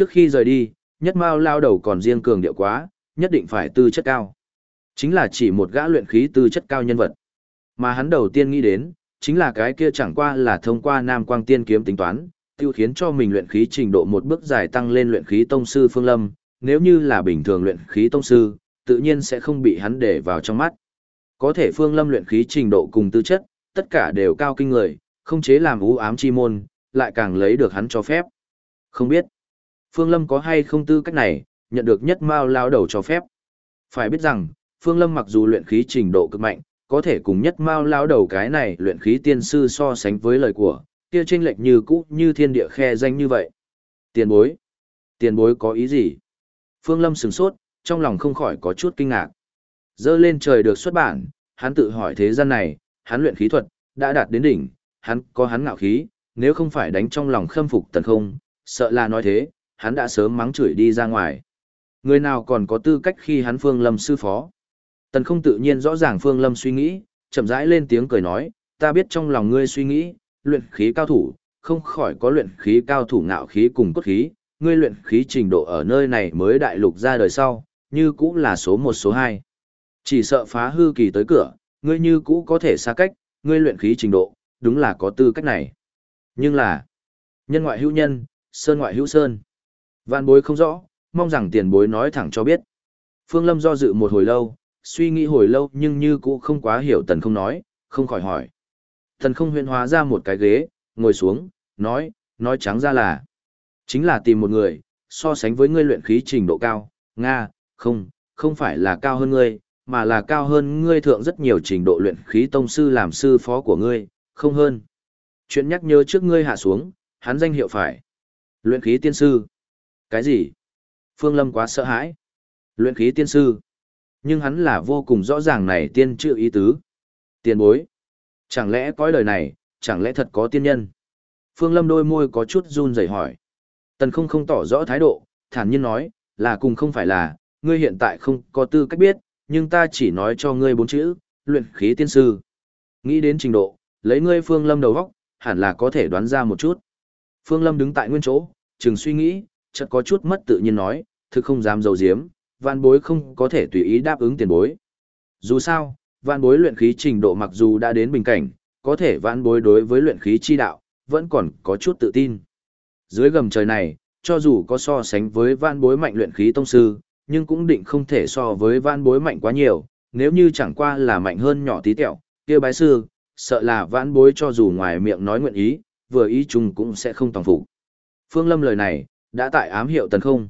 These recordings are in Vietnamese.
Trước khi rời đi, nhất mao lao đầu còn riêng cường điệu quá, nhất định phải tư chất cao. Chính là chỉ một gã luyện khí tư chất cao nhân vật. Mà hắn đầu tiên nghĩ đến, chính là cái kia chẳng qua là thông qua Nam Quang Tiên kiếm tính toán, tiêu khiến cho mình luyện khí trình độ một bước dài tăng lên luyện khí tông sư Phương Lâm, nếu như là bình thường luyện khí tông sư, tự nhiên sẽ không bị hắn để vào trong mắt. Có thể Phương Lâm luyện khí trình độ cùng tư chất, tất cả đều cao kinh người, không chế làm ưu ám chi môn, lại càng lấy được hắn cho phép. Không biết, Phương Lâm có hay không tư cách này, nhận được nhất mao lao đầu cho phép. Phải biết rằng, Phương Lâm mặc dù luyện khí trình độ cực mạnh, có thể cùng nhất mao lao đầu cái này luyện khí tiên sư so sánh với lời của, kia chênh lệch như cũ như thiên địa khe danh như vậy. Tiền bối. Tiền bối có ý gì? Phương Lâm sửng sốt, trong lòng không khỏi có chút kinh ngạc. Dơ lên trời được xuất bản, hắn tự hỏi thế gian này, hắn luyện khí thuật, đã đạt đến đỉnh, hắn có hắn ngạo khí, nếu không phải đánh trong lòng khâm phục tần không, sợ là nói thế, hắn đã sớm mắng chửi đi ra ngoài. Người nào còn có tư cách khi hắn Phương Lâm sư phó? Tần không tự nhiên rõ ràng Phương Lâm suy nghĩ, chậm rãi lên tiếng cười nói, ta biết trong lòng ngươi suy nghĩ, luyện khí cao thủ, không khỏi có luyện khí cao thủ ngạo khí cùng cốt khí, ngươi luyện khí trình độ ở nơi này mới đại lục ra đời sau, như cũ là số một số hai. Chỉ sợ phá hư kỳ tới cửa, ngươi như cũ có thể xa cách, ngươi luyện khí trình độ, đúng là có tư cách này. Nhưng là, nhân ngoại hữu nhân, sơn ngoại hữu sơn. Vạn bối không rõ, mong rằng tiền bối nói thẳng cho biết. Phương Lâm do dự một hồi lâu, suy nghĩ hồi lâu nhưng như cũ không quá hiểu tần không nói, không khỏi hỏi. Tần không huyện hóa ra một cái ghế, ngồi xuống, nói, nói trắng ra là, chính là tìm một người, so sánh với ngươi luyện khí trình độ cao, Nga, không, không phải là cao hơn ngươi, mà là cao hơn ngươi thượng rất nhiều trình độ luyện khí tông sư làm sư phó của ngươi, không hơn. Chuyện nhắc nhớ trước ngươi hạ xuống, hắn danh hiệu phải. Luyện khí tiên sư. Cái gì? Phương Lâm quá sợ hãi. Luyện khí tiên sư. Nhưng hắn là vô cùng rõ ràng này tiên chữ ý tứ. Tiền bối. Chẳng lẽ cõi lời này, chẳng lẽ thật có tiên nhân? Phương Lâm đôi môi có chút run rẩy hỏi. Tần không không tỏ rõ thái độ, thản nhiên nói, là cùng không phải là, ngươi hiện tại không có tư cách biết, nhưng ta chỉ nói cho ngươi bốn chữ, luyện khí tiên sư. Nghĩ đến trình độ, lấy ngươi Phương Lâm đầu góc, hẳn là có thể đoán ra một chút. Phương Lâm đứng tại nguyên chỗ, chừng suy nghĩ, chợt có chút mất tự nhiên nói, thực không dám dầu diếm, vạn bối không có thể tùy ý đáp ứng tiền bối. Dù sao, vạn bối luyện khí trình độ mặc dù đã đến bình cảnh, có thể vạn bối đối với luyện khí chi đạo, vẫn còn có chút tự tin. Dưới gầm trời này, cho dù có so sánh với vạn bối mạnh luyện khí tông sư, nhưng cũng định không thể so với vạn bối mạnh quá nhiều, nếu như chẳng qua là mạnh hơn nhỏ tí tẹo, kia bái sư, sợ là văn bối cho dù ngoài miệng nói nguyện ý, vừa ý chung cũng sẽ không tòng phục. Phương Lâm lời này, đã tại ám hiệu tần không.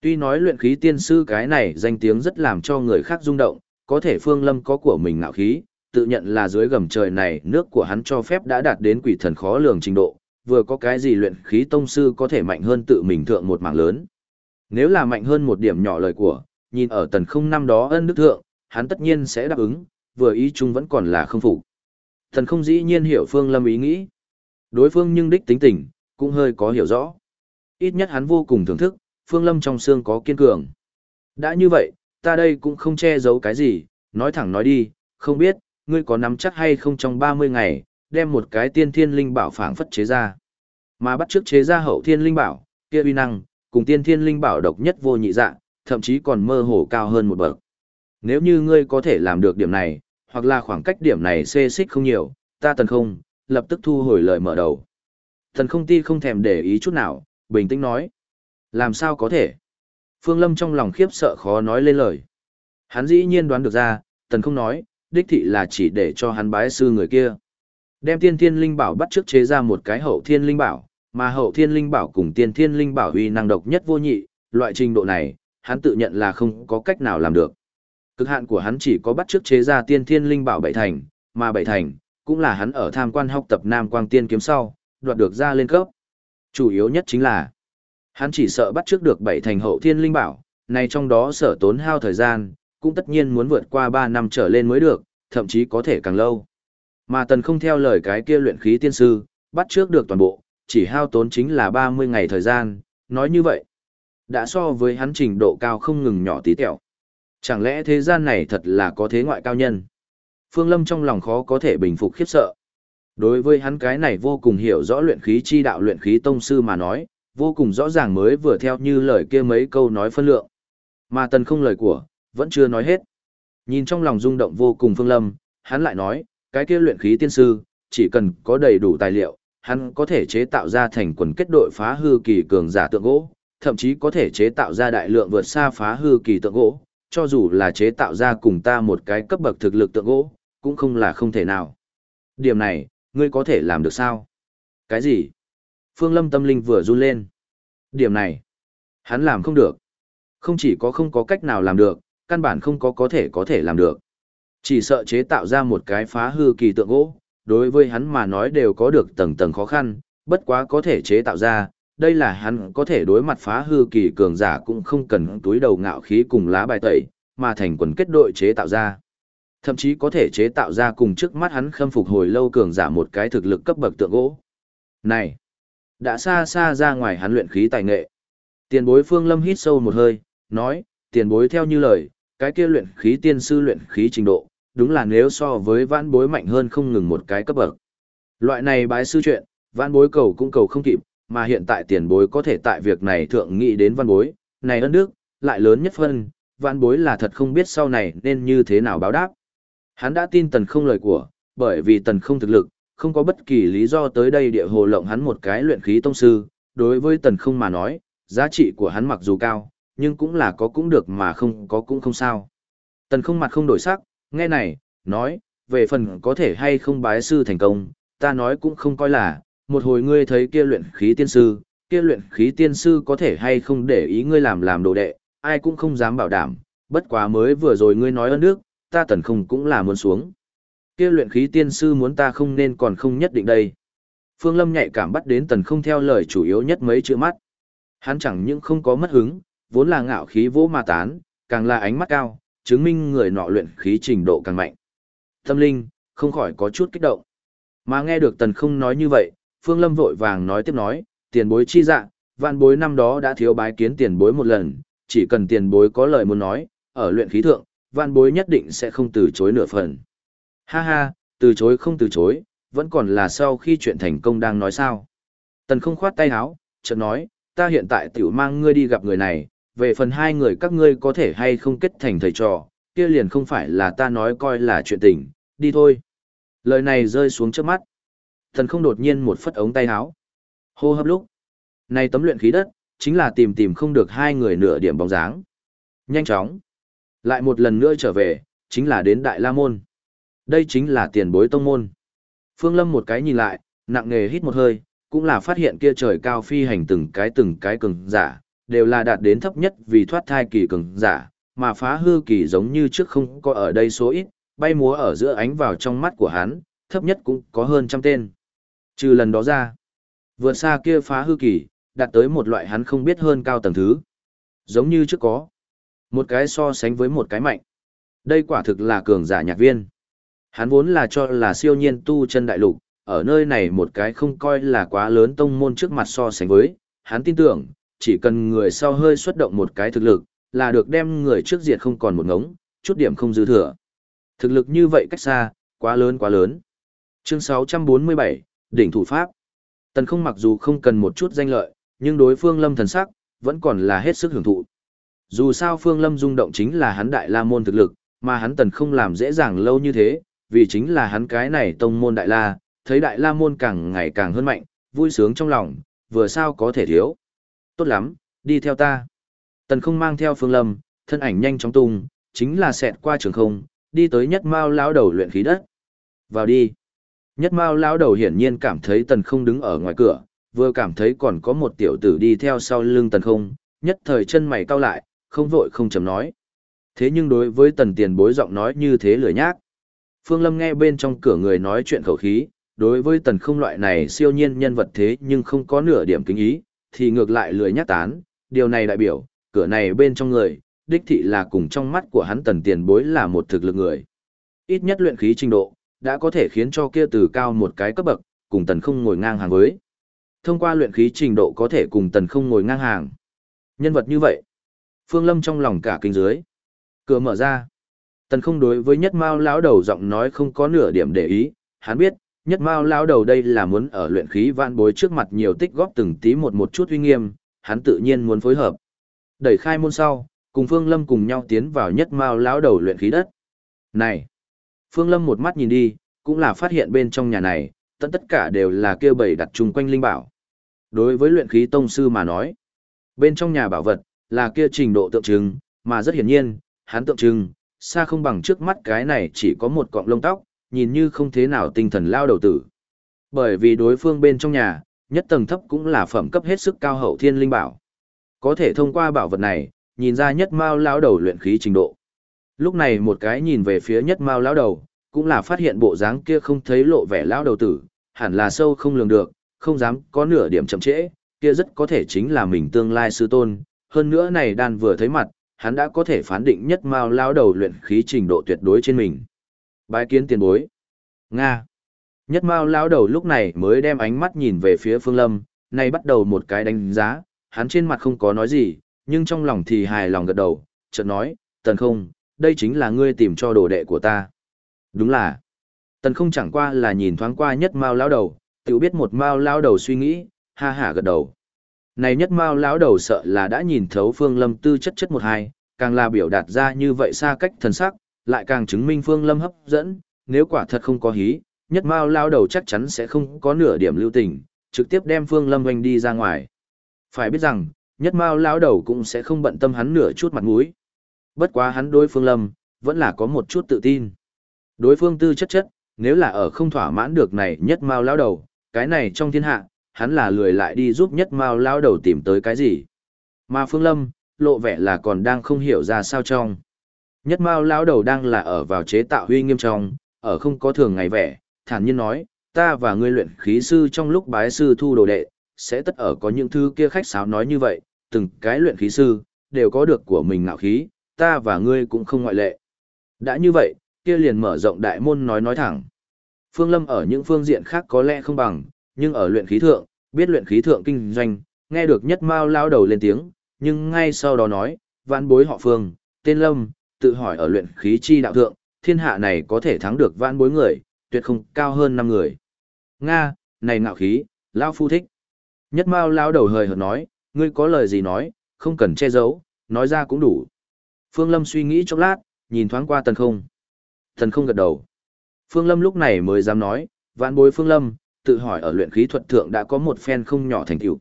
Tuy nói luyện khí tiên sư cái này danh tiếng rất làm cho người khác rung động, có thể Phương Lâm có của mình ngạo khí, tự nhận là dưới gầm trời này nước của hắn cho phép đã đạt đến quỷ thần khó lường trình độ, vừa có cái gì luyện khí tông sư có thể mạnh hơn tự mình thượng một mảng lớn. Nếu là mạnh hơn một điểm nhỏ lời của, nhìn ở tần không năm đó ân đức thượng, hắn tất nhiên sẽ đáp ứng, vừa ý chung vẫn còn là không phục. Tần không dĩ nhiên hiểu Phương Lâm ý nghĩ. Đối phương nhưng đích tính tình, cũng hơi có hiểu rõ. Ít nhất hắn vô cùng thưởng thức, Phương Lâm trong xương có kiên cường. Đã như vậy, ta đây cũng không che giấu cái gì, nói thẳng nói đi, không biết, ngươi có nắm chắc hay không trong 30 ngày, đem một cái tiên thiên linh bảo phảng phất chế ra. Mà bắt trước chế ra hậu thiên linh bảo, kia uy năng, cùng tiên thiên linh bảo độc nhất vô nhị dạng, thậm chí còn mơ hồ cao hơn một bậc. Nếu như ngươi có thể làm được điểm này, hoặc là khoảng cách điểm này xê xích không nhiều, ta tần không, lập tức thu hồi lời mở đầu. Tần không ti không thèm để ý chút nào, bình tĩnh nói. Làm sao có thể? Phương Lâm trong lòng khiếp sợ khó nói lên lời. Hắn dĩ nhiên đoán được ra, tần không nói, đích thị là chỉ để cho hắn bái sư người kia. Đem tiên thiên linh bảo bắt trước chế ra một cái hậu thiên linh bảo, mà hậu thiên linh bảo cùng tiên thiên linh bảo uy năng độc nhất vô nhị, loại trình độ này, hắn tự nhận là không có cách nào làm được. Cực hạn của hắn chỉ có bắt trước chế ra tiên thiên linh bảo bảy thành, mà bảy thành, cũng là hắn ở tham quan học tập Nam Quang Tiên kiếm sau, đoạt được ra lên cấp. Chủ yếu nhất chính là, hắn chỉ sợ bắt trước được bảy thành hậu thiên linh bảo, này trong đó sở tốn hao thời gian, cũng tất nhiên muốn vượt qua 3 năm trở lên mới được, thậm chí có thể càng lâu. Mà tần không theo lời cái kia luyện khí tiên sư, bắt trước được toàn bộ, chỉ hao tốn chính là 30 ngày thời gian, nói như vậy. Đã so với hắn trình độ cao không ngừng nhỏ tí tẹo. Chẳng lẽ thế gian này thật là có thế ngoại cao nhân? Phương Lâm trong lòng khó có thể bình phục khiếp sợ. Đối với hắn cái này vô cùng hiểu rõ luyện khí chi đạo luyện khí tông sư mà nói, vô cùng rõ ràng mới vừa theo như lời kia mấy câu nói phân lượng. Mà tần không lời của, vẫn chưa nói hết. Nhìn trong lòng rung động vô cùng Phương Lâm, hắn lại nói, cái kia luyện khí tiên sư, chỉ cần có đầy đủ tài liệu, hắn có thể chế tạo ra thành quần kết đội phá hư kỳ cường giả tượng gỗ, thậm chí có thể chế tạo ra đại lượng vượt xa phá hư kỳ tượng gỗ, cho dù là chế tạo ra cùng ta một cái cấp bậc thực lực tượng gỗ, cũng không là không thể nào. Điểm này, ngươi có thể làm được sao? Cái gì? Phương Lâm tâm linh vừa run lên. Điểm này, hắn làm không được. Không chỉ có không có cách nào làm được, căn bản không có có thể có thể làm được. Chỉ sợ chế tạo ra một cái phá hư kỳ tượng gỗ, đối với hắn mà nói đều có được tầng tầng khó khăn, bất quá có thể chế tạo ra, đây là hắn có thể đối mặt phá hư kỳ cường giả cũng không cần túi đầu ngạo khí cùng lá bài tẩy, mà thành quần kết đội chế tạo ra. Thậm chí có thể chế tạo ra cùng trước mắt hắn khâm phục hồi lâu cường giả một cái thực lực cấp bậc tượng gỗ. Này, đã xa xa ra ngoài hắn luyện khí tài nghệ. Tiền bối Phương Lâm hít sâu một hơi, nói, tiền bối theo như lời, cái kia luyện khí tiên sư luyện khí trình độ, đúng là nếu so với vãn bối mạnh hơn không ngừng một cái cấp bậc. Loại này bái sư chuyện, vãn bối cầu cũng cầu không kịp, mà hiện tại tiền bối có thể tại việc này thượng nghị đến văn bối, này ân đức, lại lớn nhất phân, vãn bối là thật không biết sau này nên như thế nào báo đáp. Hắn đã tin tần không lời của, bởi vì tần không thực lực, không có bất kỳ lý do tới đây địa hồ lộng hắn một cái luyện khí tông sư, đối với tần không mà nói, giá trị của hắn mặc dù cao, nhưng cũng là có cũng được mà không có cũng không sao. Tần không mặt không đổi sắc, nghe này, nói, về phần có thể hay không bái sư thành công, ta nói cũng không coi là, một hồi ngươi thấy kia luyện khí tiên sư, kia luyện khí tiên sư có thể hay không để ý ngươi làm làm đồ đệ, ai cũng không dám bảo đảm, bất quá mới vừa rồi ngươi nói ơn nước, ta tần không cũng là muốn xuống. Kia luyện khí tiên sư muốn ta không nên còn không nhất định đây. Phương Lâm nhạy cảm bắt đến tần không theo lời chủ yếu nhất mấy chữ mắt. Hắn chẳng những không có mất hứng, vốn là ngạo khí vỗ ma tán, càng là ánh mắt cao, chứng minh người nọ luyện khí trình độ càng mạnh. Tâm linh, không khỏi có chút kích động. Mà nghe được tần không nói như vậy, Phương Lâm vội vàng nói tiếp nói, tiền bối chi dạ, vạn bối năm đó đã thiếu bái kiến tiền bối một lần, chỉ cần tiền bối có lời muốn nói, ở luyện khí thượng, Văn bối nhất định sẽ không từ chối nửa phần. Ha ha, từ chối không từ chối, vẫn còn là sau khi chuyện thành công đang nói sao. Tần không khoát tay áo, chợt nói, ta hiện tại tiểu mang ngươi đi gặp người này, về phần hai người các ngươi có thể hay không kết thành thầy trò, kia liền không phải là ta nói coi là chuyện tình, đi thôi. Lời này rơi xuống trước mắt. Thần không đột nhiên một phất ống tay áo. Hô hấp lúc. Này tấm luyện khí đất, chính là tìm tìm không được hai người nửa điểm bóng dáng. Nhanh chóng. Lại một lần nữa trở về, chính là đến Đại La Môn. Đây chính là tiền bối tông môn. Phương Lâm một cái nhìn lại, nặng nề hít một hơi, cũng là phát hiện kia trời cao phi hành từng cái từng cái cường giả, đều là đạt đến thấp nhất vì thoát thai kỳ cường giả, mà phá hư kỳ giống như trước không có ở đây số ít, bay múa ở giữa ánh vào trong mắt của hắn, thấp nhất cũng có hơn trăm tên. Trừ lần đó ra, vượt xa kia phá hư kỳ, đạt tới một loại hắn không biết hơn cao tầng thứ. Giống như trước có. Một cái so sánh với một cái mạnh. Đây quả thực là cường giả nhạc viên. Hắn vốn là cho là siêu nhiên tu chân đại lục, ở nơi này một cái không coi là quá lớn tông môn trước mặt so sánh với, hắn tin tưởng, chỉ cần người sau hơi xuất động một cái thực lực, là được đem người trước diệt không còn một ngống, chút điểm không dư thừa. Thực lực như vậy cách xa, quá lớn quá lớn. Chương 647, đỉnh thủ pháp. Tần không mặc dù không cần một chút danh lợi, nhưng đối phương lâm thần sắc, vẫn còn là hết sức hưởng thụ. Dù sao phương lâm rung động chính là hắn đại la môn thực lực, mà hắn tần không làm dễ dàng lâu như thế, vì chính là hắn cái này tông môn đại la, thấy đại la môn càng ngày càng hơn mạnh, vui sướng trong lòng, vừa sao có thể thiếu. Tốt lắm, đi theo ta. Tần không mang theo phương lâm, thân ảnh nhanh chóng tung, chính là xẹt qua trường không, đi tới nhất mao lão đầu luyện khí đất. Vào đi. Nhất mao lão đầu hiển nhiên cảm thấy tần không đứng ở ngoài cửa, vừa cảm thấy còn có một tiểu tử đi theo sau lưng tần không, nhất thời chân mày cau lại, không vội không chầm nói. Thế nhưng đối với tần tiền bối giọng nói như thế lười nhác. Phương Lâm nghe bên trong cửa người nói chuyện khẩu khí, đối với tần không loại này siêu nhiên nhân vật thế nhưng không có nửa điểm kính ý, thì ngược lại lười nhắc tán, điều này đại biểu, cửa này bên trong người, đích thị là cùng trong mắt của hắn tần tiền bối là một thực lực người. Ít nhất luyện khí trình độ, đã có thể khiến cho kia từ cao một cái cấp bậc, cùng tần không ngồi ngang hàng với. Thông qua luyện khí trình độ có thể cùng tần không ngồi ngang hàng. Nhân vật như vậy, Phương Lâm trong lòng cả kinh dưới. Cửa mở ra. Tần không đối với nhất mao lão đầu giọng nói không có nửa điểm để ý, hắn biết, Nhất Mao lão đầu đây là muốn ở luyện khí vạn bối trước mặt nhiều tích góp từng tí một một chút uy nghiêm, hắn tự nhiên muốn phối hợp. Đẩy khai môn sau, cùng Phương Lâm cùng nhau tiến vào Nhất Mao lão đầu luyện khí đất. Này! Phương Lâm một mắt nhìn đi, cũng là phát hiện bên trong nhà này, tất tất cả đều là kêu bầy đặt chung quanh linh bảo. Đối với luyện khí tông sư mà nói, bên trong nhà bảo vật, là kia trình độ tượng trưng, mà rất hiển nhiên, hắn tượng trưng, xa không bằng trước mắt cái này chỉ có một cọng lông tóc, nhìn như không thế nào tinh thần lao đầu tử. Bởi vì đối phương bên trong nhà, nhất tầng thấp cũng là phẩm cấp hết sức cao hậu thiên linh bảo. Có thể thông qua bảo vật này, nhìn ra nhất mao lao đầu luyện khí trình độ. Lúc này một cái nhìn về phía nhất mao lao đầu, cũng là phát hiện bộ dáng kia không thấy lộ vẻ lao đầu tử, hẳn là sâu không lường được, không dám có nửa điểm chậm trễ, kia rất có thể chính là mình tương lai sư tôn, hơn nữa này đan vừa thấy mặt, hắn đã có thể phán định nhất mao lao đầu luyện khí trình độ tuyệt đối trên mình. Bái kiến tiền bối. Nga. Nhất mao lao đầu lúc này mới đem ánh mắt nhìn về phía phương lâm, nay bắt đầu một cái đánh giá, hắn trên mặt không có nói gì, nhưng trong lòng thì hài lòng gật đầu, chợt nói, tần không, đây chính là ngươi tìm cho đồ đệ của ta. Đúng là, tần không chẳng qua là nhìn thoáng qua nhất mao lao đầu, tự biết một mao lao đầu suy nghĩ, ha hả gật đầu. Này nhất mao lão đầu sợ là đã nhìn thấu phương lâm tư chất chất một hai, càng là biểu đạt ra như vậy xa cách thần sắc, lại càng chứng minh phương lâm hấp dẫn, nếu quả thật không có hí, nhất mao lao đầu chắc chắn sẽ không có nửa điểm lưu tình, trực tiếp đem phương lâm oanh đi ra ngoài. Phải biết rằng, nhất mao lao đầu cũng sẽ không bận tâm hắn nửa chút mặt mũi. Bất quá hắn đối phương lâm, vẫn là có một chút tự tin. Đối phương tư chất chất, nếu là ở không thỏa mãn được này nhất mao lao đầu, cái này trong thiên hạ, hắn là lười lại đi giúp nhất mao lao đầu tìm tới cái gì. Mà phương lâm, lộ vẻ là còn đang không hiểu ra sao trong. Nhất mao lao đầu đang là ở vào chế tạo huy nghiêm trong, ở không có thường ngày vẻ, thản nhiên nói, ta và ngươi luyện khí sư trong lúc bái sư thu đồ đệ, sẽ tất ở có những thứ kia khách sáo nói như vậy, từng cái luyện khí sư, đều có được của mình ngạo khí, ta và ngươi cũng không ngoại lệ. Đã như vậy, kia liền mở rộng đại môn nói nói thẳng. Phương Lâm ở những phương diện khác có lẽ không bằng, nhưng ở luyện khí thượng, biết luyện khí thượng kinh doanh, nghe được nhất mao lao đầu lên tiếng, nhưng ngay sau đó nói, vãn bối họ Phương, tên Lâm, tự hỏi ở luyện khí chi đạo thượng, thiên hạ này có thể thắng được vãn bối người, tuyệt không cao hơn năm người. Nga, này ngạo khí, lao phu thích. Nhất mao lao đầu hời hợt nói, ngươi có lời gì nói, không cần che giấu, nói ra cũng đủ. Phương Lâm suy nghĩ chốc lát, nhìn thoáng qua tần không. Tần không gật đầu. Phương Lâm lúc này mới dám nói, vạn bối Phương Lâm, tự hỏi ở luyện khí thuật thượng đã có một phen không nhỏ thành tựu.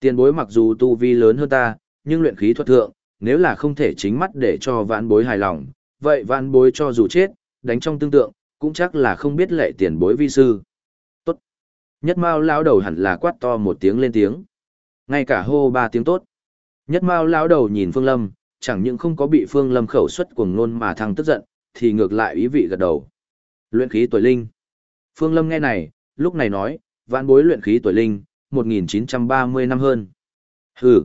Tiền bối mặc dù tu vi lớn hơn ta, nhưng luyện khí thuật thượng, nếu là không thể chính mắt để cho vãn bối hài lòng, vậy vãn bối cho dù chết, đánh trong tương tượng, cũng chắc là không biết lệ tiền bối vi sư. Tốt. Nhất Mao lão đầu hẳn là quát to một tiếng lên tiếng. Ngay cả hô ba tiếng tốt. Nhất Mao lão đầu nhìn Phương Lâm, chẳng những không có bị Phương Lâm khẩu xuất cuồng nôn mà thăng tức giận, thì ngược lại ý vị gật đầu. Luyện khí tuổi linh. Phương Lâm nghe này, lúc này nói, vạn bối luyện khí tuổi linh, 1930 năm hơn. Hừ.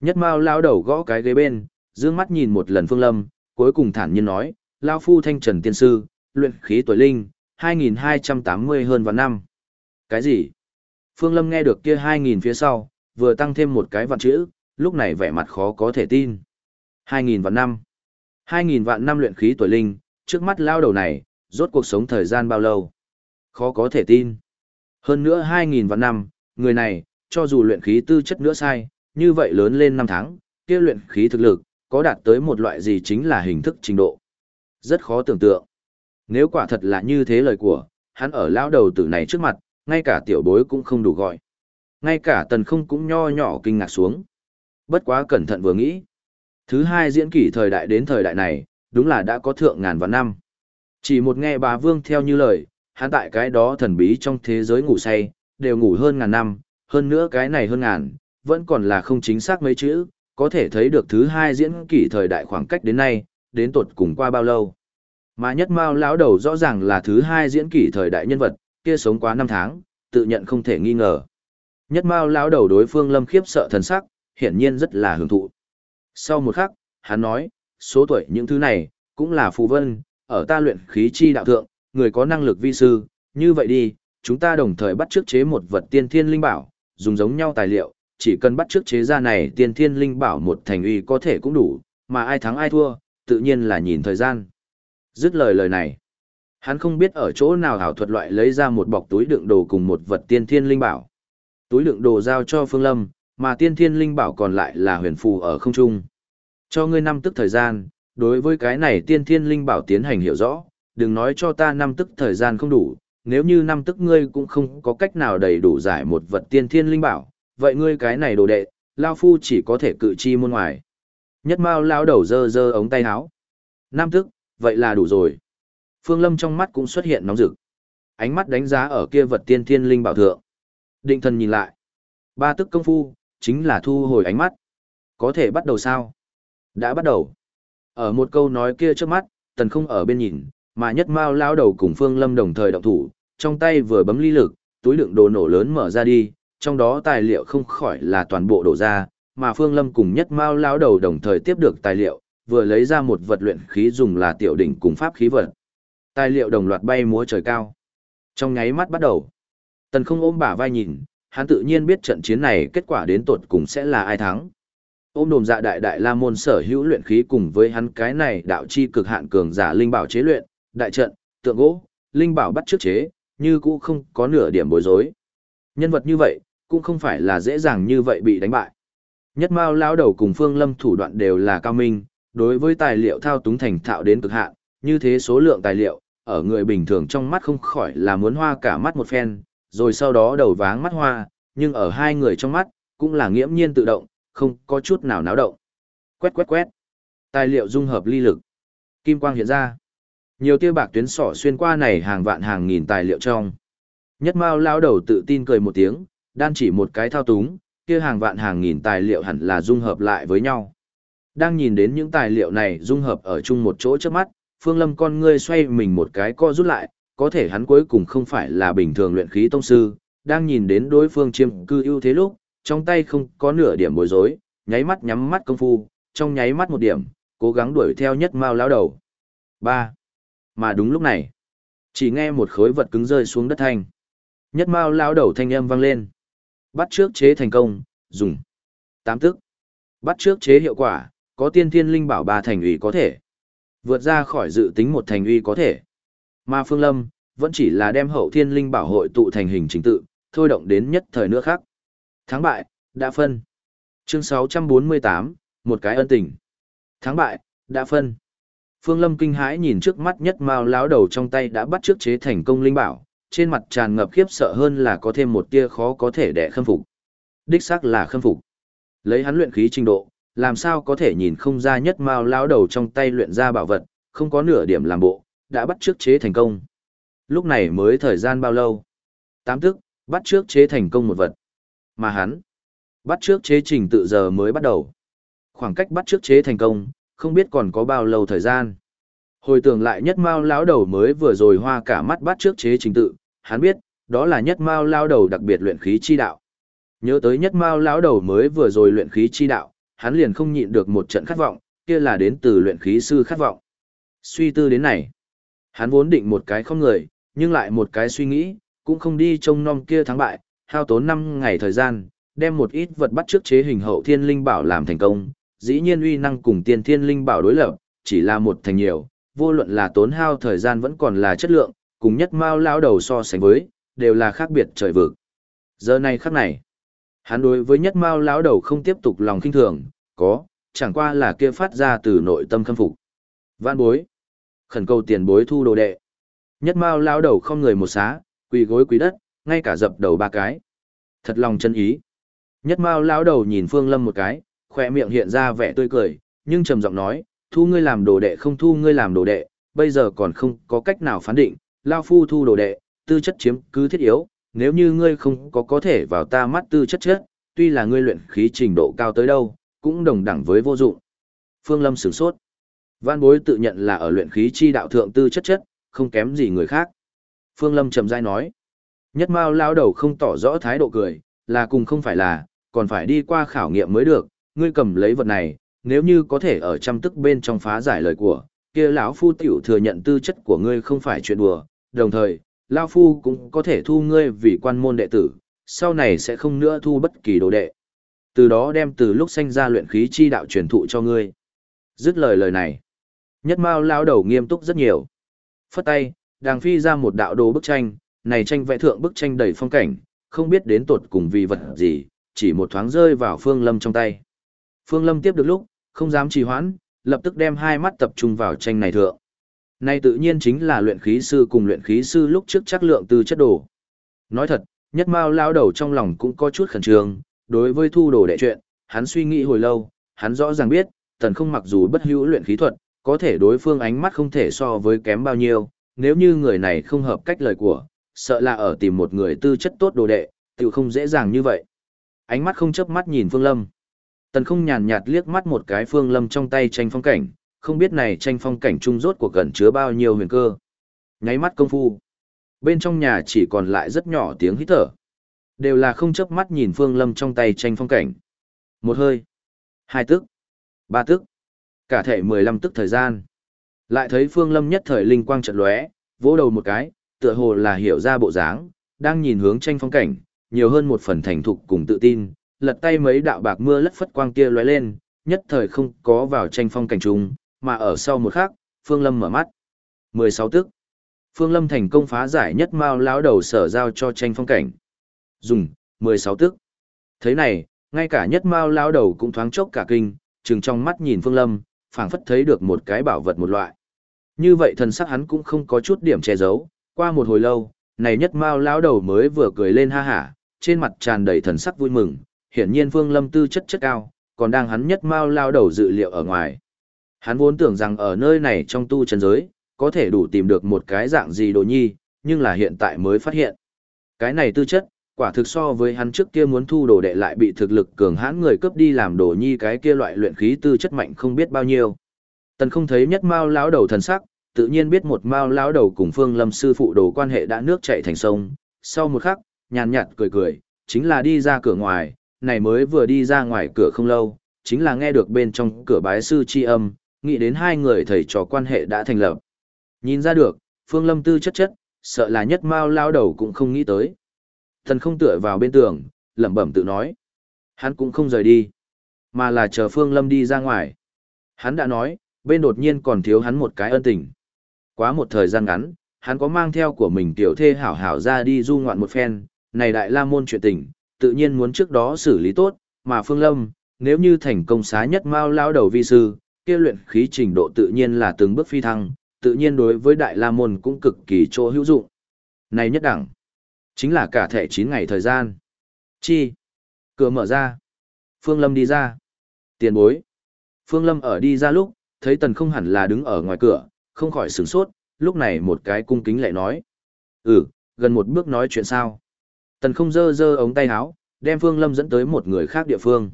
Nhất Mao lao đầu gõ cái ghế bên, dương mắt nhìn một lần Phương Lâm, cuối cùng thản nhiên nói, lao phu thanh trần tiên sư, luyện khí tuổi linh, 2280 hơn vạn năm. Cái gì? Phương Lâm nghe được kia 2000 phía sau, vừa tăng thêm một cái vạn chữ, lúc này vẻ mặt khó có thể tin. 2000 vạn năm. 2000 vạn năm luyện khí tuổi linh, trước mắt lao đầu này, rốt cuộc sống thời gian bao lâu? Khó có thể tin. Hơn nữa 2.000 vạn năm, người này, cho dù luyện khí tư chất nữa sai, như vậy lớn lên năm tháng, kia luyện khí thực lực, có đạt tới một loại gì chính là hình thức trình độ. Rất khó tưởng tượng. Nếu quả thật là như thế lời của, hắn ở lão đầu tử này trước mặt, ngay cả tiểu bối cũng không đủ gọi. Ngay cả tần không cũng nho nhỏ kinh ngạc xuống. Bất quá cẩn thận vừa nghĩ. Thứ hai diễn kỷ thời đại đến thời đại này, đúng là đã có thượng ngàn vạn năm. Chỉ một nghe bà Vương theo như lời, hắn tại cái đó thần bí trong thế giới ngủ say, đều ngủ hơn ngàn năm, hơn nữa cái này hơn ngàn, vẫn còn là không chính xác mấy chữ, có thể thấy được thứ hai diễn kỷ thời đại khoảng cách đến nay, đến tuột cùng qua bao lâu. Mà nhất mao lão đầu rõ ràng là thứ hai diễn kỷ thời đại nhân vật, kia sống quá năm tháng, tự nhận không thể nghi ngờ. Nhất mao lão đầu đối phương lâm khiếp sợ thần sắc, hiển nhiên rất là hưởng thụ. Sau một khắc, hắn nói, số tuổi những thứ này, cũng là phù vân, ở ta luyện khí chi đạo thượng, người có năng lực vi sư, như vậy đi, chúng ta đồng thời bắt trước chế một vật tiên thiên linh bảo, dùng giống nhau tài liệu, chỉ cần bắt trước chế ra này tiên thiên linh bảo một thành uy có thể cũng đủ, mà ai thắng ai thua, tự nhiên là nhìn thời gian. Dứt lời lời này. Hắn không biết ở chỗ nào hảo thuật loại lấy ra một bọc túi đựng đồ cùng một vật tiên thiên linh bảo. Túi đựng đồ giao cho Phương Lâm, mà tiên thiên linh bảo còn lại là huyền phù ở không trung. Cho ngươi năm tức thời gian, đối với cái này tiên thiên linh bảo tiến hành hiểu rõ, đừng nói cho ta năm tức thời gian không đủ, nếu như năm tức ngươi cũng không có cách nào đầy đủ giải một vật tiên thiên linh bảo, vậy ngươi cái này đồ đệ, Lao Phu chỉ có thể cự chi môn ngoài. Nhất Mao lao đầu dơ dơ ống tay áo. Năm tức, vậy là đủ rồi. Phương Lâm trong mắt cũng xuất hiện nóng rực. Ánh mắt đánh giá ở kia vật tiên thiên linh bảo thượng. Định thần nhìn lại. Ba tức công phu, chính là thu hồi ánh mắt. Có thể bắt đầu sao? Đã bắt đầu. Ở một câu nói kia trước mắt, tần không ở bên nhìn, mà nhất mao lao đầu cùng Phương Lâm đồng thời động thủ, trong tay vừa bấm ly lực, túi đựng đồ nổ lớn mở ra đi, trong đó tài liệu không khỏi là toàn bộ đổ ra, mà Phương Lâm cùng nhất mao lao đầu đồng thời tiếp được tài liệu, vừa lấy ra một vật luyện khí dùng là tiểu đỉnh cùng pháp khí vật. Tài liệu đồng loạt bay múa trời cao. Trong nháy mắt bắt đầu, tần không ôm bả vai nhìn, hắn tự nhiên biết trận chiến này kết quả đến tột cùng sẽ là ai thắng. Ôm đồm dạ đại đại la môn sở hữu luyện khí cùng với hắn cái này đạo chi cực hạn cường giả linh bảo chế luyện, đại trận, tượng gỗ, linh bảo bắt trước chế, như cũ không có nửa điểm bối rối. Nhân vật như vậy, cũng không phải là dễ dàng như vậy bị đánh bại. Nhất Mao lão đầu cùng Phương Lâm thủ đoạn đều là cao minh, đối với tài liệu thao túng thành thạo đến cực hạn, như thế số lượng tài liệu, ở người bình thường trong mắt không khỏi là muốn hoa cả mắt một phen, rồi sau đó đầu váng mắt hoa, nhưng ở hai người trong mắt, cũng là nghiễm nhiên tự động, không có chút nào náo động. Quét quét quét. Tài liệu dung hợp ly lực. Kim quang hiện ra. Nhiều tia bạc tuyến sỏ xuyên qua này hàng vạn hàng nghìn tài liệu trong. Nhất Mao lao đầu tự tin cười một tiếng, đan chỉ một cái thao túng, kia hàng vạn hàng nghìn tài liệu hẳn là dung hợp lại với nhau. Đang nhìn đến những tài liệu này dung hợp ở chung một chỗ trước mắt, Phương Lâm con ngươi xoay mình một cái co rút lại, có thể hắn cuối cùng không phải là bình thường luyện khí tông sư, đang nhìn đến đối phương chiêm cư ưu thế lúc, trong tay không có nửa điểm bối rối, nháy mắt nhắm mắt công phu, trong nháy mắt một điểm, cố gắng đuổi theo nhất mao lão đầu. 3. Mà đúng lúc này, chỉ nghe một khối vật cứng rơi xuống đất thanh. Nhất mao lao đầu thanh âm vang lên. Bắt trước chế thành công, dùng. Tám tức. Bắt trước chế hiệu quả, có tiên thiên linh bảo ba thành ủy có thể. Vượt ra khỏi dự tính một thành uy có thể. Mà Phương Lâm, vẫn chỉ là đem hậu thiên linh bảo hội tụ thành hình chính tự, thôi động đến nhất thời nữa khác. Thắng bại, đã phân. Chương 648, một cái ân tình. Thắng bại, đã phân. Phương Lâm kinh hãi nhìn trước mắt nhất mao láo đầu trong tay đã bắt trước chế thành công linh bảo, trên mặt tràn ngập khiếp sợ hơn là có thêm một tia khó có thể đẻ khâm phục. Đích xác là khâm phục. Lấy hắn luyện khí trình độ, làm sao có thể nhìn không ra nhất mao láo đầu trong tay luyện ra bảo vật, không có nửa điểm làm bộ, đã bắt trước chế thành công. Lúc này mới thời gian bao lâu? Tám tức, bắt trước chế thành công một vật. Mà hắn, bắt trước chế trình tự giờ mới bắt đầu. Khoảng cách bắt trước chế thành công, không biết còn có bao lâu thời gian. Hồi tưởng lại nhất mao lão đầu mới vừa rồi hoa cả mắt bắt trước chế trình tự, hắn biết, đó là nhất mao lão đầu đặc biệt luyện khí chi đạo. Nhớ tới nhất mao lão đầu mới vừa rồi luyện khí chi đạo, hắn liền không nhịn được một trận khát vọng, kia là đến từ luyện khí sư khát vọng. Suy tư đến này, hắn vốn định một cái không người, nhưng lại một cái suy nghĩ, cũng không đi trông nom kia thắng bại, hao tốn 5 ngày thời gian, đem một ít vật bắt trước chế hình hậu thiên linh bảo làm thành công, dĩ nhiên uy năng cùng tiên thiên linh bảo đối lập, chỉ là một thành nhiều, vô luận là tốn hao thời gian vẫn còn là chất lượng, cùng nhất mao lao đầu so sánh với, đều là khác biệt trời vực. Giờ này khắc này, hắn đối với nhất mao lão đầu không tiếp tục lòng kinh thường, có, chẳng qua là kia phát ra từ nội tâm khâm phục. Vạn bối, khẩn cầu tiền bối thu đồ đệ. Nhất mao lão đầu không người một xá, quỳ gối quý đất, ngay cả dập đầu ba cái. Thật lòng chân ý. Nhất mao lão đầu nhìn Phương Lâm một cái, khỏe miệng hiện ra vẻ tươi cười, nhưng trầm giọng nói, thu ngươi làm đồ đệ không thu ngươi làm đồ đệ, bây giờ còn không có cách nào phán định, lao phu thu đồ đệ, tư chất chiếm cứ thiết yếu, nếu như ngươi không có có thể vào ta mắt tư chất chất, tuy là ngươi luyện khí trình độ cao tới đâu, cũng đồng đẳng với vô dụng. Phương Lâm sửng sốt. Văn bối tự nhận là ở luyện khí chi đạo thượng tư chất chất, không kém gì người khác. Phương Lâm trầm dai nói. Nhất Mao lao đầu không tỏ rõ thái độ cười, là cùng không phải là, còn phải đi qua khảo nghiệm mới được, ngươi cầm lấy vật này, nếu như có thể ở trăm tức bên trong phá giải lời của, kia lão phu tiểu thừa nhận tư chất của ngươi không phải chuyện đùa, đồng thời, lão phu cũng có thể thu ngươi vì quan môn đệ tử, sau này sẽ không nữa thu bất kỳ đồ đệ. Từ đó đem từ lúc sanh ra luyện khí chi đạo truyền thụ cho ngươi. Dứt lời lời này, Nhất Mao lão đầu nghiêm túc rất nhiều. Phất tay, đang phi ra một đạo đồ bức tranh, này tranh vẽ thượng bức tranh đầy phong cảnh, không biết đến tột cùng vì vật gì, chỉ một thoáng rơi vào Phương Lâm trong tay. Phương Lâm tiếp được lúc, không dám trì hoãn, lập tức đem hai mắt tập trung vào tranh này thượng. Này tự nhiên chính là luyện khí sư cùng luyện khí sư lúc trước chắc lượng từ chất đồ. Nói thật, nhất mao lao đầu trong lòng cũng có chút khẩn trương, đối với thu đồ đệ chuyện, hắn suy nghĩ hồi lâu, hắn rõ ràng biết, tần không mặc dù bất hữu luyện khí thuật, có thể đối phương ánh mắt không thể so với kém bao nhiêu, nếu như người này không hợp cách lời của, sợ là ở tìm một người tư chất tốt đồ đệ, tự không dễ dàng như vậy. Ánh mắt không chớp mắt nhìn Phương Lâm. Tần không nhàn nhạt liếc mắt một cái Phương Lâm trong tay tranh phong cảnh, không biết này tranh phong cảnh trung rốt của gần chứa bao nhiêu huyền cơ. Nháy mắt công phu. Bên trong nhà chỉ còn lại rất nhỏ tiếng hít thở. Đều là không chớp mắt nhìn Phương Lâm trong tay tranh phong cảnh. Một hơi. Hai tức. Ba tức. Cả thể mười lăm tức thời gian. Lại thấy Phương Lâm nhất thời linh quang trận lóe, vỗ đầu một cái, tựa hồ là hiểu ra bộ dáng, đang nhìn hướng tranh phong cảnh, nhiều hơn một phần thành thục cùng tự tin, lật tay mấy đạo bạc mưa lất phất quang kia lóe lên, nhất thời không có vào tranh phong cảnh trùng, mà ở sau một khắc, Phương Lâm mở mắt. 16 tức. Phương Lâm thành công phá giải nhất mao lão đầu sở giao cho tranh phong cảnh. Dùng, 16 tức. Thế này, ngay cả nhất mao lão đầu cũng thoáng chốc cả kinh, trừng trong mắt nhìn Phương Lâm, phảng phất thấy được một cái bảo vật một loại. Như vậy thần sắc hắn cũng không có chút điểm che giấu, qua một hồi lâu, này nhất mao lão đầu mới vừa cười lên ha hả, trên mặt tràn đầy thần sắc vui mừng, hiển nhiên Phương Lâm tư chất chất cao, còn đang hắn nhất mao lao đầu dự liệu ở ngoài. Hắn vốn tưởng rằng ở nơi này trong tu chân giới, có thể đủ tìm được một cái dạng gì đồ nhi, nhưng là hiện tại mới phát hiện. Cái này tư chất, quả thực so với hắn trước kia muốn thu đồ đệ lại bị thực lực cường hãn người cướp đi làm đồ nhi cái kia loại luyện khí tư chất mạnh không biết bao nhiêu. Tần không thấy nhất mao lão đầu thần sắc, tự nhiên biết một mao lão đầu cùng phương lâm sư phụ đồ quan hệ đã nước chảy thành sông. Sau một khắc, nhàn nhạt cười cười, chính là đi ra cửa ngoài, này mới vừa đi ra ngoài cửa không lâu, chính là nghe được bên trong cửa bái sư chi âm, nghĩ đến hai người thầy trò quan hệ đã thành lập. Nhìn ra được, phương lâm tư chất chất, sợ là nhất mao lao đầu cũng không nghĩ tới. Thần không tựa vào bên tường, lẩm bẩm tự nói. Hắn cũng không rời đi, mà là chờ Phương Lâm đi ra ngoài. Hắn đã nói, bên đột nhiên còn thiếu hắn một cái ân tình. Quá một thời gian ngắn, hắn có mang theo của mình tiểu thê hảo hảo ra đi du ngoạn một phen, này đại la môn chuyện tình, tự nhiên muốn trước đó xử lý tốt, mà Phương Lâm, nếu như thành công xá nhất mao lao đầu vi sư, kia luyện khí trình độ tự nhiên là từng bước phi thăng, tự nhiên đối với đại la môn cũng cực kỳ chỗ hữu dụng. Này nhất đẳng, Chính là cả thẻ 9 ngày thời gian. Chi? Cửa mở ra. Phương Lâm đi ra. Tiền bối. Phương Lâm ở đi ra lúc, thấy tần không hẳn là đứng ở ngoài cửa, không khỏi sửng sốt, lúc này một cái cung kính lại nói. Ừ, gần một bước nói chuyện sao. Tần không dơ dơ ống tay áo, đem Phương Lâm dẫn tới một người khác địa phương.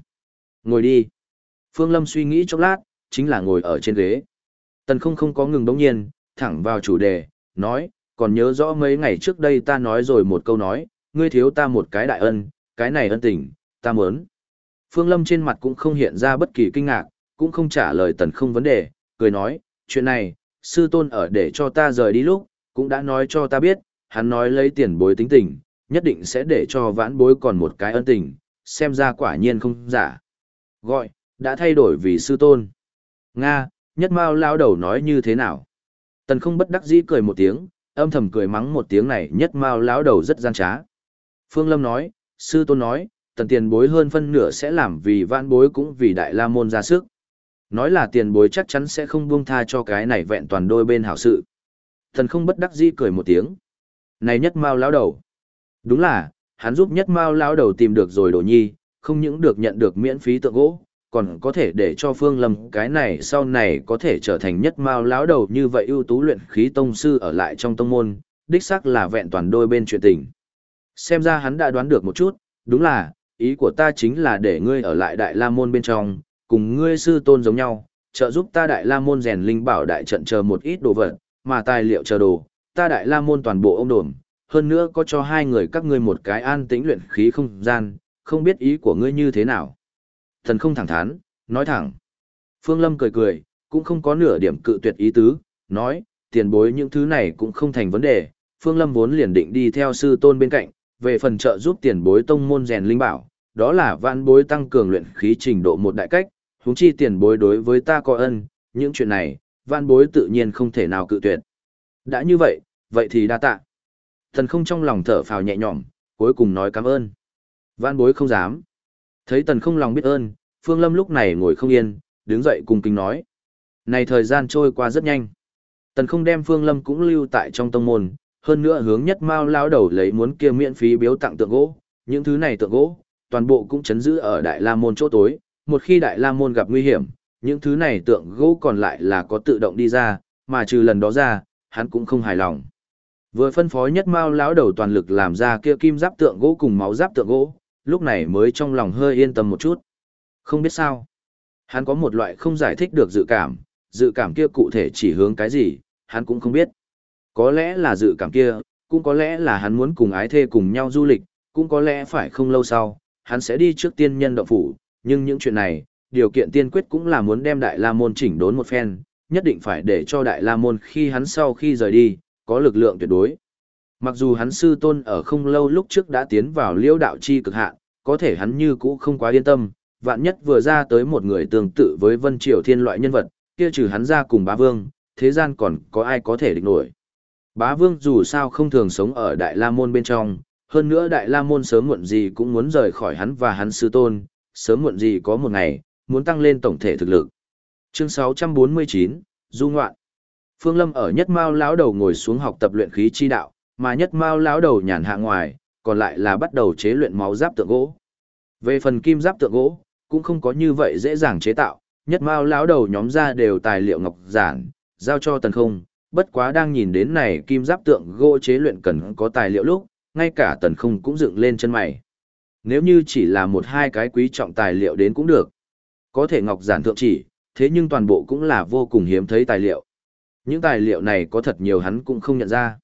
Ngồi đi. Phương Lâm suy nghĩ chốc lát, chính là ngồi ở trên ghế. Tần không không có ngừng đống nhiên, thẳng vào chủ đề, nói, còn nhớ rõ mấy ngày trước đây ta nói rồi một câu nói, ngươi thiếu ta một cái đại ân, cái này ân tình, ta muốn. Phương Lâm trên mặt cũng không hiện ra bất kỳ kinh ngạc, cũng không trả lời tần không vấn đề, cười nói, chuyện này, sư tôn ở để cho ta rời đi lúc, cũng đã nói cho ta biết, hắn nói lấy tiền bối tính tình, nhất định sẽ để cho vãn bối còn một cái ân tình, xem ra quả nhiên không giả. Gọi, đã thay đổi vì sư tôn. Nga, nhất mao lao đầu nói như thế nào? Tần không bất đắc dĩ cười một tiếng, âm thầm cười mắng một tiếng này nhất mao lão đầu rất gian trá. Phương Lâm nói, sư tôn nói, tần tiền bối hơn phân nửa sẽ làm vì vãn bối cũng vì đại la môn ra sức. Nói là tiền bối chắc chắn sẽ không buông tha cho cái này vẹn toàn đôi bên hảo sự. Thần không bất đắc dĩ cười một tiếng. Này nhất mao lão đầu. Đúng là, hắn giúp nhất mao lão đầu tìm được rồi đồ nhi, không những được nhận được miễn phí tượng gỗ, còn có thể để cho Phương Lâm cái này sau này có thể trở thành nhất mao lão đầu như vậy ưu tú luyện khí tông sư ở lại trong tông môn, đích xác là vẹn toàn đôi bên chuyện tình. Xem ra hắn đã đoán được một chút, đúng là, ý của ta chính là để ngươi ở lại Đại La Môn bên trong, cùng ngươi sư tôn giống nhau, trợ giúp ta Đại La Môn rèn linh bảo đại trận chờ một ít đồ vật, mà tài liệu chờ đồ, ta Đại La Môn toàn bộ ông đồn, hơn nữa có cho hai người các ngươi một cái an tĩnh luyện khí không gian, không biết ý của ngươi như thế nào. Thần không thẳng thắn, nói thẳng. Phương Lâm cười cười, cũng không có nửa điểm cự tuyệt ý tứ, nói, tiền bối những thứ này cũng không thành vấn đề. Phương Lâm vốn liền định đi theo sư tôn bên cạnh, về phần trợ giúp tiền bối tông môn rèn linh bảo, đó là vạn bối tăng cường luyện khí trình độ một đại cách, huống chi tiền bối đối với ta có ân, những chuyện này, vạn bối tự nhiên không thể nào cự tuyệt. Đã như vậy, vậy thì đa tạ. Tần không trong lòng thở phào nhẹ nhõm, cuối cùng nói cảm ơn. Vạn bối không dám. Thấy tần không lòng biết ơn, Phương Lâm lúc này ngồi không yên, đứng dậy cùng kính nói. Này thời gian trôi qua rất nhanh. Tần không đem Phương Lâm cũng lưu tại trong tông môn, hơn nữa hướng nhất mao lao đầu lấy muốn kia miễn phí biếu tặng tượng gỗ. Những thứ này tượng gỗ, toàn bộ cũng chấn giữ ở Đại La Môn chỗ tối. Một khi Đại La Môn gặp nguy hiểm, những thứ này tượng gỗ còn lại là có tự động đi ra, mà trừ lần đó ra, hắn cũng không hài lòng. Vừa phân phó nhất mao lão đầu toàn lực làm ra kia kim giáp tượng gỗ cùng máu giáp tượng gỗ, lúc này mới trong lòng hơi yên tâm một chút. Không biết sao, hắn có một loại không giải thích được dự cảm, dự cảm kia cụ thể chỉ hướng cái gì, hắn cũng không biết. Có lẽ là dự cảm kia, cũng có lẽ là hắn muốn cùng ái thê cùng nhau du lịch, cũng có lẽ phải không lâu sau, hắn sẽ đi trước tiên nhân động phủ, nhưng những chuyện này, điều kiện tiên quyết cũng là muốn đem Đại La Môn chỉnh đốn một phen, nhất định phải để cho Đại La Môn khi hắn sau khi rời đi, có lực lượng tuyệt đối. Mặc dù hắn sư tôn ở không lâu lúc trước đã tiến vào liễu đạo chi cực hạn, có thể hắn như cũ không quá yên tâm, vạn nhất vừa ra tới một người tương tự với Vân Triều Thiên loại nhân vật, kia trừ hắn ra cùng bá vương, thế gian còn có ai có thể địch nổi. Bá vương dù sao không thường sống ở Đại La Môn bên trong, hơn nữa Đại La Môn sớm muộn gì cũng muốn rời khỏi hắn và hắn sư tôn, sớm muộn gì có một ngày, muốn tăng lên tổng thể thực lực. Chương 649, Du Ngoạn Phương Lâm ở nhất mao lão đầu ngồi xuống học tập luyện khí chi đạo, mà nhất mao lão đầu nhàn hạ ngoài, còn lại là bắt đầu chế luyện máu giáp tượng gỗ. Về phần kim giáp tượng gỗ, cũng không có như vậy dễ dàng chế tạo, nhất mao lão đầu nhóm ra đều tài liệu ngọc giản, giao cho tần không, bất quá đang nhìn đến này kim giáp tượng gỗ chế luyện cần có tài liệu lúc, ngay cả tần không cũng dựng lên chân mày. Nếu như chỉ là một hai cái quý trọng tài liệu đến cũng được. Có thể ngọc giản thượng chỉ, thế nhưng toàn bộ cũng là vô cùng hiếm thấy tài liệu. Những tài liệu này có thật nhiều hắn cũng không nhận ra.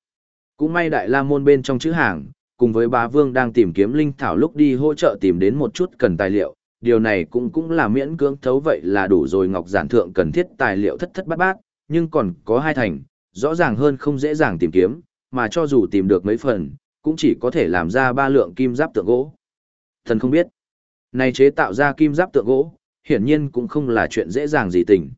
Cũng may đại la môn bên trong chữ hàng, cùng với bá vương đang tìm kiếm linh thảo lúc đi hỗ trợ tìm đến một chút cần tài liệu, điều này cũng cũng là miễn cưỡng thấu vậy là đủ rồi ngọc giản thượng cần thiết tài liệu thất thất bát bát, nhưng còn có hai thành, rõ ràng hơn không dễ dàng tìm kiếm, mà cho dù tìm được mấy phần, cũng chỉ có thể làm ra ba lượng kim giáp tượng gỗ. Thần không biết, này chế tạo ra kim giáp tượng gỗ, hiển nhiên cũng không là chuyện dễ dàng gì tình.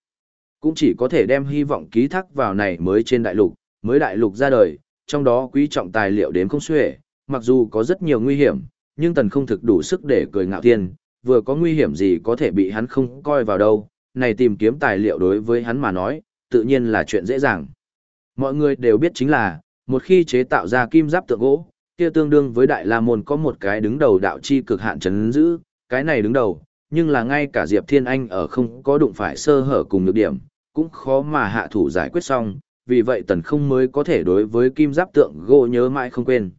Cũng chỉ có thể đem hy vọng ký thác vào này mới trên đại lục, mới đại lục ra đời, trong đó quý trọng tài liệu đến không xuể, mặc dù có rất nhiều nguy hiểm, nhưng tần không thực đủ sức để cười ngạo thiên, vừa có nguy hiểm gì có thể bị hắn không coi vào đâu, này tìm kiếm tài liệu đối với hắn mà nói, tự nhiên là chuyện dễ dàng. Mọi người đều biết chính là, một khi chế tạo ra kim giáp tượng gỗ, kia tương đương với Đại La Môn có một cái đứng đầu đạo chi cực hạn chấn giữ, cái này đứng đầu, nhưng là ngay cả Diệp Thiên Anh ở không có đụng phải sơ hở cùng nhược điểm, cũng khó mà hạ thủ giải quyết xong, vì vậy tần không mới có thể đối với kim giáp tượng gỗ nhớ mãi không quên.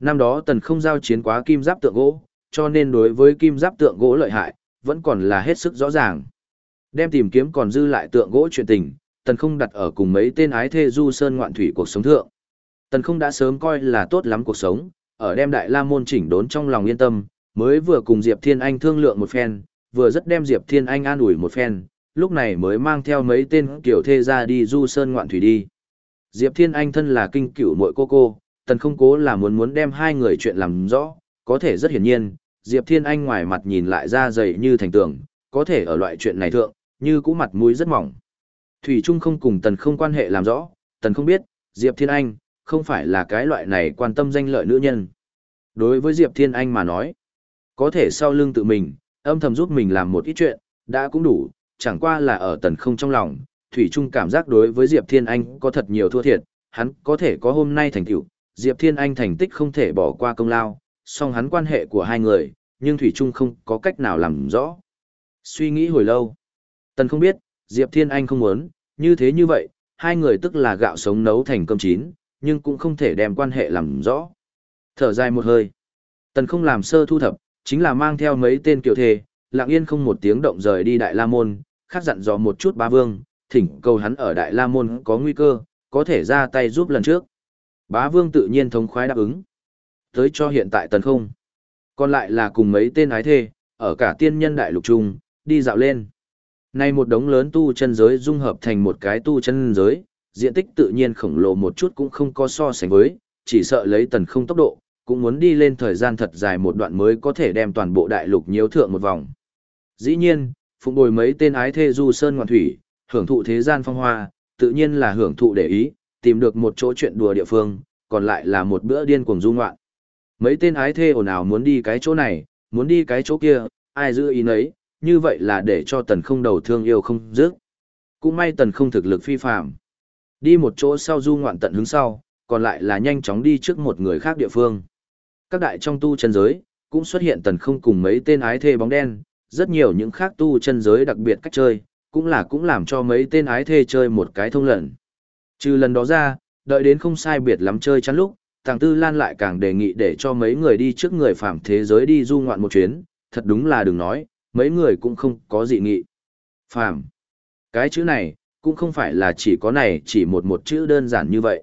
Năm đó tần không giao chiến quá kim giáp tượng gỗ, cho nên đối với kim giáp tượng gỗ lợi hại, vẫn còn là hết sức rõ ràng. Đem tìm kiếm còn dư lại tượng gỗ chuyện tình, tần không đặt ở cùng mấy tên ái thê du sơn ngoạn thủy cuộc sống thượng. Tần không đã sớm coi là tốt lắm cuộc sống, ở đem đại la môn chỉnh đốn trong lòng yên tâm, mới vừa cùng Diệp Thiên Anh thương lượng một phen, vừa rất đem Diệp Thiên Anh an ủi một phen, lúc này mới mang theo mấy tên kiểu thê ra đi du sơn ngoạn thủy đi. Diệp Thiên Anh thân là kinh cửu muội cô cô, tần không cố là muốn muốn đem hai người chuyện làm rõ, có thể rất hiển nhiên, Diệp Thiên Anh ngoài mặt nhìn lại ra dày như thành tường, có thể ở loại chuyện này thượng, như cũ mặt mũi rất mỏng. Thủy Trung không cùng tần không quan hệ làm rõ, tần không biết, Diệp Thiên Anh, không phải là cái loại này quan tâm danh lợi nữ nhân. Đối với Diệp Thiên Anh mà nói, có thể sau lưng tự mình, âm thầm giúp mình làm một ít chuyện, đã cũng đủ, chẳng qua là ở tần không trong lòng, Thủy Trung cảm giác đối với Diệp Thiên Anh có thật nhiều thua thiệt, hắn có thể có hôm nay thành tựu, Diệp Thiên Anh thành tích không thể bỏ qua công lao, song hắn quan hệ của hai người, nhưng Thủy Trung không có cách nào làm rõ. Suy nghĩ hồi lâu, tần không biết, Diệp Thiên Anh không muốn, như thế như vậy, hai người tức là gạo sống nấu thành cơm chín, nhưng cũng không thể đem quan hệ làm rõ. Thở dài một hơi, tần không làm sơ thu thập, chính là mang theo mấy tên kiều thề, lặng yên không một tiếng động rời đi Đại La Môn, khác dặn dò một chút bá vương, thỉnh cầu hắn ở Đại La Môn có nguy cơ, có thể ra tay giúp lần trước. Bá vương tự nhiên thống khoái đáp ứng. Tới cho hiện tại tần không. Còn lại là cùng mấy tên ái thê, ở cả tiên nhân đại lục trung, đi dạo lên. Nay một đống lớn tu chân giới dung hợp thành một cái tu chân giới, diện tích tự nhiên khổng lồ một chút cũng không có so sánh với, chỉ sợ lấy tần không tốc độ, cũng muốn đi lên thời gian thật dài một đoạn mới có thể đem toàn bộ đại lục nhiễu thượng một vòng. Dĩ nhiên, phụng bồi mấy tên ái thê du sơn ngoạn thủy, hưởng thụ thế gian phong hoa, tự nhiên là hưởng thụ để ý, tìm được một chỗ chuyện đùa địa phương, còn lại là một bữa điên cuồng du ngoạn. Mấy tên ái thê ồn ào muốn đi cái chỗ này, muốn đi cái chỗ kia, ai giữ ý nấy, như vậy là để cho tần không đầu thương yêu không dứt. Cũng may tần không thực lực phi phạm. Đi một chỗ sau du ngoạn tận hứng sau, còn lại là nhanh chóng đi trước một người khác địa phương. Các đại trong tu chân giới, cũng xuất hiện tần không cùng mấy tên ái thê bóng đen, rất nhiều những khác tu chân giới đặc biệt cách chơi, cũng là cũng làm cho mấy tên ái thê chơi một cái thông lần. Trừ lần đó ra, đợi đến không sai biệt lắm chơi chắn lúc, Tàng Tư Lan lại càng đề nghị để cho mấy người đi trước người phạm thế giới đi du ngoạn một chuyến, thật đúng là đừng nói, mấy người cũng không có dị nghị. Phạm. Cái chữ này, cũng không phải là chỉ có này chỉ một một chữ đơn giản như vậy.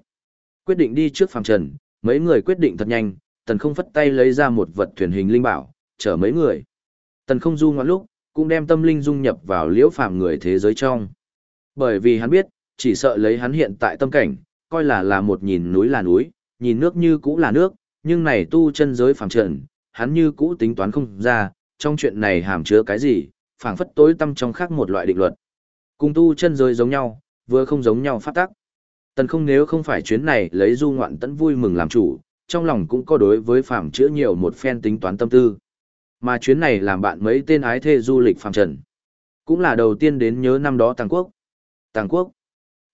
Quyết định đi trước phạm trần, mấy người quyết định thật nhanh, tần không phất tay lấy ra một vật thuyền hình linh bảo, chở mấy người. Tần không du ngoạn lúc, cũng đem tâm linh dung nhập vào liễu phàm người thế giới trong. Bởi vì hắn biết, chỉ sợ lấy hắn hiện tại tâm cảnh, coi là là một nhìn núi là núi, nhìn nước như cũ là nước, nhưng này tu chân giới phàm trần, hắn như cũ tính toán không ra, trong chuyện này hàm chứa cái gì, phảng phất tối tâm trong khác một loại định luật. Cùng tu chân giới giống nhau, vừa không giống nhau phát tắc. Tần không nếu không phải chuyến này lấy du ngoạn tẫn vui mừng làm chủ, trong lòng cũng có đối với phạm chữa nhiều một phen tính toán tâm tư. Mà chuyến này làm bạn mấy tên ái thê du lịch phạm trần. Cũng là đầu tiên đến nhớ năm đó Tàng Quốc. Tàng Quốc.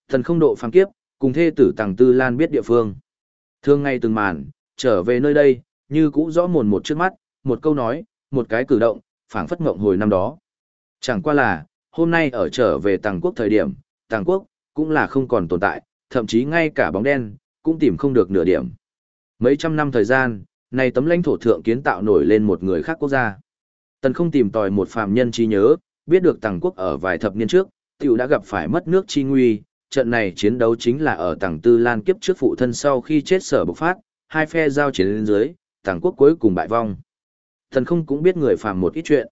Thần không độ phàm kiếp, cùng thê tử Tàng Tư Lan biết địa phương. Thương ngay từng màn, trở về nơi đây, như cũ rõ mồn một trước mắt, một câu nói, một cái cử động, phảng phất ngộng hồi năm đó. Chẳng qua là, hôm nay ở trở về Tàng Quốc thời điểm, Tàng Quốc, cũng là không còn tồn tại, thậm chí ngay cả bóng đen, cũng tìm không được nửa điểm. Mấy trăm năm thời gian, này tấm lãnh thổ thượng kiến tạo nổi lên một người khác quốc gia. Tần không tìm tòi một phàm nhân trí nhớ, biết được Tàng Quốc ở vài thập niên trước, tiểu đã gặp phải mất nước chi nguy, trận này chiến đấu chính là ở Tàng Tư Lan kiếp trước phụ thân sau khi chết sở bộc phát, hai phe giao chiến lên dưới, Tàng Quốc cuối cùng bại vong. Tần không cũng biết người phàm một ít chuyện.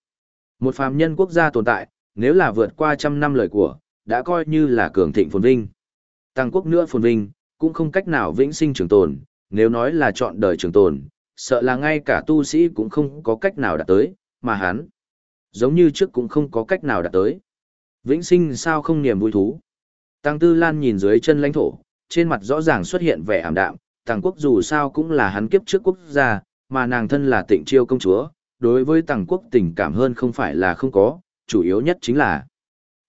Một phàm nhân quốc gia tồn tại, nếu là vượt qua trăm năm lời của, đã coi như là cường thịnh phồn vinh. Tàng Quốc nữa phồn vinh, cũng không cách nào vĩnh sinh trường tồn, nếu nói là chọn đời trường tồn, sợ là ngay cả tu sĩ cũng không có cách nào đạt tới, mà hắn, giống như trước cũng không có cách nào đạt tới. Vĩnh sinh sao không niềm vui thú. Tăng Tư Lan nhìn dưới chân lãnh thổ, trên mặt rõ ràng xuất hiện vẻ ảm đạm, Tăng quốc dù sao cũng là hắn kiếp trước quốc gia, mà nàng thân là tịnh chiêu công chúa, đối với Tăng quốc tình cảm hơn không phải là không có, chủ yếu nhất chính là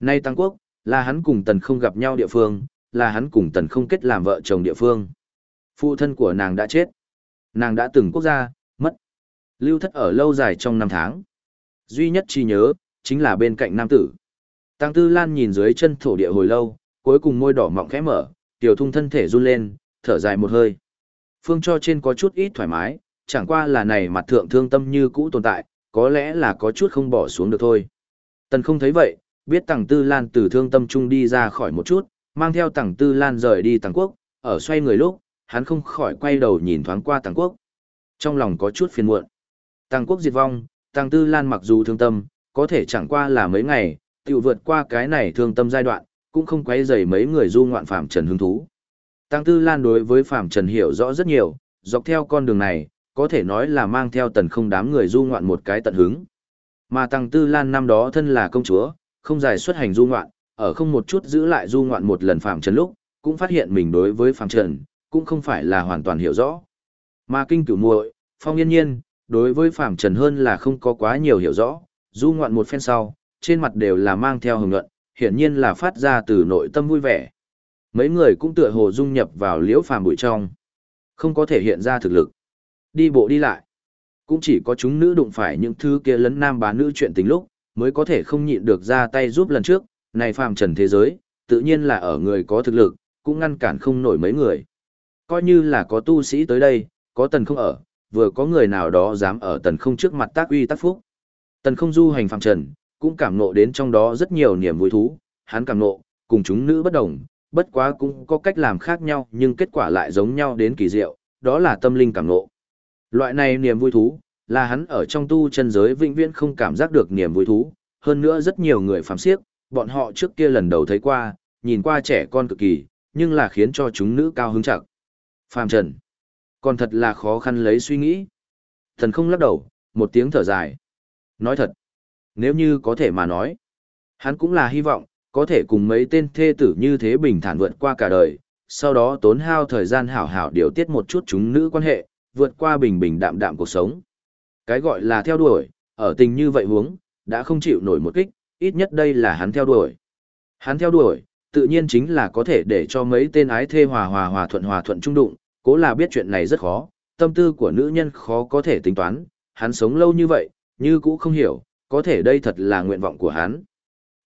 Nay Tăng quốc, là hắn cùng tần không gặp nhau địa phương, là hắn cùng tần không kết làm vợ chồng địa phương. Phụ thân của nàng đã chết. Nàng đã từng quốc gia, mất. Lưu thất ở lâu dài trong năm tháng. Duy nhất chi nhớ, chính là bên cạnh nam tử. Tăng Tư Lan nhìn dưới chân thổ địa hồi lâu, cuối cùng môi đỏ mọng khẽ mở, tiểu thung thân thể run lên, thở dài một hơi. Phương cho trên có chút ít thoải mái, chẳng qua là này mặt thượng thương tâm như cũ tồn tại, có lẽ là có chút không bỏ xuống được thôi. Tần không thấy vậy, biết Tăng Tư Lan từ thương tâm trung đi ra khỏi một chút, mang theo Tăng Tư Lan rời đi Tằng Quốc, ở xoay người lúc, hắn không khỏi quay đầu nhìn thoáng qua Tăng Quốc. Trong lòng có chút phiền muộn. Tăng Quốc diệt vong, Tăng Tư Lan mặc dù thương tâm, có thể chẳng qua là mấy ngày, tiểu vượt qua cái này thương tâm giai đoạn, cũng không quấy rầy mấy người du ngoạn Phạm Trần hứng thú. Tăng Tư Lan đối với Phạm Trần hiểu rõ rất nhiều, dọc theo con đường này, có thể nói là mang theo tần không đám người du ngoạn một cái tận hứng. Mà Tăng Tư Lan năm đó thân là công chúa, không giải xuất hành du ngoạn, ở không một chút giữ lại du ngoạn một lần Phạm Trần lúc, cũng phát hiện mình đối với Phạm Trần, cũng không phải là hoàn toàn hiểu rõ. Mà kinh cửu muội, phong yên nhiên, đối với Phạm Trần hơn là không có quá nhiều hiểu rõ, du ngoạn một phen sau, trên mặt đều là mang theo hồng nhuận, hiển nhiên là phát ra từ nội tâm vui vẻ. Mấy người cũng tựa hồ dung nhập vào liễu phàm bụi trong, không có thể hiện ra thực lực. Đi bộ đi lại, cũng chỉ có chúng nữ đụng phải những thứ kia lấn nam bá nữ chuyện tình lúc, mới có thể không nhịn được ra tay giúp lần trước, này phàm trần thế giới, tự nhiên là ở người có thực lực, cũng ngăn cản không nổi mấy người. Coi như là có tu sĩ tới đây, có tần không ở, vừa có người nào đó dám ở tần không trước mặt tác uy tác phúc. Tần không du hành phạm trần, cũng cảm nộ đến trong đó rất nhiều niềm vui thú, hắn cảm nộ, cùng chúng nữ bất đồng, bất quá cũng có cách làm khác nhau nhưng kết quả lại giống nhau đến kỳ diệu, đó là tâm linh cảm nộ. Loại này niềm vui thú, là hắn ở trong tu chân giới vĩnh viễn không cảm giác được niềm vui thú, hơn nữa rất nhiều người phàm siếc, bọn họ trước kia lần đầu thấy qua, nhìn qua trẻ con cực kỳ, nhưng là khiến cho chúng nữ cao hứng chặt. Phàm Trần, còn thật là khó khăn lấy suy nghĩ. Thần không lắc đầu, một tiếng thở dài. Nói thật, nếu như có thể mà nói, hắn cũng là hy vọng, có thể cùng mấy tên thê tử như thế bình thản vượt qua cả đời, sau đó tốn hao thời gian hảo hảo điều tiết một chút chúng nữ quan hệ, vượt qua bình bình đạm đạm cuộc sống. Cái gọi là theo đuổi, ở tình như vậy huống, đã không chịu nổi một kích, ít nhất đây là hắn theo đuổi. Hắn theo đuổi, tự nhiên chính là có thể để cho mấy tên ái thê hòa hòa hòa thuận hòa thuận trung đụng, cố là biết chuyện này rất khó, tâm tư của nữ nhân khó có thể tính toán, hắn sống lâu như vậy, như cũ không hiểu, có thể đây thật là nguyện vọng của hắn.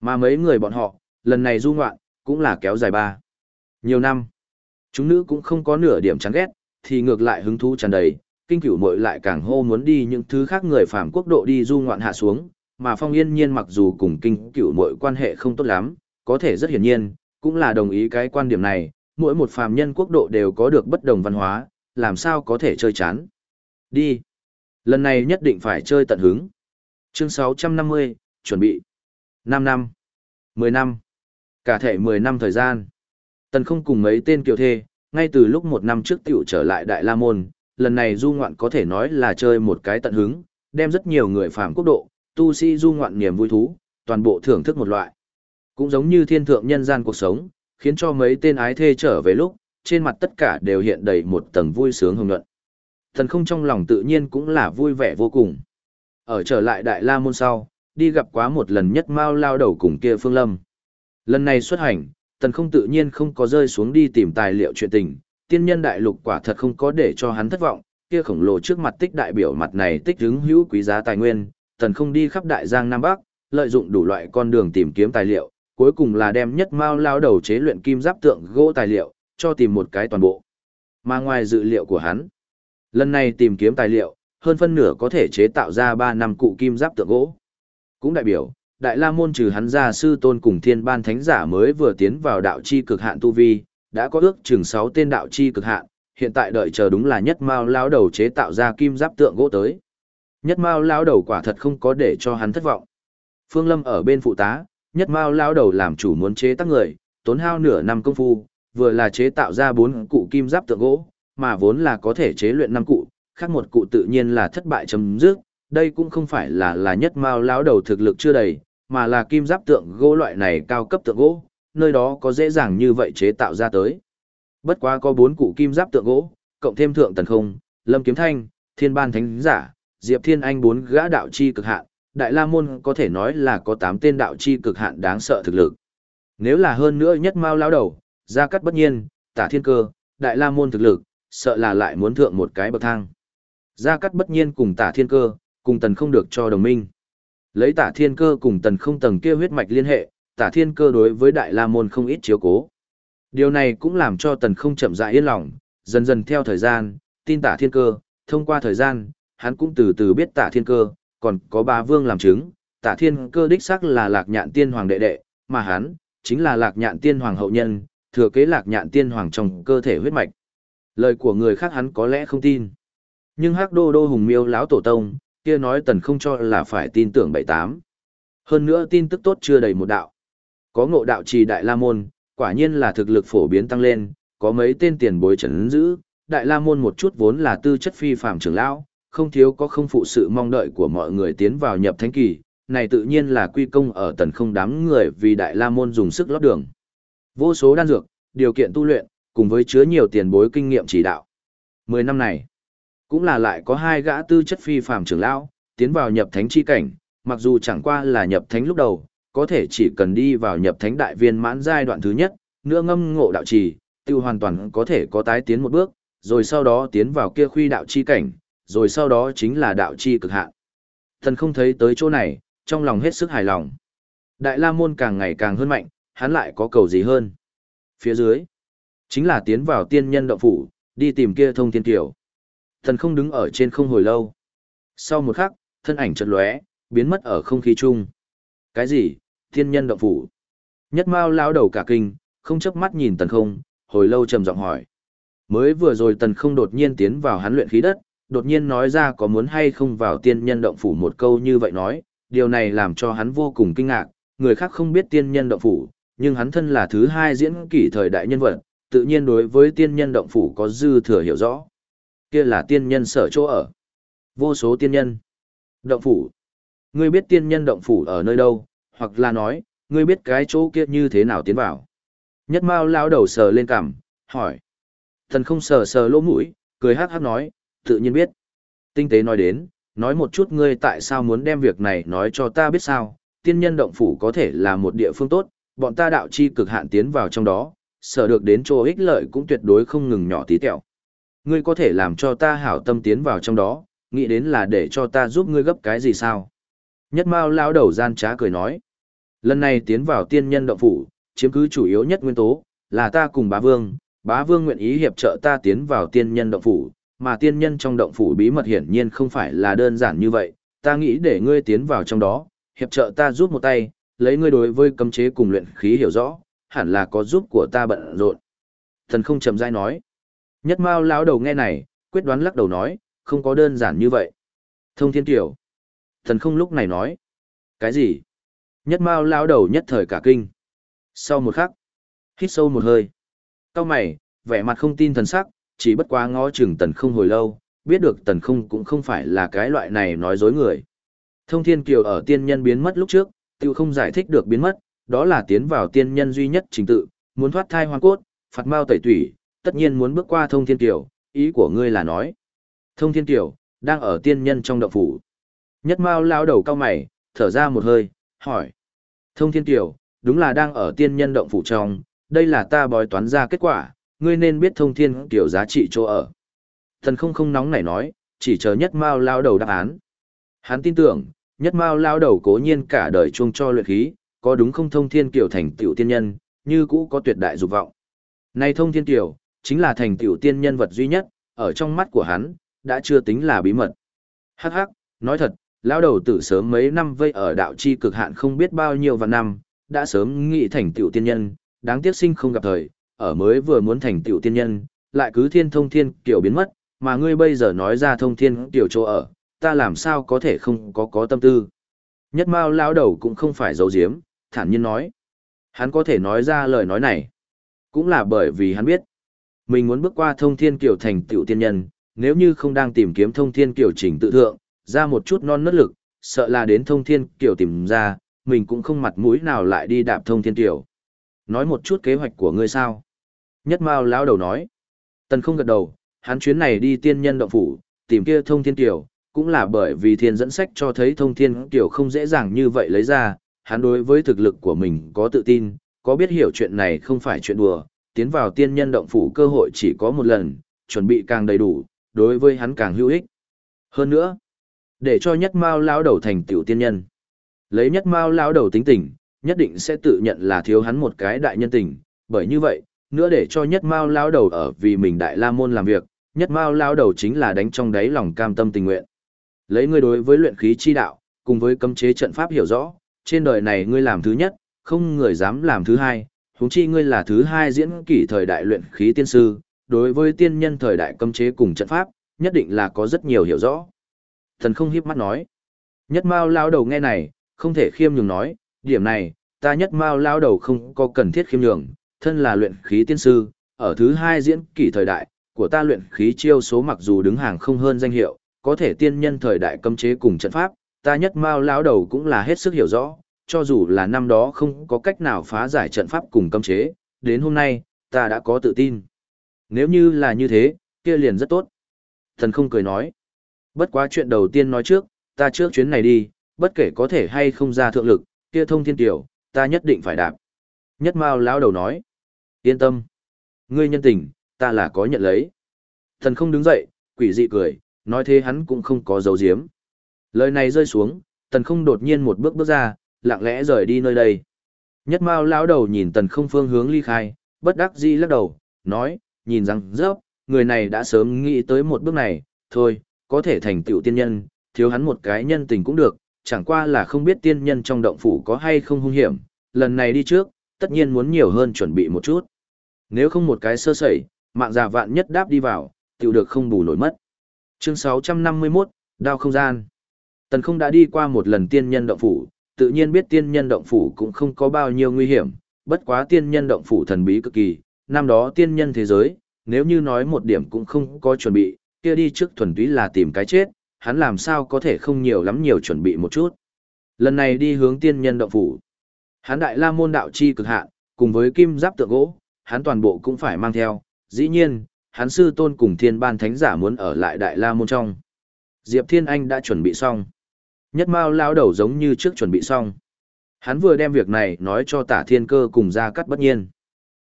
Mà mấy người bọn họ, lần này du ngoạn, cũng là kéo dài ba. Nhiều năm, chúng nữ cũng không có nửa điểm chán ghét, thì ngược lại hứng thú tràn đầy, kinh cửu muội lại càng hô muốn đi những thứ khác người phàm quốc độ đi du ngoạn hạ xuống, mà Phong Yên Nhiên mặc dù cùng kinh cửu muội quan hệ không tốt lắm, có thể rất hiển nhiên, cũng là đồng ý cái quan điểm này, mỗi một phàm nhân quốc độ đều có được bất đồng văn hóa, làm sao có thể chơi chán. Đi. Lần này nhất định phải chơi tận hứng. Chương 650, chuẩn bị. 5 năm. 10 năm. Cả thể 10 năm thời gian. Tần không cùng mấy tên kiều thê, ngay từ lúc một năm trước tiểu trở lại Đại La Môn, lần này du ngoạn có thể nói là chơi một cái tận hứng, đem rất nhiều người phàm quốc độ, tu sĩ du ngoạn niềm vui thú, toàn bộ thưởng thức một loại. Cũng giống như thiên thượng nhân gian cuộc sống, khiến cho mấy tên ái thê trở về lúc, trên mặt tất cả đều hiện đầy một tầng vui sướng hồng nhuận. Thần không trong lòng tự nhiên cũng là vui vẻ vô cùng. Ở trở lại Đại La Môn sau, đi gặp quá một lần nhất mau lao đầu cùng kia Phương Lâm. Lần này xuất hành, tần không tự nhiên không có rơi xuống đi tìm tài liệu chuyện tình, tiên nhân đại lục quả thật không có để cho hắn thất vọng, kia khổng lồ trước mặt tích đại biểu mặt này tích hứng hữu quý giá tài nguyên, tần không đi khắp đại giang Nam Bắc, lợi dụng đủ loại con đường tìm kiếm tài liệu, cuối cùng là đem nhất mao lao đầu chế luyện kim giáp tượng gỗ tài liệu, cho tìm một cái toàn bộ. Mà ngoài dự liệu của hắn, lần này tìm kiếm tài liệu, hơn phân nửa có thể chế tạo ra 3 năm cụ kim giáp tượng gỗ. Cũng đại biểu, Đại La Môn trừ hắn ra sư tôn cùng thiên ban thánh giả mới vừa tiến vào đạo chi cực hạn tu vi, đã có ước chừng 6 tên đạo chi cực hạn, hiện tại đợi chờ đúng là nhất mao lao đầu chế tạo ra kim giáp tượng gỗ tới. Nhất mao lao đầu quả thật không có để cho hắn thất vọng. Phương Lâm ở bên phụ tá, nhất mao lao đầu làm chủ muốn chế tác người, tốn hao nửa năm công phu, vừa là chế tạo ra bốn cụ kim giáp tượng gỗ, mà vốn là có thể chế luyện năm cụ, khác một cụ tự nhiên là thất bại chấm dứt, đây cũng không phải là là nhất mao lão đầu thực lực chưa đầy, mà là kim giáp tượng gỗ loại này cao cấp tượng gỗ, nơi đó có dễ dàng như vậy chế tạo ra tới. Bất quá có bốn cụ kim giáp tượng gỗ, cộng thêm thượng tần không, lâm kiếm thanh, thiên ban thánh giả, diệp thiên anh bốn gã đạo chi cực hạn, đại la môn có thể nói là có tám tên đạo chi cực hạn đáng sợ thực lực. Nếu là hơn nữa nhất Mau lão đầu, gia cắt bất nhiên, tả thiên cơ, đại la môn thực lực, sợ là lại muốn thượng một cái bậc thang. Gia cắt bất nhiên cùng tả thiên cơ, cùng tần không được cho đồng minh. Lấy tả thiên cơ cùng tần không tầng kia huyết mạch liên hệ, tả thiên cơ đối với đại la môn không ít chiếu cố. Điều này cũng làm cho tần không chậm rãi yên lòng, dần dần theo thời gian, tin tả thiên cơ, thông qua thời gian, hắn cũng từ từ biết tả thiên cơ, còn có ba vương làm chứng, tả thiên cơ đích xác là lạc nhạn tiên hoàng đệ đệ, mà hắn, chính là lạc nhạn tiên hoàng hậu nhân, thừa kế lạc nhạn tiên hoàng trong cơ thể huyết mạch. Lời của người khác hắn có lẽ không tin. Nhưng hắc đô đô hùng miêu lão tổ tông, kia nói tần không cho là phải tin tưởng bảy tám. Hơn nữa tin tức tốt chưa đầy một đạo. Có ngộ đạo trì đại la môn, quả nhiên là thực lực phổ biến tăng lên, có mấy tên tiền bối trấn giữ, đại la môn một chút vốn là tư chất phi phàm trưởng lão, không thiếu có không phụ sự mong đợi của mọi người tiến vào nhập thánh kỳ, này tự nhiên là quy công ở tần không đám người vì đại la môn dùng sức lót đường. Vô số đan dược, điều kiện tu luyện, cùng với chứa nhiều tiền bối kinh nghiệm chỉ đạo. Mười năm này, cũng là lại có hai gã tư chất phi phàm trưởng lão, tiến vào nhập thánh chi cảnh, mặc dù chẳng qua là nhập thánh lúc đầu, có thể chỉ cần đi vào nhập thánh đại viên mãn giai đoạn thứ nhất, nữa ngâm ngộ đạo trì, tiêu hoàn toàn có thể có tái tiến một bước, rồi sau đó tiến vào kia khuy đạo chi cảnh, rồi sau đó chính là đạo chi cực hạn. Thần không thấy tới chỗ này, trong lòng hết sức hài lòng. Đại La Môn càng ngày càng hơn mạnh, hắn lại có cầu gì hơn. Phía dưới, chính là tiến vào tiên nhân động phủ, đi tìm kia thông thiên tiểu. Thần không đứng ở trên không hồi lâu. Sau một khắc, thân ảnh chợt lóe, biến mất ở không khí chung. Cái gì? Tiên nhân động phủ. Nhất Mao lao đầu cả kinh, không chớp mắt nhìn Tần Không, hồi lâu trầm giọng hỏi. Mới vừa rồi Tần Không đột nhiên tiến vào hắn luyện khí đất, đột nhiên nói ra có muốn hay không vào tiên nhân động phủ một câu như vậy nói, điều này làm cho hắn vô cùng kinh ngạc, người khác không biết tiên nhân động phủ, nhưng hắn thân là thứ hai diễn kỷ thời đại nhân vật, tự nhiên đối với tiên nhân động phủ có dư thừa hiểu rõ. Kia là tiên nhân sở chỗ ở. Vô số tiên nhân. Động phủ. Ngươi biết tiên nhân động phủ ở nơi đâu, hoặc là nói, ngươi biết cái chỗ kia như thế nào tiến vào. Nhất Mao lão đầu sờ lên cằm, hỏi. Thần không sờ sờ lỗ mũi, cười hát hát nói, tự nhiên biết. Tinh tế nói đến, nói một chút ngươi tại sao muốn đem việc này nói cho ta biết sao, tiên nhân động phủ có thể là một địa phương tốt, bọn ta đạo chi cực hạn tiến vào trong đó, sở được đến chỗ ích lợi cũng tuyệt đối không ngừng nhỏ tí tẹo. Ngươi có thể làm cho ta hảo tâm tiến vào trong đó, nghĩ đến là để cho ta giúp ngươi gấp cái gì sao? Nhất Mao lão đầu gian trá cười nói. Lần này tiến vào tiên nhân động phủ, chiếm cứ chủ yếu nhất nguyên tố, là ta cùng bá vương, bá vương nguyện ý hiệp trợ ta tiến vào tiên nhân động phủ, mà tiên nhân trong động phủ bí mật hiển nhiên không phải là đơn giản như vậy, ta nghĩ để ngươi tiến vào trong đó, hiệp trợ ta giúp một tay, lấy ngươi đối với cấm chế cùng luyện khí hiểu rõ, hẳn là có giúp của ta bận rộn. Thần không chậm rãi nói. Nhất Mao lão đầu nghe này, quyết đoán lắc đầu nói, không có đơn giản như vậy. Thông thiên tiểu. Thần không lúc này nói. Cái gì? Nhất Mao lão đầu nhất thời cả kinh. Sau một khắc, hít sâu một hơi. Cao mày, vẻ mặt không tin thần sắc, chỉ bất quá ngó chừng tần không hồi lâu, biết được tần không cũng không phải là cái loại này nói dối người. Thông thiên kiều ở tiên nhân biến mất lúc trước, tiêu không giải thích được biến mất, đó là tiến vào tiên nhân duy nhất trình tự, muốn thoát thai hoang cốt, phạt mao tẩy tủy, tất nhiên muốn bước qua thông thiên kiều, ý của ngươi là nói. Thông thiên kiều, đang ở tiên nhân trong động phủ. Nhất mao lao đầu cao mày, thở ra một hơi, hỏi. Thông thiên kiều, đúng là đang ở tiên nhân động phủ trong, đây là ta bói toán ra kết quả, ngươi nên biết thông thiên kiểu giá trị chỗ ở. Thần không không nóng nảy nói, chỉ chờ nhất mao lao đầu đáp án. Hắn tin tưởng, nhất mao lao đầu cố nhiên cả đời chuông cho luyện khí, có đúng không thông thiên kiểu thành tiểu tiên nhân, như cũ có tuyệt đại dục vọng. Này thông thiên kiểu, chính là thành tiểu tiên nhân vật duy nhất, ở trong mắt của hắn, đã chưa tính là bí mật. Hắc hắc, nói thật, lao đầu tử sớm mấy năm vây ở đạo chi cực hạn không biết bao nhiêu vạn năm, đã sớm nghĩ thành tiểu tiên nhân, đáng tiếc sinh không gặp thời, ở mới vừa muốn thành tiểu tiên nhân, lại cứ thiên thông thiên kiểu biến mất, mà ngươi bây giờ nói ra thông thiên tiểu chỗ ở, ta làm sao có thể không có có tâm tư. Nhất Mao lão đầu cũng không phải giấu giếm, thản nhiên nói. Hắn có thể nói ra lời nói này, cũng là bởi vì hắn biết. Mình muốn bước qua thông thiên kiểu thành tiểu tiên nhân, nếu như không đang tìm kiếm thông thiên kiểu chỉnh tự thượng, ra một chút non nớt lực, sợ là đến thông thiên kiểu tìm ra, mình cũng không mặt mũi nào lại đi đạp thông thiên kiểu. Nói một chút kế hoạch của ngươi sao? Nhất Mao lão đầu nói. Tần không gật đầu, hắn chuyến này đi tiên nhân động phủ, tìm kia thông thiên tiểu, cũng là bởi vì thiên dẫn sách cho thấy thông thiên tiểu không dễ dàng như vậy lấy ra, hắn đối với thực lực của mình có tự tin, có biết hiểu chuyện này không phải chuyện đùa, tiến vào tiên nhân động phủ cơ hội chỉ có một lần, chuẩn bị càng đầy đủ, đối với hắn càng hữu ích. Hơn nữa, để cho nhất mao lão đầu thành tiểu tiên nhân. Lấy nhất mao lão đầu tính tình, nhất định sẽ tự nhận là thiếu hắn một cái đại nhân tình, bởi như vậy, nữa để cho nhất mao lao đầu ở vì mình đại la môn làm việc, nhất mao lao đầu chính là đánh trong đáy lòng cam tâm tình nguyện. Lấy ngươi đối với luyện khí chi đạo, cùng với cấm chế trận pháp hiểu rõ, trên đời này ngươi làm thứ nhất, không người dám làm thứ hai, huống chi ngươi là thứ hai diễn kỷ thời đại luyện khí tiên sư, đối với tiên nhân thời đại cấm chế cùng trận pháp, nhất định là có rất nhiều hiểu rõ. Thần không hiếp mắt nói. Nhất mao lao đầu nghe này, không thể khiêm nhường nói, điểm này, ta nhất mao lao đầu không có cần thiết khiêm nhường, thân là luyện khí tiên sư, ở thứ hai diễn kỷ thời đại, của ta luyện khí chiêu số mặc dù đứng hàng không hơn danh hiệu, có thể tiên nhân thời đại cấm chế cùng trận pháp, ta nhất mao lão đầu cũng là hết sức hiểu rõ, cho dù là năm đó không có cách nào phá giải trận pháp cùng cấm chế, đến hôm nay, ta đã có tự tin. Nếu như là như thế, kia liền rất tốt. Thần không cười nói. Bất quá chuyện đầu tiên nói trước, ta trước chuyến này đi, bất kể có thể hay không ra thượng lực, kia thông thiên tiểu, ta nhất định phải đạp. Nhất Mao lão đầu nói, yên tâm, ngươi nhân tình, ta là có nhận lấy. Thần không đứng dậy, quỷ dị cười, nói thế hắn cũng không có dấu diếm. Lời này rơi xuống, tần không đột nhiên một bước bước ra, lặng lẽ rời đi nơi đây. Nhất Mao lão đầu nhìn tần không phương hướng ly khai, bất đắc dĩ lắc đầu, nói, nhìn rằng rớp, người này đã sớm nghĩ tới một bước này, thôi, có thể thành tựu tiên nhân, thiếu hắn một cái nhân tình cũng được, chẳng qua là không biết tiên nhân trong động phủ có hay không hung hiểm, lần này đi trước, tất nhiên muốn nhiều hơn chuẩn bị một chút. Nếu không một cái sơ sẩy, mạng già vạn nhất đáp đi vào, tiểu được không bù nổi mất. Chương 651, Đao không gian. Tần không đã đi qua một lần tiên nhân động phủ, tự nhiên biết tiên nhân động phủ cũng không có bao nhiêu nguy hiểm, bất quá tiên nhân động phủ thần bí cực kỳ, năm đó tiên nhân thế giới, nếu như nói một điểm cũng không có chuẩn bị, kia đi trước thuần túy là tìm cái chết, hắn làm sao có thể không nhiều lắm nhiều chuẩn bị một chút. Lần này đi hướng tiên nhân động phủ, Hán đại la môn đạo chi cực hạn, cùng với kim giáp tượng gỗ, hắn toàn bộ cũng phải mang theo, dĩ nhiên, hắn sư tôn cùng thiên ban thánh giả muốn ở lại Đại La Môn trong. Diệp Thiên Anh đã chuẩn bị xong. Nhất Mao lao đầu giống như trước chuẩn bị xong. Hắn vừa đem việc này nói cho tả thiên cơ cùng ra cắt bất nhiên.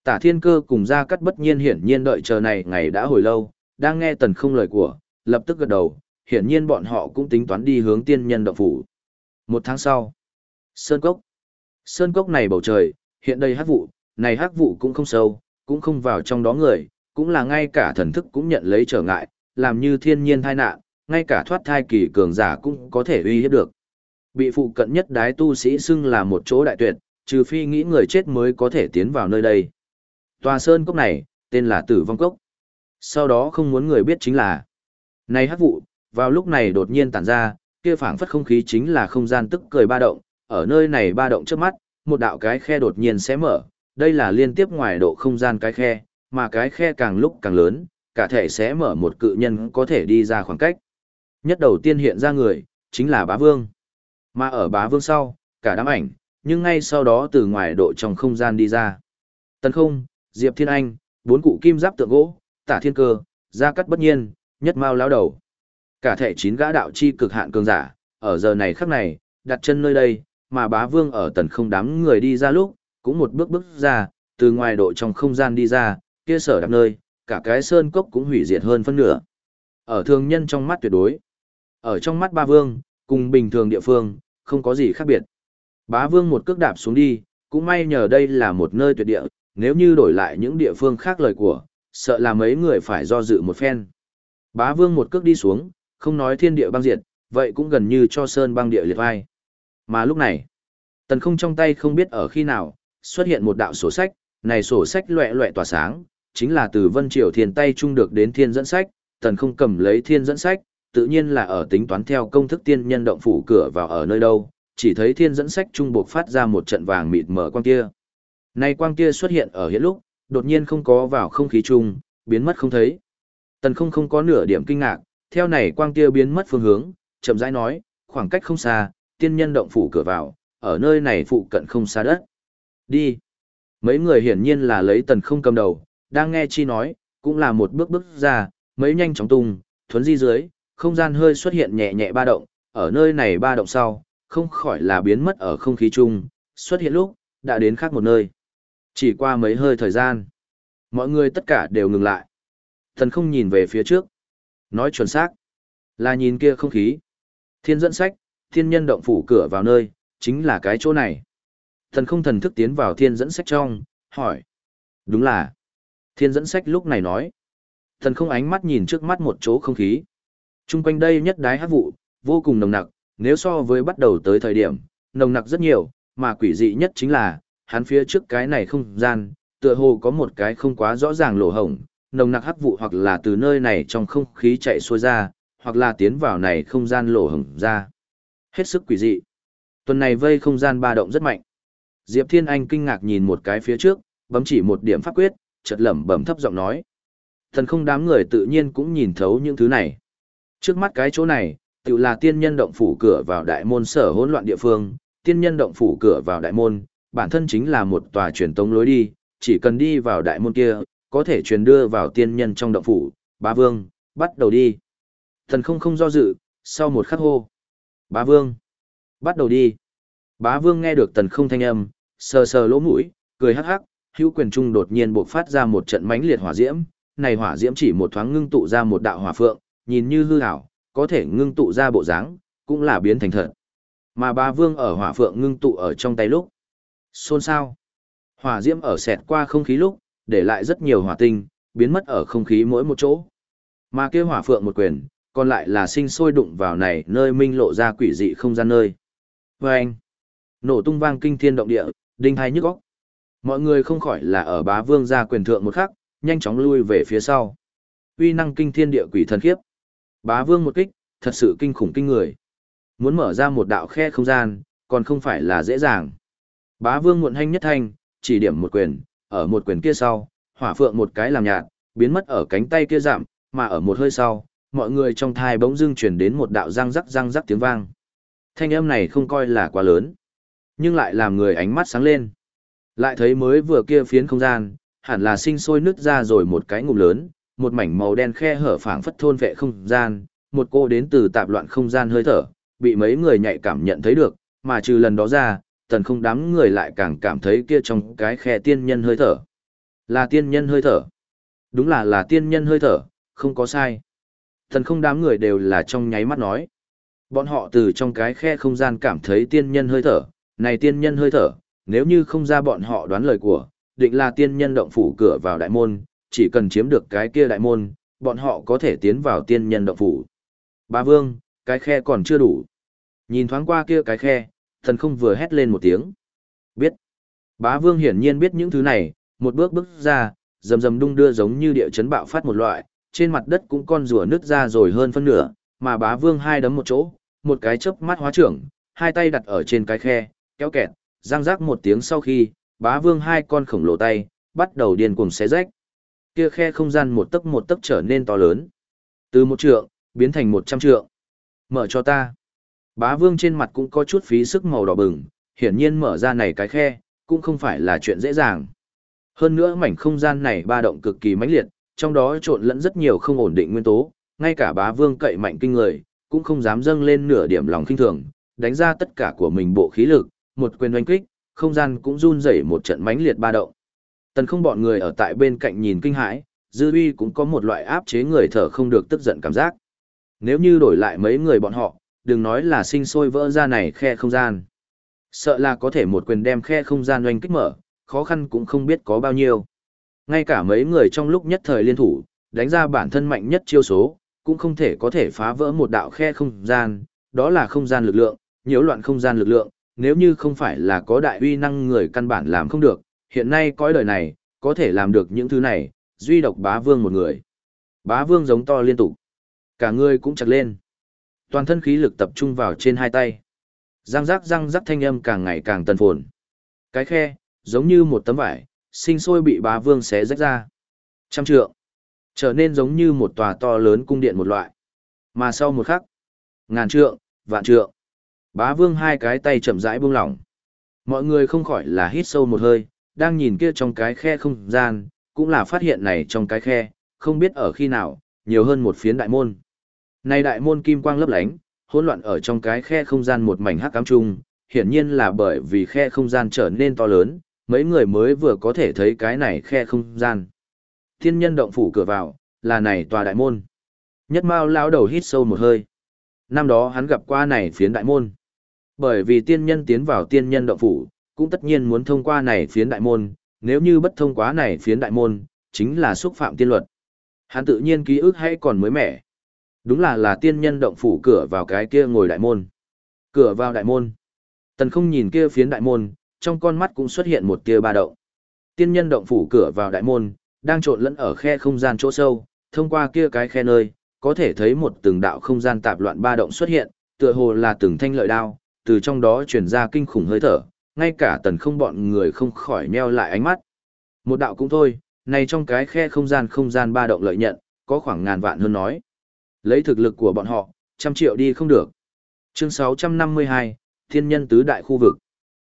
Tả thiên cơ cùng ra cắt bất nhiên hiển nhiên đợi chờ này ngày đã hồi lâu, đang nghe tần không lời của, lập tức gật đầu, hiển nhiên bọn họ cũng tính toán đi hướng tiên nhân động phủ. Một tháng sau, Sơn Cốc. Sơn Cốc này bầu trời, hiện đây hắc vụ, này hắc vụ cũng không sâu, cũng không vào trong đó người, cũng là ngay cả thần thức cũng nhận lấy trở ngại, làm như thiên nhiên thai nạn, ngay cả thoát thai kỳ cường giả cũng có thể uy hiếp được. Bị phụ cận nhất đái tu sĩ xưng là một chỗ đại tuyệt, trừ phi nghĩ người chết mới có thể tiến vào nơi đây. Tòa sơn cốc này, tên là Tử Vong Cốc. Sau đó không muốn người biết chính là, này hắc vụ, vào lúc này đột nhiên tản ra, kia phảng phất không khí chính là không gian tức cười ba động, ở nơi này ba động trước mắt, một đạo cái khe đột nhiên sẽ mở, đây là liên tiếp ngoài độ không gian cái khe, mà cái khe càng lúc càng lớn, cả thể sẽ mở một cự nhân có thể đi ra khoảng cách. Nhất đầu tiên hiện ra người, chính là bá vương. Mà ở bá vương sau, cả đám ảnh, nhưng ngay sau đó từ ngoài độ trong không gian đi ra. Tần không, Diệp Thiên Anh, bốn cụ kim giáp tượng gỗ, tả thiên cơ, gia cắt bất nhiên, nhất mau lão đầu. Cả thể chín gã đạo chi cực hạn cường giả, ở giờ này khắc này, đặt chân nơi đây, mà bá vương ở tần không đám người đi ra lúc, cũng một bước bước ra, từ ngoài độ trong không gian đi ra, kia sở đạp nơi, cả cái sơn cốc cũng hủy diệt hơn phân nửa. Ở thường nhân trong mắt tuyệt đối, ở trong mắt ba vương, cùng bình thường địa phương, không có gì khác biệt. Bá vương một cước đạp xuống đi, cũng may nhờ đây là một nơi tuyệt địa, nếu như đổi lại những địa phương khác lời của, sợ là mấy người phải do dự một phen. Bá vương một cước đi xuống, không nói thiên địa băng diệt, vậy cũng gần như cho sơn băng địa liệt vai. Mà lúc này, tần không trong tay không biết ở khi nào, xuất hiện một đạo sổ sách, này sổ sách loẹ loẹ tỏa sáng, chính là từ vân triều thiên tay trung được đến thiên dẫn sách, tần không cầm lấy thiên dẫn sách, tự nhiên là ở tính toán theo công thức tiên nhân động phủ cửa vào ở nơi đâu, chỉ thấy thiên dẫn sách trung buộc phát ra một trận vàng mịt mở quang kia. Này quang kia xuất hiện ở hiện lúc, đột nhiên không có vào không khí chung, biến mất không thấy. Tần không không có nửa điểm kinh ngạc, theo này quang kia biến mất phương hướng, chậm rãi nói, khoảng cách không xa, tiên nhân động phủ cửa vào, ở nơi này phụ cận không xa đất. Đi. Mấy người hiển nhiên là lấy tần không cầm đầu, đang nghe chi nói, cũng là một bước bước ra, mấy nhanh chóng tung, thuấn di dưới, không gian hơi xuất hiện nhẹ nhẹ ba động, ở nơi này ba động sau, không khỏi là biến mất ở không khí chung, xuất hiện lúc, đã đến khác một nơi. Chỉ qua mấy hơi thời gian, mọi người tất cả đều ngừng lại. Thần không nhìn về phía trước. Nói chuẩn xác, là nhìn kia không khí. Thiên dẫn sách, thiên nhân động phủ cửa vào nơi, chính là cái chỗ này. Thần không thần thức tiến vào thiên dẫn sách trong, hỏi. Đúng là. Thiên dẫn sách lúc này nói. Thần không ánh mắt nhìn trước mắt một chỗ không khí. Trung quanh đây nhất đái hát vụ, vô cùng nồng nặc, nếu so với bắt đầu tới thời điểm, nồng nặc rất nhiều, mà quỷ dị nhất chính là, hắn phía trước cái này không gian, tựa hồ có một cái không quá rõ ràng lỗ hổng, nồng nặc hắc vụ hoặc là từ nơi này trong không khí chạy xuôi ra, hoặc là tiến vào này không gian lỗ hổng ra. Hết sức quỷ dị. Tuần này vây không gian ba động rất mạnh. Diệp Thiên Anh kinh ngạc nhìn một cái phía trước, bấm chỉ một điểm pháp quyết, chợt lẩm bẩm thấp giọng nói. Thần không đám người tự nhiên cũng nhìn thấu những thứ này. Trước mắt cái chỗ này, tự là tiên nhân động phủ cửa vào đại môn sở hỗn loạn địa phương, tiên nhân động phủ cửa vào đại môn, bản thân chính là một tòa truyền tống lối đi, chỉ cần đi vào đại môn kia, có thể truyền đưa vào tiên nhân trong động phủ, ba vương, bắt đầu đi. Thần không không do dự, sau một khắc hô. Bá vương, bắt đầu đi. Bá vương nghe được tần không thanh âm, sờ sờ lỗ mũi, cười hắc hắc, hữu quyền trung đột nhiên bộc phát ra một trận mãnh liệt hỏa diễm, này hỏa diễm chỉ một thoáng ngưng tụ ra một đạo hỏa phượng, nhìn như hư ảo, có thể ngưng tụ ra bộ dáng, cũng là biến thành thật. Mà bá vương ở hỏa phượng ngưng tụ ở trong tay lúc. Xôn xao, Hỏa diễm ở xẹt qua không khí lúc, để lại rất nhiều hỏa tinh, biến mất ở không khí mỗi một chỗ. Mà kia hỏa phượng một quyền, còn lại là sinh sôi đụng vào này nơi minh lộ ra quỷ dị không gian nơi. Và anh, nổ tung vang kinh thiên động địa, đinh hai nhức óc. Mọi người không khỏi là ở bá vương gia quyền thượng một khắc, nhanh chóng lui về phía sau. Uy năng kinh thiên địa quỷ thần khiếp. Bá vương một kích, thật sự kinh khủng kinh người. Muốn mở ra một đạo khe không gian, còn không phải là dễ dàng. Bá vương muộn hanh nhất thanh, chỉ điểm một quyền, ở một quyền kia sau, hỏa phượng một cái làm nhạt, biến mất ở cánh tay kia giảm, mà ở một hơi sau, mọi người trong thai bỗng dưng chuyển đến một đạo răng rắc răng rắc tiếng vang. Thanh âm này không coi là quá lớn, nhưng lại làm người ánh mắt sáng lên. Lại thấy mới vừa kia phiến không gian, hẳn là sinh sôi nứt ra rồi một cái ngụm lớn, một mảnh màu đen khe hở phảng phất thôn vệ không gian, một cô đến từ tạp loạn không gian hơi thở, bị mấy người nhạy cảm nhận thấy được, mà trừ lần đó ra, tần không đám người lại càng cảm thấy kia trong cái khe tiên nhân hơi thở. Là tiên nhân hơi thở. Đúng là là tiên nhân hơi thở, không có sai. Thần không đám người đều là trong nháy mắt nói. Bọn họ từ trong cái khe không gian cảm thấy tiên nhân hơi thở, này tiên nhân hơi thở, nếu như không ra bọn họ đoán lời của, định là tiên nhân động phủ cửa vào đại môn, chỉ cần chiếm được cái kia đại môn, bọn họ có thể tiến vào tiên nhân động phủ. Bá vương, cái khe còn chưa đủ. Nhìn thoáng qua kia cái khe, thần không vừa hét lên một tiếng. Biết. Bá vương hiển nhiên biết những thứ này, một bước bước ra, rầm rầm đung đưa giống như địa chấn bạo phát một loại, trên mặt đất cũng con rùa nứt ra rồi hơn phân nửa, mà bá vương hai đấm một chỗ, một cái chớp mắt hóa trưởng, hai tay đặt ở trên cái khe, kéo kẹt, răng rác một tiếng sau khi, bá vương hai con khổng lồ tay, bắt đầu điên cuồng xé rách. Kia khe không gian một tấc một tấc trở nên to lớn. Từ một trượng, biến thành một trăm trượng. Mở cho ta. Bá vương trên mặt cũng có chút phí sức màu đỏ bừng, hiển nhiên mở ra này cái khe, cũng không phải là chuyện dễ dàng. Hơn nữa mảnh không gian này ba động cực kỳ mãnh liệt, trong đó trộn lẫn rất nhiều không ổn định nguyên tố, ngay cả bá vương cậy mạnh kinh người, cũng không dám dâng lên nửa điểm lòng kinh thường, đánh ra tất cả của mình bộ khí lực, một quyền oanh kích, không gian cũng run rẩy một trận mãnh liệt ba động. Tần không bọn người ở tại bên cạnh nhìn kinh hãi, dư uy cũng có một loại áp chế người thở không được tức giận cảm giác. Nếu như đổi lại mấy người bọn họ, đừng nói là sinh sôi vỡ ra này khe không gian. Sợ là có thể một quyền đem khe không gian oanh kích mở, khó khăn cũng không biết có bao nhiêu. Ngay cả mấy người trong lúc nhất thời liên thủ, đánh ra bản thân mạnh nhất chiêu số, cũng không thể có thể phá vỡ một đạo khe không gian, đó là không gian lực lượng, nhiễu loạn không gian lực lượng, nếu như không phải là có đại uy năng người căn bản làm không được, hiện nay cõi đời này, có thể làm được những thứ này, duy độc bá vương một người. Bá vương giống to liên tục. Cả người cũng chặt lên. Toàn thân khí lực tập trung vào trên hai tay. Răng rắc răng rắc thanh âm càng ngày càng tần phồn. Cái khe, giống như một tấm vải, sinh sôi bị bá vương xé rách ra. Trăm trượng. Trở nên giống như một tòa to lớn cung điện một loại. Mà sau một khắc, ngàn trượng, vạn trượng. Bá vương hai cái tay chậm rãi buông lỏng. Mọi người không khỏi là hít sâu một hơi, đang nhìn kia trong cái khe không gian, cũng là phát hiện này trong cái khe, không biết ở khi nào, nhiều hơn một phiến đại môn. Này đại môn kim quang lấp lánh, hỗn loạn ở trong cái khe không gian một mảnh hắc ám chung, hiển nhiên là bởi vì khe không gian trở nên to lớn, mấy người mới vừa có thể thấy cái này khe không gian. Thiên nhân động phủ cửa vào, là này tòa đại môn. Nhất Mao lão đầu hít sâu một hơi. Năm đó hắn gặp qua này phiến đại môn. Bởi vì tiên nhân tiến vào tiên nhân động phủ, cũng tất nhiên muốn thông qua này phiến đại môn, nếu như bất thông qua này phiến đại môn, chính là xúc phạm tiên luật. Hắn tự nhiên ký ức hay còn mới mẻ. Đúng là là tiên nhân động phủ cửa vào cái kia ngồi đại môn. Cửa vào đại môn. Tần không nhìn kia phiến đại môn, trong con mắt cũng xuất hiện một tia ba động. Tiên nhân động phủ cửa vào đại môn, đang trộn lẫn ở khe không gian chỗ sâu, thông qua kia cái khe nơi, có thể thấy một từng đạo không gian tạp loạn ba động xuất hiện, tựa hồ là từng thanh lợi đao, từ trong đó truyền ra kinh khủng hơi thở, ngay cả tần không bọn người không khỏi nheo lại ánh mắt. Một đạo cũng thôi, này trong cái khe không gian không gian ba động lợi nhận, có khoảng ngàn vạn hơn nói. Lấy thực lực của bọn họ, trăm triệu đi không được. Chương 652, Thiên nhân tứ đại khu vực.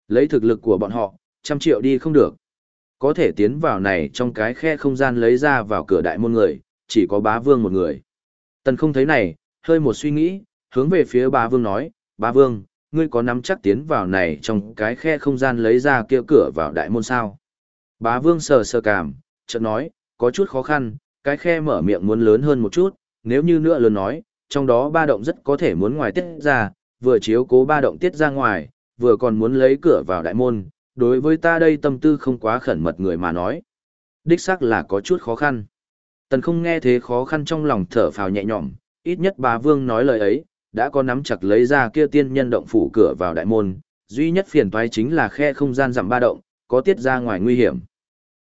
Lấy thực lực của bọn họ, trăm triệu đi không được. Có thể tiến vào này trong cái khe không gian lấy ra vào cửa đại môn người, chỉ có bá vương một người. Tần không thấy này, hơi một suy nghĩ, hướng về phía bá vương nói, bá vương, ngươi có nắm chắc tiến vào này trong cái khe không gian lấy ra kia cửa vào đại môn sao. Bá vương sờ sờ cảm, chợt nói, có chút khó khăn, cái khe mở miệng muốn lớn hơn một chút, nếu như nữa lớn nói, trong đó ba động rất có thể muốn ngoài tiết ra, vừa chiếu cố ba động tiết ra ngoài, vừa còn muốn lấy cửa vào đại môn, đối với ta đây tâm tư không quá khẩn mật người mà nói. Đích xác là có chút khó khăn. Tần không nghe thế khó khăn trong lòng thở phào nhẹ nhõm, ít nhất bà Vương nói lời ấy, đã có nắm chặt lấy ra kia tiên nhân động phủ cửa vào đại môn, duy nhất phiền toái chính là khe không gian dặm ba động, có tiết ra ngoài nguy hiểm.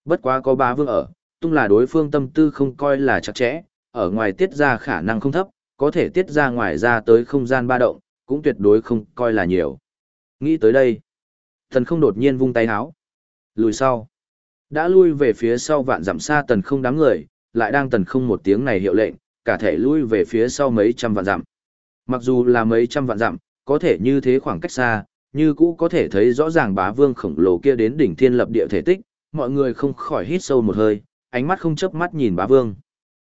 Bất quá có bà Vương ở, tung là đối phương tâm tư không coi là chặt chẽ, ở ngoài tiết ra khả năng không thấp, có thể tiết ra ngoài ra tới không gian ba động, cũng tuyệt đối không coi là nhiều. Nghĩ tới đây, thần không đột nhiên vung tay háo. Lùi sau. Đã lui về phía sau vạn dặm xa tần không đám người, lại đang tần không một tiếng này hiệu lệnh, cả thể lui về phía sau mấy trăm vạn dặm. Mặc dù là mấy trăm vạn dặm, có thể như thế khoảng cách xa, như cũ có thể thấy rõ ràng bá vương khổng lồ kia đến đỉnh thiên lập địa thể tích, mọi người không khỏi hít sâu một hơi, ánh mắt không chớp mắt nhìn bá vương.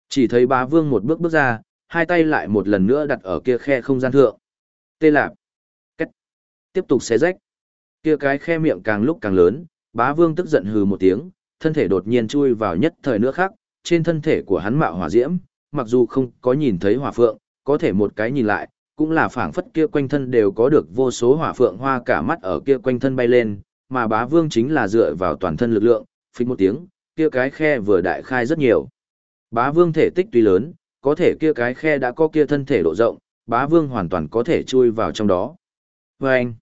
Chỉ thấy bá vương một bước bước ra, hai tay lại một lần nữa đặt ở kia khe không gian thượng. Tê lạp. Tiếp tục xé rách. Kia cái khe miệng càng lúc càng lớn, bá vương tức giận hừ một tiếng, thân thể đột nhiên chui vào nhất thời nữa khác, trên thân thể của hắn mạo hỏa diễm, mặc dù không có nhìn thấy hỏa phượng, có thể một cái nhìn lại, cũng là phảng phất kia quanh thân đều có được vô số hỏa phượng hoa cả mắt ở kia quanh thân bay lên, mà bá vương chính là dựa vào toàn thân lực lượng, phích một tiếng, kia cái khe vừa đại khai rất nhiều. Bá vương thể tích tuy lớn, có thể kia cái khe đã có kia thân thể độ rộng, bá vương hoàn toàn có thể chui vào trong đó. Và anh,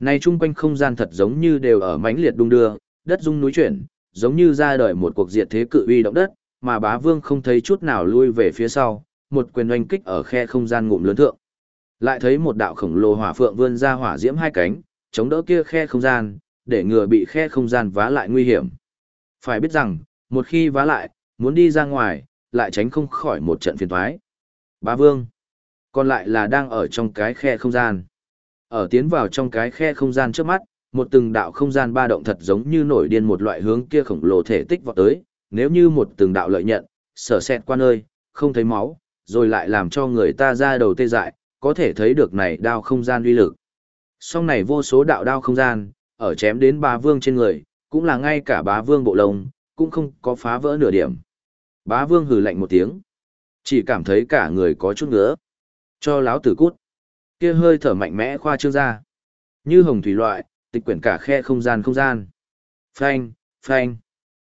này chung quanh không gian thật giống như đều ở mãnh liệt đung đưa, đất rung núi chuyển, giống như ra đời một cuộc diệt thế cự uy động đất, mà bá vương không thấy chút nào lui về phía sau, một quyền oanh kích ở khe không gian ngụm lớn thượng. Lại thấy một đạo khổng lồ hỏa phượng vươn ra hỏa diễm hai cánh, chống đỡ kia khe không gian, để ngừa bị khe không gian vá lại nguy hiểm. Phải biết rằng, một khi vá lại, muốn đi ra ngoài, lại tránh không khỏi một trận phiền toái. Bá vương, còn lại là đang ở trong cái khe không gian. Ở tiến vào trong cái khe không gian trước mắt, một từng đạo không gian ba động thật giống như nổi điên một loại hướng kia khổng lồ thể tích vọt tới, nếu như một từng đạo lợi nhận, sở xẹt qua nơi, không thấy máu, rồi lại làm cho người ta ra đầu tê dại, có thể thấy được này đao không gian uy lực. Song này vô số đạo đao không gian, ở chém đến bá vương trên người, cũng là ngay cả bá vương bộ lông, cũng không có phá vỡ nửa điểm. Bá vương hừ lạnh một tiếng, chỉ cảm thấy cả người có chút ngứa. Cho láo tử cút kia hơi thở mạnh mẽ khoa trương ra. Như hồng thủy loại, tịch quyển cả khe không gian không gian. Phanh, phanh.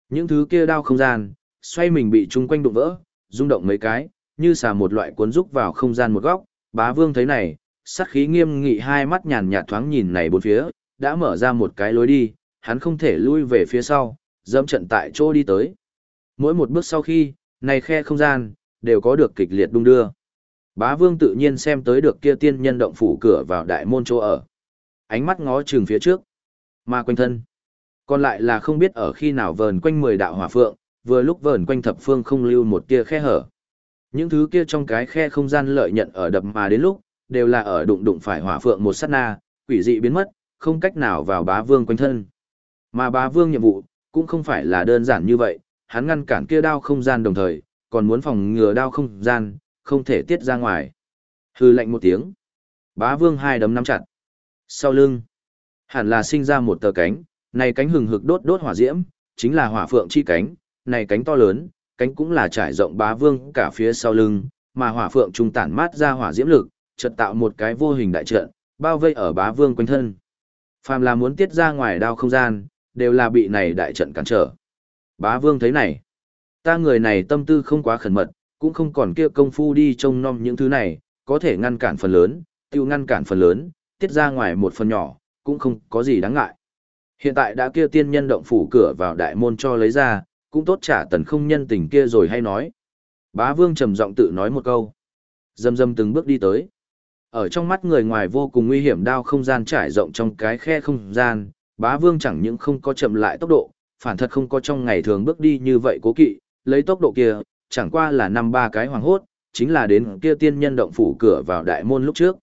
Những thứ kia đao không gian, xoay mình bị chung quanh đụng vỡ, rung động mấy cái, như xà một loại cuốn rúc vào không gian một góc. Bá vương thấy này, sắc khí nghiêm nghị hai mắt nhàn nhạt thoáng nhìn này bốn phía, đã mở ra một cái lối đi, hắn không thể lui về phía sau, dẫm trận tại chỗ đi tới. Mỗi một bước sau khi, này khe không gian, đều có được kịch liệt đung đưa. Bá vương tự nhiên xem tới được kia tiên nhân động phủ cửa vào đại môn chỗ ở. Ánh mắt ngó chừng phía trước. Mà quanh thân. Còn lại là không biết ở khi nào vờn quanh mười đạo hỏa phượng, vừa lúc vờn quanh thập phương không lưu một tia khe hở. Những thứ kia trong cái khe không gian lợi nhận ở đập mà đến lúc, đều là ở đụng đụng phải hỏa phượng một sát na, quỷ dị biến mất, không cách nào vào bá vương quanh thân. Mà bá vương nhiệm vụ, cũng không phải là đơn giản như vậy, hắn ngăn cản kia đao không gian đồng thời, còn muốn phòng ngừa đao không gian, không thể tiết ra ngoài. Hư lệnh một tiếng. Bá vương hai đấm nắm chặt. Sau lưng, hẳn là sinh ra một tờ cánh, này cánh hừng hực đốt đốt hỏa diễm, chính là hỏa phượng chi cánh, này cánh to lớn, cánh cũng là trải rộng bá vương cả phía sau lưng, mà hỏa phượng trung tản mát ra hỏa diễm lực, chợt tạo một cái vô hình đại trận, bao vây ở bá vương quanh thân. Phàm là muốn tiết ra ngoài đao không gian, đều là bị này đại trận cản trở. Bá vương thấy này, ta người này tâm tư không quá khẩn mật, cũng không còn kia công phu đi trông nom những thứ này, có thể ngăn cản phần lớn, tiêu ngăn cản phần lớn, tiết ra ngoài một phần nhỏ, cũng không có gì đáng ngại. Hiện tại đã kia tiên nhân động phủ cửa vào đại môn cho lấy ra, cũng tốt trả tần không nhân tình kia rồi hay nói. Bá vương trầm giọng tự nói một câu. Dâm dâm từng bước đi tới. Ở trong mắt người ngoài vô cùng nguy hiểm đao không gian trải rộng trong cái khe không gian, bá vương chẳng những không có chậm lại tốc độ, phản thật không có trong ngày thường bước đi như vậy cố kỵ, lấy tốc độ kia, chẳng qua là năm ba cái hoàng hốt, chính là đến kia tiên nhân động phủ cửa vào đại môn lúc trước.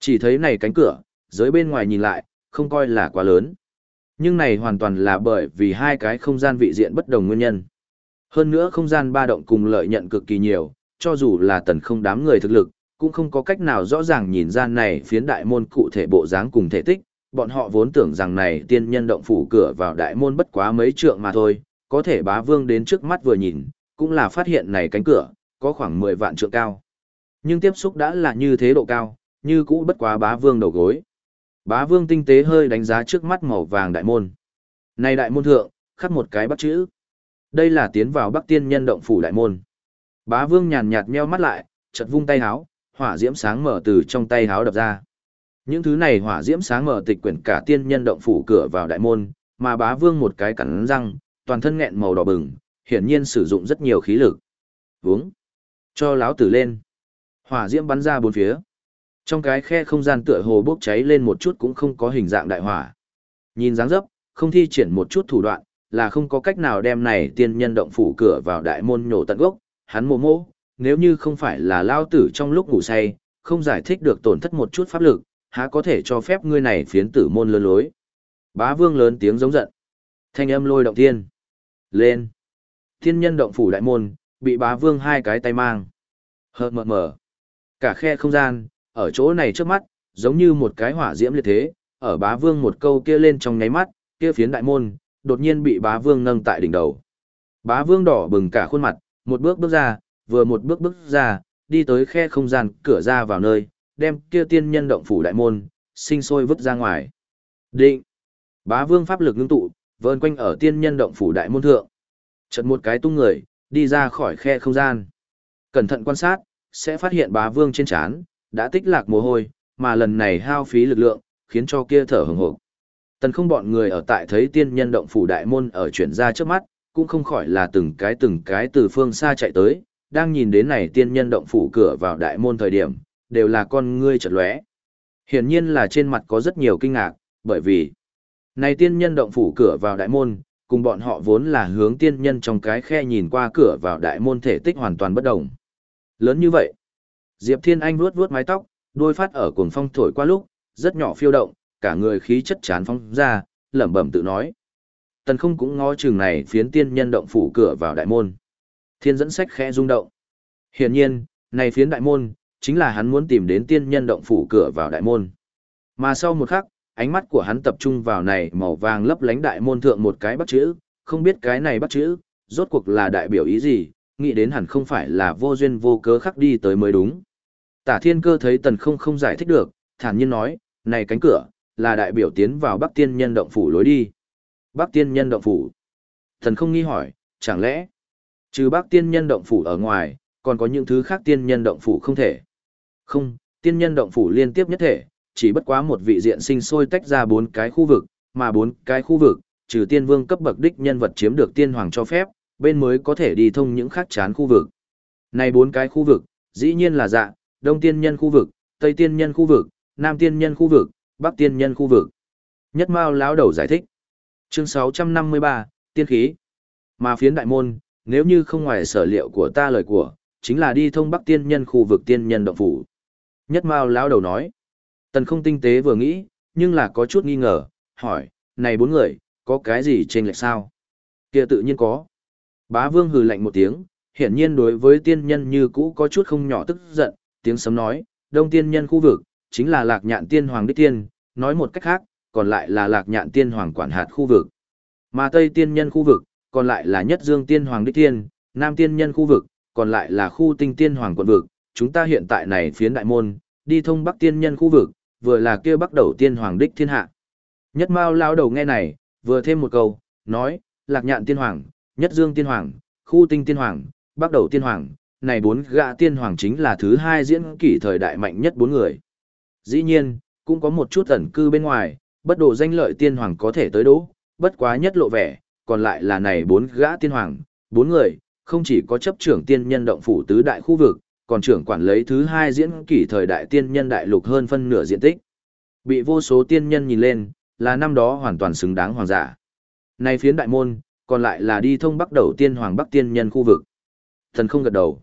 Chỉ thấy này cánh cửa, dưới bên ngoài nhìn lại, không coi là quá lớn. Nhưng này hoàn toàn là bởi vì hai cái không gian vị diện bất đồng nguyên nhân. Hơn nữa không gian ba động cùng lợi nhận cực kỳ nhiều, cho dù là tần không đám người thực lực, cũng không có cách nào rõ ràng nhìn ra này phiến đại môn cụ thể bộ dáng cùng thể tích, bọn họ vốn tưởng rằng này tiên nhân động phủ cửa vào đại môn bất quá mấy trượng mà thôi, có thể bá vương đến trước mắt vừa nhìn, cũng là phát hiện này cánh cửa, có khoảng 10 vạn trượng cao. Nhưng tiếp xúc đã là như thế độ cao, như cũ bất quá bá vương đầu gối. Bá vương tinh tế hơi đánh giá trước mắt màu vàng đại môn. Này đại môn thượng, khắc một cái bắt chữ. Đây là tiến vào bắc tiên nhân động phủ đại môn. Bá vương nhàn nhạt meo mắt lại, chợt vung tay háo, hỏa diễm sáng mở từ trong tay háo đập ra. Những thứ này hỏa diễm sáng mở tịch quyển cả tiên nhân động phủ cửa vào đại môn, mà bá vương một cái cắn răng, toàn thân nghẹn màu đỏ bừng, hiển nhiên sử dụng rất nhiều khí lực. Vướng. Cho láo tử lên. Hỏa diễm bắn ra bốn phía. Trong cái khe không gian tựa hồ bốc cháy lên một chút cũng không có hình dạng đại hỏa. Nhìn dáng dấp, không thi triển một chút thủ đoạn, là không có cách nào đem này tiên nhân động phủ cửa vào đại môn nhổ tận gốc, hắn mồ mô, nếu như không phải là lao tử trong lúc ngủ say, không giải thích được tổn thất một chút pháp lực, há có thể cho phép ngươi này phiến tử môn lơ lối. Bá vương lớn tiếng giống giận. Thanh âm lôi động thiên. Lên. Thiên nhân động phủ đại môn, bị bá vương hai cái tay mang. Hờ mờ mờ. Cả khe không gian, ở chỗ này trước mắt, giống như một cái hỏa diễm liệt thế, ở bá vương một câu kia lên trong nháy mắt, kia phiến đại môn, đột nhiên bị bá vương nâng tại đỉnh đầu. Bá vương đỏ bừng cả khuôn mặt, một bước bước ra, vừa một bước bước ra, đi tới khe không gian, cửa ra vào nơi, đem kia tiên nhân động phủ đại môn, sinh sôi vứt ra ngoài. Định. Bá vương pháp lực ngưng tụ, vơn quanh ở tiên nhân động phủ đại môn thượng. Chật một cái tung người, đi ra khỏi khe không gian. Cẩn thận quan sát, sẽ phát hiện bá vương trên chán đã tích lạc mồ hôi, mà lần này hao phí lực lượng, khiến cho kia thở hừng hộp. Tần không bọn người ở tại thấy tiên nhân động phủ đại môn ở chuyển ra trước mắt, cũng không khỏi là từng cái từng cái từ phương xa chạy tới, đang nhìn đến này tiên nhân động phủ cửa vào đại môn thời điểm, đều là con ngươi chợt lóe. Hiển nhiên là trên mặt có rất nhiều kinh ngạc, bởi vì này tiên nhân động phủ cửa vào đại môn, cùng bọn họ vốn là hướng tiên nhân trong cái khe nhìn qua cửa vào đại môn thể tích hoàn toàn bất đồng. Lớn như vậy, Diệp Thiên Anh vuốt vuốt mái tóc, đôi phát ở cuồng phong thổi qua lúc, rất nhỏ phiêu động, cả người khí chất chán phong ra, lẩm bẩm tự nói. Tần không cũng ngó chừng này phiến tiên nhân động phủ cửa vào đại môn. Thiên dẫn sách khẽ rung động. Hiển nhiên, này phiến đại môn, chính là hắn muốn tìm đến tiên nhân động phủ cửa vào đại môn. Mà sau một khắc, ánh mắt của hắn tập trung vào này màu vàng lấp lánh đại môn thượng một cái bắt chữ, không biết cái này bắt chữ, rốt cuộc là đại biểu ý gì, nghĩ đến hẳn không phải là vô duyên vô cớ khắc đi tới mới đúng. Tả thiên cơ thấy tần không không giải thích được, thản nhiên nói, này cánh cửa, là đại biểu tiến vào Bắc Tiên Nhân Động Phủ lối đi. Bắc Tiên Nhân Động Phủ. Thần không nghi hỏi, chẳng lẽ, trừ Bắc Tiên Nhân Động Phủ ở ngoài, còn có những thứ khác Tiên Nhân Động Phủ không thể? Không, Tiên Nhân Động Phủ liên tiếp nhất thể, chỉ bất quá một vị diện sinh sôi tách ra bốn cái khu vực, mà bốn cái khu vực, trừ tiên vương cấp bậc đích nhân vật chiếm được tiên hoàng cho phép, bên mới có thể đi thông những khác chán khu vực. Này bốn cái khu vực, dĩ nhiên là dạ, đông tiên nhân khu vực, tây tiên nhân khu vực, nam tiên nhân khu vực, bắc tiên nhân khu vực. Nhất Mao lão đầu giải thích. Chương 653, tiên khí. Mà phiến đại môn, nếu như không ngoài sở liệu của ta lời của, chính là đi thông bắc tiên nhân khu vực tiên nhân động phủ. Nhất Mao lão đầu nói. Tần không tinh tế vừa nghĩ, nhưng là có chút nghi ngờ, hỏi, này bốn người, có cái gì trên lệch sao? kia tự nhiên có. Bá vương hừ lạnh một tiếng, hiển nhiên đối với tiên nhân như cũ có chút không nhỏ tức giận, tiếng sấm nói, đông tiên nhân khu vực, chính là lạc nhạn tiên hoàng đích tiên, nói một cách khác, còn lại là lạc nhạn tiên hoàng quản hạt khu vực. Mà tây tiên nhân khu vực, còn lại là nhất dương tiên hoàng đích tiên, nam tiên nhân khu vực, còn lại là khu tinh tiên hoàng quận vực. Chúng ta hiện tại này phiến đại môn, đi thông bắc tiên nhân khu vực, vừa là kia bắt đầu tiên hoàng đích thiên hạ. Nhất Mao lao đầu nghe này, vừa thêm một câu, nói, lạc nhạn tiên hoàng, nhất dương tiên hoàng, khu tinh tiên hoàng, bắt đầu tiên hoàng, này bốn gã tiên hoàng chính là thứ hai diễn kỷ thời đại mạnh nhất bốn người. Dĩ nhiên, cũng có một chút ẩn cư bên ngoài, bất độ danh lợi tiên hoàng có thể tới đỗ, bất quá nhất lộ vẻ, còn lại là này bốn gã tiên hoàng, bốn người, không chỉ có chấp trưởng tiên nhân động phủ tứ đại khu vực, còn trưởng quản lấy thứ hai diễn kỷ thời đại tiên nhân đại lục hơn phân nửa diện tích. Bị vô số tiên nhân nhìn lên, là năm đó hoàn toàn xứng đáng hoàng giả. Nay phiến đại môn, còn lại là đi thông bắc đầu tiên hoàng bắc tiên nhân khu vực. Thần không gật đầu.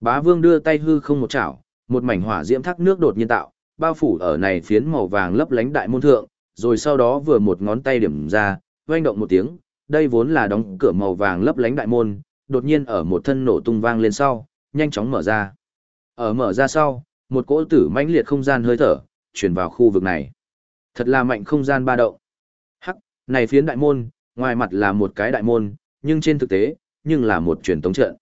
Bá vương đưa tay hư không một chảo, một mảnh hỏa diễm thác nước đột nhiên tạo, bao phủ ở này phiến màu vàng lấp lánh đại môn thượng, rồi sau đó vừa một ngón tay điểm ra, vang động một tiếng, đây vốn là đóng cửa màu vàng lấp lánh đại môn, đột nhiên ở một thân nổ tung vang lên sau, nhanh chóng mở ra. Ở mở ra sau, một cỗ tử mãnh liệt không gian hơi thở, chuyển vào khu vực này. Thật là mạnh không gian ba động. Hắc, này phiến đại môn, ngoài mặt là một cái đại môn, nhưng trên thực tế, nhưng là một truyền tống trận.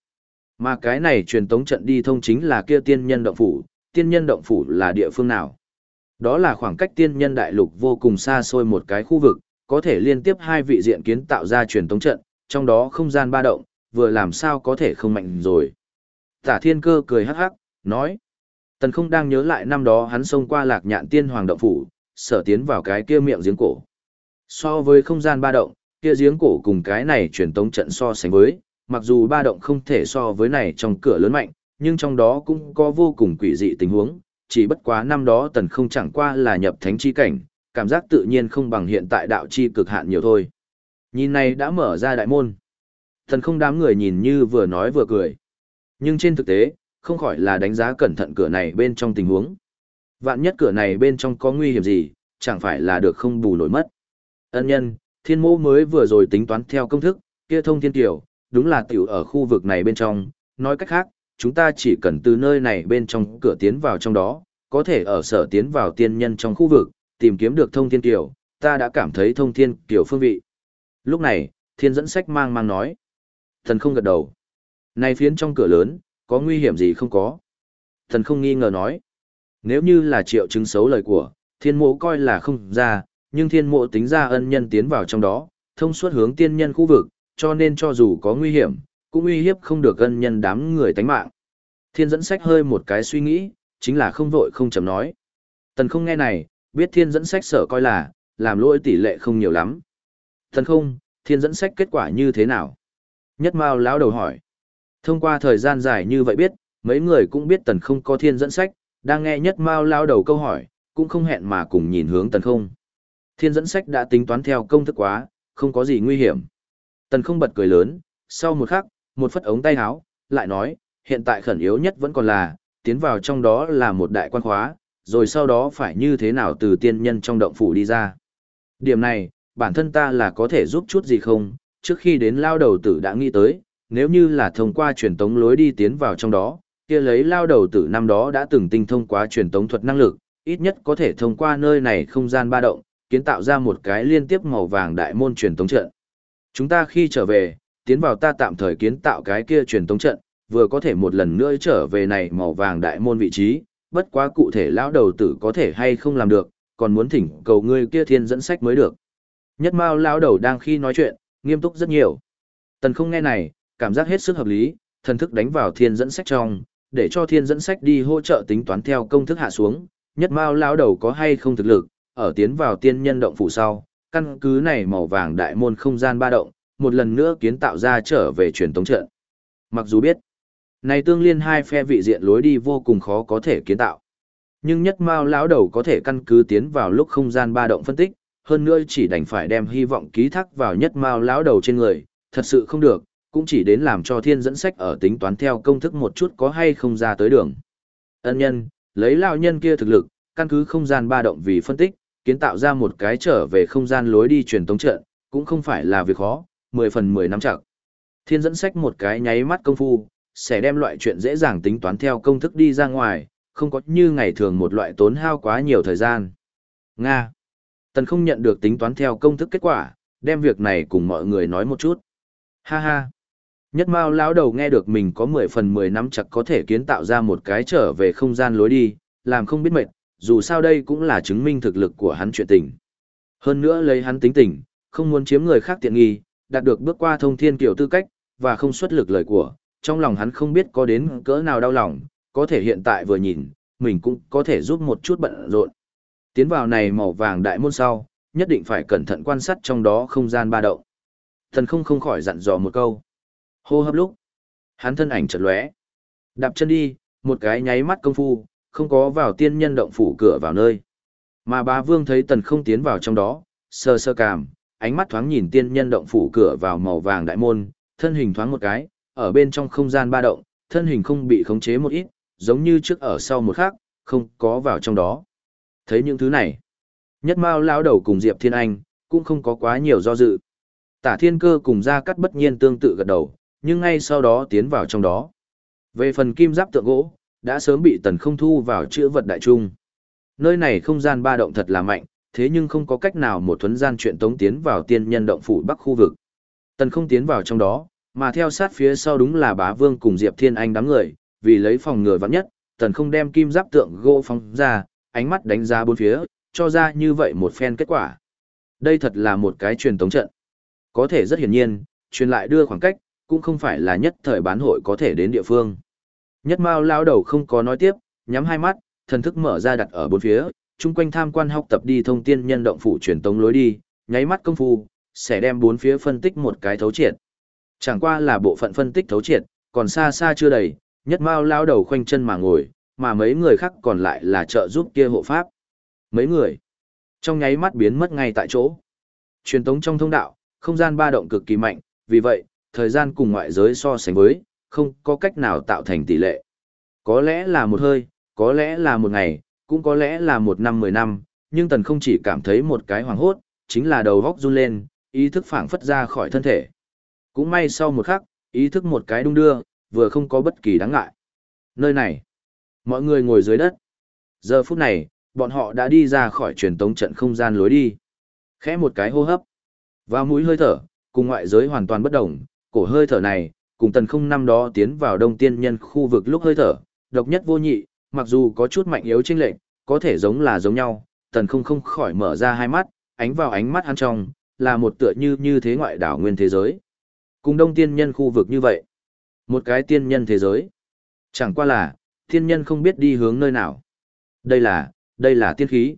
Mà cái này truyền tống trận đi thông chính là kia tiên nhân động phủ, tiên nhân động phủ là địa phương nào? Đó là khoảng cách tiên nhân đại lục vô cùng xa xôi một cái khu vực, có thể liên tiếp hai vị diện kiến tạo ra truyền tống trận, trong đó không gian ba động, vừa làm sao có thể không mạnh rồi. Tả thiên cơ cười hắc hắc, nói. Tần không đang nhớ lại năm đó hắn xông qua lạc nhạn tiên hoàng động phủ, sở tiến vào cái kia miệng giếng cổ. So với không gian ba động, kia giếng cổ cùng cái này truyền tống trận so sánh với, mặc dù ba động không thể so với này trong cửa lớn mạnh, nhưng trong đó cũng có vô cùng quỷ dị tình huống, chỉ bất quá năm đó tần không chẳng qua là nhập thánh chi cảnh, cảm giác tự nhiên không bằng hiện tại đạo chi cực hạn nhiều thôi. Nhìn này đã mở ra đại môn. Tần không đám người nhìn như vừa nói vừa cười. Nhưng trên thực tế, không khỏi là đánh giá cẩn thận cửa này bên trong tình huống. Vạn nhất cửa này bên trong có nguy hiểm gì, chẳng phải là được không bù nổi mất. Ân nhân, Thiên mô mới vừa rồi tính toán theo công thức, kia thông thiên tiểu, đúng là tiểu ở khu vực này bên trong, nói cách khác, chúng ta chỉ cần từ nơi này bên trong cửa tiến vào trong đó, có thể ở sở tiến vào tiên nhân trong khu vực, tìm kiếm được thông thiên tiểu, ta đã cảm thấy thông thiên tiểu phương vị. Lúc này, thiên dẫn sách mang mang nói. Thần không gật đầu. Này phiến trong cửa lớn, có nguy hiểm gì không có? Thần không nghi ngờ nói. Nếu như là triệu chứng xấu lời của, thiên mộ coi là không ra, nhưng thiên mộ tính ra ân nhân tiến vào trong đó, thông suốt hướng tiên nhân khu vực, cho nên cho dù có nguy hiểm, cũng uy hiếp không được ân nhân đám người tánh mạng. Thiên dẫn sách hơi một cái suy nghĩ, chính là không vội không chậm nói. Tần không nghe này, biết thiên dẫn sách sở coi là, làm lỗi tỷ lệ không nhiều lắm. Tần không, thiên dẫn sách kết quả như thế nào? Nhất Mao lão đầu hỏi. Thông qua thời gian dài như vậy biết, mấy người cũng biết tần không có thiên dẫn sách, đang nghe nhất Mao lao đầu câu hỏi, cũng không hẹn mà cùng nhìn hướng tần không. Thiên dẫn sách đã tính toán theo công thức quá, không có gì nguy hiểm. Tần không bật cười lớn, sau một khắc, một phất ống tay áo, lại nói, hiện tại khẩn yếu nhất vẫn còn là, tiến vào trong đó là một đại quan khóa, rồi sau đó phải như thế nào từ tiên nhân trong động phủ đi ra. Điểm này, bản thân ta là có thể giúp chút gì không, trước khi đến lao đầu tử đã nghĩ tới, nếu như là thông qua truyền tống lối đi tiến vào trong đó, kia lấy lao đầu tử năm đó đã từng tinh thông qua truyền tống thuật năng lực, ít nhất có thể thông qua nơi này không gian ba động, kiến tạo ra một cái liên tiếp màu vàng đại môn truyền tống trận. Chúng ta khi trở về, tiến vào ta tạm thời kiến tạo cái kia truyền tống trận, vừa có thể một lần nữa trở về này màu vàng đại môn vị trí, bất quá cụ thể lão đầu tử có thể hay không làm được, còn muốn thỉnh cầu ngươi kia thiên dẫn sách mới được. Nhất Mao lão đầu đang khi nói chuyện, nghiêm túc rất nhiều. Tần không nghe này, cảm giác hết sức hợp lý, thần thức đánh vào thiên dẫn sách trong, để cho thiên dẫn sách đi hỗ trợ tính toán theo công thức hạ xuống, nhất Mao lão đầu có hay không thực lực, ở tiến vào tiên nhân động phủ sau, căn cứ này màu vàng đại môn không gian ba động, một lần nữa kiến tạo ra trở về truyền tống trận. Mặc dù biết, này tương liên hai phe vị diện lối đi vô cùng khó có thể kiến tạo. Nhưng nhất mao lão đầu có thể căn cứ tiến vào lúc không gian ba động phân tích, hơn nữa chỉ đành phải đem hy vọng ký thác vào nhất mao lão đầu trên người, thật sự không được, cũng chỉ đến làm cho thiên dẫn sách ở tính toán theo công thức một chút có hay không ra tới đường. Ân nhân, lấy lão nhân kia thực lực, căn cứ không gian ba động vì phân tích, kiến tạo ra một cái trở về không gian lối đi truyền tống trận, cũng không phải là việc khó, 10 phần 10 năm chặt. Thiên dẫn sách một cái nháy mắt công phu, sẽ đem loại chuyện dễ dàng tính toán theo công thức đi ra ngoài, không có như ngày thường một loại tốn hao quá nhiều thời gian. Nga. Tần không nhận được tính toán theo công thức kết quả, đem việc này cùng mọi người nói một chút. Ha ha. Nhất Mao lão đầu nghe được mình có 10 phần 10 năm chặt có thể kiến tạo ra một cái trở về không gian lối đi, làm không biết mệt, dù sao đây cũng là chứng minh thực lực của hắn chuyện tình. Hơn nữa lấy hắn tính tình, không muốn chiếm người khác tiện nghi, đạt được bước qua thông thiên kiểu tư cách, và không xuất lực lời của, trong lòng hắn không biết có đến cỡ nào đau lòng, có thể hiện tại vừa nhìn, mình cũng có thể giúp một chút bận rộn. Tiến vào này màu vàng đại môn sau, nhất định phải cẩn thận quan sát trong đó không gian ba động. Thần không không khỏi dặn dò một câu. Hô hấp lúc, hắn thân ảnh chợt lóe, đạp chân đi, một cái nháy mắt công phu, không có vào tiên nhân động phủ cửa vào nơi. Mà bá vương thấy tần không tiến vào trong đó, sơ sơ cảm, ánh mắt thoáng nhìn tiên nhân động phủ cửa vào màu vàng đại môn, thân hình thoáng một cái, ở bên trong không gian ba động, thân hình không bị khống chế một ít, giống như trước ở sau một khắc, không có vào trong đó. Thấy những thứ này, nhất mao lao đầu cùng Diệp Thiên Anh, cũng không có quá nhiều do dự. Tả thiên cơ cùng ra cắt bất nhiên tương tự gật đầu, nhưng ngay sau đó tiến vào trong đó. Về phần kim giáp tượng gỗ, đã sớm bị tần không thu vào chữ vật đại trung. Nơi này không gian ba động thật là mạnh, thế nhưng không có cách nào một thuấn gian chuyện tống tiến vào tiên nhân động phủ bắc khu vực. Tần không tiến vào trong đó, mà theo sát phía sau đúng là bá vương cùng Diệp Thiên Anh đám người, vì lấy phòng ngừa vắng nhất, tần không đem kim giáp tượng gỗ phóng ra, ánh mắt đánh ra bốn phía, cho ra như vậy một phen kết quả. Đây thật là một cái truyền tống trận. Có thể rất hiển nhiên, truyền lại đưa khoảng cách, cũng không phải là nhất thời bán hội có thể đến địa phương. Nhất Mao lao đầu không có nói tiếp, nhắm hai mắt, thần thức mở ra đặt ở bốn phía, chung quanh tham quan học tập đi thông tiên nhân động phủ truyền tống lối đi, nháy mắt công phu, sẽ đem bốn phía phân tích một cái thấu triệt. Chẳng qua là bộ phận phân tích thấu triệt, còn xa xa chưa đầy, nhất mao lao đầu khoanh chân mà ngồi, mà mấy người khác còn lại là trợ giúp kia hộ pháp. Mấy người, trong nháy mắt biến mất ngay tại chỗ. Truyền tống trong thông đạo, không gian ba động cực kỳ mạnh, vì vậy, thời gian cùng ngoại giới so sánh với, không có cách nào tạo thành tỷ lệ. Có lẽ là một hơi, có lẽ là một ngày, cũng có lẽ là một năm mười năm, nhưng tần không chỉ cảm thấy một cái hoàng hốt, chính là đầu góc run lên, ý thức phảng phất ra khỏi thân thể. Cũng may sau một khắc, ý thức một cái đung đưa, vừa không có bất kỳ đáng ngại. Nơi này, mọi người ngồi dưới đất. Giờ phút này, bọn họ đã đi ra khỏi truyền tống trận không gian lối đi. Khẽ một cái hô hấp. Và mũi hơi thở, cùng ngoại giới hoàn toàn bất đồng, cổ hơi thở này, cùng tần không năm đó tiến vào đông tiên nhân khu vực lúc hơi thở, độc nhất vô nhị, mặc dù có chút mạnh yếu chênh lệch, có thể giống là giống nhau, tần không không khỏi mở ra hai mắt, ánh vào ánh mắt hắn trong, là một tựa như như thế ngoại đảo nguyên thế giới. Cùng đông tiên nhân khu vực như vậy. Một cái tiên nhân thế giới. Chẳng qua là, tiên nhân không biết đi hướng nơi nào. Đây là, đây là tiên khí.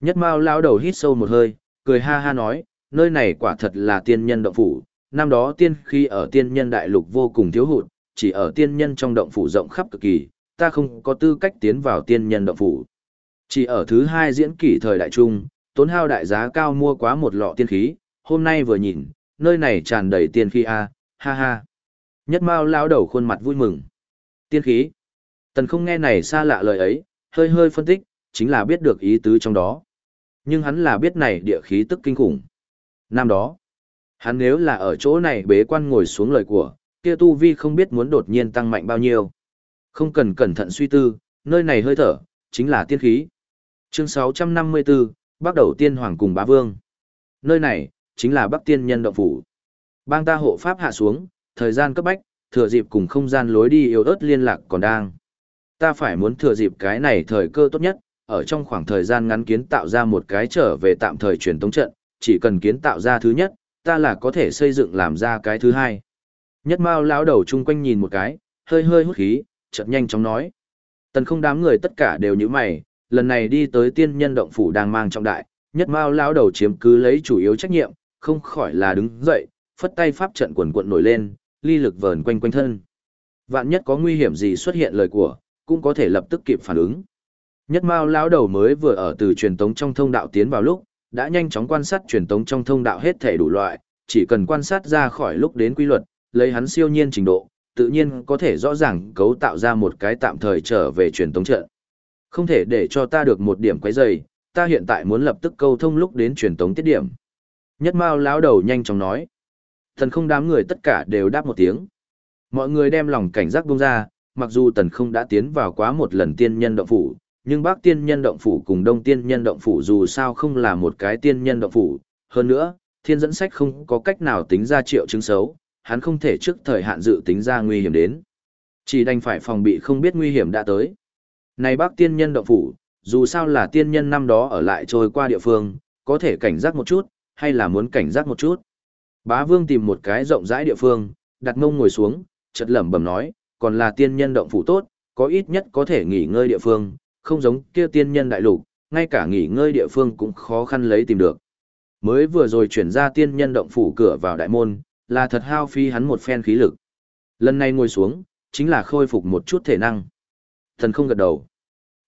Nhất Mao lao đầu hít sâu một hơi, cười ha ha nói, nơi này quả thật là tiên nhân động phủ. Năm đó tiên khi ở tiên nhân đại lục vô cùng thiếu hụt, chỉ ở tiên nhân trong động phủ rộng khắp cực kỳ, ta không có tư cách tiến vào tiên nhân động phủ. Chỉ ở thứ hai diễn kỷ thời đại trung, tốn hao đại giá cao mua quá một lọ tiên khí, hôm nay vừa nhìn, nơi này tràn đầy tiên khí a, ha ha. Nhất Mao lao đầu khuôn mặt vui mừng. Tiên khí. Tần không nghe này xa lạ lời ấy, hơi hơi phân tích, chính là biết được ý tứ trong đó. Nhưng hắn là biết này địa khí tức kinh khủng. Năm đó, hắn nếu là ở chỗ này bế quan ngồi xuống lời của, kia tu vi không biết muốn đột nhiên tăng mạnh bao nhiêu. Không cần cẩn thận suy tư, nơi này hơi thở, chính là tiên khí. Chương 654, bắt đầu tiên hoàng cùng bá vương. Nơi này, chính là Bắc Tiên Nhân Động Phủ. Bang ta hộ pháp hạ xuống, thời gian cấp bách, thừa dịp cùng không gian lối đi yếu ớt liên lạc còn đang. Ta phải muốn thừa dịp cái này thời cơ tốt nhất, ở trong khoảng thời gian ngắn kiến tạo ra một cái trở về tạm thời truyền tống trận, chỉ cần kiến tạo ra thứ nhất, ta là có thể xây dựng làm ra cái thứ hai. Nhất Mao lão đầu chung quanh nhìn một cái, hơi hơi hút khí, chợt nhanh chóng nói. Tần không đám người tất cả đều như mày, lần này đi tới tiên nhân động phủ đang mang trọng đại, nhất Mao lão đầu chiếm cứ lấy chủ yếu trách nhiệm, không khỏi là đứng dậy, phất tay pháp trận quần quận nổi lên, ly lực vờn quanh quanh thân. Vạn nhất có nguy hiểm gì xuất hiện lời của, cũng có thể lập tức kịp phản ứng. Nhất Mao lão đầu mới vừa ở từ truyền tống trong thông đạo tiến vào lúc, đã nhanh chóng quan sát truyền tống trong thông đạo hết thể đủ loại, chỉ cần quan sát ra khỏi lúc đến quy luật, lấy hắn siêu nhiên trình độ, tự nhiên có thể rõ ràng cấu tạo ra một cái tạm thời trở về truyền tống trận. Không thể để cho ta được một điểm quấy rầy, ta hiện tại muốn lập tức câu thông lúc đến truyền tống tiết điểm. Nhất Mao lão đầu nhanh chóng nói. Thần không đám người tất cả đều đáp một tiếng. Mọi người đem lòng cảnh giác buông ra, mặc dù tần không đã tiến vào quá một lần tiên nhân động phủ, nhưng bác tiên nhân động phủ cùng đông tiên nhân động phủ dù sao không là một cái tiên nhân động phủ. Hơn nữa, thiên dẫn sách không có cách nào tính ra triệu chứng xấu, hắn không thể trước thời hạn dự tính ra nguy hiểm đến. Chỉ đành phải phòng bị không biết nguy hiểm đã tới. Này bác tiên nhân động phủ, dù sao là tiên nhân năm đó ở lại trôi qua địa phương, có thể cảnh giác một chút, hay là muốn cảnh giác một chút. Bá vương tìm một cái rộng rãi địa phương, đặt ngông ngồi xuống, chợt lẩm bẩm nói, còn là tiên nhân động phủ tốt, có ít nhất có thể nghỉ ngơi địa phương, không giống kia tiên nhân đại lục, ngay cả nghỉ ngơi địa phương cũng khó khăn lấy tìm được. Mới vừa rồi chuyển ra tiên nhân động phủ cửa vào đại môn, là thật hao phi hắn một phen khí lực. Lần này ngồi xuống, chính là khôi phục một chút thể năng. Thần không gật đầu.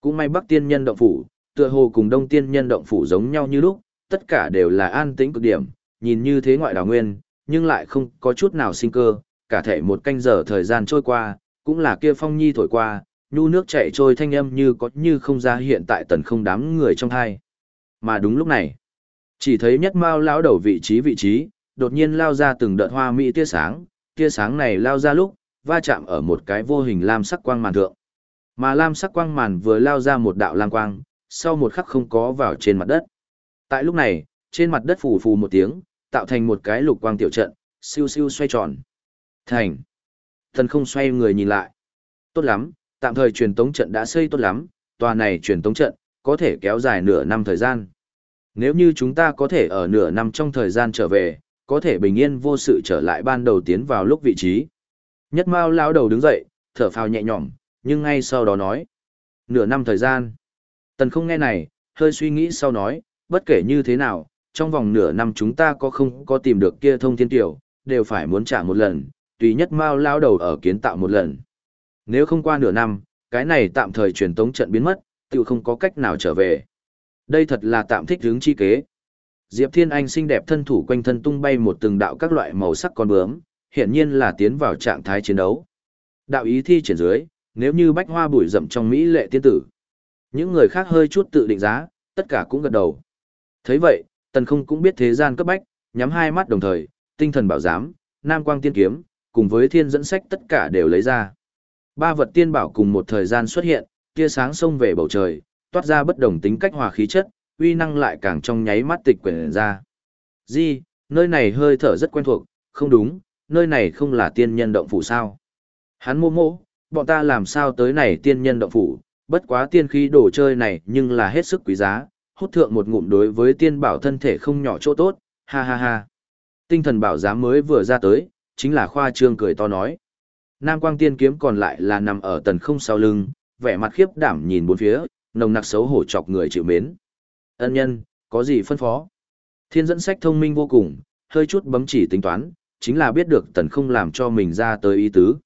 Cũng may Bắc tiên nhân động phủ, tựa hồ cùng Đông tiên nhân động phủ giống nhau như lúc, tất cả đều là an tĩnh cực điểm, nhìn như thế ngoại đảo nguyên, nhưng lại không có chút nào sinh cơ, cả thể một canh giờ thời gian trôi qua, cũng là kia phong nhi thổi qua, nhu nước chảy trôi thanh âm như có như không ra hiện tại tần không đám người trong hai. Mà đúng lúc này, chỉ thấy nhất mao lão đầu vị trí vị trí, đột nhiên lao ra từng đợt hoa mỹ tia sáng, tia sáng này lao ra lúc, va chạm ở một cái vô hình lam sắc quang màn thượng. Mà lam sắc quang màn vừa lao ra một đạo lam quang, sau một khắc không có vào trên mặt đất. Tại lúc này, trên mặt đất phù phù một tiếng, tạo thành một cái lục quang tiểu trận, siêu siêu xoay tròn. Thành. Thần không xoay người nhìn lại. Tốt lắm, tạm thời truyền tống trận đã xây tốt lắm, tòa này truyền tống trận, có thể kéo dài nửa năm thời gian. Nếu như chúng ta có thể ở nửa năm trong thời gian trở về, có thể bình yên vô sự trở lại ban đầu tiến vào lúc vị trí. Nhất Mao lão đầu đứng dậy, thở phào nhẹ nhõm, nhưng ngay sau đó nói. Nửa năm thời gian. Tần không nghe này, hơi suy nghĩ sau nói, bất kể như thế nào, trong vòng nửa năm chúng ta có không có tìm được kia thông thiên tiểu, đều phải muốn trả một lần, tùy nhất Mao Lão đầu ở kiến tạo một lần. Nếu không qua nửa năm, cái này tạm thời truyền tống trận biến mất, tự không có cách nào trở về. Đây thật là tạm thích hướng chi kế. Diệp Thiên Anh xinh đẹp thân thủ quanh thân tung bay một từng đạo các loại màu sắc con bướm, hiện nhiên là tiến vào trạng thái chiến đấu. Đạo ý thi triển dưới, nếu như bách hoa bụi rậm trong Mỹ lệ tiên tử. Những người khác hơi chút tự định giá, tất cả cũng gật đầu. thấy vậy, tần không cũng biết thế gian cấp bách, nhắm hai mắt đồng thời, tinh thần bảo giám, nam quang tiên kiếm, cùng với thiên dẫn sách tất cả đều lấy ra. Ba vật tiên bảo cùng một thời gian xuất hiện, tia sáng xông về bầu trời, toát ra bất đồng tính cách hòa khí chất, uy năng lại càng trong nháy mắt tịch quyển ra. Di, nơi này hơi thở rất quen thuộc, không đúng, nơi này không là tiên nhân động phủ sao. Hắn mô mô, bọn ta làm sao tới này tiên nhân động phủ, bất quá tiên khí đồ chơi này nhưng là hết sức quý giá, hút thượng một ngụm đối với tiên bảo thân thể không nhỏ chỗ tốt, ha ha ha. Tinh thần bảo giám mới vừa ra tới, chính là khoa trương cười to nói. Nam quang tiên kiếm còn lại là nằm ở tần không sau lưng, vẻ mặt khiếp đảm nhìn bốn phía, nồng nặc xấu hổ chọc người chịu mến. Ân nhân, có gì phân phó? Thiên dẫn sách thông minh vô cùng, hơi chút bấm chỉ tính toán, chính là biết được tần không làm cho mình ra tới ý tứ.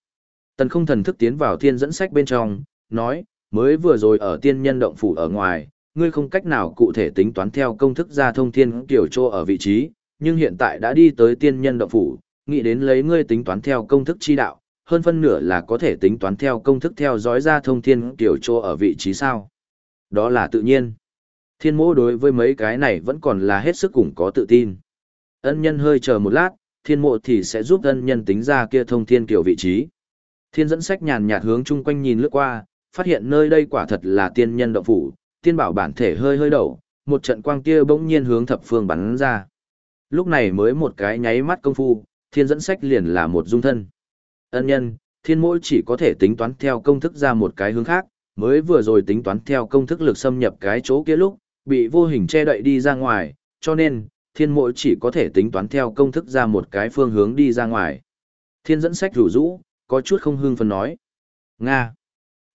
Tần không thần thức tiến vào thiên dẫn sách bên trong, nói, mới vừa rồi ở tiên nhân động phủ ở ngoài, ngươi không cách nào cụ thể tính toán theo công thức ra thông thiên tiểu trô ở vị trí, nhưng hiện tại đã đi tới tiên nhân động phủ, nghĩ đến lấy ngươi tính toán theo công thức chi đạo, hơn phân nửa là có thể tính toán theo công thức theo dõi ra thông thiên tiểu chỗ ở vị trí sao. Đó là tự nhiên. Thiên mô đối với mấy cái này vẫn còn là hết sức cùng có tự tin. Ân nhân hơi chờ một lát, thiên mộ thì sẽ giúp ân nhân tính ra kia thông thiên kiểu vị trí. Thiên dẫn sách nhàn nhạt hướng chung quanh nhìn lướt qua, phát hiện nơi đây quả thật là tiên nhân động phủ, tiên bảo bản thể hơi hơi đầu, một trận quang tia bỗng nhiên hướng thập phương bắn ra. Lúc này mới một cái nháy mắt công phu, thiên dẫn sách liền là một dung thân. Ân nhân, thiên mỗi chỉ có thể tính toán theo công thức ra một cái hướng khác, mới vừa rồi tính toán theo công thức lực xâm nhập cái chỗ kia lúc, bị vô hình che đậy đi ra ngoài, cho nên, thiên mỗi chỉ có thể tính toán theo công thức ra một cái phương hướng đi ra ngoài. Thiên dẫn sách rủ rũ, có chút không hưng phấn nói. Nga.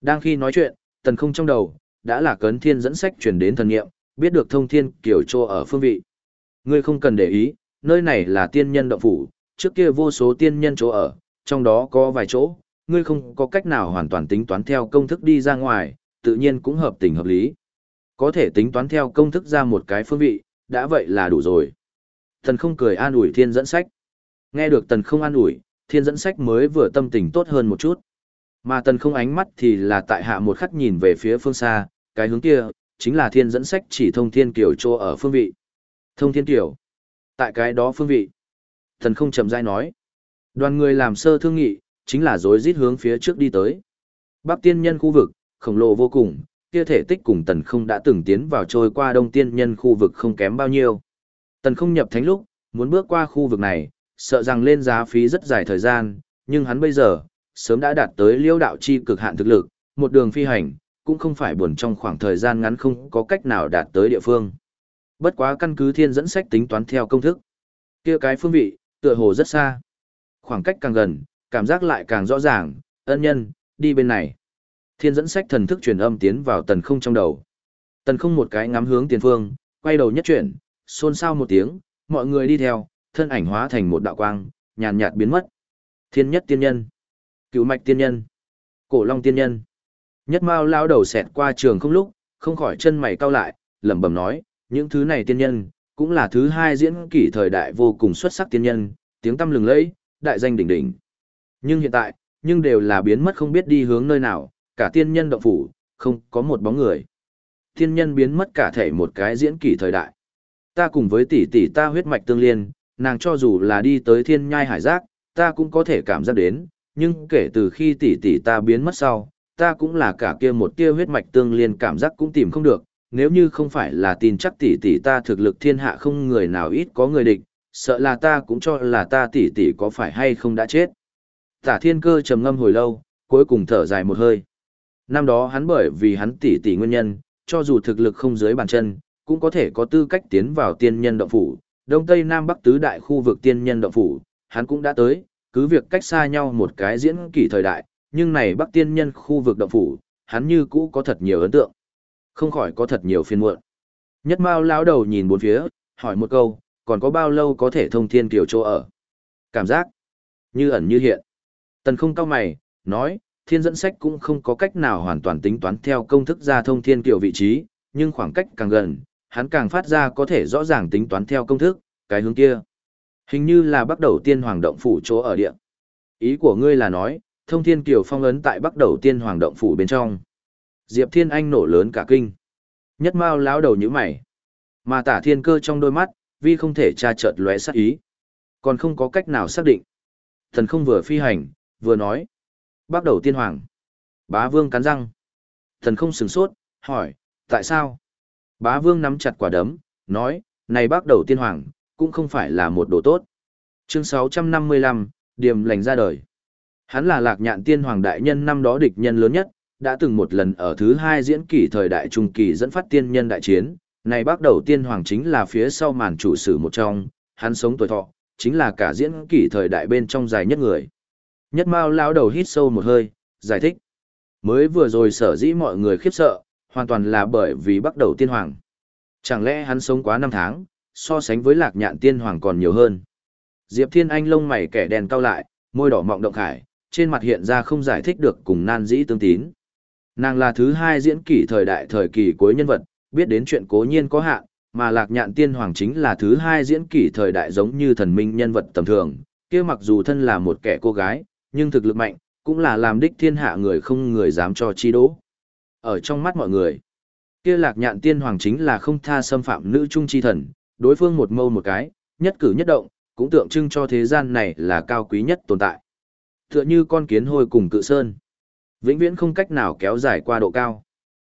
Đang khi nói chuyện, tần không trong đầu, đã là cấn thiên dẫn sách truyền đến thần nghiệm, biết được thông thiên kiểu trô ở phương vị. Ngươi không cần để ý, nơi này là tiên nhân động phủ, trước kia vô số tiên nhân chỗ ở, trong đó có vài chỗ, ngươi không có cách nào hoàn toàn tính toán theo công thức đi ra ngoài, tự nhiên cũng hợp tình hợp lý. Có thể tính toán theo công thức ra một cái phương vị, đã vậy là đủ rồi. thần không cười an ủi thiên dẫn sách. Nghe được tần không an ủi, thiên dẫn sách mới vừa tâm tình tốt hơn một chút. Mà tần không ánh mắt thì là tại hạ một khắc nhìn về phía phương xa, cái hướng kia, chính là thiên dẫn sách chỉ thông thiên kiểu chỗ ở phương vị. Thông thiên kiểu. Tại cái đó phương vị. thần không chậm rãi nói. Đoàn người làm sơ thương nghị, chính là dối rít hướng phía trước đi tới. Bắc tiên nhân khu vực, khổng lồ vô cùng, kia thể tích cùng tần không đã từng tiến vào trôi qua đông tiên nhân khu vực không kém bao nhiêu. Tần không nhập thánh lúc, muốn bước qua khu vực này, sợ rằng lên giá phí rất dài thời gian, nhưng hắn bây giờ, sớm đã đạt tới liêu đạo chi cực hạn thực lực, một đường phi hành, cũng không phải buồn trong khoảng thời gian ngắn không có cách nào đạt tới địa phương. Bất quá căn cứ thiên dẫn sách tính toán theo công thức. kia cái phương vị, tựa hồ rất xa. Khoảng cách càng gần, cảm giác lại càng rõ ràng, ân nhân, đi bên này. Thiên dẫn sách thần thức truyền âm tiến vào tần không trong đầu. Tần không một cái ngắm hướng tiền phương, quay đầu nhất chuyển, xôn xao một tiếng, mọi người đi theo, thân ảnh hóa thành một đạo quang, nhàn nhạt biến mất. Thiên nhất tiên nhân, cựu mạch tiên nhân, cổ long tiên nhân. Nhất mao lao đầu xẹt qua trường không lúc, không khỏi chân mày cau lại, lẩm bẩm nói, những thứ này tiên nhân, cũng là thứ hai diễn kỷ thời đại vô cùng xuất sắc tiên nhân, tiếng tâm lừng lẫy, đại danh đỉnh đỉnh. Nhưng hiện tại, nhưng đều là biến mất không biết đi hướng nơi nào, cả tiên nhân động phủ, không có một bóng người. Tiên nhân biến mất cả thể một cái diễn kỷ thời đại. Ta cùng với tỷ tỷ ta huyết mạch tương liên, nàng cho dù là đi tới thiên nhai hải giác, ta cũng có thể cảm giác đến, nhưng kể từ khi tỷ tỷ ta biến mất sau, ta cũng là cả kia một tia huyết mạch tương liên cảm giác cũng tìm không được, nếu như không phải là tin chắc tỷ tỷ ta thực lực thiên hạ không người nào ít có người địch, sợ là ta cũng cho là ta tỷ tỷ có phải hay không đã chết. Tả thiên cơ trầm ngâm hồi lâu, cuối cùng thở dài một hơi. Năm đó hắn bởi vì hắn tỷ tỷ nguyên nhân, cho dù thực lực không dưới bàn chân, cũng có thể có tư cách tiến vào tiên nhân động phủ, đông tây nam bắc tứ đại khu vực tiên nhân động phủ, hắn cũng đã tới, cứ việc cách xa nhau một cái diễn kỷ thời đại, nhưng này bắc tiên nhân khu vực động phủ, hắn như cũ có thật nhiều ấn tượng. Không khỏi có thật nhiều phiên muộn. Nhất Mao lão đầu nhìn bốn phía, hỏi một câu, còn có bao lâu có thể thông thiên kiều chỗ ở? Cảm giác như ẩn như hiện. Tần không cao mày, nói, thiên dẫn sách cũng không có cách nào hoàn toàn tính toán theo công thức ra thông thiên kiều vị trí, nhưng khoảng cách càng gần, hắn càng phát ra có thể rõ ràng tính toán theo công thức, cái hướng kia. Hình như là bắt đầu tiên hoàng động phủ chỗ ở địa. Ý của ngươi là nói, thông thiên kiều phong ấn tại bắt đầu tiên hoàng động phủ bên trong. Diệp Thiên Anh nổ lớn cả kinh. Nhất Mao lão đầu như mày. Mà tả thiên cơ trong đôi mắt, vi không thể tra chợt lóe sát ý. Còn không có cách nào xác định. Thần không vừa phi hành, vừa nói. Bắt đầu tiên hoàng. Bá vương cắn răng. Thần không sừng sốt, hỏi, tại sao? Bá vương nắm chặt quả đấm, nói, này bác đầu tiên hoàng, cũng không phải là một đồ tốt. Chương 655, Điềm lành ra đời. Hắn là lạc nhạn tiên hoàng đại nhân năm đó địch nhân lớn nhất, đã từng một lần ở thứ hai diễn kỷ thời đại trung kỳ dẫn phát tiên nhân đại chiến. Này bác đầu tiên hoàng chính là phía sau màn chủ sử một trong, hắn sống tuổi thọ, chính là cả diễn kỷ thời đại bên trong dài nhất người. Nhất mao lão đầu hít sâu một hơi, giải thích. Mới vừa rồi sở dĩ mọi người khiếp sợ, hoàn toàn là bởi vì bắt đầu tiên hoàng. Chẳng lẽ hắn sống quá năm tháng, so sánh với lạc nhạn tiên hoàng còn nhiều hơn. Diệp Thiên Anh lông mày kẻ đèn cao lại, môi đỏ mọng động khải, trên mặt hiện ra không giải thích được cùng nan dĩ tương tín. Nàng là thứ hai diễn kỷ thời đại thời kỳ cuối nhân vật, biết đến chuyện cố nhiên có hạn, mà lạc nhạn tiên hoàng chính là thứ hai diễn kỷ thời đại giống như thần minh nhân vật tầm thường, kia mặc dù thân là một kẻ cô gái, nhưng thực lực mạnh, cũng là làm đích thiên hạ người không người dám cho chi đố Ở trong mắt mọi người, kia lạc nhạn tiên hoàng chính là không tha xâm phạm nữ trung chi thần, đối phương một mâu một cái, nhất cử nhất động, cũng tượng trưng cho thế gian này là cao quý nhất tồn tại. Tựa như con kiến hôi cùng cự sơn, vĩnh viễn không cách nào kéo dài qua độ cao.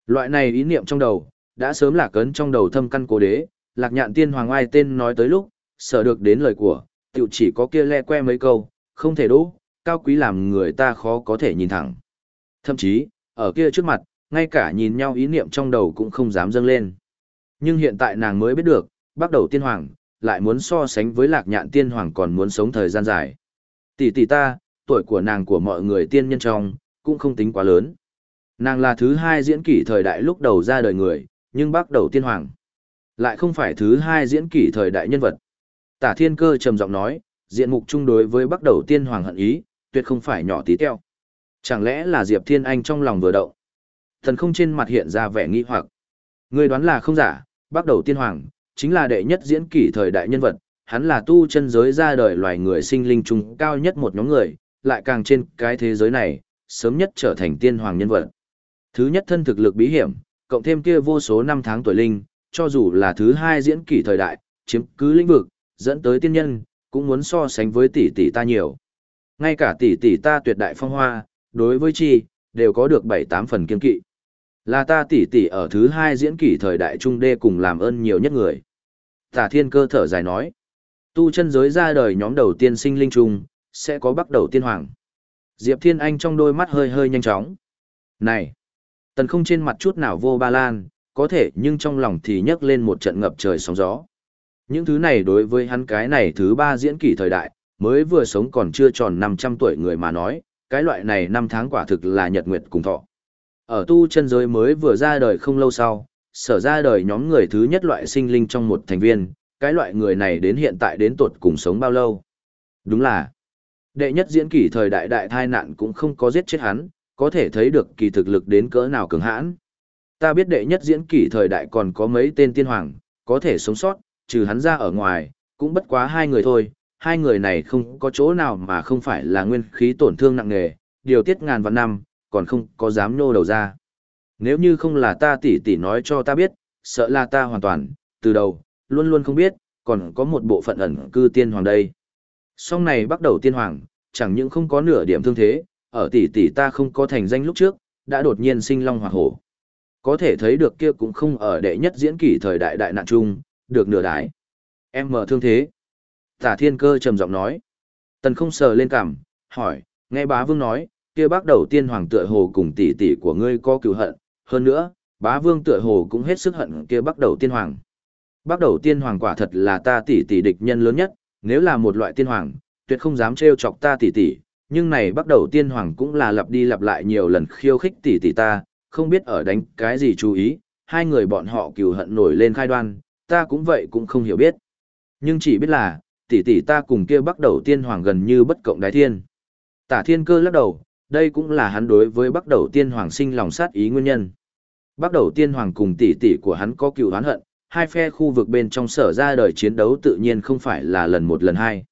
Loại này ý niệm trong đầu, đã sớm lạc cấn trong đầu thâm căn cố đế, lạc nhạn tiên hoàng ai tên nói tới lúc, sợ được đến lời của, tiểu chỉ có kia le que mấy câu, không thể đỗ, cao quý làm người ta khó có thể nhìn thẳng. Thậm chí, ở kia trước mặt, ngay cả nhìn nhau ý niệm trong đầu cũng không dám dâng lên. Nhưng hiện tại nàng mới biết được, bắt đầu tiên hoàng, lại muốn so sánh với lạc nhạn tiên hoàng còn muốn sống thời gian dài. Tỷ tỷ ta, tuổi của nàng của mọi người tiên nhân trong, cũng không tính quá lớn. Nàng là thứ hai diễn kỷ thời đại lúc đầu ra đời người, nhưng bắt đầu tiên hoàng. Lại không phải thứ hai diễn kỷ thời đại nhân vật. Tả thiên cơ trầm giọng nói, diện mục chung đối với bắt đầu tiên hoàng hận ý, tuyệt không phải nhỏ tí teo. Chẳng lẽ là Diệp Thiên Anh trong lòng vừa động? Thần không trên mặt hiện ra vẻ nghi hoặc. Người đoán là không giả, bắt đầu tiên hoàng, chính là đệ nhất diễn kỷ thời đại nhân vật, hắn là tu chân giới ra đời loài người sinh linh trung cao nhất một nhóm người, lại càng trên cái thế giới này, sớm nhất trở thành tiên hoàng nhân vật. Thứ nhất thân thực lực bí hiểm, cộng thêm kia vô số năm tháng tuổi linh, cho dù là thứ hai diễn kỷ thời đại, chiếm cứ lĩnh vực, dẫn tới tiên nhân, cũng muốn so sánh với tỷ tỷ ta nhiều. Ngay cả tỷ tỷ ta tuyệt đại phong hoa, đối với chi, đều có được 7-8 phần kiên kỵ. Là ta tỷ tỷ ở thứ hai diễn kỷ thời đại trung đê cùng làm ơn nhiều nhất người. Tả thiên cơ thở dài nói. Tu chân giới ra đời nhóm đầu tiên sinh linh trung, sẽ có bắt đầu tiên hoàng. Diệp Thiên Anh trong đôi mắt hơi hơi nhanh chóng. Này! Tần không trên mặt chút nào vô ba lan, có thể nhưng trong lòng thì nhấc lên một trận ngập trời sóng gió. Những thứ này đối với hắn cái này thứ ba diễn kỷ thời đại, mới vừa sống còn chưa tròn 500 tuổi người mà nói, cái loại này năm tháng quả thực là nhật nguyệt cùng thọ. Ở tu chân giới mới vừa ra đời không lâu sau, sở ra đời nhóm người thứ nhất loại sinh linh trong một thành viên, cái loại người này đến hiện tại đến tuột cùng sống bao lâu. Đúng là, đệ nhất diễn kỷ thời đại đại thai nạn cũng không có giết chết hắn, có thể thấy được kỳ thực lực đến cỡ nào cường hãn. Ta biết đệ nhất diễn kỷ thời đại còn có mấy tên tiên hoàng, có thể sống sót, trừ hắn ra ở ngoài, cũng bất quá hai người thôi, hai người này không có chỗ nào mà không phải là nguyên khí tổn thương nặng nề, điều tiết ngàn vạn năm, còn không có dám nô đầu ra. Nếu như không là ta tỉ tỉ nói cho ta biết, sợ là ta hoàn toàn, từ đầu, luôn luôn không biết, còn có một bộ phận ẩn cư tiên hoàng đây. Song này bắt đầu tiên hoàng, chẳng những không có nửa điểm thương thế, ở tỷ tỷ ta không có thành danh lúc trước, đã đột nhiên sinh long hoặc hổ. Có thể thấy được kia cũng không ở đệ nhất diễn kỷ thời đại đại nạn chung, được nửa đái. Em mở thương thế. Tả thiên cơ trầm giọng nói. Tần không sờ lên cằm, hỏi, nghe bá vương nói, kia bác đầu tiên hoàng tựa hồ cùng tỷ tỷ của ngươi có cựu hận, hơn nữa, bá vương tựa hồ cũng hết sức hận kia bác đầu tiên hoàng. Bác đầu tiên hoàng quả thật là ta tỷ tỷ địch nhân lớn nhất, nếu là một loại tiên hoàng, tuyệt không dám trêu chọc ta tỷ tỷ, nhưng này bắt đầu tiên hoàng cũng là lặp đi lặp lại nhiều lần khiêu khích tỷ tỷ ta, không biết ở đánh cái gì chú ý, hai người bọn họ cừu hận nổi lên khai đoan, ta cũng vậy cũng không hiểu biết. Nhưng chỉ biết là, tỷ tỷ ta cùng kia bắt đầu tiên hoàng gần như bất cộng đái thiên. Tả thiên cơ lắc đầu, đây cũng là hắn đối với bắt đầu tiên hoàng sinh lòng sát ý nguyên nhân. Bắt đầu tiên hoàng cùng tỷ tỷ của hắn có cừu oán hận, hai phe khu vực bên trong sở ra đời chiến đấu tự nhiên không phải là lần một lần hai.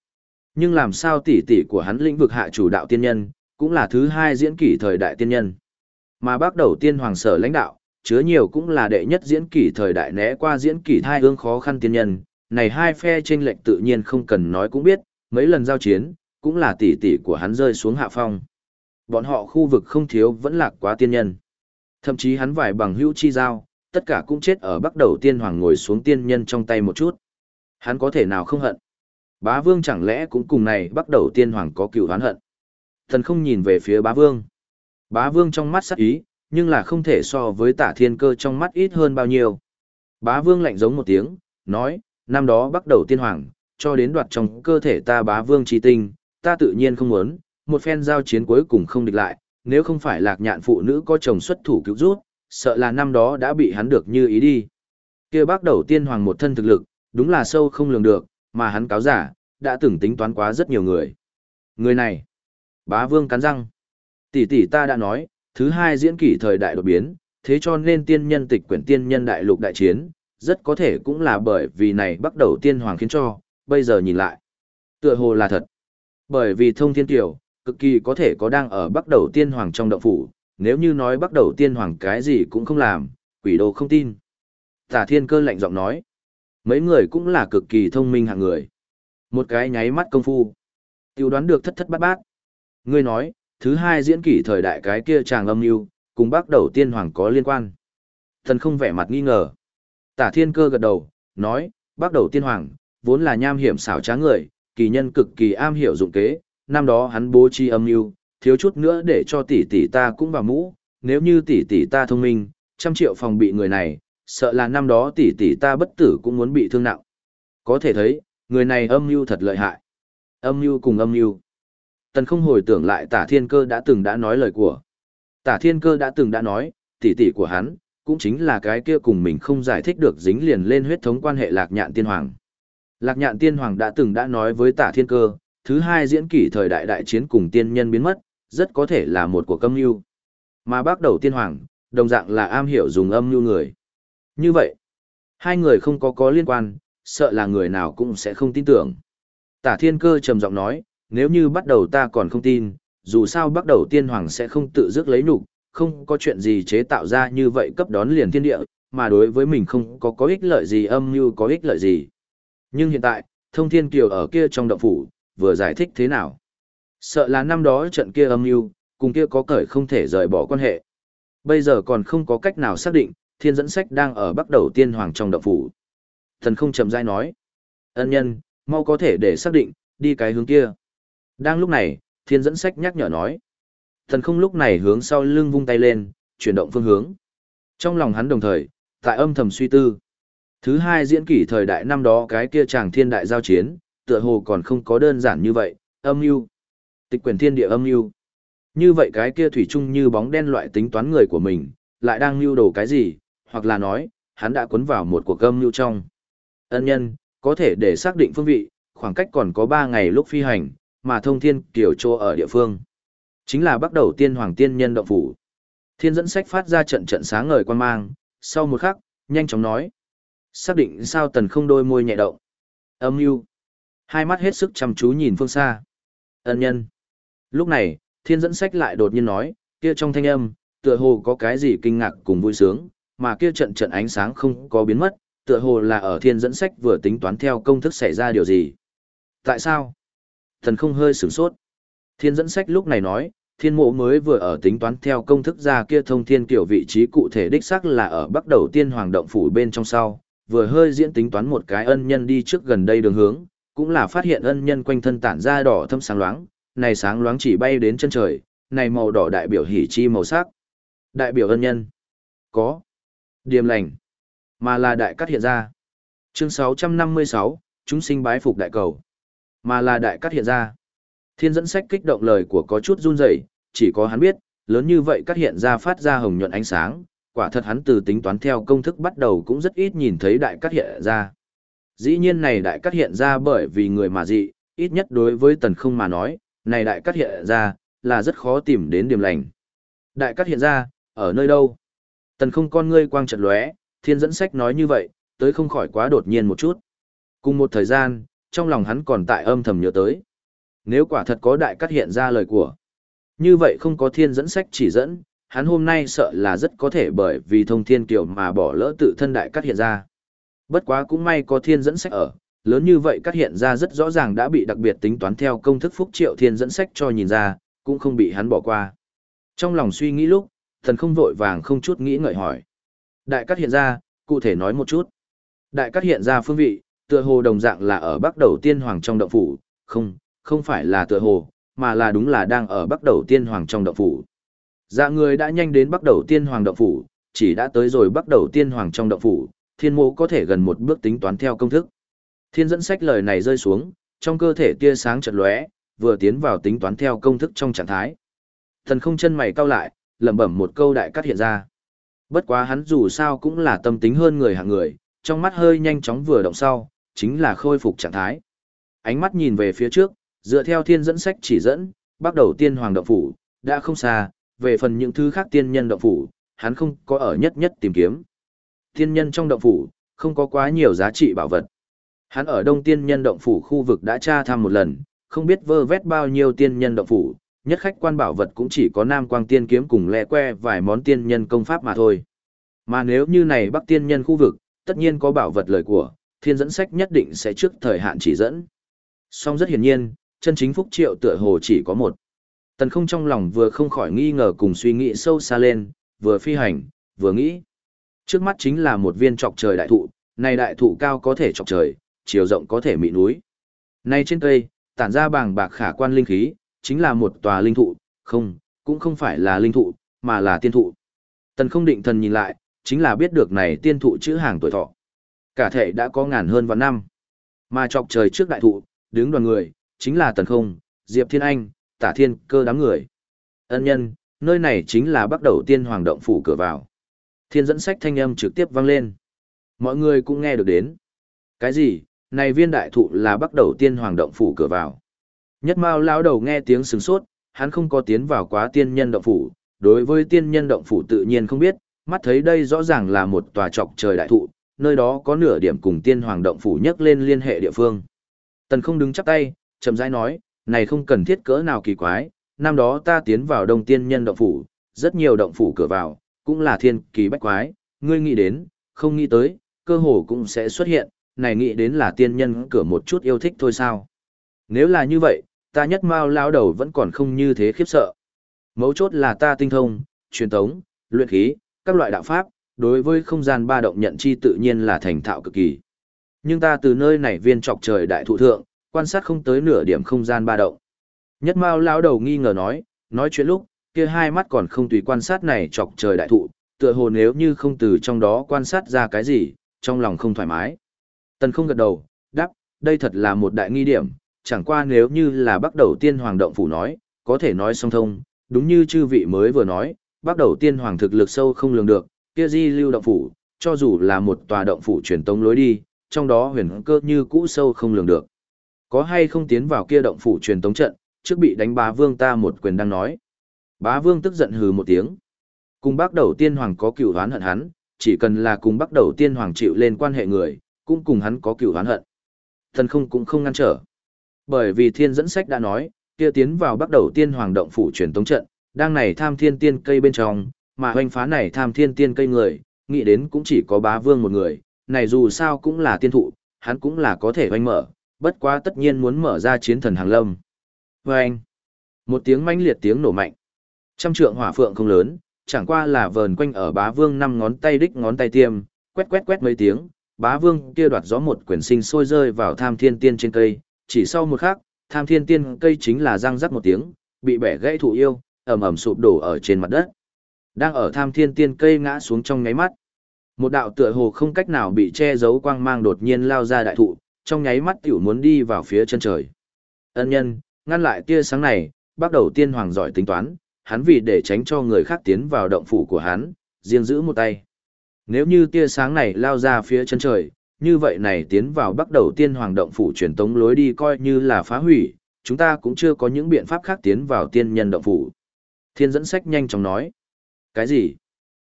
Nhưng làm sao tỷ tỷ của hắn lĩnh vực hạ chủ đạo tiên nhân, cũng là thứ hai diễn kỷ thời đại tiên nhân. Mà bác đầu tiên hoàng sở lãnh đạo, chứa nhiều cũng là đệ nhất diễn kỷ thời đại né qua diễn kỷ thai hương khó khăn tiên nhân, này hai phe chênh lệch tự nhiên không cần nói cũng biết, mấy lần giao chiến, cũng là tỷ tỷ của hắn rơi xuống hạ phong. Bọn họ khu vực không thiếu vẫn lạc quá tiên nhân. Thậm chí hắn vài bằng hữu chi giao, tất cả cũng chết ở bắt đầu tiên hoàng ngồi xuống tiên nhân trong tay một chút. Hắn có thể nào không hận? Bá vương chẳng lẽ cũng cùng này bắt đầu tiên hoàng có cựu oán hận? Thần không nhìn về phía bá vương. Bá vương trong mắt sắc ý, nhưng là không thể so với tả thiên cơ trong mắt ít hơn bao nhiêu. Bá vương lạnh giống một tiếng, nói, năm đó bắt đầu tiên hoàng, cho đến đoạt trong cơ thể ta bá vương trí tinh, ta tự nhiên không muốn, một phen giao chiến cuối cùng không địch lại, nếu không phải lạc nhạn phụ nữ có chồng xuất thủ cứu rút, sợ là năm đó đã bị hắn được như ý đi. kia bác đầu tiên hoàng một thân thực lực, đúng là sâu không lường được, mà hắn cáo giả, đã từng tính toán quá rất nhiều người. Người này, bá vương cắn răng. Tỷ tỷ ta đã nói, thứ hai diễn kỷ thời đại đột biến, thế cho nên tiên nhân tịch quyển tiên nhân đại lục đại chiến, rất có thể cũng là bởi vì này bắt đầu tiên hoàng khiến cho, bây giờ nhìn lại. Tựa hồ là thật. Bởi vì thông thiên tiểu, cực kỳ có thể có đang ở bắt đầu tiên hoàng trong động phủ, nếu như nói bắt đầu tiên hoàng cái gì cũng không làm, quỷ đồ không tin. Tả thiên cơ lạnh giọng nói, mấy người cũng là cực kỳ thông minh hạng người. Một cái nháy mắt công phu. Tiêu đoán được thất thất bát bát. Ngươi nói, thứ hai diễn kỷ thời đại cái kia chàng âm mưu cùng bác đầu tiên hoàng có liên quan. Thần không vẻ mặt nghi ngờ. Tả thiên cơ gật đầu, nói, bác đầu tiên hoàng, vốn là nham hiểm xảo trá người, kỳ nhân cực kỳ am hiểu dụng kế, năm đó hắn bố trí âm mưu, thiếu chút nữa để cho tỷ tỷ ta cũng vào mũ, nếu như tỷ tỷ ta thông minh, trăm triệu phòng bị người này, sợ là năm đó tỷ tỷ ta bất tử cũng muốn bị thương nặng. Có thể thấy, người này âm mưu thật lợi hại. Âm mưu cùng âm mưu. Tần không hồi tưởng lại tả thiên cơ đã từng đã nói lời của. Tả thiên cơ đã từng đã nói, tỷ tỷ của hắn, cũng chính là cái kia cùng mình không giải thích được dính liền lên huyết thống quan hệ lạc nhạn tiên hoàng. Lạc nhạn tiên hoàng đã từng đã nói với tả thiên cơ, thứ hai diễn kỷ thời đại đại chiến cùng tiên nhân biến mất, rất có thể là một cuộc âm mưu. Mà bác đầu tiên hoàng, đồng dạng là am hiểu dùng âm mưu người. Như vậy, hai người không có có liên quan, sợ là người nào cũng sẽ không tin tưởng. Tả thiên cơ trầm giọng nói, nếu như bắt đầu ta còn không tin, dù sao bắt đầu tiên hoàng sẽ không tự dứt lấy nhục, không có chuyện gì chế tạo ra như vậy cấp đón liền thiên địa, mà đối với mình không có có ích lợi gì âm mưu có ích lợi gì. Nhưng hiện tại, thông thiên kiều ở kia trong động phủ, vừa giải thích thế nào. Sợ là năm đó trận kia âm mưu cùng kia có cởi không thể rời bỏ quan hệ. Bây giờ còn không có cách nào xác định, thiên dẫn sách đang ở bắc đầu tiên hoàng trong đậu phủ. Thần không chậm rãi nói. Ân nhân, mau có thể để xác định, đi cái hướng kia. Đang lúc này, thiên dẫn sách nhắc nhở nói. Thần không lúc này hướng sau lưng vung tay lên, chuyển động phương hướng. Trong lòng hắn đồng thời, tại âm thầm suy tư. Thứ hai diễn kỷ thời đại năm đó cái kia chàng thiên đại giao chiến, tựa hồ còn không có đơn giản như vậy, âm mưu Tịch quyền thiên địa âm mưu Như vậy cái kia thủy chung như bóng đen loại tính toán người của mình, lại đang mưu đồ cái gì, hoặc là nói, hắn đã cuốn vào một cuộc âm lưu trong. Ân nhân, có thể để xác định phương vị, khoảng cách còn có 3 ngày lúc phi hành, mà thông thiên kiểu trô ở địa phương. Chính là bắt đầu tiên hoàng tiên nhân động phủ. Thiên dẫn sách phát ra trận trận sáng ngời quan mang, sau một khắc, nhanh chóng nói. Xác định sao tần không đôi môi nhẹ động. Âm lưu Hai mắt hết sức chăm chú nhìn phương xa. Ân nhân. Lúc này, thiên dẫn sách lại đột nhiên nói, kia trong thanh âm, tựa hồ có cái gì kinh ngạc cùng vui sướng, mà kia trận trận ánh sáng không có biến mất, tựa hồ là ở thiên dẫn sách vừa tính toán theo công thức xảy ra điều gì. Tại sao? Thần không hơi sửng sốt. Thiên dẫn sách lúc này nói, thiên mộ mới vừa ở tính toán theo công thức ra kia thông thiên kiểu vị trí cụ thể đích xác là ở bắc đầu tiên hoàng động phủ bên trong sau, vừa hơi diễn tính toán một cái ân nhân đi trước gần đây đường hướng, cũng là phát hiện ân nhân quanh thân tản ra đỏ thâm sáng loáng, này sáng loáng chỉ bay đến chân trời, này màu đỏ đại biểu hỉ chi màu sắc. Đại biểu ân nhân. Có. Điềm lành. Mà là đại cắt hiện ra. Chương 656, chúng sinh bái phục đại cầu. Mà là đại cắt hiện ra. Thiên dẫn sách kích động lời của có chút run rẩy, chỉ có hắn biết, lớn như vậy cắt hiện ra phát ra hồng nhuận ánh sáng, quả thật hắn từ tính toán theo công thức bắt đầu cũng rất ít nhìn thấy đại cắt hiện ra. Dĩ nhiên này đại cắt hiện ra bởi vì người mà dị, ít nhất đối với tần không mà nói, này đại cắt hiện ra, là rất khó tìm đến điểm lành. Đại cắt hiện ra, ở nơi đâu? Tần không con ngươi quang trận lóe, thiên dẫn sách nói như vậy, tới không khỏi quá đột nhiên một chút. Cùng một thời gian, trong lòng hắn còn tại âm thầm nhớ tới. Nếu quả thật có đại cắt hiện ra lời của, như vậy không có thiên dẫn sách chỉ dẫn, hắn hôm nay sợ là rất có thể bởi vì thông thiên kiểu mà bỏ lỡ tự thân đại cắt hiện ra. Bất quá cũng may có thiên dẫn sách ở, Lớn như vậy cắt hiện ra rất rõ ràng đã bị đặc biệt tính toán theo công thức phúc triệu thiên dẫn sách cho nhìn ra, cũng không bị hắn bỏ qua. Trong lòng suy nghĩ lúc, thần không vội vàng không chút nghĩ ngợi hỏi. Đại cắt hiện ra, cụ thể nói một chút. Đại cắt hiện ra phương vị, tựa hồ đồng dạng là ở bắc đầu tiên hoàng trong động phủ, không, không phải là tựa hồ, mà là đúng là đang ở bắc đầu tiên hoàng trong động phủ. Dạ người đã nhanh đến bắc đầu tiên hoàng động phủ, chỉ đã tới rồi bắc đầu tiên hoàng trong động phủ, thiên mộ có thể gần một bước tính toán theo công thức. Thiên dẫn sách lời này rơi xuống, trong cơ thể tia sáng chật lóe, vừa tiến vào tính toán theo công thức trong trạng thái. Thần không chân mày cau lại, lẩm bẩm một câu đại cắt hiện ra. Bất quá hắn dù sao cũng là tâm tính hơn người hạng người, trong mắt hơi nhanh chóng vừa động sau, chính là khôi phục trạng thái. Ánh mắt nhìn về phía trước, dựa theo thiên dẫn sách chỉ dẫn, bắt đầu tiên hoàng động phủ, đã không xa, về phần những thứ khác tiên nhân động phủ, hắn không có ở nhất nhất tìm kiếm. Tiên nhân trong động phủ, không có quá nhiều giá trị bảo vật. Hắn ở đông tiên nhân động phủ khu vực đã tra thăm một lần, không biết vơ vét bao nhiêu tiên nhân động phủ, nhất khách quan bảo vật cũng chỉ có nam quang tiên kiếm cùng lẹ que vài món tiên nhân công pháp mà thôi. Mà nếu như này bắc tiên nhân khu vực, tất nhiên có bảo vật lời của, thiên dẫn sách nhất định sẽ trước thời hạn chỉ dẫn. Song rất hiển nhiên, chân chính phúc triệu tựa hồ chỉ có một. Tần không trong lòng vừa không khỏi nghi ngờ cùng suy nghĩ sâu xa lên, vừa phi hành, vừa nghĩ. Trước mắt chính là một viên trọc trời đại thụ, này đại thụ cao có thể trọc trời, chiều rộng có thể mị núi. Này trên cây, tản ra bàng bạc khả quan linh khí, chính là một tòa linh thụ, không, cũng không phải là linh thụ, mà là tiên thụ. Tần không định thần nhìn lại, chính là biết được này tiên thụ chữ hàng tuổi thọ. Cả thể đã có ngàn hơn vạn năm. Mà trọc trời trước đại thụ, đứng đoàn người, chính là tần không, Diệp Thiên Anh, tả thiên cơ đám người. Ân nhân, nơi này chính là bắt đầu tiên hoàng động phủ cửa vào. Thiên dẫn sách thanh âm trực tiếp vang lên. Mọi người cũng nghe được đến. Cái gì, này viên đại thụ là bắt đầu tiên hoàng động phủ cửa vào. Nhất mao lão đầu nghe tiếng sừng sốt, hắn không có tiến vào quá tiên nhân động phủ, đối với tiên nhân động phủ tự nhiên không biết, mắt thấy đây rõ ràng là một tòa trọc trời đại thụ, nơi đó có nửa điểm cùng tiên hoàng động phủ nhắc lên liên hệ địa phương. Tần không đứng chắp tay, chậm rãi nói, này không cần thiết cỡ nào kỳ quái, năm đó ta tiến vào đông tiên nhân động phủ, rất nhiều động phủ cửa vào, cũng là thiên kỳ bách quái, ngươi nghĩ đến, không nghĩ tới, cơ hồ cũng sẽ xuất hiện, này nghĩ đến là tiên nhân cửa một chút yêu thích thôi sao. Nếu là như vậy, ta nhất mao lao đầu vẫn còn không như thế khiếp sợ. Mấu chốt là ta tinh thông, truyền tống, luyện khí, các loại đạo pháp, đối với không gian ba động nhận chi tự nhiên là thành thạo cực kỳ. Nhưng ta từ nơi này viên trọc trời đại thụ thượng, quan sát không tới nửa điểm không gian ba động. Nhất Mao lão đầu nghi ngờ nói, nói chuyện lúc, kia hai mắt còn không tùy quan sát này chọc trời đại thụ, tựa hồ nếu như không từ trong đó quan sát ra cái gì, trong lòng không thoải mái. Tần không gật đầu, đáp, đây thật là một đại nghi điểm, chẳng qua nếu như là bắt đầu tiên hoàng động phủ nói, có thể nói song thông, đúng như chư vị mới vừa nói, bắt đầu tiên hoàng thực lực sâu không lường được, kia di lưu động phủ, cho dù là một tòa động phủ truyền tống lối đi, trong đó huyền cơ như cũ sâu không lường được. Có hay không tiến vào kia động phủ truyền tống trận, trước bị đánh bá vương ta một quyền đang nói. Bá vương tức giận hừ một tiếng. Cùng bắt đầu tiên hoàng có cựu hoán hận hắn, chỉ cần là cùng bắt đầu tiên hoàng chịu lên quan hệ người, cũng cùng hắn có cựu hoán hận. Thần không cũng không ngăn trở. Bởi vì thiên dẫn sách đã nói, kia tiến vào bắt đầu tiên hoàng động phủ truyền tống trận, đang này tham thiên tiên cây bên trong, mà hoành phá này tham thiên tiên cây người, nghĩ đến cũng chỉ có bá vương một người, này dù sao cũng là tiên thụ, hắn cũng là có thể hoành mở, bất quá tất nhiên muốn mở ra chiến thần hàng lâm. Vâng! một tiếng manh liệt tiếng nổ mạnh. Trăm trượng hỏa phượng không lớn, chẳng qua là vờn quanh ở bá vương năm ngón tay đích ngón tay tiêm, quét quét quét mấy tiếng, bá vương kia đoạt gió một quyển sinh sôi rơi vào tham thiên tiên trên cây, chỉ sau một khắc, tham thiên tiên cây chính là răng rắc một tiếng, bị bẻ gãy thụ yêu, ầm ầm sụp đổ ở trên mặt đất. Đang ở tham thiên tiên cây ngã xuống trong nháy mắt. Một đạo tựa hồ không cách nào bị che giấu quang mang đột nhiên lao ra đại thụ, trong nháy mắt tiểu muốn đi vào phía chân trời. Ân nhân, ngăn lại tia sáng này, bắt đầu tiên hoàng giỏi tính toán, hắn vì để tránh cho người khác tiến vào động phủ của hắn, riêng giữ một tay. Nếu như tia sáng này lao ra phía chân trời, như vậy này tiến vào bắt đầu tiên hoàng động phủ truyền tống lối đi coi như là phá hủy, chúng ta cũng chưa có những biện pháp khác tiến vào tiên nhân động phủ. Thiên dẫn sách nhanh chóng nói. Cái gì?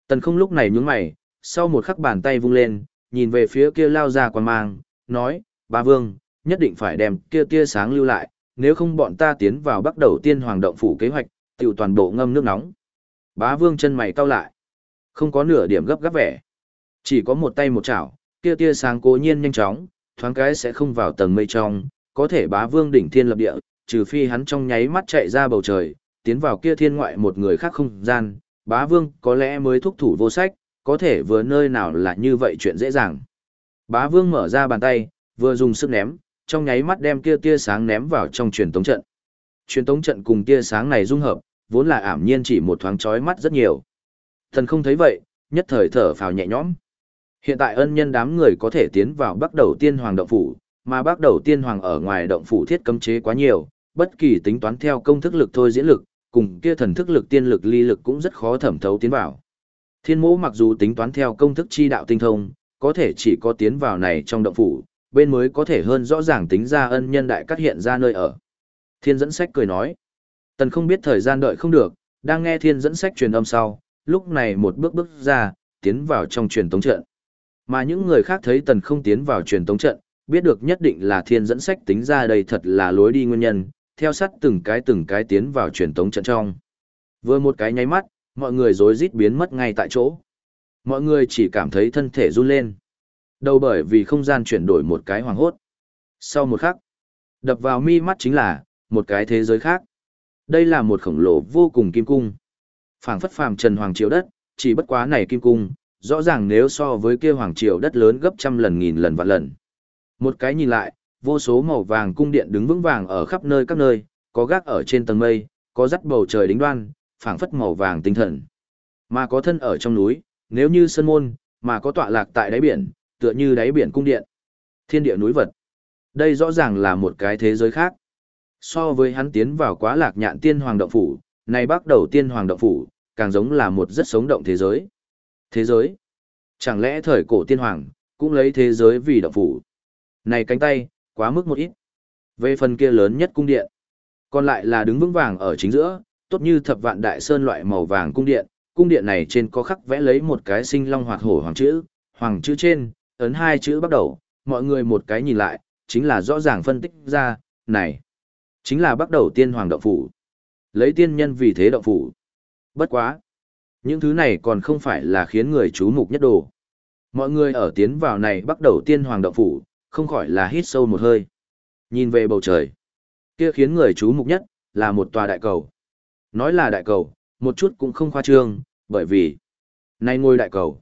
Tần không lúc này nhướng mày, sau một khắc bàn tay vung lên, nhìn về phía kia lao ra quan mang, nói, ba vương, nhất định phải đem kia tia sáng lưu lại, nếu không bọn ta tiến vào bắt đầu tiên hoàng động phủ kế hoạch, tiểu toàn bộ ngâm nước nóng. Bá vương chân mày cau lại. Không có nửa điểm gấp gáp vẻ. Chỉ có một tay một chảo, kia tia sáng cố nhiên nhanh chóng, thoáng cái sẽ không vào tầng mây trong, có thể bá vương đỉnh thiên lập địa, trừ phi hắn trong nháy mắt chạy ra bầu trời, tiến vào kia thiên ngoại một người khác không gian, bá vương có lẽ mới thúc thủ vô sách, có thể vừa nơi nào là như vậy chuyện dễ dàng. Bá vương mở ra bàn tay, vừa dùng sức ném, trong nháy mắt đem kia tia sáng ném vào trong truyền tống trận. Truyền tống trận cùng tia sáng này dung hợp, vốn là ảm nhiên chỉ một thoáng chói mắt rất nhiều. Thần không thấy vậy, nhất thời thở phào nhẹ nhõm. Hiện tại ân nhân đám người có thể tiến vào bắt đầu tiên hoàng động phủ, mà bắt đầu tiên hoàng ở ngoài động phủ thiết cấm chế quá nhiều, bất kỳ tính toán theo công thức lực thôi diễn lực, cùng kia thần thức lực tiên lực ly lực cũng rất khó thẩm thấu tiến vào. Thiên mũ mặc dù tính toán theo công thức chi đạo tinh thông, có thể chỉ có tiến vào này trong động phủ, bên mới có thể hơn rõ ràng tính ra ân nhân đại cắt hiện ra nơi ở. Thiên dẫn sách cười nói, tần không biết thời gian đợi không được, đang nghe thiên dẫn sách truyền âm sau, lúc này một bước bước ra, tiến vào trong truyền tống trận. Mà những người khác thấy tần không tiến vào truyền tống trận, biết được nhất định là thiên dẫn sách tính ra đây thật là lối đi nguyên nhân, theo sát từng cái từng cái tiến vào truyền tống trận trong. Vừa một cái nháy mắt, mọi người rối rít biến mất ngay tại chỗ. Mọi người chỉ cảm thấy thân thể run lên. Đầu bởi vì không gian chuyển đổi một cái hoàng hốt. Sau một khắc, đập vào mi mắt chính là một cái thế giới khác. Đây là một khổng lồ vô cùng kim cung. Phảng phất phàm trần hoàng chiếu đất, chỉ bất quá này kim cung, rõ ràng nếu so với kia hoàng triều đất lớn gấp trăm lần nghìn lần vạn lần. Một cái nhìn lại, vô số màu vàng cung điện đứng vững vàng ở khắp nơi các nơi, có gác ở trên tầng mây, có dắt bầu trời đính đoan, phảng phất màu vàng tinh thần. Mà có thân ở trong núi, nếu như sơn môn, mà có tọa lạc tại đáy biển, tựa như đáy biển cung điện. Thiên địa núi vật. Đây rõ ràng là một cái thế giới khác. So với hắn tiến vào quá lạc nhạn tiên hoàng động phủ, này bắt đầu tiên hoàng động phủ, càng giống là một rất sống động thế giới. Thế giới? Chẳng lẽ thời cổ tiên hoàng, cũng lấy thế giới vì động phủ? Này cánh tay, quá mức một ít. Về phần kia lớn nhất cung điện, còn lại là đứng vững vàng ở chính giữa, tốt như thập vạn đại sơn loại màu vàng cung điện, cung điện này trên có khắc vẽ lấy một cái sinh long hoạt hổ hoàng chữ, hoàng chữ trên, ấn hai chữ bắt đầu, mọi người một cái nhìn lại, chính là rõ ràng phân tích ra, này, chính là bắt đầu tiên hoàng động phủ. Lấy tiên nhân vì thế động phủ. Bất quá. Những thứ này còn không phải là khiến người chú mục nhất đồ. Mọi người ở tiến vào này bắt đầu tiên hoàng động phủ, không khỏi là hít sâu một hơi. Nhìn về bầu trời. Kia khiến người chú mục nhất, là một tòa đại cầu. Nói là đại cầu, một chút cũng không khoa trương, bởi vì nay ngôi đại cầu.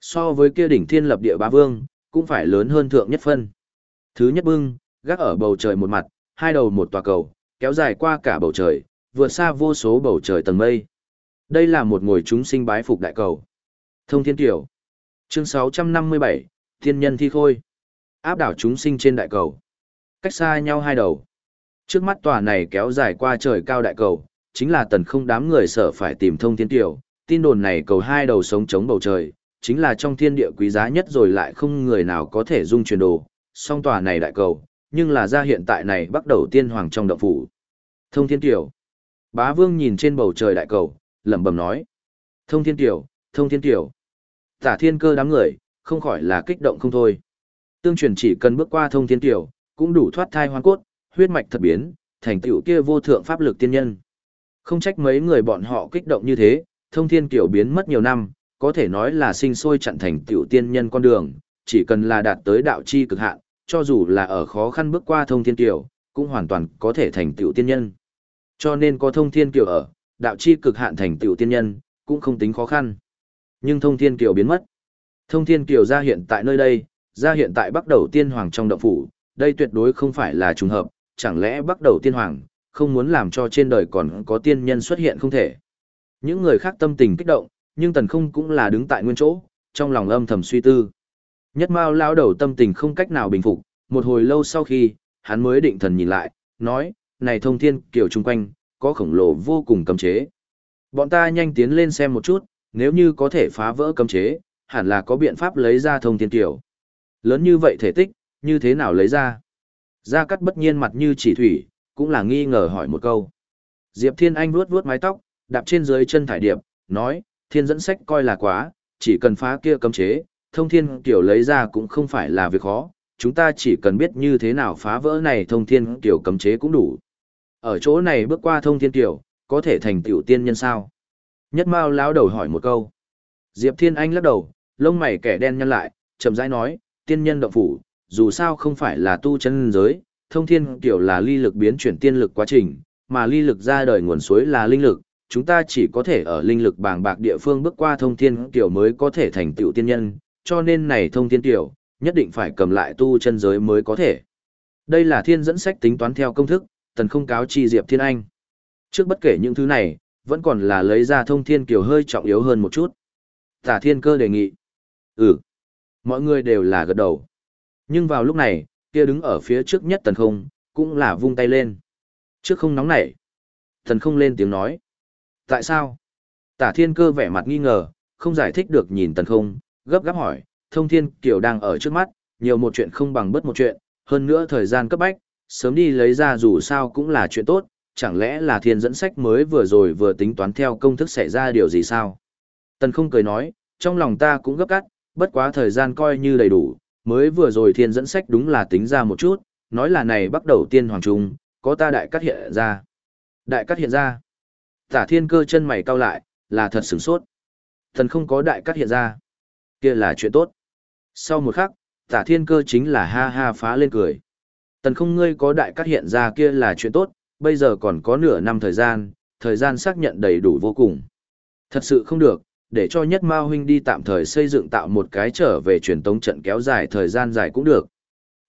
So với kia đỉnh thiên lập địa bá vương, cũng phải lớn hơn thượng nhất phân. Thứ nhất bưng, gác ở bầu trời một mặt, hai đầu một tòa cầu, kéo dài qua cả bầu trời, vượt xa vô số bầu trời tầng mây. Đây là một ngồi chúng sinh bái phục đại cầu. Thông Thiên Tiểu. Chương 657, Thiên Nhân Thi Khôi. Áp đảo chúng sinh trên đại cầu. Cách xa nhau hai đầu. Trước mắt tòa này kéo dài qua trời cao đại cầu, chính là tần không đám người sợ phải tìm Thông Thiên Tiểu. Tin đồn này cầu hai đầu sống chống bầu trời, chính là trong thiên địa quý giá nhất rồi lại không người nào có thể dung truyền đồ. Song tòa này đại cầu, nhưng là ra hiện tại này bắt đầu tiên hoàng trong động phủ. Thông Thiên Tiểu. Bá Vương nhìn trên bầu trời đại cầu, lẩm bẩm nói. Thông thiên tiểu, thông thiên tiểu. Tả thiên cơ đám người, không khỏi là kích động không thôi. Tương truyền chỉ cần bước qua thông thiên tiểu, cũng đủ thoát thai hoang cốt, huyết mạch thật biến, thành tựu kia vô thượng pháp lực tiên nhân. Không trách mấy người bọn họ kích động như thế, thông thiên tiểu biến mất nhiều năm, có thể nói là sinh sôi chặn thành tựu tiên nhân con đường, chỉ cần là đạt tới đạo chi cực hạn, cho dù là ở khó khăn bước qua thông thiên tiểu, cũng hoàn toàn có thể thành tựu tiên nhân. Cho nên có thông thiên tiểu ở, đạo chi cực hạn thành tựu tiên nhân, cũng không tính khó khăn. Nhưng thông thiên kiều biến mất. Thông thiên kiều ra hiện tại nơi đây, ra hiện tại bắt đầu tiên hoàng trong động phủ, đây tuyệt đối không phải là trùng hợp, chẳng lẽ bắt đầu tiên hoàng, không muốn làm cho trên đời còn có tiên nhân xuất hiện không thể. Những người khác tâm tình kích động, nhưng tần không cũng là đứng tại nguyên chỗ, trong lòng âm thầm suy tư. Nhất mao lao đầu tâm tình không cách nào bình phục, một hồi lâu sau khi, hắn mới định thần nhìn lại, nói, này thông thiên kiều chung quanh, có khổng lồ vô cùng cấm chế. Bọn ta nhanh tiến lên xem một chút, nếu như có thể phá vỡ cấm chế, hẳn là có biện pháp lấy ra thông thiên tiểu. Lớn như vậy thể tích, như thế nào lấy ra? Gia cắt bất nhiên mặt như chỉ thủy, cũng là nghi ngờ hỏi một câu. Diệp Thiên Anh vuốt vuốt mái tóc, đạp trên dưới chân thải điệp, nói, thiên dẫn sách coi là quá, chỉ cần phá kia cấm chế, thông thiên tiểu lấy ra cũng không phải là việc khó, chúng ta chỉ cần biết như thế nào phá vỡ này thông thiên tiểu cấm chế cũng đủ. Ở chỗ này bước qua thông thiên tiểu, có thể thành tiểu tiên nhân sao? Nhất Mao lão đầu hỏi một câu. Diệp Thiên Anh lắc đầu, lông mày kẻ đen nhăn lại, chậm rãi nói, tiên nhân động phủ, dù sao không phải là tu chân giới, thông thiên tiểu là ly lực biến chuyển tiên lực quá trình, mà ly lực ra đời nguồn suối là linh lực, chúng ta chỉ có thể ở linh lực bàng bạc địa phương bước qua thông thiên tiểu mới có thể thành tựu tiên nhân, cho nên này thông thiên tiểu nhất định phải cầm lại tu chân giới mới có thể. Đây là thiên dẫn sách tính toán theo công thức, tần không cáo chi Diệp Thiên Anh. Trước bất kể những thứ này, vẫn còn là lấy ra thông thiên Kiều hơi trọng yếu hơn một chút. Tả thiên cơ đề nghị. Ừ. Mọi người đều là gật đầu. Nhưng vào lúc này, kia đứng ở phía trước nhất tần không, cũng là vung tay lên. Trước không nóng nảy. Tần không lên tiếng nói. Tại sao? Tả thiên cơ vẻ mặt nghi ngờ, không giải thích được nhìn tần không, gấp gáp hỏi, thông thiên Kiều đang ở trước mắt, nhiều một chuyện không bằng bất một chuyện, hơn nữa thời gian cấp bách, sớm đi lấy ra dù sao cũng là chuyện tốt, chẳng lẽ là thiên dẫn sách mới vừa rồi vừa tính toán theo công thức xảy ra điều gì sao? Tần không cười nói, trong lòng ta cũng gấp gắt, bất quá thời gian coi như đầy đủ, mới vừa rồi thiên dẫn sách đúng là tính ra một chút, nói là này bắt đầu tiên hoàng trung, có ta đại cắt hiện ra. Đại cắt hiện ra. Tả thiên cơ chân mày cau lại, là thật sửng sốt. Thần không có đại cắt hiện ra. kia là chuyện tốt. Sau một khắc, tả thiên cơ chính là ha ha phá lên cười. Tần không ngươi có đại cát hiện ra kia là chuyện tốt, bây giờ còn có nửa năm thời gian, thời gian xác nhận đầy đủ vô cùng. Thật sự không được, để cho nhất mao huynh đi tạm thời xây dựng tạo một cái trở về truyền tống trận kéo dài thời gian dài cũng được.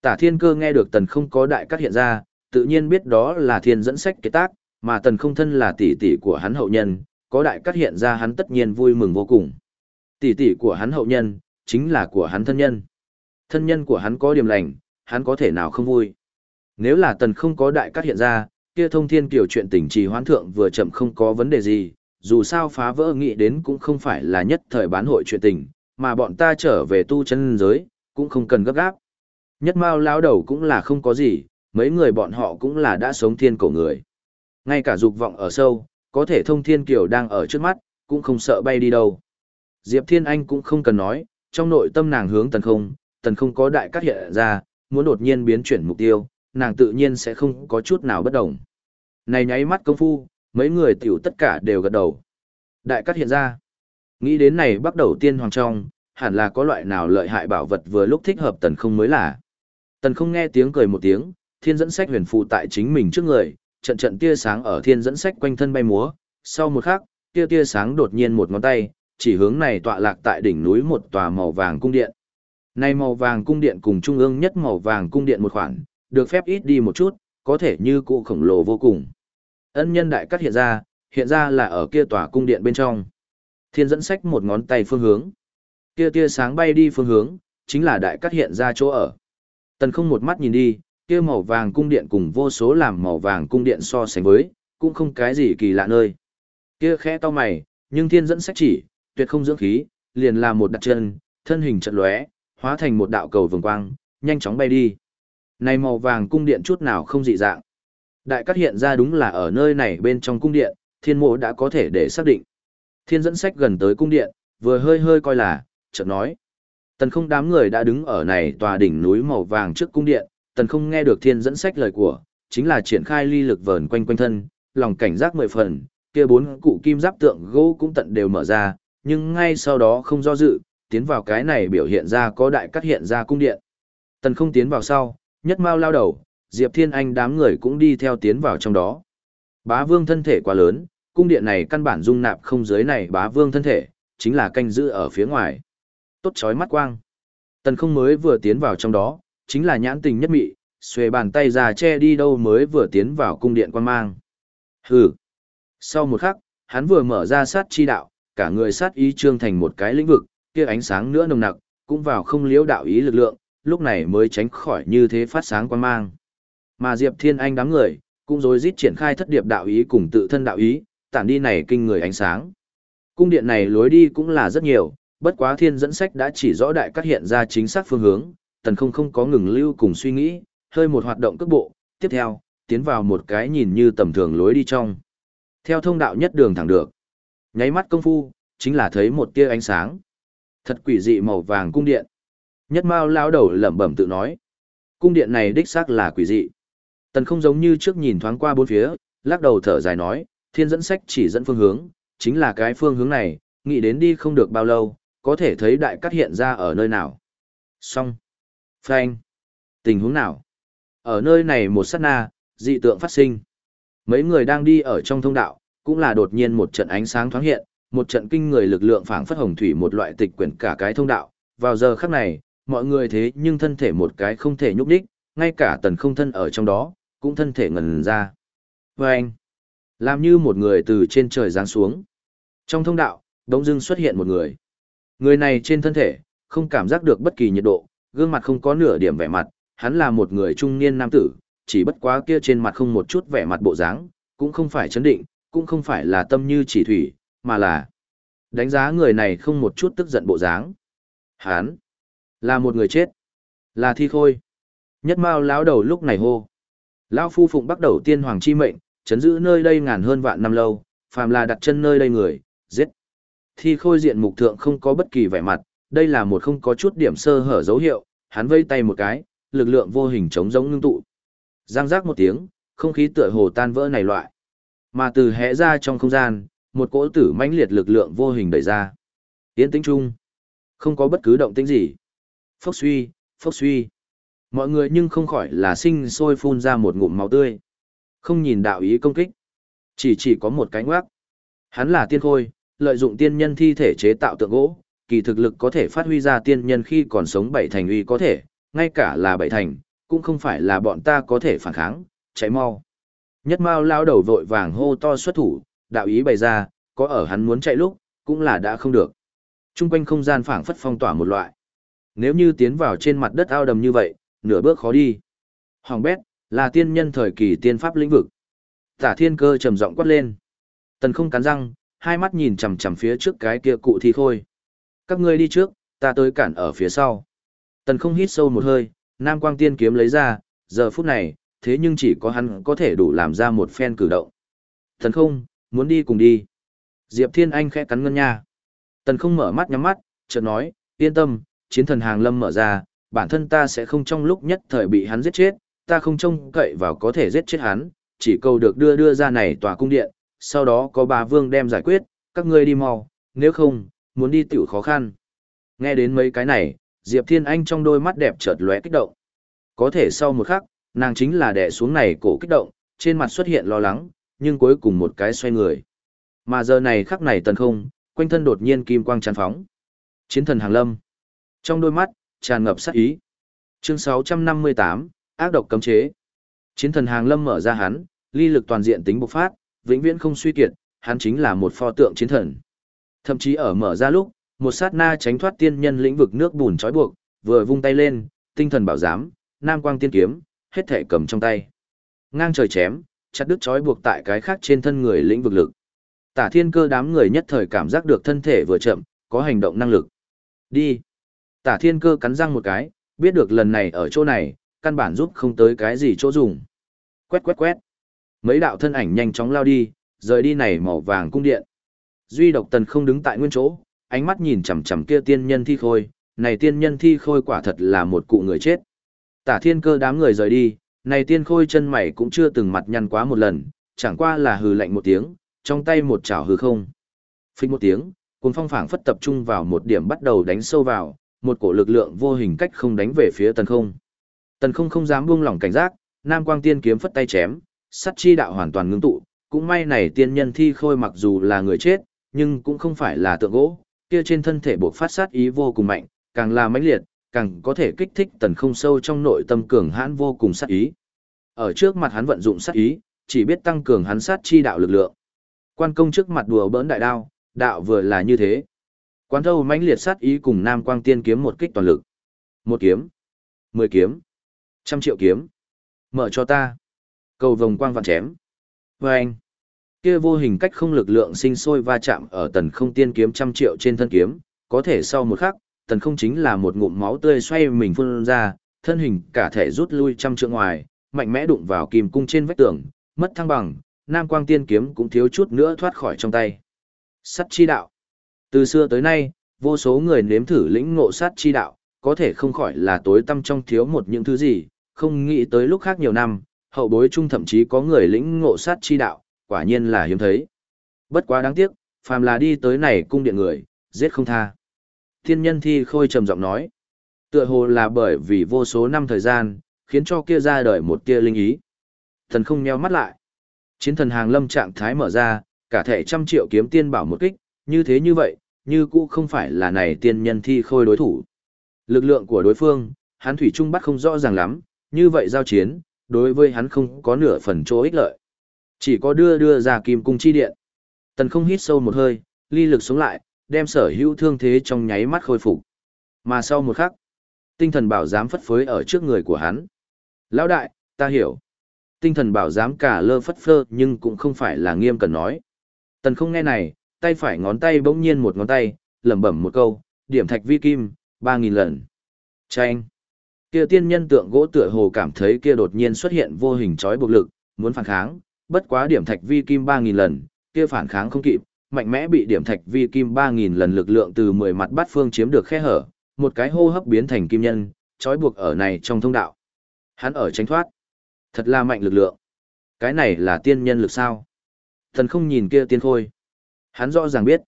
Tả thiên cơ nghe được tần không có đại cát hiện ra, tự nhiên biết đó là thiên dẫn sách kế tác, mà tần không thân là tỷ tỷ của hắn hậu nhân, có đại cát hiện ra hắn tất nhiên vui mừng vô cùng. Tỷ tỷ của hắn hậu nhân, chính là của hắn thân nhân. Thân nhân của hắn có điểm lành, hắn có thể nào không vui. Nếu là tần không có đại cát hiện ra, kia thông thiên kiểu chuyện tình trì hoán thượng vừa chậm không có vấn đề gì, dù sao phá vỡ nghĩ đến cũng không phải là nhất thời bán hội chuyện tình, mà bọn ta trở về tu chân giới, cũng không cần gấp gáp. Nhất mao lao đầu cũng là không có gì, mấy người bọn họ cũng là đã sống thiên cổ người. Ngay cả dục vọng ở sâu, có thể thông thiên kiểu đang ở trước mắt, cũng không sợ bay đi đâu. Diệp Thiên Anh cũng không cần nói, trong nội tâm nàng hướng tần không, tần không có đại cát hiện ra, muốn đột nhiên biến chuyển mục tiêu, nàng tự nhiên sẽ không có chút nào bất động. Này nháy mắt công phu, mấy người tiểu tất cả đều gật đầu. Đại cắt hiện ra. Nghĩ đến này bắt đầu tiên hoàng trong, hẳn là có loại nào lợi hại bảo vật vừa lúc thích hợp tần không mới là. Tần không nghe tiếng cười một tiếng, thiên dẫn sách huyền phụ tại chính mình trước người, trận trận tia sáng ở thiên dẫn sách quanh thân bay múa, sau một khắc, tia tia sáng đột nhiên một ngón tay, chỉ hướng này tọa lạc tại đỉnh núi một tòa màu vàng cung điện. Này màu vàng cung điện cùng trung ương nhất màu vàng cung điện một khoảng được phép ít đi một chút, có thể như cụ khổng lồ vô cùng. Ân nhân đại cắt hiện ra, hiện ra là ở kia tòa cung điện bên trong. Thiên dẫn sách một ngón tay phương hướng. Kia tia sáng bay đi phương hướng, chính là đại cắt hiện ra chỗ ở. Tần không một mắt nhìn đi, kia màu vàng cung điện cùng vô số làm màu vàng cung điện so sánh với, cũng không cái gì kỳ lạ nơi. Kia khẽ to mày, nhưng thiên dẫn sách chỉ, tuyệt không dưỡng khí, liền là một đặt chân, thân hình trận lóe, hóa thành một đạo cầu vồng quang, nhanh chóng bay đi. Này màu vàng cung điện chút nào không dị dạng. Đại cắt hiện ra đúng là ở nơi này bên trong cung điện, thiên mộ đã có thể để xác định. Thiên dẫn sách gần tới cung điện, vừa hơi hơi coi là, chợt nói. Tần không đám người đã đứng ở này tòa đỉnh núi màu vàng trước cung điện, tần không nghe được thiên dẫn sách lời của, chính là triển khai ly lực vờn quanh quanh thân, lòng cảnh giác mười phần, kia bốn cụ kim giáp tượng gỗ cũng tận đều mở ra, nhưng ngay sau đó không do dự, tiến vào cái này biểu hiện ra có đại cắt hiện ra cung điện. Tần không tiến vào sau, nhất mau lao đầu, Diệp Thiên Anh đám người cũng đi theo tiến vào trong đó. Bá vương thân thể quá lớn, cung điện này căn bản dung nạp không dưới này bá vương thân thể, chính là canh giữ ở phía ngoài. Tốt chói mắt quang. Tần không mới vừa tiến vào trong đó, chính là nhãn tình nhất mị, xuề bàn tay ra che đi đâu mới vừa tiến vào cung điện quan mang. Hừ. Sau một khắc, hắn vừa mở ra sát chi đạo, cả người sát ý trương thành một cái lĩnh vực, kia ánh sáng nữa nồng nặc, cũng vào không liễu đạo ý lực lượng, lúc này mới tránh khỏi như thế phát sáng quan mang. Mà Diệp Thiên Anh đám người, cũng rồi rít triển khai thất điệp đạo ý cùng tự thân đạo ý, tản đi này kinh người ánh sáng. Cung điện này lối đi cũng là rất nhiều, bất quá thiên dẫn sách đã chỉ rõ đại các hiện ra chính xác phương hướng, tần không không có ngừng lưu cùng suy nghĩ, hơi một hoạt động cước bộ, tiếp theo, tiến vào một cái nhìn như tầm thường lối đi trong. Theo thông đạo nhất đường thẳng được. Nháy mắt công phu, chính là thấy một tia ánh sáng. Thật quỷ dị màu vàng cung điện. Nhất Mao lao đầu lẩm bẩm tự nói. Cung điện này đích xác là quỷ dị. Tần không giống như trước nhìn thoáng qua bốn phía, lắc đầu thở dài nói, thiên dẫn sách chỉ dẫn phương hướng, chính là cái phương hướng này, nghĩ đến đi không được bao lâu, có thể thấy đại cắt hiện ra ở nơi nào. Xong. Phanh. Tình huống nào? Ở nơi này một sát na, dị tượng phát sinh. Mấy người đang đi ở trong thông đạo, cũng là đột nhiên một trận ánh sáng thoáng hiện, một trận kinh người lực lượng phảng phất hồng thủy một loại tịch quyển cả cái thông đạo. Vào giờ khắc này, mọi người thế nhưng thân thể một cái không thể nhúc đích, ngay cả tần không thân ở trong đó, cũng thân thể ngần ra. Và anh, làm như một người từ trên trời giáng xuống. Trong thông đạo, đống dưng xuất hiện một người. Người này trên thân thể, không cảm giác được bất kỳ nhiệt độ, gương mặt không có nửa điểm vẻ mặt, hắn là một người trung niên nam tử, chỉ bất quá kia trên mặt không một chút vẻ mặt bộ dáng, cũng không phải chấn định, cũng không phải là tâm như chỉ thủy, mà là đánh giá người này không một chút tức giận bộ dáng. Hắn là một người chết, là thi khôi. Nhất Mao lão đầu lúc này hô. Lão phu phụng bắt đầu tiên hoàng chi mệnh, chấn giữ nơi đây ngàn hơn vạn năm lâu, phàm là đặt chân nơi đây người, giết. Thi khôi diện mục thượng không có bất kỳ vẻ mặt, đây là một không có chút điểm sơ hở dấu hiệu, hắn vây tay một cái, lực lượng vô hình chống giống ngưng tụ. Giang giác một tiếng, không khí tựa hồ tan vỡ này loại. Mà từ hẽ ra trong không gian, một cỗ tử mãnh liệt lực lượng vô hình đẩy ra. Tiến tĩnh chung. Không có bất cứ động tĩnh gì. Phốc suy, phốc suy. Mọi người nhưng không khỏi là sinh sôi phun ra một ngụm máu tươi. Không nhìn đạo ý công kích. Chỉ chỉ có một cái ngoác. Hắn là tiên khôi, lợi dụng tiên nhân thi thể chế tạo tượng gỗ, kỳ thực lực có thể phát huy ra tiên nhân khi còn sống bảy thành uy có thể, ngay cả là bảy thành, cũng không phải là bọn ta có thể phản kháng, cháy mau. Nhất mau lao đầu vội vàng hô to xuất thủ, đạo ý bày ra, có ở hắn muốn chạy lúc, cũng là đã không được. Trung quanh không gian phảng phất phong tỏa một loại. Nếu như tiến vào trên mặt đất ao đầm như vậy, nửa bước khó đi. Hoàng bét, là tiên nhân thời kỳ tiên pháp lĩnh vực. Tả thiên cơ trầm giọng quát lên. Tần không cắn răng, hai mắt nhìn chằm chằm phía trước cái kia cụ thi khôi. Các ngươi đi trước, ta tới cản ở phía sau. Tần không hít sâu một hơi, Nam Quang Tiên kiếm lấy ra, giờ phút này, thế nhưng chỉ có hắn có thể đủ làm ra một phen cử động. Tần không, muốn đi cùng đi. Diệp Thiên Anh khẽ cắn ngân nha. Tần không mở mắt nhắm mắt, chợt nói, yên tâm, chiến thần hàng lâm mở ra, bản thân ta sẽ không trong lúc nhất thời bị hắn giết chết, ta không trông cậy vào có thể giết chết hắn, chỉ cầu được đưa đưa ra này tòa cung điện, sau đó có bà vương đem giải quyết, các ngươi đi mau, nếu không, muốn đi tiểu khó khăn. Nghe đến mấy cái này, Diệp Thiên Anh trong đôi mắt đẹp chợt lóe kích động. Có thể sau một khắc, nàng chính là đè xuống này cổ kích động, trên mặt xuất hiện lo lắng, nhưng cuối cùng một cái xoay người. Mà giờ này khắc này tần không, quanh thân đột nhiên kim quang tràn phóng. Chiến thần hàng lâm. Trong đôi mắt, tràn ngập sát ý. Chương 658, ác độc cấm chế. Chiến thần hàng lâm mở ra hắn, ly lực toàn diện tính bộc phát, vĩnh viễn không suy kiệt, hắn chính là một pho tượng chiến thần. Thậm chí ở mở ra lúc, một sát na tránh thoát tiên nhân lĩnh vực nước bùn trói buộc, vừa vung tay lên, tinh thần bảo giám, nam quang tiên kiếm, hết thể cầm trong tay. Ngang trời chém, chặt đứt trói buộc tại cái khác trên thân người lĩnh vực lực. Tả thiên cơ đám người nhất thời cảm giác được thân thể vừa chậm, có hành động năng lực. Đi. Tả thiên cơ cắn răng một cái, biết được lần này ở chỗ này, căn bản giúp không tới cái gì chỗ dùng. Quét quét quét. Mấy đạo thân ảnh nhanh chóng lao đi, rời đi này màu vàng cung điện. Duy độc tần không đứng tại nguyên chỗ, ánh mắt nhìn chằm chằm kia tiên nhân thi khôi, này tiên nhân thi khôi quả thật là một cụ người chết. Tả thiên cơ đám người rời đi, này tiên khôi chân mày cũng chưa từng mặt nhăn quá một lần, chẳng qua là hừ lạnh một tiếng, trong tay một chảo hư không. Phích một tiếng, cuốn phong phảng phất tập trung vào một điểm bắt đầu đánh sâu vào, một cổ lực lượng vô hình cách không đánh về phía tần không. Tần không không dám buông lỏng cảnh giác, nam quang tiên kiếm phất tay chém, sắt chi đạo hoàn toàn ngưng tụ, cũng may này tiên nhân thi khôi mặc dù là người chết, nhưng cũng không phải là tượng gỗ, kia trên thân thể buộc phát sát ý vô cùng mạnh, càng là mãnh liệt, càng có thể kích thích tần không sâu trong nội tâm cường hãn vô cùng sát ý. Ở trước mặt hắn vận dụng sát ý, chỉ biết tăng cường hắn sát chi đạo lực lượng. Quan công trước mặt đùa bỡn đại đao, đạo vừa là như thế. Quán thâu mãnh liệt sát ý cùng Nam Quang Tiên kiếm một kích toàn lực. Một kiếm, mười kiếm, trăm triệu kiếm. Mở cho ta. Cầu vòng quang vạn chém. Và anh kia vô hình cách không lực lượng sinh sôi va chạm ở tần không tiên kiếm trăm triệu trên thân kiếm, có thể sau một khắc, tần không chính là một ngụm máu tươi xoay mình phun ra, thân hình cả thể rút lui trăm trượng ngoài, mạnh mẽ đụng vào kim cung trên vách tường, mất thăng bằng, nam quang tiên kiếm cũng thiếu chút nữa thoát khỏi trong tay. Sắt chi đạo. Từ xưa tới nay, vô số người nếm thử lĩnh ngộ sát chi đạo, có thể không khỏi là tối tâm trong thiếu một những thứ gì, không nghĩ tới lúc khác nhiều năm, hậu bối chung thậm chí có người lĩnh ngộ sát chi đạo, quả nhiên là hiếm thấy. Bất quá đáng tiếc, phàm là đi tới này cung điện người, giết không tha. Thiên nhân thi khôi trầm giọng nói, tựa hồ là bởi vì vô số năm thời gian, khiến cho kia ra đời một tia linh ý. Thần không nheo mắt lại. Chiến thần hàng lâm trạng thái mở ra, cả thể trăm triệu kiếm tiên bảo một kích, như thế như vậy, như cũ không phải là này tiên nhân thi khôi đối thủ. Lực lượng của đối phương, hắn thủy trung bắt không rõ ràng lắm, như vậy giao chiến, đối với hắn không có nửa phần chỗ ích lợi. Chỉ có đưa đưa ra kim cung chi điện. Tần không hít sâu một hơi, ly lực xuống lại, đem sở hữu thương thế trong nháy mắt khôi phục. Mà sau một khắc, tinh thần bảo giám phất phới ở trước người của hắn. Lão đại, ta hiểu. Tinh thần bảo giám cả lơ phất phơ nhưng cũng không phải là nghiêm cần nói. Tần không nghe này, tay phải ngón tay bỗng nhiên một ngón tay, lẩm bẩm một câu, điểm thạch vi kim, ba nghìn lần. Chanh. Kia tiên nhân tượng gỗ tựa hồ cảm thấy kia đột nhiên xuất hiện vô hình trói buộc lực, muốn phản kháng, bất quá điểm thạch vi kim ba nghìn lần, kia phản kháng không kịp, mạnh mẽ bị điểm thạch vi kim ba nghìn lần lực lượng từ mười mặt bát phương chiếm được khe hở, một cái hô hấp biến thành kim nhân, trói buộc ở này trong thông đạo. Hắn ở tránh thoát. Thật là mạnh lực lượng. Cái này là tiên nhân lực sao? Thần không nhìn kia tiên khôi. Hắn rõ ràng biết.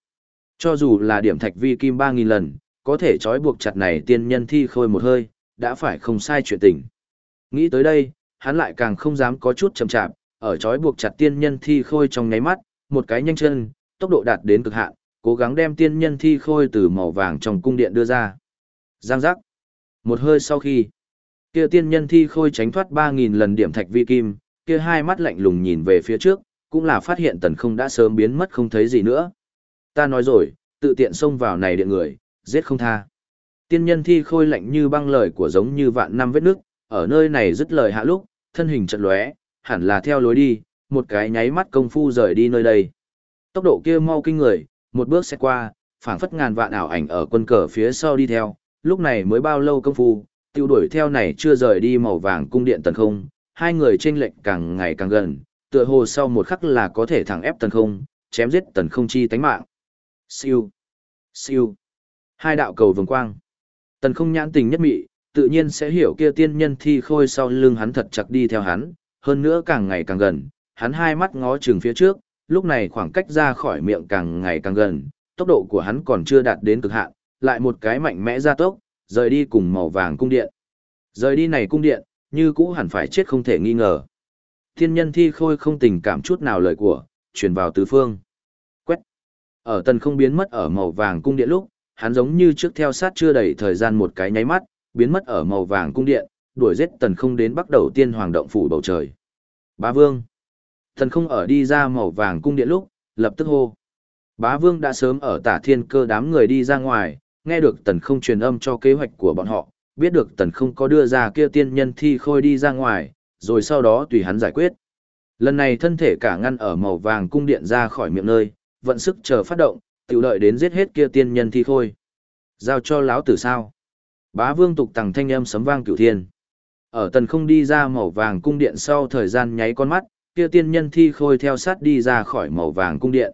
Cho dù là điểm thạch vi kim ba nghìn lần, có thể trói buộc chặt này tiên nhân thi khôi một hơi, đã phải không sai chuyện tình. Nghĩ tới đây, hắn lại càng không dám có chút chậm chạp, ở trói buộc chặt tiên nhân thi khôi trong nháy mắt, một cái nhanh chân, tốc độ đạt đến cực hạn, cố gắng đem tiên nhân thi khôi từ màu vàng trong cung điện đưa ra. Giang giác. Một hơi sau khi, kia tiên nhân thi khôi tránh thoát 3.000 lần điểm thạch vi kim, kia hai mắt lạnh lùng nhìn về phía trước, cũng là phát hiện tần không đã sớm biến mất không thấy gì nữa. Ta nói rồi, tự tiện xông vào này địa người, giết không tha. Tiên nhân thi khôi lạnh như băng lời của giống như vạn năm vết nước, ở nơi này dứt lời hạ lúc, thân hình chật lóe, hẳn là theo lối đi, một cái nháy mắt công phu rời đi nơi đây. Tốc độ kia mau kinh người, một bước sẽ qua, phảng phất ngàn vạn ảo ảnh ở quân cờ phía sau đi theo, lúc này mới bao lâu công phu, tiêu đuổi theo này chưa rời đi màu vàng cung điện tần không, hai người chênh lệch càng ngày càng gần, tựa hồ sau một khắc là có thể thẳng ép tần không, chém giết tần không chi tánh mạng. Siêu, siêu, hai đạo cầu vồng quang. Tần không nhãn tình nhất mị, tự nhiên sẽ hiểu kia tiên nhân thi khôi sau lưng hắn thật chặt đi theo hắn, hơn nữa càng ngày càng gần, hắn hai mắt ngó chừng phía trước, lúc này khoảng cách ra khỏi miệng càng ngày càng gần, tốc độ của hắn còn chưa đạt đến cực hạn, lại một cái mạnh mẽ ra tốc, rời đi cùng màu vàng cung điện. Rời đi này cung điện, như cũ hẳn phải chết không thể nghi ngờ. Thiên nhân thi khôi không tình cảm chút nào lời của, truyền vào tứ phương. Quét. Ở tần không biến mất ở màu vàng cung điện lúc, hắn giống như trước theo sát chưa đầy thời gian một cái nháy mắt, biến mất ở màu vàng cung điện, đuổi giết tần không đến bắt đầu tiên hoàng động phủ bầu trời. Bá vương. Tần không ở đi ra màu vàng cung điện lúc, lập tức hô. Bá vương đã sớm ở tả thiên cơ đám người đi ra ngoài, nghe được tần không truyền âm cho kế hoạch của bọn họ, biết được tần không có đưa ra kia tiên nhân thi khôi đi ra ngoài, rồi sau đó tùy hắn giải quyết. Lần này thân thể cả ngăn ở màu vàng cung điện ra khỏi miệng nơi, vận sức chờ phát động, tiểu đợi đến giết hết kia tiên nhân thi khôi. Giao cho lão tử sao? Bá vương tục tằng thanh âm sấm vang cửu thiên. Ở tần không đi ra màu vàng cung điện sau thời gian nháy con mắt, kia tiên nhân thi khôi theo sát đi ra khỏi màu vàng cung điện.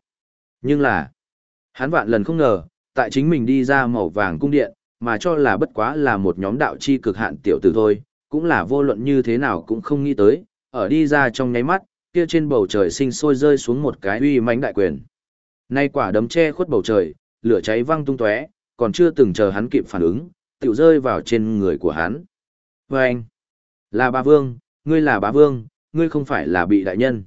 Nhưng là, hắn vạn lần không ngờ, tại chính mình đi ra màu vàng cung điện, mà cho là bất quá là một nhóm đạo chi cực hạn tiểu tử thôi, cũng là vô luận như thế nào cũng không nghĩ tới, ở đi ra trong nháy mắt, kia trên bầu trời sinh sôi rơi xuống một cái uy mãnh đại quyền. Nay quả đấm che khuất bầu trời, lửa cháy văng tung tóe, còn chưa từng chờ hắn kịp phản ứng, tiểu rơi vào trên người của hắn. Và anh, là bá vương, ngươi là bá vương, ngươi không phải là bị đại nhân.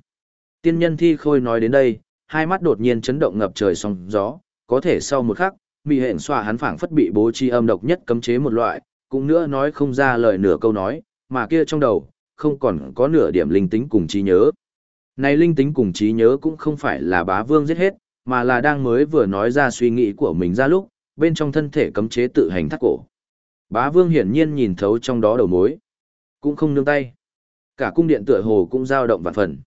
Tiên nhân thi khôi nói đến đây, hai mắt đột nhiên chấn động ngập trời sóng gió, có thể sau một khắc, mị hẹn xoa hắn phảng phất bị bố trí âm độc nhất cấm chế một loại, cũng nữa nói không ra lời nửa câu nói, mà kia trong đầu, không còn có nửa điểm linh tính cùng trí nhớ. Này linh tính cùng trí nhớ cũng không phải là bá vương giết hết, mà là đang mới vừa nói ra suy nghĩ của mình ra lúc, bên trong thân thể cấm chế tự hành thắt cổ. Bá vương hiển nhiên nhìn thấu trong đó đầu mối, cũng không nương tay. Cả cung điện tựa hồ cũng dao động vạn phần.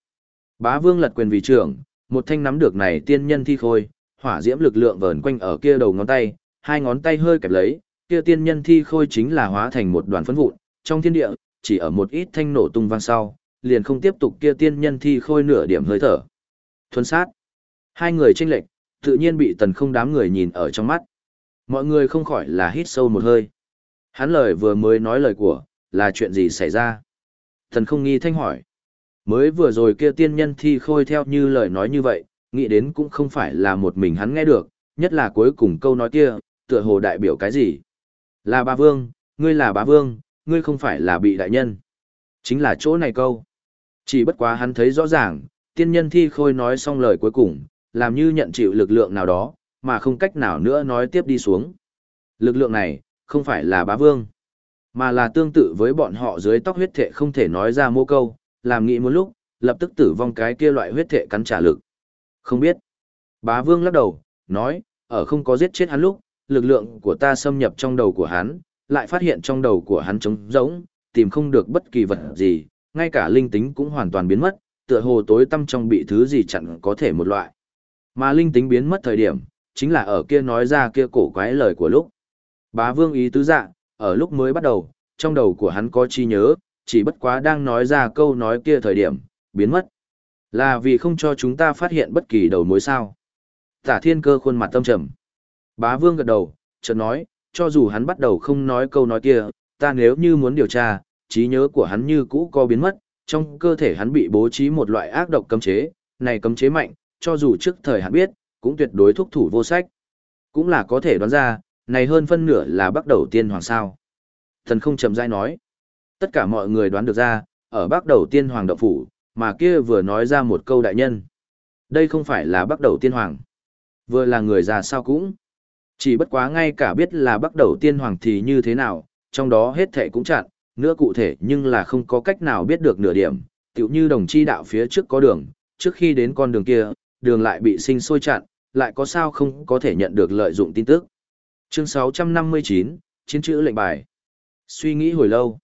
Bá vương lật quyền vì trưởng, một thanh nắm được này tiên nhân thi khôi, hỏa diễm lực lượng vờn quanh ở kia đầu ngón tay, hai ngón tay hơi kẹp lấy, kia tiên nhân thi khôi chính là hóa thành một đoàn phấn vụn, trong thiên địa, chỉ ở một ít thanh nổ tung vang sau, liền không tiếp tục kia tiên nhân thi khôi nửa điểm hơi thở. Thuấn sát. Hai người tranh lệch, tự nhiên bị tần không đám người nhìn ở trong mắt. Mọi người không khỏi là hít sâu một hơi. Hắn lời vừa mới nói lời của, là chuyện gì xảy ra? Tần không nghi thanh hỏi. Mới vừa rồi kia tiên nhân thi khôi theo như lời nói như vậy, nghĩ đến cũng không phải là một mình hắn nghe được, nhất là cuối cùng câu nói kia, tựa hồ đại biểu cái gì. Là bá vương, ngươi là bá vương, ngươi không phải là bị đại nhân. Chính là chỗ này câu. Chỉ bất quá hắn thấy rõ ràng, tiên nhân thi khôi nói xong lời cuối cùng, làm như nhận chịu lực lượng nào đó, mà không cách nào nữa nói tiếp đi xuống. Lực lượng này, không phải là bá vương, mà là tương tự với bọn họ dưới tóc huyết thệ không thể nói ra mô câu, làm nghĩ một lúc, lập tức tử vong cái kia loại huyết thệ cắn trả lực. Không biết. Bá vương lắc đầu, nói, ở không có giết chết hắn lúc, lực lượng của ta xâm nhập trong đầu của hắn, lại phát hiện trong đầu của hắn trống rỗng, tìm không được bất kỳ vật gì, ngay cả linh tính cũng hoàn toàn biến mất, tựa hồ tối tâm trong bị thứ gì chặn có thể một loại. Mà linh tính biến mất thời điểm, chính là ở kia nói ra kia cổ quái lời của lúc. Bá vương ý tứ dạ, ở lúc mới bắt đầu, trong đầu của hắn có chi nhớ, chỉ bất quá đang nói ra câu nói kia thời điểm, biến mất. Là vì không cho chúng ta phát hiện bất kỳ đầu mối sao. Tả thiên cơ khuôn mặt tâm trầm. Bá vương gật đầu, chợt nói, cho dù hắn bắt đầu không nói câu nói kia, ta nếu như muốn điều tra, trí nhớ của hắn như cũ có biến mất, trong cơ thể hắn bị bố trí một loại ác độc cấm chế, này cấm chế mạnh, cho dù trước thời hắn biết, cũng tuyệt đối thúc thủ vô sách. Cũng là có thể đoán ra, này hơn phân nửa là bắt đầu tiên hoàng sao. Thần không chậm rãi nói. Tất cả mọi người đoán được ra, ở bắt đầu tiên hoàng động phủ, mà kia vừa nói ra một câu đại nhân. Đây không phải là bắt đầu tiên hoàng. Vừa là người già sao cũng. Chỉ bất quá ngay cả biết là bắt đầu tiên hoàng thì như thế nào, trong đó hết thể cũng chặn, nữa cụ thể nhưng là không có cách nào biết được nửa điểm, tựu như đồng chi đạo phía trước có đường, trước khi đến con đường kia, đường lại bị sinh sôi chặn, lại có sao không có thể nhận được lợi dụng tin tức. Chương 659, Chiến chữ lệnh bài. Suy nghĩ hồi lâu,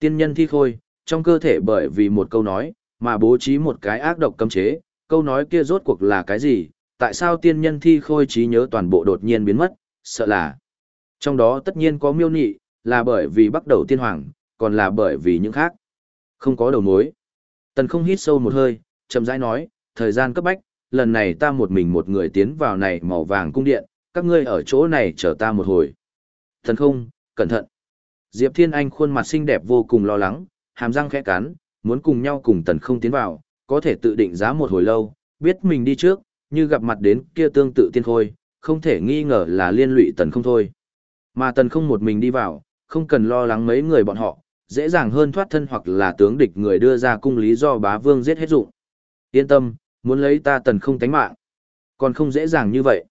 tiên nhân thi khôi, trong cơ thể bởi vì một câu nói, mà bố trí một cái ác độc cấm chế, câu nói kia rốt cuộc là cái gì, tại sao tiên nhân thi khôi trí nhớ toàn bộ đột nhiên biến mất, sợ là. Trong đó tất nhiên có miêu nị, là bởi vì bắt đầu tiên hoàng, còn là bởi vì những khác. Không có đầu mối. Tần không hít sâu một hơi, chậm rãi nói, thời gian cấp bách, lần này ta một mình một người tiến vào này màu vàng cung điện, các ngươi ở chỗ này chờ ta một hồi. Tần không, cẩn thận. Diệp Thiên Anh khuôn mặt xinh đẹp vô cùng lo lắng, hàm răng khẽ cắn, muốn cùng nhau cùng tần không tiến vào, có thể tự định giá một hồi lâu, biết mình đi trước, như gặp mặt đến kia tương tự tiên khôi, không thể nghi ngờ là liên lụy tần không thôi. Mà tần không một mình đi vào, không cần lo lắng mấy người bọn họ, dễ dàng hơn thoát thân hoặc là tướng địch người đưa ra cung lý do bá vương giết hết dụng. Yên tâm, muốn lấy ta tần không tánh mạng. Còn không dễ dàng như vậy.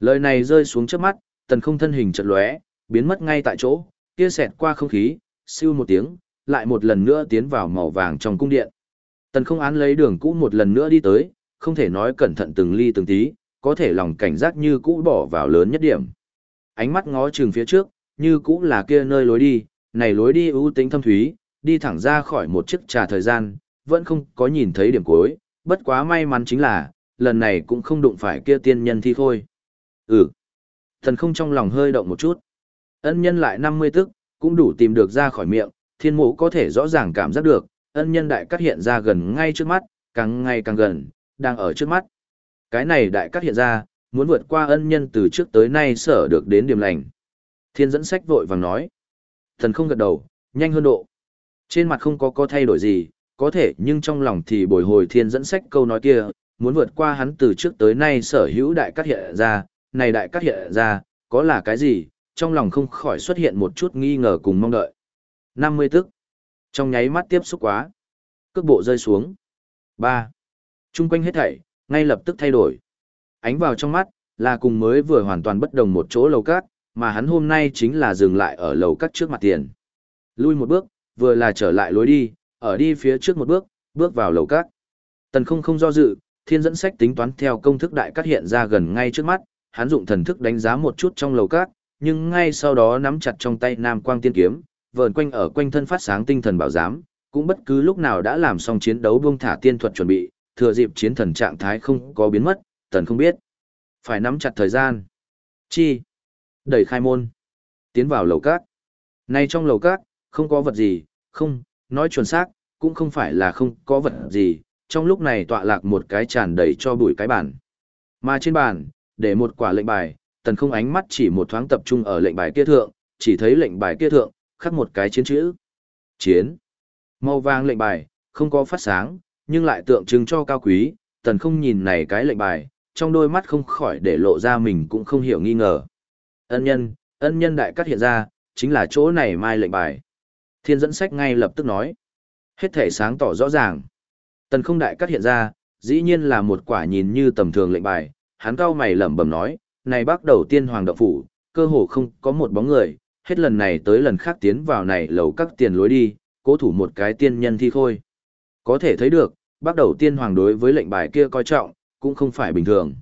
Lời này rơi xuống trước mắt, tần không thân hình chợt lóe, biến mất ngay tại chỗ, kia xẹt qua không khí, siêu một tiếng, lại một lần nữa tiến vào màu vàng trong cung điện. Tần không án lấy đường cũ một lần nữa đi tới, không thể nói cẩn thận từng ly từng tí, có thể lòng cảnh giác như cũ bỏ vào lớn nhất điểm. Ánh mắt ngó chừng phía trước, như cũ là kia nơi lối đi, này lối đi ưu tính thâm thúy, đi thẳng ra khỏi một chiếc trà thời gian, vẫn không có nhìn thấy điểm cuối, bất quá may mắn chính là, lần này cũng không đụng phải kia tiên nhân thi khôi. Ừ. Thần không trong lòng hơi động một chút. Ân nhân lại 50 tức, cũng đủ tìm được ra khỏi miệng, thiên mũ có thể rõ ràng cảm giác được, ân nhân đại cắt hiện ra gần ngay trước mắt, càng ngày càng gần, đang ở trước mắt. Cái này đại cát hiện ra, muốn vượt qua ân nhân từ trước tới nay sở được đến điểm lành. Thiên dẫn sách vội vàng nói. Thần không gật đầu, nhanh hơn độ. Trên mặt không có có thay đổi gì, có thể nhưng trong lòng thì bồi hồi thiên dẫn sách câu nói kia, muốn vượt qua hắn từ trước tới nay sở hữu đại cát hiện ra, này đại cát hiện ra, có là cái gì, trong lòng không khỏi xuất hiện một chút nghi ngờ cùng mong đợi. 50 tức. Trong nháy mắt tiếp xúc quá. Cước bộ rơi xuống. 3. Trung quanh hết thảy, ngay lập tức thay đổi. Ánh vào trong mắt, là cùng mới vừa hoàn toàn bất đồng một chỗ lầu cát, mà hắn hôm nay chính là dừng lại ở lầu cát trước mặt tiền. Lui một bước, vừa là trở lại lối đi, ở đi phía trước một bước, bước vào lầu cát. Tần không không do dự, thiên dẫn sách tính toán theo công thức đại cát hiện ra gần ngay trước mắt, hắn dụng thần thức đánh giá một chút trong lầu cát, nhưng ngay sau đó nắm chặt trong tay nam quang tiên kiếm, vờn quanh ở quanh thân phát sáng tinh thần bảo giám, cũng bất cứ lúc nào đã làm xong chiến đấu buông thả tiên thuật chuẩn bị, thừa dịp chiến thần trạng thái không có biến mất, tần không biết. Phải nắm chặt thời gian. Chi? Đẩy khai môn. Tiến vào lầu cát. Nay trong lầu cát, không có vật gì, không, nói chuẩn xác, cũng không phải là không có vật gì, trong lúc này tọa lạc một cái tràn đầy cho bụi cái bàn. Mà trên bàn, để một quả lệnh bài, tần không ánh mắt chỉ một thoáng tập trung ở lệnh bài kia thượng, chỉ thấy lệnh bài kia thượng, khắc một cái chiến chữ. Chiến. Màu vàng lệnh bài, không có phát sáng, nhưng lại tượng trưng cho cao quý, tần không nhìn này cái lệnh bài, trong đôi mắt không khỏi để lộ ra mình cũng không hiểu nghi ngờ. Ân nhân, ân nhân đại cắt hiện ra, chính là chỗ này mai lệnh bài. Thiên dẫn sách ngay lập tức nói. Hết thể sáng tỏ rõ ràng. Tần không đại cắt hiện ra, dĩ nhiên là một quả nhìn như tầm thường lệnh bài, hắn cao mày lẩm bẩm nói, này bác đầu tiên hoàng động phủ, cơ hồ không có một bóng người, hết lần này tới lần khác tiến vào này lầu các tiền lối đi, cố thủ một cái tiên nhân thi khôi. Có thể thấy được, bắt đầu tiên hoàng đối với lệnh bài kia coi trọng, cũng không phải bình thường.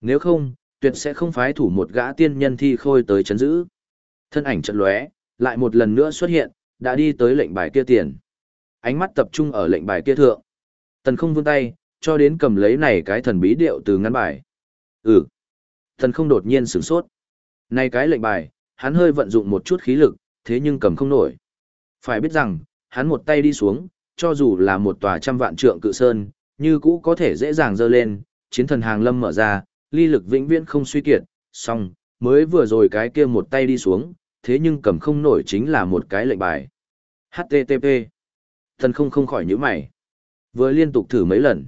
Nếu không, tuyệt sẽ không phái thủ một gã tiên nhân thi khôi tới chấn giữ. Thân ảnh trận lóe, lại một lần nữa xuất hiện, đã đi tới lệnh bài kia tiền. Ánh mắt tập trung ở lệnh bài kia thượng. Tần không vươn tay, cho đến cầm lấy này cái thần bí điệu từ ngăn bài. Ừ. Tần không đột nhiên sửng sốt. Này cái lệnh bài, hắn hơi vận dụng một chút khí lực, thế nhưng cầm không nổi. Phải biết rằng, hắn một tay đi xuống, cho dù là một tòa trăm vạn trượng cự sơn, như cũ có thể dễ dàng dơ lên, chiến thần hàng lâm mở ra, ly lực vĩnh viễn không suy kiệt, song mới vừa rồi cái kia một tay đi xuống, thế nhưng cầm không nổi chính là một cái lệnh bài. HTTP. Thần không không khỏi nhíu mày. Vừa liên tục thử mấy lần.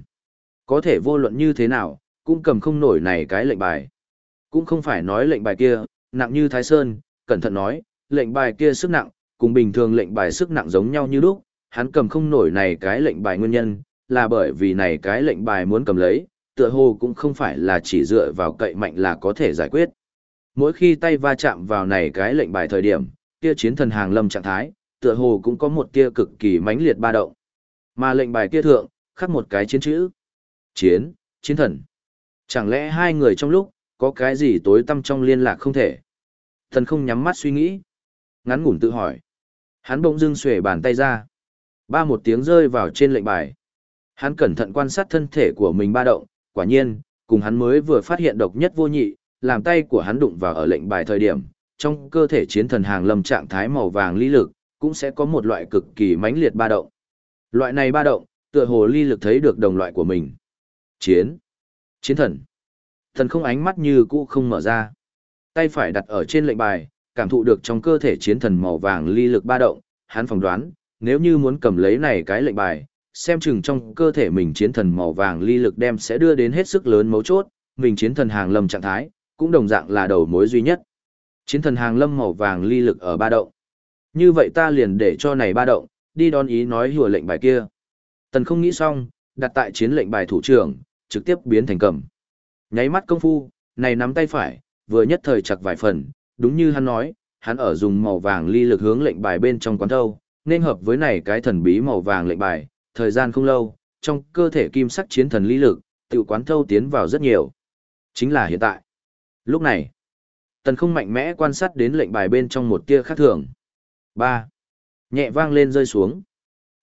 Có thể vô luận như thế nào, cũng cầm không nổi này cái lệnh bài. Cũng không phải nói lệnh bài kia, nặng như Thái Sơn, cẩn thận nói, lệnh bài kia sức nặng, cùng bình thường lệnh bài sức nặng giống nhau như lúc, hắn cầm không nổi này cái lệnh bài nguyên nhân, là bởi vì này cái lệnh bài muốn cầm lấy, tựa hồ cũng không phải là chỉ dựa vào cậy mạnh là có thể giải quyết. Mỗi khi tay va chạm vào này cái lệnh bài thời điểm, kia chiến thần hàng lâm trạng thái, tựa hồ cũng có một tia cực kỳ mãnh liệt ba động. Mà lệnh bài kia thượng, khắc một cái chiến chữ. Chiến, chiến thần. Chẳng lẽ hai người trong lúc, có cái gì tối tăm trong liên lạc không thể? Thần không nhắm mắt suy nghĩ. Ngắn ngủn tự hỏi. Hắn bỗng dưng xuề bàn tay ra. Ba một tiếng rơi vào trên lệnh bài. Hắn cẩn thận quan sát thân thể của mình ba động, quả nhiên, cùng hắn mới vừa phát hiện độc nhất vô nhị, làm tay của hắn đụng vào ở lệnh bài thời điểm, trong cơ thể chiến thần hàng lâm trạng thái màu vàng ly lực, cũng sẽ có một loại cực kỳ mãnh liệt ba động. Loại này ba động, tựa hồ ly lực thấy được đồng loại của mình. Chiến. Chiến thần. Thần không ánh mắt như cũ không mở ra. Tay phải đặt ở trên lệnh bài, cảm thụ được trong cơ thể chiến thần màu vàng ly lực ba động, hắn phỏng đoán, nếu như muốn cầm lấy này cái lệnh bài, xem chừng trong cơ thể mình chiến thần màu vàng ly lực đem sẽ đưa đến hết sức lớn mấu chốt, mình chiến thần hàng lâm trạng thái, cũng đồng dạng là đầu mối duy nhất. Chiến thần hàng lâm màu vàng ly lực ở ba động. Như vậy ta liền để cho này ba động, đi đón ý nói hùa lệnh bài kia. Tần không nghĩ xong, đặt tại chiến lệnh bài thủ trưởng, trực tiếp biến thành cầm. Nháy mắt công phu, này nắm tay phải, vừa nhất thời chặt vài phần, đúng như hắn nói, hắn ở dùng màu vàng ly lực hướng lệnh bài bên trong quán thâu, nên hợp với này cái thần bí màu vàng lệnh bài, thời gian không lâu, trong cơ thể kim sắc chiến thần lý lực, tự quán thâu tiến vào rất nhiều. Chính là hiện tại. Lúc này, tần không mạnh mẽ quan sát đến lệnh bài bên trong một tia khác thường. ba Nhẹ vang lên rơi xuống.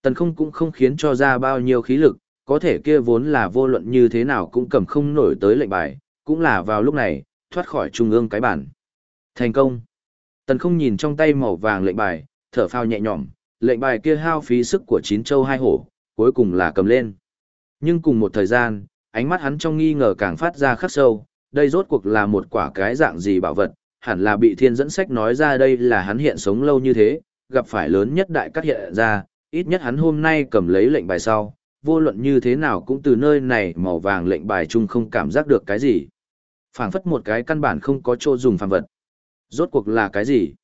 Tần không cũng không khiến cho ra bao nhiêu khí lực, có thể kia vốn là vô luận như thế nào cũng cầm không nổi tới lệnh bài, cũng là vào lúc này, thoát khỏi trung ương cái bản. Thành công. Tần không nhìn trong tay màu vàng lệnh bài, thở phao nhẹ nhõm, lệnh bài kia hao phí sức của chín châu hai hổ, cuối cùng là cầm lên. Nhưng cùng một thời gian, ánh mắt hắn trong nghi ngờ càng phát ra khắc sâu, đây rốt cuộc là một quả cái dạng gì bảo vật, hẳn là bị thiên dẫn sách nói ra đây là hắn hiện sống lâu như thế, gặp phải lớn nhất đại cắt hiện ra, ít nhất hắn hôm nay cầm lấy lệnh bài sau, vô luận như thế nào cũng từ nơi này màu vàng lệnh bài chung không cảm giác được cái gì. phảng phất một cái căn bản không có chỗ dùng phàm vật. Rốt cuộc là cái gì?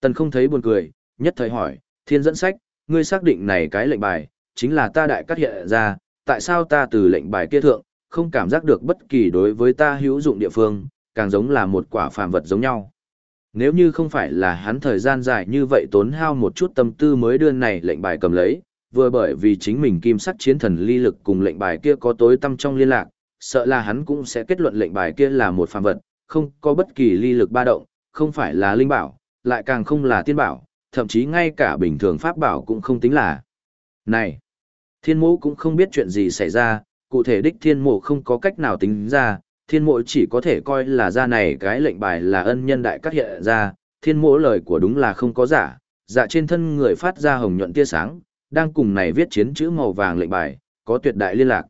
Tần không thấy buồn cười, nhất thời hỏi, thiên dẫn sách, ngươi xác định này cái lệnh bài, chính là ta đại cắt hiện ra, tại sao ta từ lệnh bài kia thượng, không cảm giác được bất kỳ đối với ta hữu dụng địa phương, càng giống là một quả phàm vật giống nhau. Nếu như không phải là hắn thời gian dài như vậy tốn hao một chút tâm tư mới đưa này lệnh bài cầm lấy, vừa bởi vì chính mình kim sắc chiến thần ly lực cùng lệnh bài kia có tối tâm trong liên lạc, sợ là hắn cũng sẽ kết luận lệnh bài kia là một phàm vật, không có bất kỳ ly lực ba động, không phải là linh bảo, lại càng không là tiên bảo, thậm chí ngay cả bình thường pháp bảo cũng không tính là. Này, thiên mộ cũng không biết chuyện gì xảy ra, cụ thể đích thiên mộ không có cách nào tính ra, thiên mộ chỉ có thể coi là ra này cái lệnh bài là ân nhân đại cắt hiện ra, thiên mộ lời của đúng là không có giả, dạ trên thân người phát ra hồng nhuận tia sáng, đang cùng này viết chiến chữ màu vàng lệnh bài, có tuyệt đại liên lạc.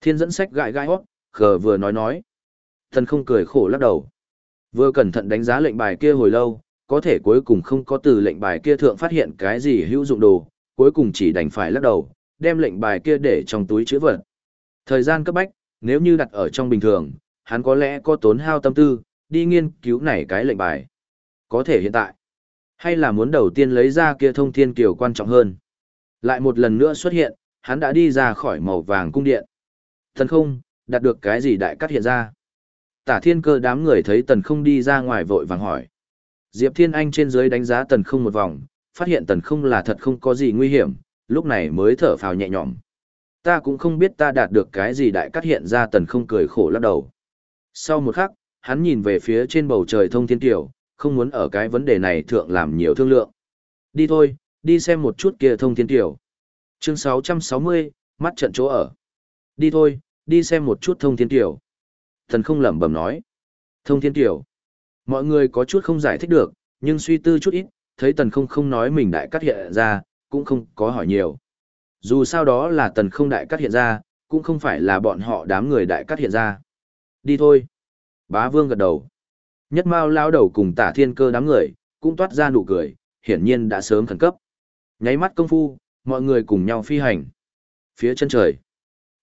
Thiên dẫn sách gãi gãi hót, khờ vừa nói nói. Thần không cười khổ lắc đầu. Vừa cẩn thận đánh giá lệnh bài kia hồi lâu, có thể cuối cùng không có từ lệnh bài kia thượng phát hiện cái gì hữu dụng đồ, cuối cùng chỉ đành phải lắc đầu, đem lệnh bài kia để trong túi chữ vật. Thời gian cấp bách, nếu như đặt ở trong bình thường, hắn có lẽ có tốn hao tâm tư, đi nghiên cứu này cái lệnh bài. Có thể hiện tại, hay là muốn đầu tiên lấy ra kia thông thiên kiều quan trọng hơn. Lại một lần nữa xuất hiện, hắn đã đi ra khỏi màu vàng cung điện. Tần không, đạt được cái gì đại cắt hiện ra. Tả thiên cơ đám người thấy tần không đi ra ngoài vội vàng hỏi. Diệp Thiên Anh trên dưới đánh giá tần không một vòng, phát hiện tần không là thật không có gì nguy hiểm, lúc này mới thở phào nhẹ nhõm. Ta cũng không biết ta đạt được cái gì đại cắt hiện ra tần không cười khổ lắc đầu. Sau một khắc, hắn nhìn về phía trên bầu trời thông thiên tiểu, không muốn ở cái vấn đề này thượng làm nhiều thương lượng. Đi thôi, đi xem một chút kia thông thiên tiểu. Chương 660, mắt trận chỗ ở. Đi thôi, đi xem một chút thông thiên tiểu. Thần không lẩm bẩm nói. Thông thiên tiểu. Mọi người có chút không giải thích được, nhưng suy tư chút ít, thấy tần không không nói mình đại cắt hiện ra, cũng không có hỏi nhiều. Dù sao đó là tần không đại cắt hiện ra, cũng không phải là bọn họ đám người đại cắt hiện ra. Đi thôi. Bá vương gật đầu. Nhất mao lao đầu cùng tả thiên cơ đám người, cũng toát ra nụ cười, hiển nhiên đã sớm khẩn cấp. Nháy mắt công phu, mọi người cùng nhau phi hành. Phía chân trời,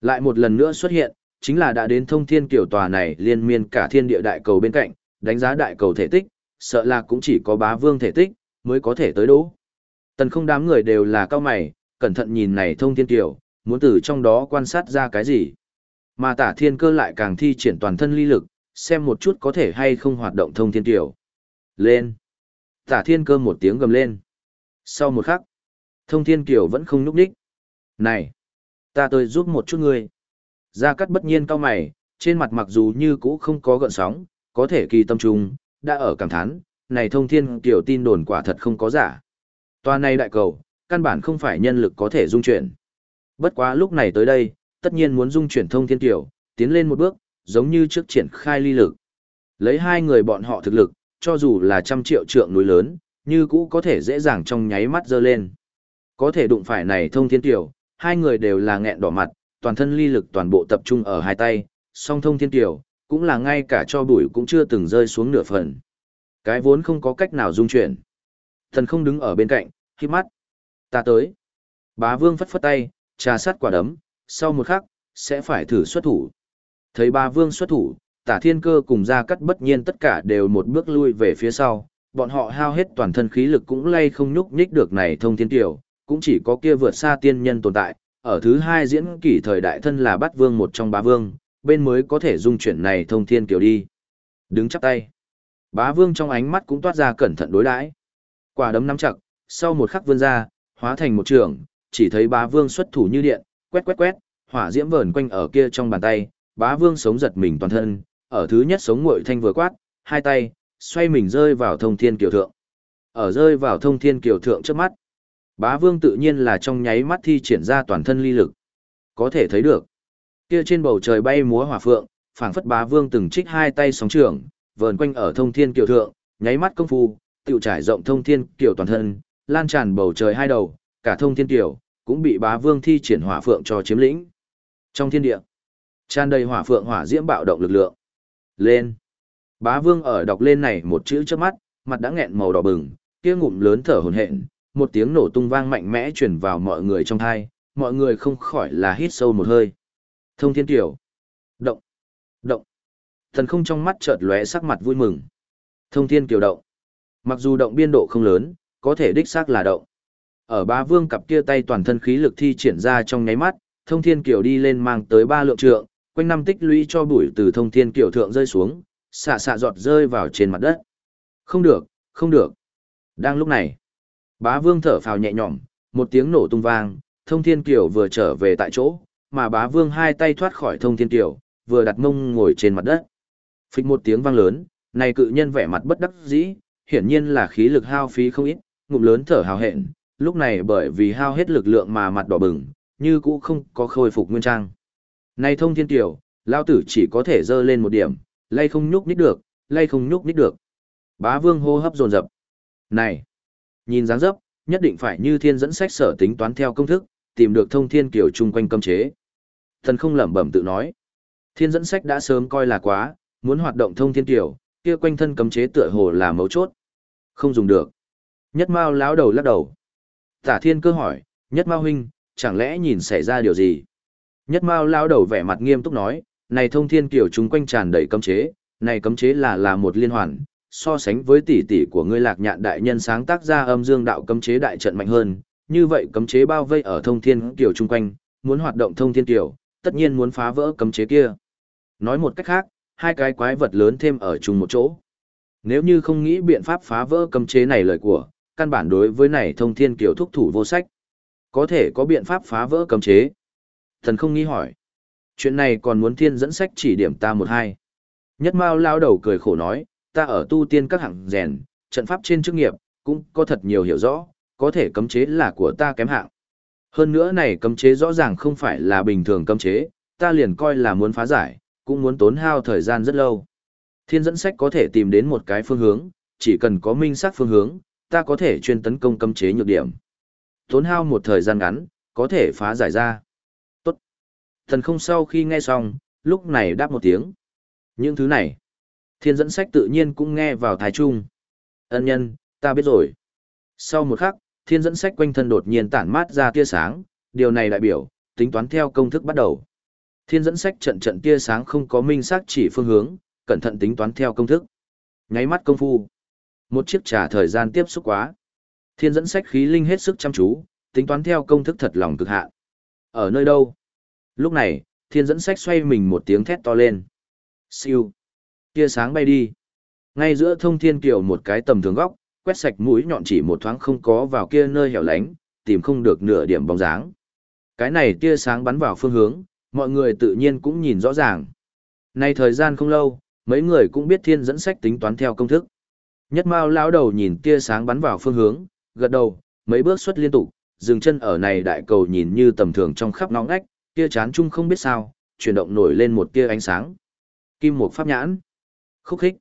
lại một lần nữa xuất hiện, chính là đã đến thông thiên kiểu tòa này liên miên cả thiên địa đại cầu bên cạnh, đánh giá đại cầu thể tích, sợ là cũng chỉ có bá vương thể tích, mới có thể tới đỗ. Tần không đám người đều là cao mày, cẩn thận nhìn này thông thiên tiểu, muốn từ trong đó quan sát ra cái gì. Mà tả thiên cơ lại càng thi triển toàn thân ly lực, xem một chút có thể hay không hoạt động thông thiên tiểu. Lên. Tả thiên cơ một tiếng gầm lên. Sau một khắc, thông thiên tiểu vẫn không núp đích. Này, ta tới giúp một chút ngươi. Gia cắt bất nhiên cao mày, trên mặt mặc dù như cũ không có gợn sóng, có thể kỳ tâm trung, đã ở cảm thán, này thông thiên kiểu tin đồn quả thật không có giả. Toa này đại cầu, căn bản không phải nhân lực có thể dung chuyển. Bất quá lúc này tới đây, tất nhiên muốn dung chuyển thông thiên kiểu, tiến lên một bước, giống như trước triển khai ly lực. Lấy hai người bọn họ thực lực, cho dù là trăm triệu trượng núi lớn, như cũ có thể dễ dàng trong nháy mắt dơ lên. Có thể đụng phải này thông thiên tiểu, hai người đều là nghẹn đỏ mặt, toàn thân ly lực toàn bộ tập trung ở hai tay, song thông thiên tiểu, cũng là ngay cả cho bụi cũng chưa từng rơi xuống nửa phần. Cái vốn không có cách nào dung chuyển. Thần không đứng ở bên cạnh, khi mắt. Ta tới. Bá vương phất phất tay, trà sát quả đấm, sau một khắc, sẽ phải thử xuất thủ. Thấy ba vương xuất thủ, tả thiên cơ cùng ra cắt bất nhiên tất cả đều một bước lui về phía sau, bọn họ hao hết toàn thân khí lực cũng lay không nhúc nhích được này thông thiên tiểu, cũng chỉ có kia vượt xa tiên nhân tồn tại, ở thứ hai diễn kỷ thời đại thân là bắt vương một trong ba vương, bên mới có thể dung chuyển này thông thiên kiểu đi. Đứng chắp tay. Bá vương trong ánh mắt cũng toát ra cẩn thận đối đãi. Quả đấm nắm chặt, sau một khắc vươn ra, hóa thành một trường, chỉ thấy bá vương xuất thủ như điện, quét quét quét, hỏa diễm vờn quanh ở kia trong bàn tay, bá vương sống giật mình toàn thân, ở thứ nhất sống ngội thanh vừa quát, hai tay, xoay mình rơi vào thông thiên kiều thượng. Ở rơi vào thông thiên kiều thượng trước mắt, bá vương tự nhiên là trong nháy mắt thi triển ra toàn thân ly lực. Có thể thấy được, kia trên bầu trời bay múa hỏa phượng, phảng phất bá vương từng trích hai tay sóng trường, vờn quanh ở thông thiên kiều thượng, nháy mắt công phu, tiểu trải rộng thông thiên kiều toàn thân, lan tràn bầu trời hai đầu, cả thông thiên kiều, cũng bị bá vương thi triển hỏa phượng cho chiếm lĩnh. Trong thiên địa, Tràn đầy hỏa phượng hỏa diễm bạo động lực lượng. Lên. Bá vương ở đọc lên này một chữ trước mắt, mặt đã nghẹn màu đỏ bừng, kia ngụm lớn thở hổn hển, một tiếng nổ tung vang mạnh mẽ truyền vào mọi người trong thai, mọi người không khỏi là hít sâu một hơi. Thông thiên tiểu. Động. Động. Thần không trong mắt chợt lóe sắc mặt vui mừng. Thông thiên Tiểu động. Mặc dù động biên độ không lớn, có thể đích xác là động. Ở ba vương cặp kia tay toàn thân khí lực thi triển ra trong nháy mắt, thông thiên kiểu đi lên mang tới ba lượng trượng, quanh năm tích lũy cho bụi từ thông thiên kiểu thượng rơi xuống, xạ xạ giọt rơi vào trên mặt đất. Không được, không được. Đang lúc này, bá vương thở phào nhẹ nhõm, một tiếng nổ tung vang, thông thiên kiểu vừa trở về tại chỗ, mà bá vương hai tay thoát khỏi thông thiên tiểu vừa đặt mông ngồi trên mặt đất. Phịch một tiếng vang lớn, này cự nhân vẻ mặt bất đắc dĩ, hiển nhiên là khí lực hao phí không ít, ngụm lớn thở hào hẹn, lúc này bởi vì hao hết lực lượng mà mặt đỏ bừng, như cũ không có khôi phục nguyên trang. Này thông thiên tiểu, lao tử chỉ có thể dơ lên một điểm, lay không nhúc nít được, lay không nhúc nít được. Bá vương hô hấp dồn dập. Này, nhìn dáng dấp, nhất định phải như thiên dẫn sách sở tính toán theo công thức, tìm được thông thiên kiểu chung quanh cấm chế. Thần không lẩm bẩm tự nói. Thiên dẫn sách đã sớm coi là quá, muốn hoạt động thông thiên tiểu kia quanh thân cấm chế tựa hồ là mấu chốt. Không dùng được. Nhất Mao láo đầu lắc đầu. Tả Thiên cơ hỏi, Nhất Mao huynh, chẳng lẽ nhìn xảy ra điều gì? Nhất Mao lao đầu vẻ mặt nghiêm túc nói, này thông thiên kiểu chúng quanh tràn đầy cấm chế, này cấm chế là là một liên hoàn, so sánh với tỷ tỷ của ngươi lạc nhạn đại nhân sáng tác ra âm dương đạo cấm chế đại trận mạnh hơn, như vậy cấm chế bao vây ở thông thiên kiểu chung quanh, muốn hoạt động thông thiên kiểu, tất nhiên muốn phá vỡ cấm chế kia. Nói một cách khác, hai cái quái vật lớn thêm ở chung một chỗ. Nếu như không nghĩ biện pháp phá vỡ cấm chế này lời của, căn bản đối với này thông thiên kiều thúc thủ vô sách. Có thể có biện pháp phá vỡ cấm chế. Thần không nghĩ hỏi. Chuyện này còn muốn thiên dẫn sách chỉ điểm ta một hai. Nhất Mao lao đầu cười khổ nói, ta ở tu tiên các hạng rèn, trận pháp trên chức nghiệp, cũng có thật nhiều hiểu rõ, có thể cấm chế là của ta kém hạng. Hơn nữa này cấm chế rõ ràng không phải là bình thường cấm chế, ta liền coi là muốn phá giải, cũng muốn tốn hao thời gian rất lâu. Thiên dẫn sách có thể tìm đến một cái phương hướng, chỉ cần có minh xác phương hướng, ta có thể chuyên tấn công cấm chế nhược điểm. Tốn hao một thời gian ngắn, có thể phá giải ra. Tốt. Thần không sau khi nghe xong, lúc này đáp một tiếng. Những thứ này, thiên dẫn sách tự nhiên cũng nghe vào thái trung. Ân nhân, ta biết rồi. Sau một khắc, thiên dẫn sách quanh thân đột nhiên tản mát ra tia sáng, điều này đại biểu, tính toán theo công thức bắt đầu. Thiên dẫn sách trận trận tia sáng không có minh xác chỉ phương hướng, cẩn thận tính toán theo công thức. Nháy mắt công phu. Một chiếc trà thời gian tiếp xúc quá. Thiên dẫn sách khí linh hết sức chăm chú, tính toán theo công thức thật lòng cực hạn. Ở nơi đâu? Lúc này, thiên dẫn sách xoay mình một tiếng thét to lên. Siêu. Tia sáng bay đi. Ngay giữa thông thiên kiều một cái tầm thường góc, quét sạch mũi nhọn chỉ một thoáng không có vào kia nơi hẻo lánh, tìm không được nửa điểm bóng dáng. Cái này tia sáng bắn vào phương hướng, mọi người tự nhiên cũng nhìn rõ ràng. Nay thời gian không lâu, mấy người cũng biết thiên dẫn sách tính toán theo công thức. Nhất Mao lão đầu nhìn tia sáng bắn vào phương hướng, gật đầu, mấy bước xuất liên tục, dừng chân ở này đại cầu nhìn như tầm thường trong khắp nóng ngách, tia chán chung không biết sao, chuyển động nổi lên một tia ánh sáng. Kim một pháp nhãn. Khúc khích.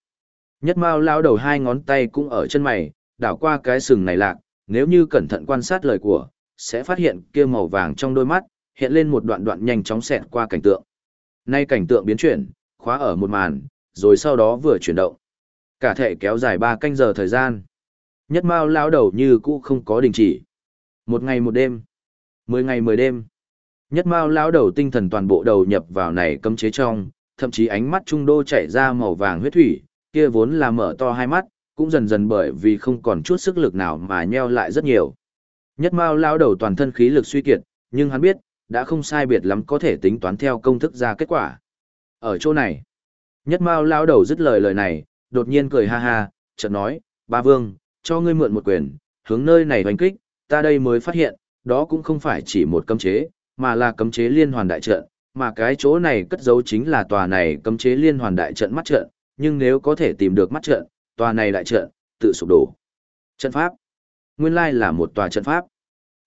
Nhất Mao lão đầu hai ngón tay cũng ở chân mày, đảo qua cái sừng này lạc, nếu như cẩn thận quan sát lời của, sẽ phát hiện kia màu vàng trong đôi mắt, hiện lên một đoạn đoạn nhanh chóng xẹt qua cảnh tượng. Nay cảnh tượng biến chuyển, khóa ở một màn, rồi sau đó vừa chuyển động. Cả thể kéo dài 3 canh giờ thời gian. Nhất Mao lão đầu như cũ không có đình chỉ. Một ngày một đêm, mười ngày mười đêm. Nhất Mao lão đầu tinh thần toàn bộ đầu nhập vào này cấm chế trong, thậm chí ánh mắt trung đô chảy ra màu vàng huyết thủy, kia vốn là mở to hai mắt, cũng dần dần bởi vì không còn chút sức lực nào mà nheo lại rất nhiều. Nhất Mao lao đầu toàn thân khí lực suy kiệt, nhưng hắn biết, đã không sai biệt lắm có thể tính toán theo công thức ra kết quả. Ở chỗ này, Nhất Mao lao đầu dứt lời lời này, đột nhiên cười ha ha, chợt nói, "Ba Vương, cho ngươi mượn một quyền, hướng nơi này hoành kích, ta đây mới phát hiện, đó cũng không phải chỉ một cấm chế, mà là cấm chế liên hoàn đại trận, mà cái chỗ này cất giấu chính là tòa này cấm chế liên hoàn đại trận mắt trận, nhưng nếu có thể tìm được mắt trận, tòa này lại trận tự sụp đổ. Trận pháp, nguyên lai là một tòa trận pháp.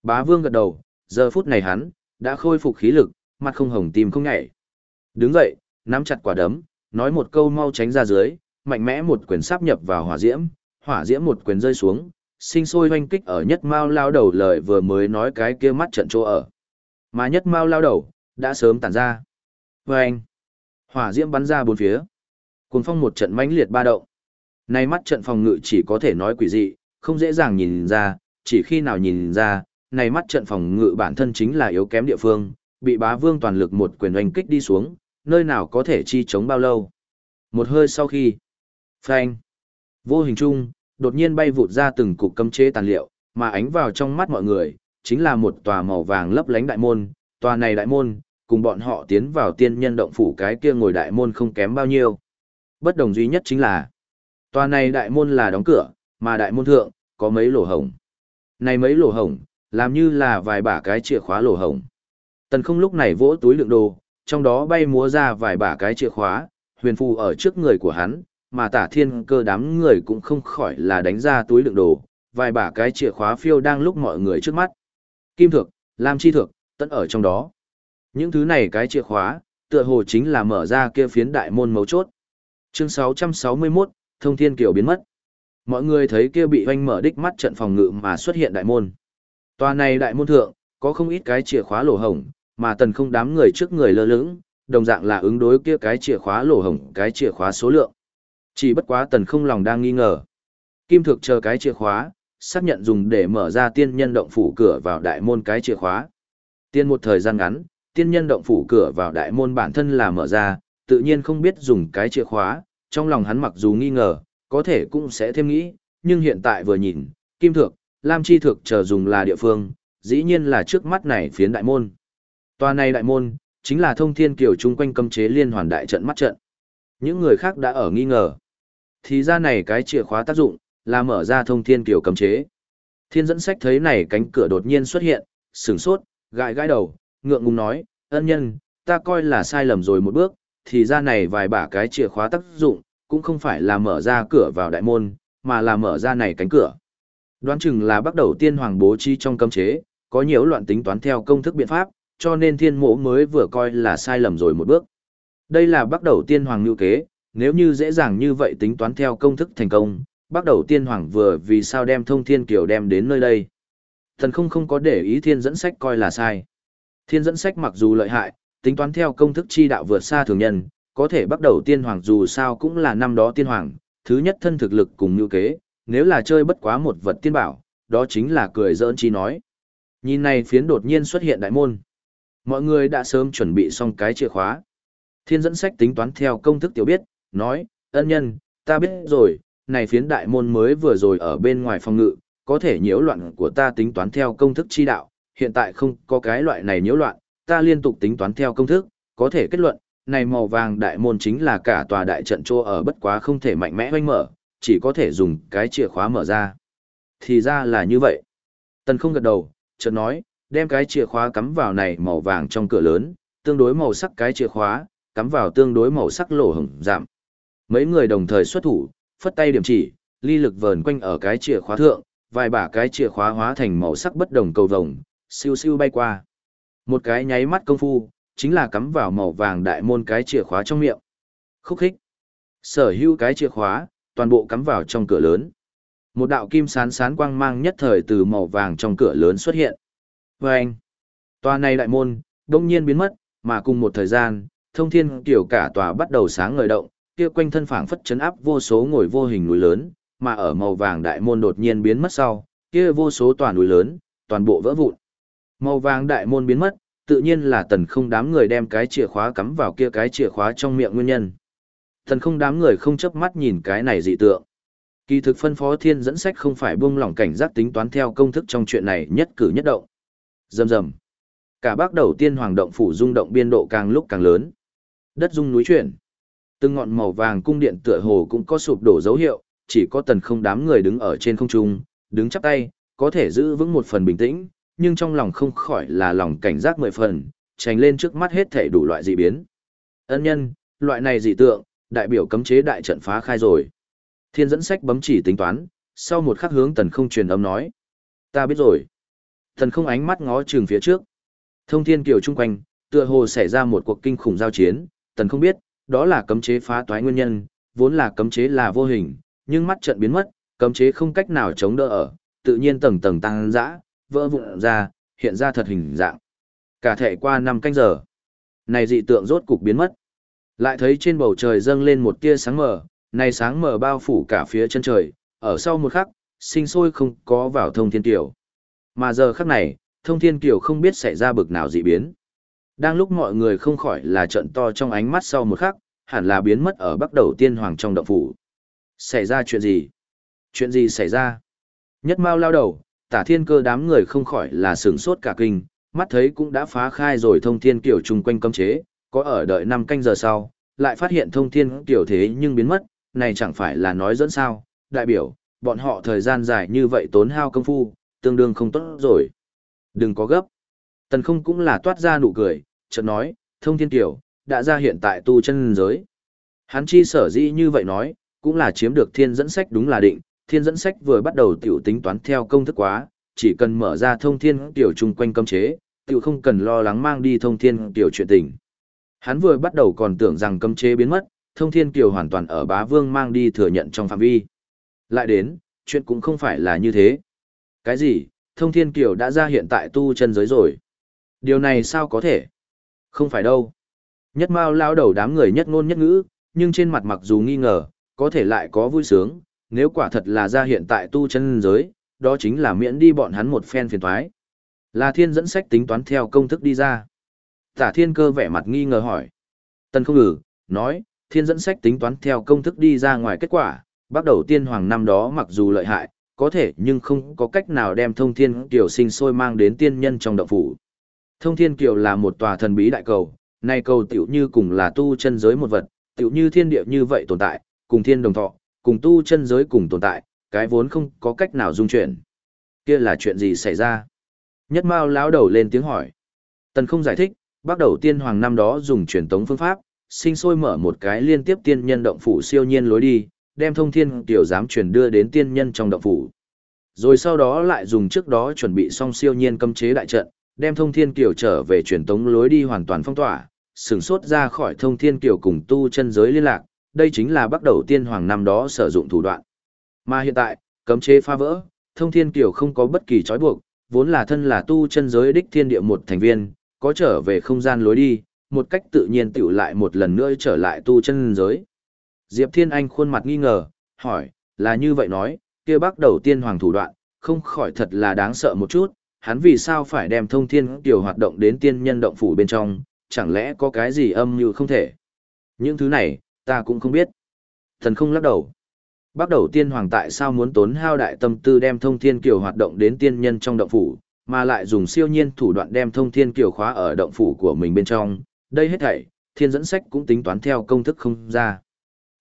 Bá Vương gật đầu, giờ phút này hắn đã khôi phục khí lực, mặt không hồng tim không nhảy. Đứng dậy, nắm chặt quả đấm, nói một câu mau tránh ra dưới, mạnh mẽ một quyền sáp nhập vào hỏa diễm, hỏa diễm một quyền rơi xuống, sinh sôi hoanh kích ở nhất mao lao đầu lời vừa mới nói cái kia mắt trận chỗ ở. Mà nhất mao lao đầu, đã sớm tản ra. Vâng! Hỏa diễm bắn ra bốn phía. Cuồng phong một trận mãnh liệt ba động. Nay mắt trận phòng ngự chỉ có thể nói quỷ dị, không dễ dàng nhìn ra, chỉ khi nào nhìn ra, này mắt trận phòng ngự bản thân chính là yếu kém địa phương, bị bá vương toàn lực một quyền oanh kích đi xuống, nơi nào có thể chi chống bao lâu. Một hơi sau khi, phanh, vô hình chung, đột nhiên bay vụt ra từng cục cấm chế tàn liệu, mà ánh vào trong mắt mọi người, chính là một tòa màu vàng lấp lánh đại môn, tòa này đại môn, cùng bọn họ tiến vào tiên nhân động phủ cái kia ngồi đại môn không kém bao nhiêu. Bất đồng duy nhất chính là, tòa này đại môn là đóng cửa, mà đại môn thượng, có mấy lỗ hổng. Này mấy lỗ hổng, làm như là vài bả cái chìa khóa lỗ hổng. Tần không lúc này vỗ túi lượng đồ, trong đó bay múa ra vài bả cái chìa khóa, huyền phù ở trước người của hắn, mà tả thiên cơ đám người cũng không khỏi là đánh ra túi lượng đồ, vài bả cái chìa khóa phiêu đang lúc mọi người trước mắt. Kim thực, lam chi thực, tận ở trong đó. Những thứ này cái chìa khóa, tựa hồ chính là mở ra kia phiến đại môn mấu chốt. Chương 661, Thông Thiên Kiều biến mất. Mọi người thấy kia bị oanh mở đích mắt trận phòng ngự mà xuất hiện đại môn. Tòa này đại môn thượng, có không ít cái chìa khóa lỗ hổng, mà tần không đám người trước người lơ lửng, đồng dạng là ứng đối kia cái chìa khóa lỗ hổng, cái chìa khóa số lượng. Chỉ bất quá tần không lòng đang nghi ngờ. Kim thực chờ cái chìa khóa, xác nhận dùng để mở ra tiên nhân động phủ cửa vào đại môn cái chìa khóa. Tiên một thời gian ngắn, tiên nhân động phủ cửa vào đại môn bản thân là mở ra, tự nhiên không biết dùng cái chìa khóa, trong lòng hắn mặc dù nghi ngờ, có thể cũng sẽ thêm nghĩ, nhưng hiện tại vừa nhìn, kim thược, lam chi thược chờ dùng là địa phương, dĩ nhiên là trước mắt này phiến đại môn. Tòa này đại môn, chính là thông thiên kiều chung quanh cấm chế liên hoàn đại trận mắt trận. Những người khác đã ở nghi ngờ. Thì ra này cái chìa khóa tác dụng, là mở ra thông thiên kiều cấm chế. Thiên dẫn sách thấy này cánh cửa đột nhiên xuất hiện, sửng sốt, gãi gãi đầu, ngượng ngùng nói, ân nhân, ta coi là sai lầm rồi một bước, thì ra này vài bả cái chìa khóa tác dụng, cũng không phải là mở ra cửa vào đại môn, mà là mở ra này cánh cửa. Đoán chừng là bắt đầu tiên hoàng bố trí trong cấm chế, có nhiều loạn tính toán theo công thức biện pháp, cho nên thiên mộ mới vừa coi là sai lầm rồi một bước. Đây là bắt đầu tiên hoàng lưu kế, nếu như dễ dàng như vậy tính toán theo công thức thành công, bắt đầu tiên hoàng vừa vì sao đem thông thiên kiều đem đến nơi đây. Thần không không có để ý thiên dẫn sách coi là sai. Thiên dẫn sách mặc dù lợi hại, tính toán theo công thức chi đạo vượt xa thường nhân, có thể bắt đầu tiên hoàng dù sao cũng là năm đó tiên hoàng, thứ nhất thân thực lực cùng như kế, nếu là chơi bất quá một vật tiên bảo, đó chính là cười giỡn chi nói. Nhìn này phiến đột nhiên xuất hiện đại môn. Mọi người đã sớm chuẩn bị xong cái chìa khóa. Thiên dẫn sách tính toán theo công thức tiểu biết, nói, ân nhân, ta biết rồi, này phiến đại môn mới vừa rồi ở bên ngoài phòng ngự, có thể nhiễu loạn của ta tính toán theo công thức chi đạo, hiện tại không có cái loại này nhiễu loạn, ta liên tục tính toán theo công thức, có thể kết luận, này màu vàng đại môn chính là cả tòa đại trận trô ở bất quá không thể mạnh mẽ hoanh mở, chỉ có thể dùng cái chìa khóa mở ra. Thì ra là như vậy. Tần không gật đầu, chợt nói, đem cái chìa khóa cắm vào này màu vàng trong cửa lớn, tương đối màu sắc cái chìa khóa, cắm vào tương đối màu sắc lỗ hổng giảm. Mấy người đồng thời xuất thủ, phất tay điểm chỉ, ly lực vờn quanh ở cái chìa khóa thượng, vài bả cái chìa khóa hóa thành màu sắc bất đồng cầu vồng, siêu siêu bay qua. Một cái nháy mắt công phu, chính là cắm vào màu vàng đại môn cái chìa khóa trong miệng. Khúc khích. Sở hữu cái chìa khóa, toàn bộ cắm vào trong cửa lớn. Một đạo kim sán sán quang mang nhất thời từ màu vàng trong cửa lớn xuất hiện. Và anh, tòa này đại môn, đông nhiên biến mất, mà cùng một thời gian, thông thiên kiểu cả tòa bắt đầu sáng ngời động, kia quanh thân phảng phất chấn áp vô số ngồi vô hình núi lớn, mà ở màu vàng đại môn đột nhiên biến mất sau, kia vô số tòa núi lớn, toàn bộ vỡ vụn. Màu vàng đại môn biến mất, tự nhiên là tần không đám người đem cái chìa khóa cắm vào kia cái chìa khóa trong miệng nguyên nhân. Tần không đám người không chớp mắt nhìn cái này dị tượng. Kỳ thực phân phó thiên dẫn sách không phải buông lỏng cảnh giác tính toán theo công thức trong chuyện này nhất cử nhất động. Dầm dầm. Cả bác đầu tiên hoàng động phủ rung động biên độ càng lúc càng lớn. Đất rung núi chuyển. Từng ngọn màu vàng cung điện tựa hồ cũng có sụp đổ dấu hiệu, chỉ có tần không đám người đứng ở trên không trung, đứng chắp tay, có thể giữ vững một phần bình tĩnh, nhưng trong lòng không khỏi là lòng cảnh giác mười phần, tránh lên trước mắt hết thể đủ loại dị biến. Ân nhân, loại này dị tượng, đại biểu cấm chế đại trận phá khai rồi. Thiên dẫn sách bấm chỉ tính toán, sau một khắc hướng tần không truyền âm nói. Ta biết rồi. Tần không ánh mắt ngó trường phía trước. Thông thiên kiều chung quanh, tựa hồ xảy ra một cuộc kinh khủng giao chiến, tần không biết, đó là cấm chế phá toái nguyên nhân, vốn là cấm chế là vô hình, nhưng mắt trận biến mất, cấm chế không cách nào chống đỡ ở, tự nhiên tầng tầng tăng dã, vỡ vụn ra, hiện ra thật hình dạng. Cả thể qua 5 canh giờ, này dị tượng rốt cục biến mất. Lại thấy trên bầu trời dâng lên một tia sáng mờ, này sáng mờ bao phủ cả phía chân trời, ở sau một khắc, sinh sôi không có vào thông thiên tiểu. Mà giờ khắc này, thông thiên tiểu không biết xảy ra bực nào dị biến. Đang lúc mọi người không khỏi là trận to trong ánh mắt sau một khắc, hẳn là biến mất ở bắc đầu tiên hoàng trong động phủ. Xảy ra chuyện gì? Chuyện gì xảy ra? Nhất mau lao đầu, tả thiên cơ đám người không khỏi là sửng sốt cả kinh, mắt thấy cũng đã phá khai rồi thông thiên kiểu chung quanh cấm chế, có ở đợi năm canh giờ sau, lại phát hiện thông thiên kiểu thế nhưng biến mất, này chẳng phải là nói dẫn sao, đại biểu, bọn họ thời gian dài như vậy tốn hao công phu, tương đương không tốt rồi. Đừng có gấp. Tần không cũng là toát ra nụ cười, chợt nói, thông thiên kiểu, đã ra hiện tại tu chân giới. Hắn chi sở dĩ như vậy nói, cũng là chiếm được thiên dẫn sách đúng là định, thiên dẫn sách vừa bắt đầu tiểu tính toán theo công thức quá, chỉ cần mở ra thông thiên tiểu chung quanh cấm chế, tiểu không cần lo lắng mang đi thông thiên tiểu chuyện tình. Hắn vừa bắt đầu còn tưởng rằng cấm chế biến mất, thông thiên tiểu hoàn toàn ở bá vương mang đi thừa nhận trong phạm vi. Lại đến, chuyện cũng không phải là như thế. Cái gì, thông thiên tiểu đã ra hiện tại tu chân giới rồi. Điều này sao có thể? Không phải đâu. Nhất mao lao đầu đám người nhất ngôn nhất ngữ, nhưng trên mặt mặc dù nghi ngờ, có thể lại có vui sướng, nếu quả thật là ra hiện tại tu chân giới, đó chính là miễn đi bọn hắn một phen phiền toái. Là thiên dẫn sách tính toán theo công thức đi ra. Tả thiên cơ vẻ mặt nghi ngờ hỏi. Tần không ngử, nói, thiên dẫn sách tính toán theo công thức đi ra ngoài kết quả, bắt đầu tiên hoàng năm đó mặc dù lợi hại, có thể nhưng không có cách nào đem thông thiên kiều sinh sôi mang đến tiên nhân trong động phủ. Thông thiên kiều là một tòa thần bí đại cầu, nay cầu tiểu như cùng là tu chân giới một vật, tiểu như thiên địa như vậy tồn tại, cùng thiên đồng thọ, cùng tu chân giới cùng tồn tại, cái vốn không có cách nào dung chuyển. Kia là chuyện gì xảy ra? Nhất Mao lão đầu lên tiếng hỏi. Tần không giải thích, bắt đầu tiên hoàng năm đó dùng truyền tống phương pháp, sinh sôi mở một cái liên tiếp tiên nhân động phủ siêu nhiên lối đi, đem thông thiên tiểu giám truyền đưa đến tiên nhân trong động phủ. Rồi sau đó lại dùng trước đó chuẩn bị xong siêu nhiên cấm chế đại trận, đem thông thiên tiểu trở về truyền tống lối đi hoàn toàn phong tỏa, sừng sốt ra khỏi thông thiên tiểu cùng tu chân giới liên lạc, đây chính là bắt đầu tiên hoàng năm đó sử dụng thủ đoạn. Mà hiện tại, cấm chế phá vỡ, thông thiên kiều không có bất kỳ trói buộc, vốn là thân là tu chân giới đích thiên địa một thành viên, có trở về không gian lối đi, một cách tự nhiên tiểu lại một lần nữa trở lại tu chân giới. Diệp Thiên Anh khuôn mặt nghi ngờ, hỏi, là như vậy nói, kia bắt đầu tiên hoàng thủ đoạn, không khỏi thật là đáng sợ một chút, hắn vì sao phải đem thông thiên kiều hoạt động đến tiên nhân động phủ bên trong, chẳng lẽ có cái gì âm như không thể. Những thứ này, ta cũng không biết. Thần không lắc đầu. Bắt đầu tiên hoàng tại sao muốn tốn hao đại tâm tư đem thông thiên kiều hoạt động đến tiên nhân trong động phủ, mà lại dùng siêu nhiên thủ đoạn đem thông thiên kiều khóa ở động phủ của mình bên trong, đây hết thảy, thiên dẫn sách cũng tính toán theo công thức không ra.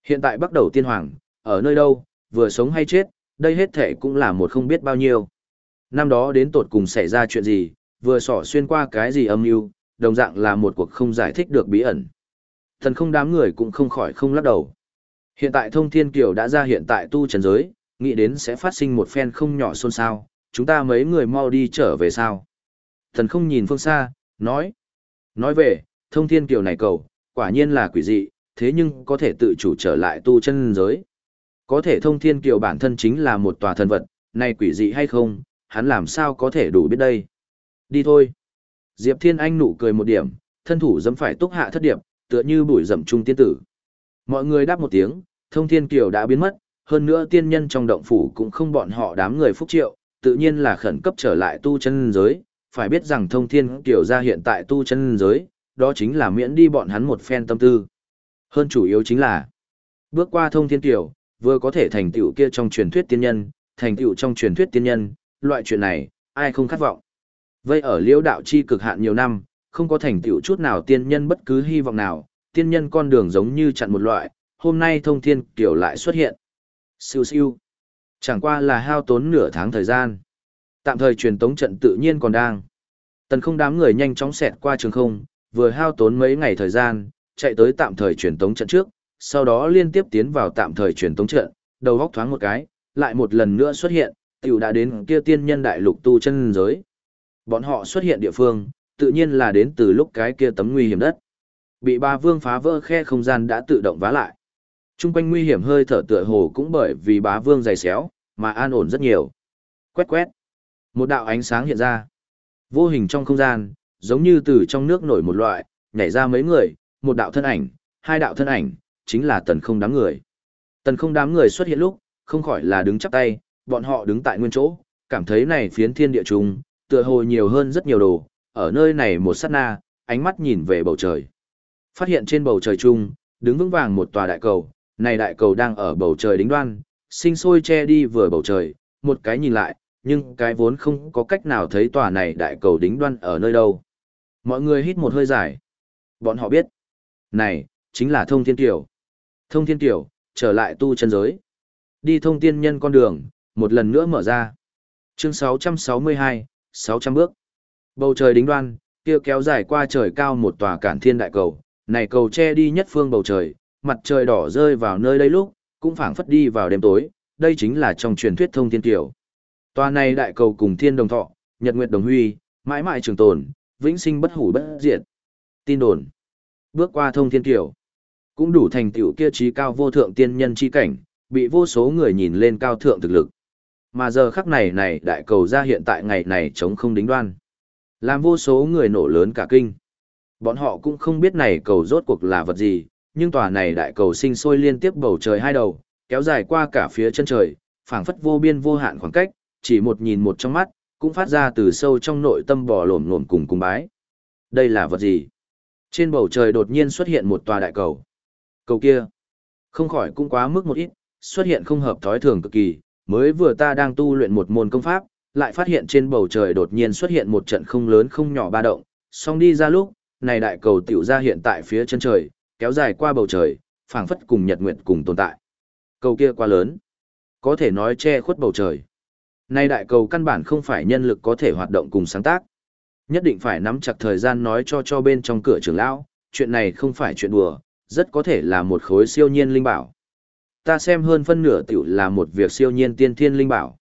Hiện tại bắt đầu tiên hoàng, ở nơi đâu, vừa sống hay chết, đây hết thảy cũng là một không biết bao nhiêu. Năm đó đến tột cùng xảy ra chuyện gì, vừa sỏ xuyên qua cái gì âm mưu, đồng dạng là một cuộc không giải thích được bí ẩn. Thần không đám người cũng không khỏi không lắc đầu. Hiện tại thông thiên kiều đã ra hiện tại tu trần giới, nghĩ đến sẽ phát sinh một phen không nhỏ xôn xao, chúng ta mấy người mau đi trở về sao. Thần không nhìn phương xa, nói. Nói về, thông thiên kiều này cầu, quả nhiên là quỷ dị, thế nhưng có thể tự chủ trở lại tu chân giới. Có thể thông thiên kiều bản thân chính là một tòa thần vật, này quỷ dị hay không, hắn làm sao có thể đủ biết đây. Đi thôi. Diệp Thiên Anh nụ cười một điểm, thân thủ dẫm phải túc hạ thất điệp, tựa như bụi rậm trung tiên tử. Mọi người đáp một tiếng, thông thiên kiều đã biến mất, hơn nữa tiên nhân trong động phủ cũng không bọn họ đám người phúc triệu, tự nhiên là khẩn cấp trở lại tu chân giới, phải biết rằng thông thiên kiều ra hiện tại tu chân giới, đó chính là miễn đi bọn hắn một phen tâm tư. Hơn chủ yếu chính là, bước qua thông thiên kiều, vừa có thể thành tựu kia trong truyền thuyết tiên nhân, thành tựu trong truyền thuyết tiên nhân, loại chuyện này, ai không khát vọng. Vây ở liễu đạo chi cực hạn nhiều năm, không có thành tựu chút nào tiên nhân bất cứ hy vọng nào, tiên nhân con đường giống như chặn một loại, hôm nay thông thiên kiểu lại xuất hiện. Siêu siêu. Chẳng qua là hao tốn nửa tháng thời gian. Tạm thời truyền tống trận tự nhiên còn đang. Tần không đám người nhanh chóng xẹt qua trường không, vừa hao tốn mấy ngày thời gian, chạy tới tạm thời truyền tống trận trước, sau đó liên tiếp tiến vào tạm thời truyền tống trận, đầu góc thoáng một cái, lại một lần nữa xuất hiện, tiểu đã đến kia tiên nhân đại lục tu chân giới. Bọn họ xuất hiện địa phương, tự nhiên là đến từ lúc cái kia tấm nguy hiểm đất. Bị ba vương phá vỡ khe không gian đã tự động vá lại. Trung quanh nguy hiểm hơi thở tựa hồ cũng bởi vì bá vương dày xéo, mà an ổn rất nhiều. Quét quét. Một đạo ánh sáng hiện ra. Vô hình trong không gian, giống như từ trong nước nổi một loại, nhảy ra mấy người, một đạo thân ảnh, hai đạo thân ảnh, chính là tần không đám người. Tần không đám người xuất hiện lúc, không khỏi là đứng chắp tay, bọn họ đứng tại nguyên chỗ, cảm thấy này phiến thiên địa trùng, tựa hồ nhiều hơn rất nhiều đồ, ở nơi này một sát na, ánh mắt nhìn về bầu trời. Phát hiện trên bầu trời chung, đứng vững vàng một tòa đại cầu, này đại cầu đang ở bầu trời đính đoan, sinh sôi che đi vừa bầu trời, một cái nhìn lại, nhưng cái vốn không có cách nào thấy tòa này đại cầu đính đoan ở nơi đâu. Mọi người hít một hơi dài. Bọn họ biết. Này, chính là thông thiên tiểu. Thông thiên tiểu, trở lại tu chân giới. Đi thông tiên nhân con đường, một lần nữa mở ra. Chương 662, 600 bước. Bầu trời đính đoan, kia kéo dài qua trời cao một tòa cản thiên đại cầu, này cầu che đi nhất phương bầu trời, mặt trời đỏ rơi vào nơi đây lúc, cũng phảng phất đi vào đêm tối, đây chính là trong truyền thuyết thông thiên tiểu. Tòa này đại cầu cùng thiên đồng thọ, nhật nguyệt đồng huy, mãi mãi trường tồn, vĩnh sinh bất hủ bất diệt. Tin đồn. Bước qua thông thiên tiểu, cũng đủ thành tựu kia trí cao vô thượng tiên nhân chi cảnh, bị vô số người nhìn lên cao thượng thực lực. Mà giờ khắc này này đại cầu ra hiện tại ngày này chống không đính đoan. Làm vô số người nổ lớn cả kinh. Bọn họ cũng không biết này cầu rốt cuộc là vật gì, nhưng tòa này đại cầu sinh sôi liên tiếp bầu trời hai đầu, kéo dài qua cả phía chân trời, phảng phất vô biên vô hạn khoảng cách, chỉ một nhìn một trong mắt, cũng phát ra từ sâu trong nội tâm bò lổm lổm cùng cùng bái. Đây là vật gì? Trên bầu trời đột nhiên xuất hiện một tòa đại cầu. Cầu kia, không khỏi cũng quá mức một ít, xuất hiện không hợp thói thường cực kỳ, mới vừa ta đang tu luyện một môn công pháp, lại phát hiện trên bầu trời đột nhiên xuất hiện một trận không lớn không nhỏ ba động, song đi ra lúc, này đại cầu tiểu ra hiện tại phía chân trời, kéo dài qua bầu trời, phảng phất cùng nhật nguyện cùng tồn tại. Cầu kia quá lớn, có thể nói che khuất bầu trời. Này đại cầu căn bản không phải nhân lực có thể hoạt động cùng sáng tác. Nhất định phải nắm chặt thời gian nói cho cho bên trong cửa trưởng lão, chuyện này không phải chuyện đùa, rất có thể là một khối siêu nhiên linh bảo. Ta xem hơn phân nửa tiểu là một việc siêu nhiên tiên thiên linh bảo.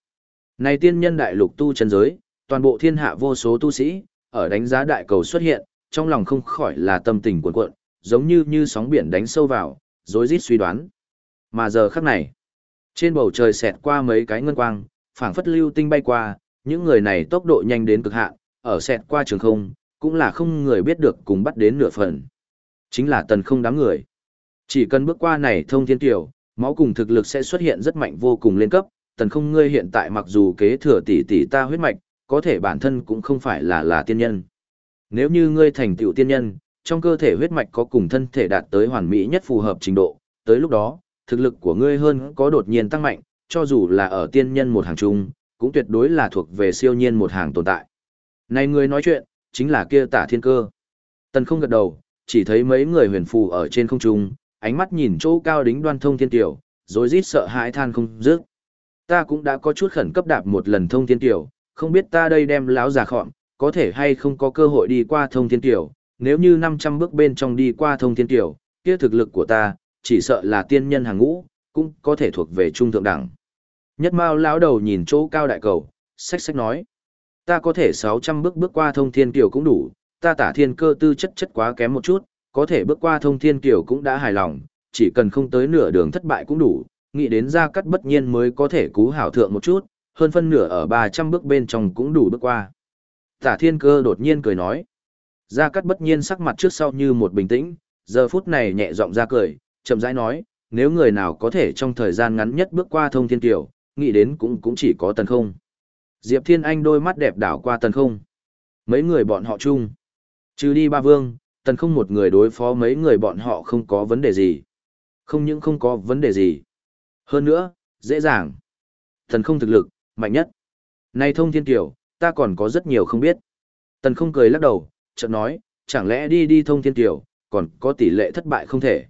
Này tiên nhân đại lục tu chân giới, toàn bộ thiên hạ vô số tu sĩ, ở đánh giá đại cầu xuất hiện, trong lòng không khỏi là tâm tình cuộn cuộn, giống như như sóng biển đánh sâu vào, rối rít suy đoán. Mà giờ khắc này, trên bầu trời xẹt qua mấy cái ngân quang, phảng phất lưu tinh bay qua, những người này tốc độ nhanh đến cực hạn, ở xẹt qua trường không, cũng là không người biết được cùng bắt đến nửa phần. Chính là tần không đám người. Chỉ cần bước qua này thông thiên tiểu, máu cùng thực lực sẽ xuất hiện rất mạnh vô cùng lên cấp, tần không ngươi hiện tại mặc dù kế thừa tỷ tỷ ta huyết mạch, có thể bản thân cũng không phải là là tiên nhân. Nếu như ngươi thành tựu tiên nhân, trong cơ thể huyết mạch có cùng thân thể đạt tới hoàn mỹ nhất phù hợp trình độ, tới lúc đó, thực lực của ngươi hơn có đột nhiên tăng mạnh, cho dù là ở tiên nhân một hàng chung, cũng tuyệt đối là thuộc về siêu nhiên một hàng tồn tại. Này ngươi nói chuyện, chính là kia tả thiên cơ. Tần không gật đầu, chỉ thấy mấy người huyền phù ở trên không trung, ánh mắt nhìn chỗ cao đính đoan thông thiên tiểu, rồi rít sợ hãi than không dứt. Ta cũng đã có chút khẩn cấp đạp một lần thông thiên tiểu, không biết ta đây đem láo già khọm, có thể hay không có cơ hội đi qua thông thiên tiểu, nếu như 500 bước bên trong đi qua thông thiên tiểu, kia thực lực của ta, chỉ sợ là tiên nhân hàng ngũ, cũng có thể thuộc về trung thượng đẳng. Nhất Mao lão đầu nhìn chỗ cao đại cầu, sách sách nói: "Ta có thể 600 bước bước qua thông thiên tiểu cũng đủ, ta tả thiên cơ tư chất chất quá kém một chút, có thể bước qua thông thiên tiểu cũng đã hài lòng, chỉ cần không tới nửa đường thất bại cũng đủ, nghĩ đến ra cắt bất nhiên mới có thể cú hảo thượng một chút, hơn phân nửa ở 300 bước bên trong cũng đủ bước qua." Tả thiên cơ đột nhiên cười nói. Gia Cát bất nhiên sắc mặt trước sau như một bình tĩnh, giờ phút này nhẹ giọng ra cười, chậm rãi nói, nếu người nào có thể trong thời gian ngắn nhất bước qua thông thiên tiểu, nghĩ đến cũng cũng chỉ có tần không. Diệp Thiên Anh đôi mắt đẹp đảo qua tần không. Mấy người bọn họ chung. Trừ đi ba vương, tần không một người đối phó mấy người bọn họ không có vấn đề gì. Không những không có vấn đề gì. Hơn nữa, dễ dàng. thần không thực lực, mạnh nhất. Này thông thiên tiểu, ta còn có rất nhiều không biết. Tần không cười lắc đầu, chợt nói, chẳng lẽ đi đi thông thiên tiểu, còn có tỷ lệ thất bại không thể.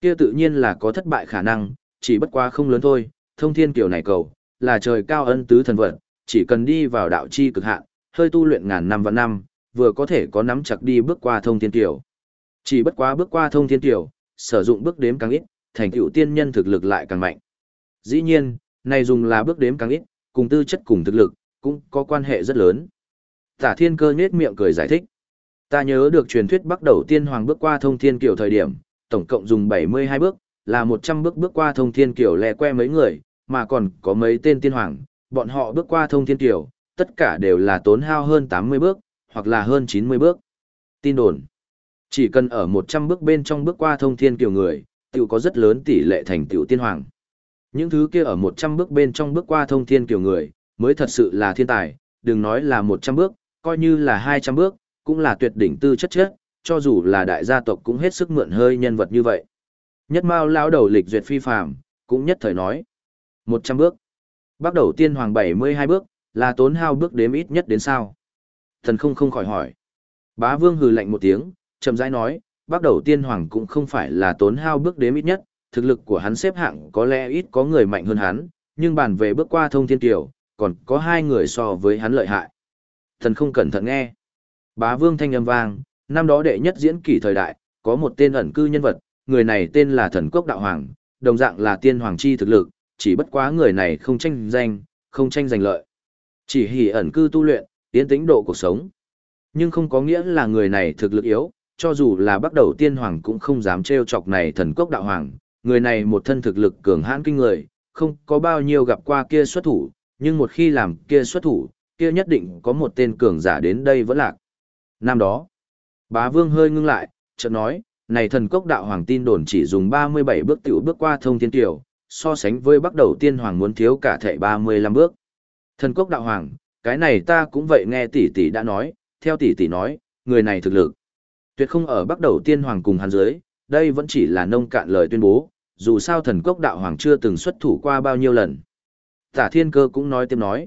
Kia tự nhiên là có thất bại khả năng, chỉ bất quá không lớn thôi, thông thiên tiểu này cầu, là trời cao ân tứ thần vật, chỉ cần đi vào đạo chi cực hạn, hơi tu luyện ngàn năm và năm, vừa có thể có nắm chặt đi bước qua thông thiên tiểu. Chỉ bất quá bước qua thông thiên tiểu, sử dụng bước đếm càng ít, thành tựu tiên nhân thực lực lại càng mạnh. Dĩ nhiên, này dùng là bước đếm càng ít, cùng tư chất cùng thực lực, cũng có quan hệ rất lớn. Tả thiên cơ nhết miệng cười giải thích. Ta nhớ được truyền thuyết bắt đầu tiên hoàng bước qua thông thiên kiểu thời điểm, tổng cộng dùng 72 bước, là 100 bước bước qua thông thiên kiểu lè que mấy người, mà còn có mấy tên tiên hoàng, bọn họ bước qua thông thiên kiểu, tất cả đều là tốn hao hơn 80 bước, hoặc là hơn 90 bước. Tin đồn. Chỉ cần ở 100 bước bên trong bước qua thông thiên kiểu người, tiểu có rất lớn tỷ lệ thành tiểu tiên hoàng. Những thứ kia ở 100 bước bên trong bước qua thông thiên kiểu người, mới thật sự là thiên tài, đừng nói là 100 bước, coi như là 200 bước, cũng là tuyệt đỉnh tư chất chất, cho dù là đại gia tộc cũng hết sức mượn hơi nhân vật như vậy. Nhất Mao lão đầu lịch duyệt phi phàm, cũng nhất thời nói. 100 bước. Bắt đầu tiên hoàng 72 bước, là tốn hao bước đếm ít nhất đến sao? Thần không không khỏi hỏi. Bá vương hừ lạnh một tiếng, chậm rãi nói, bắt đầu tiên hoàng cũng không phải là tốn hao bước đếm ít nhất, thực lực của hắn xếp hạng có lẽ ít có người mạnh hơn hắn, nhưng bàn về bước qua thông thiên tiểu, còn có hai người so với hắn lợi hại. Thần không cẩn thận nghe. Bá vương thanh âm vang, năm đó đệ nhất diễn kỷ thời đại, có một tên ẩn cư nhân vật, người này tên là thần cốc đạo hoàng, đồng dạng là tiên hoàng chi thực lực, chỉ bất quá người này không tranh danh, không tranh giành lợi. Chỉ hỉ ẩn cư tu luyện, tiến tính độ cuộc sống. Nhưng không có nghĩa là người này thực lực yếu, cho dù là bắt đầu tiên hoàng cũng không dám trêu chọc này thần cốc đạo hoàng, người này một thân thực lực cường hãn kinh người, không có bao nhiêu gặp qua kia xuất thủ, nhưng một khi làm kia xuất thủ, kia nhất định có một tên cường giả đến đây vẫn lạc. Năm đó, bá vương hơi ngưng lại, chợt nói, này thần cốc đạo hoàng tin đồn chỉ dùng 37 bước tiểu bước qua thông thiên tiểu, so sánh với bắt đầu tiên hoàng muốn thiếu cả thệ 35 bước. Thần cốc đạo hoàng, cái này ta cũng vậy nghe tỷ tỷ đã nói, theo tỷ tỷ nói, người này thực lực. Tuyệt không ở bắt đầu tiên hoàng cùng hắn dưới, đây vẫn chỉ là nông cạn lời tuyên bố, dù sao thần cốc đạo hoàng chưa từng xuất thủ qua bao nhiêu lần. Tả thiên cơ cũng nói tiếp nói.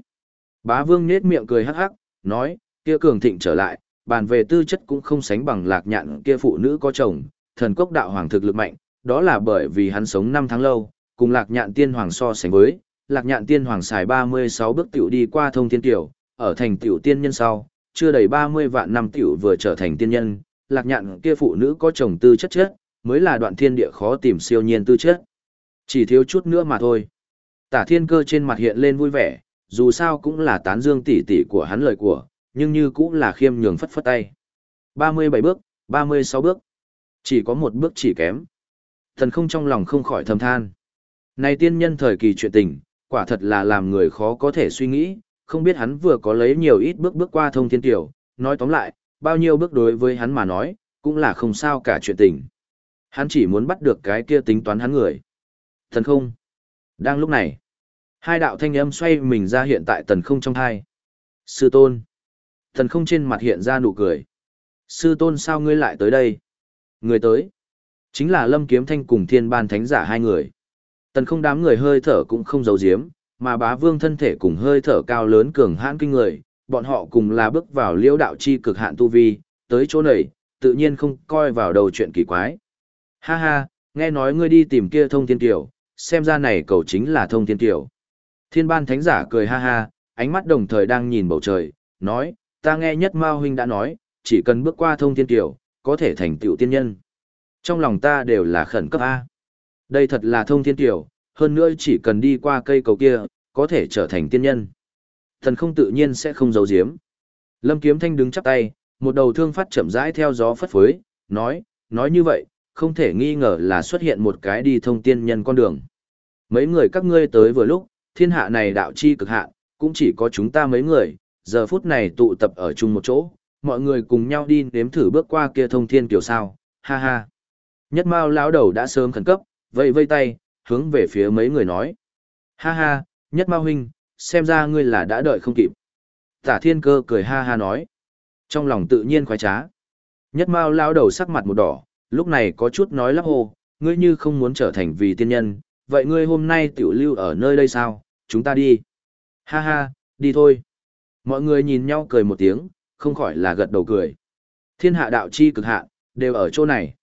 Bá vương nết miệng cười hắc hắc, nói, kia cường thịnh trở lại, bàn về tư chất cũng không sánh bằng lạc nhạn kia phụ nữ có chồng, thần cốc đạo hoàng thực lực mạnh, đó là bởi vì hắn sống 5 tháng lâu, cùng lạc nhạn tiên hoàng so sánh với, lạc nhạn tiên hoàng xài 36 bước tiểu đi qua thông thiên tiểu, ở thành tiểu tiên nhân sau, chưa đầy 30 vạn năm tiểu vừa trở thành tiên nhân, lạc nhạn kia phụ nữ có chồng tư chất chất, mới là đoạn thiên địa khó tìm siêu nhiên tư chất. Chỉ thiếu chút nữa mà thôi. Tả thiên cơ trên mặt hiện lên vui vẻ, dù sao cũng là tán dương tỷ tỷ của hắn lời của, nhưng như cũng là khiêm nhường phất phất tay. 37 bước, 36 bước. Chỉ có một bước chỉ kém. Thần không trong lòng không khỏi thầm than. Này tiên nhân thời kỳ chuyện tình, quả thật là làm người khó có thể suy nghĩ, không biết hắn vừa có lấy nhiều ít bước bước qua thông thiên tiểu, nói tóm lại, bao nhiêu bước đối với hắn mà nói, cũng là không sao cả chuyện tình. Hắn chỉ muốn bắt được cái kia tính toán hắn người. Thần không. Đang lúc này, hai đạo thanh âm xoay mình ra hiện tại tần không trong hai Sư tôn. thần không trên mặt hiện ra nụ cười. Sư tôn sao ngươi lại tới đây? Người tới. Chính là Lâm Kiếm Thanh cùng thiên ban thánh giả hai người. Tần không đám người hơi thở cũng không giấu giếm, mà bá vương thân thể cùng hơi thở cao lớn cường hãn kinh người, bọn họ cùng là bước vào liễu đạo chi cực hạn tu vi, tới chỗ này, tự nhiên không coi vào đầu chuyện kỳ quái. Ha ha, nghe nói ngươi đi tìm kia thông thiên tiểu, xem ra này cầu chính là thông thiên tiểu. Thiên ban thánh giả cười ha ha, ánh mắt đồng thời đang nhìn bầu trời, nói, ta nghe nhất Mao huynh đã nói, chỉ cần bước qua thông thiên tiểu, có thể thành tựu tiên nhân. Trong lòng ta đều là khẩn cấp A. Đây thật là thông thiên tiểu, hơn nữa chỉ cần đi qua cây cầu kia, có thể trở thành tiên nhân. Thần không tự nhiên sẽ không giấu giếm. Lâm Kiếm Thanh đứng chắp tay, một đầu thương phát chậm rãi theo gió phất phới, nói, nói như vậy, không thể nghi ngờ là xuất hiện một cái đi thông tiên nhân con đường. Mấy người các ngươi tới vừa lúc, thiên hạ này đạo chi cực hạn, cũng chỉ có chúng ta mấy người, giờ phút này tụ tập ở chung một chỗ, mọi người cùng nhau đi nếm thử bước qua kia thông thiên kiểu sao, ha ha. Nhất Mao lão đầu đã sớm khẩn cấp, vây vây tay, hướng về phía mấy người nói. Ha ha, Nhất Mao huynh, xem ra ngươi là đã đợi không kịp. Tả thiên cơ cười ha ha nói. Trong lòng tự nhiên khoái trá. Nhất Mao lão đầu sắc mặt một đỏ, lúc này có chút nói lắp hồ, ngươi như không muốn trở thành vì tiên nhân, vậy ngươi hôm nay tiểu lưu ở nơi đây sao, chúng ta đi. Ha ha, đi thôi. Mọi người nhìn nhau cười một tiếng, không khỏi là gật đầu cười. Thiên hạ đạo chi cực hạ, đều ở chỗ này.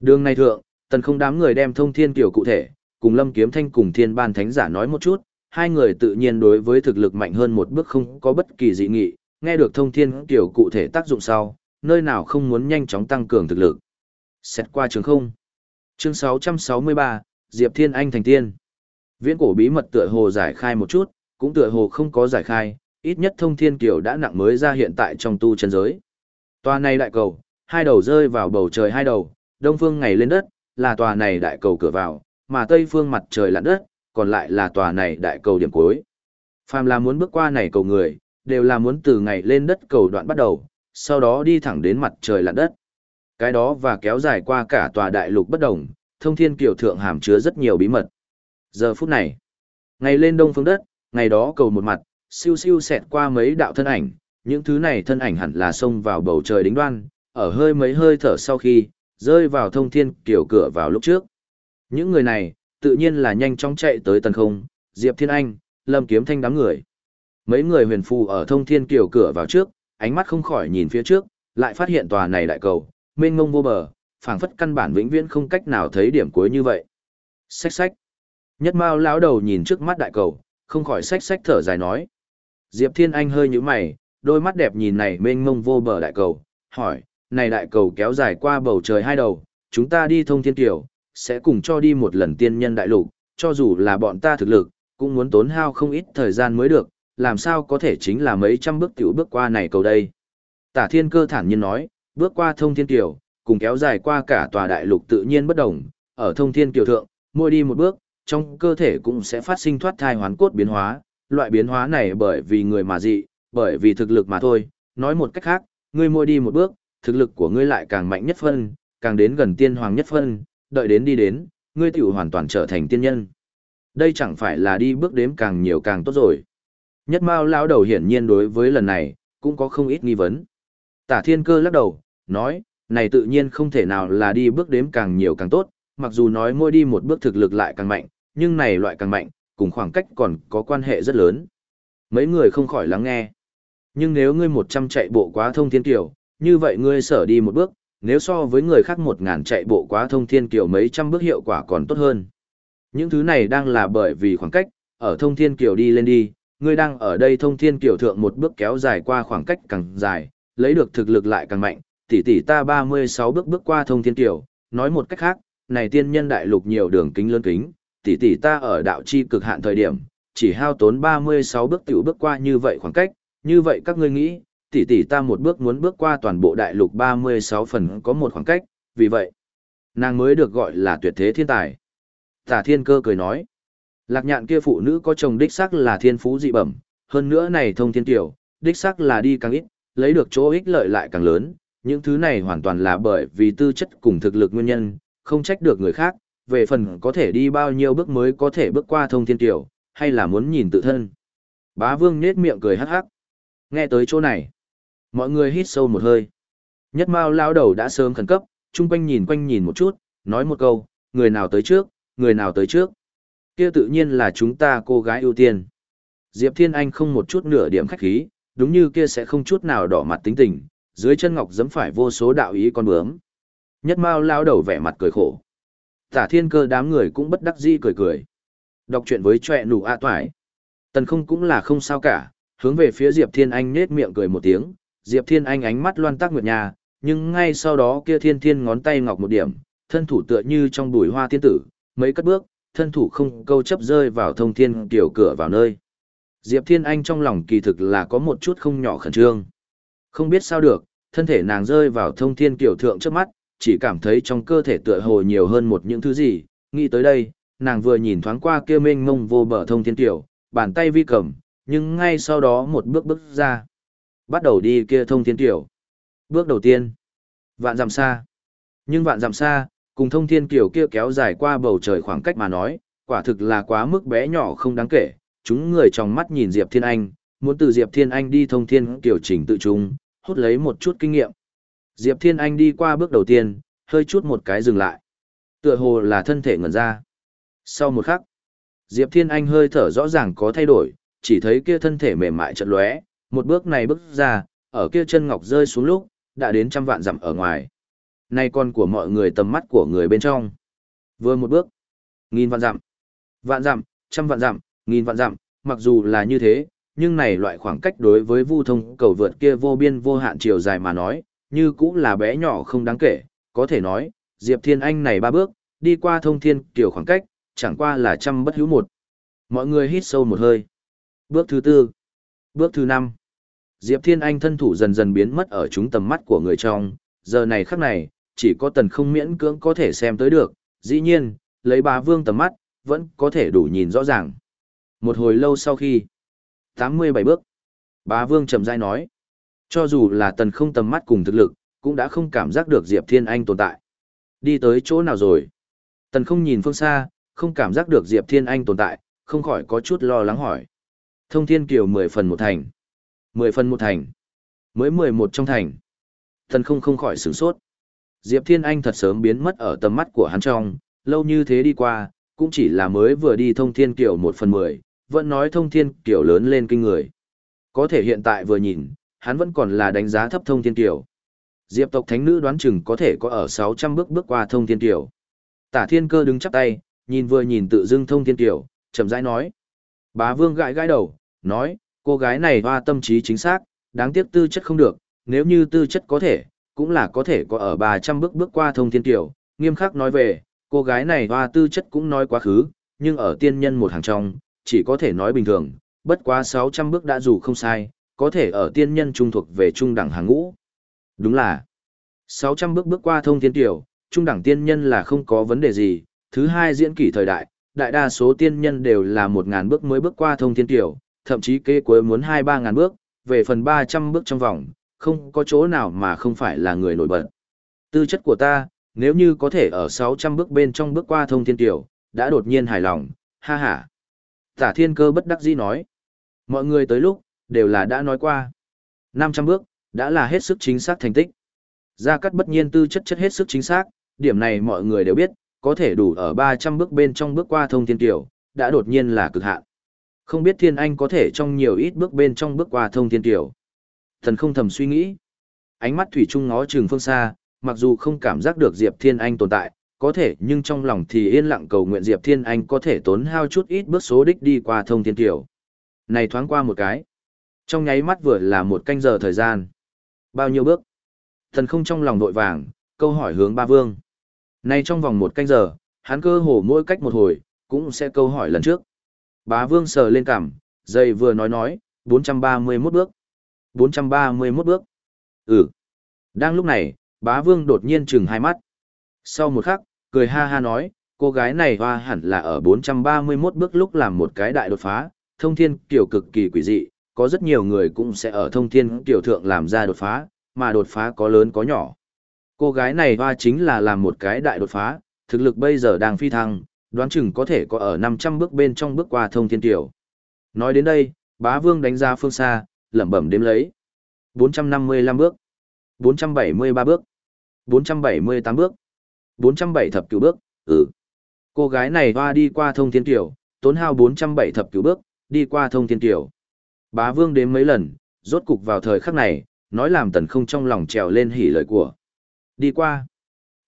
Đường này thượng, tần không đám người đem thông thiên tiểu cụ thể, cùng lâm kiếm thanh cùng thiên ban thánh giả nói một chút, hai người tự nhiên đối với thực lực mạnh hơn một bước không có bất kỳ dị nghị, nghe được thông thiên tiểu cụ thể tác dụng sau, nơi nào không muốn nhanh chóng tăng cường thực lực. Xét qua trường không. Chương 663, Diệp Thiên Anh thành tiên. Viễn cổ bí mật tựa hồ giải khai một chút, cũng tựa hồ không có giải khai, ít nhất thông thiên kiểu đã nặng mới ra hiện tại trong tu chân giới. Tòa này đại cầu, hai đầu rơi vào bầu trời hai đầu, đông phương ngày lên đất, là tòa này đại cầu cửa vào, mà tây phương mặt trời lặn đất, còn lại là tòa này đại cầu điểm cuối. Phàm là muốn bước qua này cầu người, đều là muốn từ ngày lên đất cầu đoạn bắt đầu, sau đó đi thẳng đến mặt trời lặn đất. Cái đó và kéo dài qua cả tòa đại lục bất đồng, thông thiên kiều thượng hàm chứa rất nhiều bí mật. Giờ phút này, ngày lên đông phương đất, ngày đó cầu một mặt, siêu siêu xẹt qua mấy đạo thân ảnh, những thứ này thân ảnh hẳn là xông vào bầu trời đính đoan, ở hơi mấy hơi thở sau khi, rơi vào thông thiên kiểu cửa vào lúc trước. Những người này, tự nhiên là nhanh chóng chạy tới tần không, Diệp Thiên Anh, Lâm Kiếm Thanh đám người. Mấy người huyền phù ở thông thiên kiểu cửa vào trước, ánh mắt không khỏi nhìn phía trước, lại phát hiện tòa này đại cầu, mênh ngông vô bờ, phảng phất căn bản vĩnh viễn không cách nào thấy điểm cuối như vậy. Xách xách. Nhất Mao lão đầu nhìn trước mắt đại cầu, không khỏi xách xách thở dài nói. Diệp Thiên Anh hơi nhíu mày, đôi mắt đẹp nhìn này mênh mông vô bờ đại cầu, hỏi, này đại cầu kéo dài qua bầu trời hai đầu, chúng ta đi thông thiên tiểu, sẽ cùng cho đi một lần tiên nhân đại lục, cho dù là bọn ta thực lực, cũng muốn tốn hao không ít thời gian mới được, làm sao có thể chính là mấy trăm bước tiểu bước qua này cầu đây. Tả thiên cơ thản nhiên nói, bước qua thông thiên tiểu, cùng kéo dài qua cả tòa đại lục tự nhiên bất đồng, ở thông thiên tiểu thượng, mỗi đi một bước, trong cơ thể cũng sẽ phát sinh thoát thai hoán cốt biến hóa, loại biến hóa này bởi vì người mà dị, bởi vì thực lực mà thôi, nói một cách khác, ngươi mỗi đi một bước, thực lực của ngươi lại càng mạnh nhất phân, càng đến gần tiên hoàng nhất phân, đợi đến đi đến, ngươi tiểu hoàn toàn trở thành tiên nhân. Đây chẳng phải là đi bước đếm càng nhiều càng tốt rồi. Nhất Mao lão đầu hiển nhiên đối với lần này, cũng có không ít nghi vấn. Tả Thiên Cơ lắc đầu, nói, này tự nhiên không thể nào là đi bước đếm càng nhiều càng tốt, mặc dù nói mỗi đi một bước thực lực lại càng mạnh, nhưng này loại càng mạnh, cùng khoảng cách còn có quan hệ rất lớn. Mấy người không khỏi lắng nghe. Nhưng nếu ngươi 100 chạy bộ quá thông thiên tiểu, như vậy ngươi sở đi một bước, nếu so với người khác một ngàn chạy bộ quá thông thiên kiều mấy trăm bước hiệu quả còn tốt hơn. Những thứ này đang là bởi vì khoảng cách, ở thông thiên kiều đi lên đi, ngươi đang ở đây thông thiên kiều thượng một bước kéo dài qua khoảng cách càng dài, lấy được thực lực lại càng mạnh, tỷ tỷ ta 36 bước bước qua thông thiên kiều, nói một cách khác, này tiên nhân đại lục nhiều đường kính lớn kính, tỷ tỷ ta ở đạo chi cực hạn thời điểm, chỉ hao tốn 36 bước tiểu bước qua như vậy khoảng cách, như vậy các ngươi nghĩ, tỷ tỷ ta một bước muốn bước qua toàn bộ đại lục 36 phần có một khoảng cách, vì vậy, nàng mới được gọi là tuyệt thế thiên tài. Tả thiên cơ cười nói, lạc nhạn kia phụ nữ có chồng đích sắc là thiên phú dị bẩm, hơn nữa này thông thiên tiểu, đích sắc là đi càng ít, lấy được chỗ ích lợi lại càng lớn, những thứ này hoàn toàn là bởi vì tư chất cùng thực lực nguyên nhân, không trách được người khác, về phần có thể đi bao nhiêu bước mới có thể bước qua thông thiên tiểu, hay là muốn nhìn tự thân. Bá vương nết miệng cười hắc hắc. Nghe tới chỗ này, mọi người hít sâu một hơi. Nhất mao lao đầu đã sớm khẩn cấp, chung quanh nhìn quanh nhìn một chút, nói một câu, người nào tới trước, người nào tới trước. Kia tự nhiên là chúng ta cô gái ưu tiên. Diệp Thiên Anh không một chút nửa điểm khách khí, đúng như kia sẽ không chút nào đỏ mặt tính tình, dưới chân ngọc giẫm phải vô số đạo ý con bướm. Nhất Mao lao đầu vẻ mặt cười khổ. Tả Thiên Cơ đám người cũng bất đắc dĩ cười cười. Đọc truyện với choẹ nụ a toại. Tần không cũng là không sao cả, hướng về phía Diệp Thiên Anh nết miệng cười một tiếng, Diệp Thiên Anh ánh mắt loan tác nguyệt nhà, nhưng ngay sau đó kia thiên thiên ngón tay ngọc một điểm, thân thủ tựa như trong bùi hoa tiên tử, mấy cất bước, thân thủ không câu chấp rơi vào thông thiên tiểu cửa vào nơi. Diệp Thiên Anh trong lòng kỳ thực là có một chút không nhỏ khẩn trương. Không biết sao được, thân thể nàng rơi vào thông thiên kiểu thượng trước mắt, chỉ cảm thấy trong cơ thể tựa hồ nhiều hơn một những thứ gì, nghĩ tới đây, nàng vừa nhìn thoáng qua kia mênh mông vô bờ thông thiên tiểu, bàn tay vi cầm, nhưng ngay sau đó một bước bước ra. Bắt đầu đi kia thông thiên tiểu. Bước đầu tiên, vạn dặm xa. Nhưng vạn dặm xa, cùng thông thiên kiểu kia kéo dài qua bầu trời khoảng cách mà nói, quả thực là quá mức bé nhỏ không đáng kể. Chúng người trong mắt nhìn Diệp Thiên Anh, muốn từ Diệp Thiên Anh đi thông thiên kiểu chỉnh tự trung, hút lấy một chút kinh nghiệm. Diệp Thiên Anh đi qua bước đầu tiên, hơi chút một cái dừng lại. Tựa hồ là thân thể ngẩn ra. Sau một khắc, Diệp Thiên Anh hơi thở rõ ràng có thay đổi, chỉ thấy kia thân thể mềm mại chợt lóe, một bước này bước ra, ở kia chân ngọc rơi xuống lúc, đã đến trăm vạn dặm ở ngoài. Nay con của mọi người tầm mắt của người bên trong. Vừa một bước, nghìn vạn dặm, vạn dặm, trăm vạn dặm, nghìn vạn dặm, mặc dù là như thế, nhưng này loại khoảng cách đối với vu thông cầu vượt kia vô biên vô hạn chiều dài mà nói, như cũng là bé nhỏ không đáng kể, có thể nói, Diệp Thiên Anh này ba bước, đi qua thông thiên kiểu khoảng cách, chẳng qua là trăm bất hữu một. Mọi người hít sâu một hơi. Bước thứ tư. Bước thứ năm. Diệp Thiên Anh thân thủ dần dần biến mất ở chúng tầm mắt của người trong, giờ này khắc này, chỉ có tần không miễn cưỡng có thể xem tới được, dĩ nhiên, lấy bá vương tầm mắt, vẫn có thể đủ nhìn rõ ràng. Một hồi lâu sau khi, 87 bước, bá vương chậm rãi nói, cho dù là tần không tầm mắt cùng thực lực, cũng đã không cảm giác được Diệp Thiên Anh tồn tại. Đi tới chỗ nào rồi? Tần không nhìn phương xa, không cảm giác được Diệp Thiên Anh tồn tại, không khỏi có chút lo lắng hỏi. Thông Thiên Kiều 10 phần một thành. 10 phần một thành. Mới 11 trong thành. thần không không khỏi sửng sốt. Diệp Thiên Anh thật sớm biến mất ở tầm mắt của hắn trong, lâu như thế đi qua, cũng chỉ là mới vừa đi Thông Thiên Kiều một phần 10, vẫn nói Thông Thiên Kiều lớn lên kinh người. Có thể hiện tại vừa nhìn, hắn vẫn còn là đánh giá thấp Thông Thiên Kiều. Diệp tộc thánh nữ đoán chừng có thể có ở 600 bước bước qua Thông Thiên Kiều. Tả Thiên Cơ đứng chắp tay, nhìn vừa nhìn tự dưng Thông Thiên Kiều, chậm rãi nói. Bá Vương gãi gãi đầu, nói, cô gái này hoa tâm trí chính xác, đáng tiếc tư chất không được, nếu như tư chất có thể, cũng là có thể có ở 300 bước bước qua thông thiên tiểu, nghiêm khắc nói về, cô gái này hoa tư chất cũng nói quá khứ, nhưng ở tiên nhân một hàng trong, chỉ có thể nói bình thường, bất quá 600 bước đã dù không sai, có thể ở tiên nhân trung thuộc về trung đẳng hàng ngũ. Đúng là, 600 bước bước qua thông thiên tiểu, trung đẳng tiên nhân là không có vấn đề gì, thứ hai diễn kỷ thời đại, đại đa số tiên nhân đều là 1000 bước mới bước qua thông thiên tiểu, thậm chí kế cuối muốn 2-3 ngàn bước, về phần 300 bước trong vòng, không có chỗ nào mà không phải là người nổi bật. Tư chất của ta, nếu như có thể ở 600 bước bên trong bước qua thông thiên tiểu, đã đột nhiên hài lòng, ha ha. Tả thiên cơ bất đắc dĩ nói. Mọi người tới lúc, đều là đã nói qua. 500 bước, đã là hết sức chính xác thành tích. Gia cắt bất nhiên tư chất chất hết sức chính xác, điểm này mọi người đều biết, có thể đủ ở 300 bước bên trong bước qua thông thiên tiểu, đã đột nhiên là cực hạn. Không biết thiên anh có thể trong nhiều ít bước bên trong bước qua thông thiên tiểu. Thần không thầm suy nghĩ. Ánh mắt thủy trung ngó trường phương xa, mặc dù không cảm giác được Diệp Thiên Anh tồn tại, có thể nhưng trong lòng thì yên lặng cầu nguyện Diệp Thiên Anh có thể tốn hao chút ít bước số đích đi qua thông thiên tiểu. Này thoáng qua một cái. Trong nháy mắt vừa là một canh giờ thời gian. Bao nhiêu bước? Thần không trong lòng đội vàng, câu hỏi hướng ba vương. Này trong vòng một canh giờ, hắn cơ hồ mỗi cách một hồi, cũng sẽ câu hỏi lần trước. Bá vương sờ lên cằm, dây vừa nói nói, 431 bước. 431 bước. Ừ. Đang lúc này, bá vương đột nhiên chừng hai mắt. Sau một khắc, cười ha ha nói, cô gái này hoa hẳn là ở 431 bước lúc làm một cái đại đột phá, thông thiên kiểu cực kỳ quỷ dị, có rất nhiều người cũng sẽ ở thông thiên kiểu thượng làm ra đột phá, mà đột phá có lớn có nhỏ. Cô gái này hoa chính là làm một cái đại đột phá, thực lực bây giờ đang phi thăng, đoán chừng có thể có ở 500 bước bên trong bước qua thông thiên tiểu. Nói đến đây, bá vương đánh ra phương xa, lẩm bẩm đếm lấy. 455 bước, 473 bước, 478 bước, 407 thập cửu bước, ừ. Cô gái này hoa đi qua thông thiên tiểu, tốn hao 407 thập cửu bước, đi qua thông thiên tiểu. Bá vương đếm mấy lần, rốt cục vào thời khắc này, nói làm tần không trong lòng trèo lên hỉ lời của. Đi qua.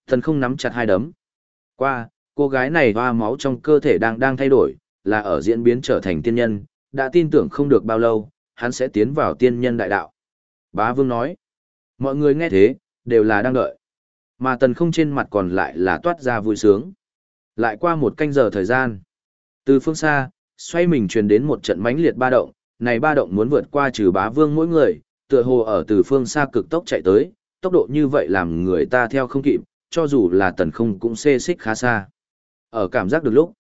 Tần không nắm chặt hai đấm. Qua, cô gái này hoa máu trong cơ thể đang đang thay đổi, là ở diễn biến trở thành tiên nhân, đã tin tưởng không được bao lâu, hắn sẽ tiến vào tiên nhân đại đạo. Bá vương nói. Mọi người nghe thế, đều là đang đợi. Mà tần không trên mặt còn lại là toát ra vui sướng. Lại qua một canh giờ thời gian. Từ phương xa, xoay mình truyền đến một trận mãnh liệt ba động, này ba động muốn vượt qua trừ bá vương mỗi người, tựa hồ ở từ phương xa cực tốc chạy tới, tốc độ như vậy làm người ta theo không kịp, cho dù là tần không cũng xê xích khá xa. Ở cảm giác được lúc,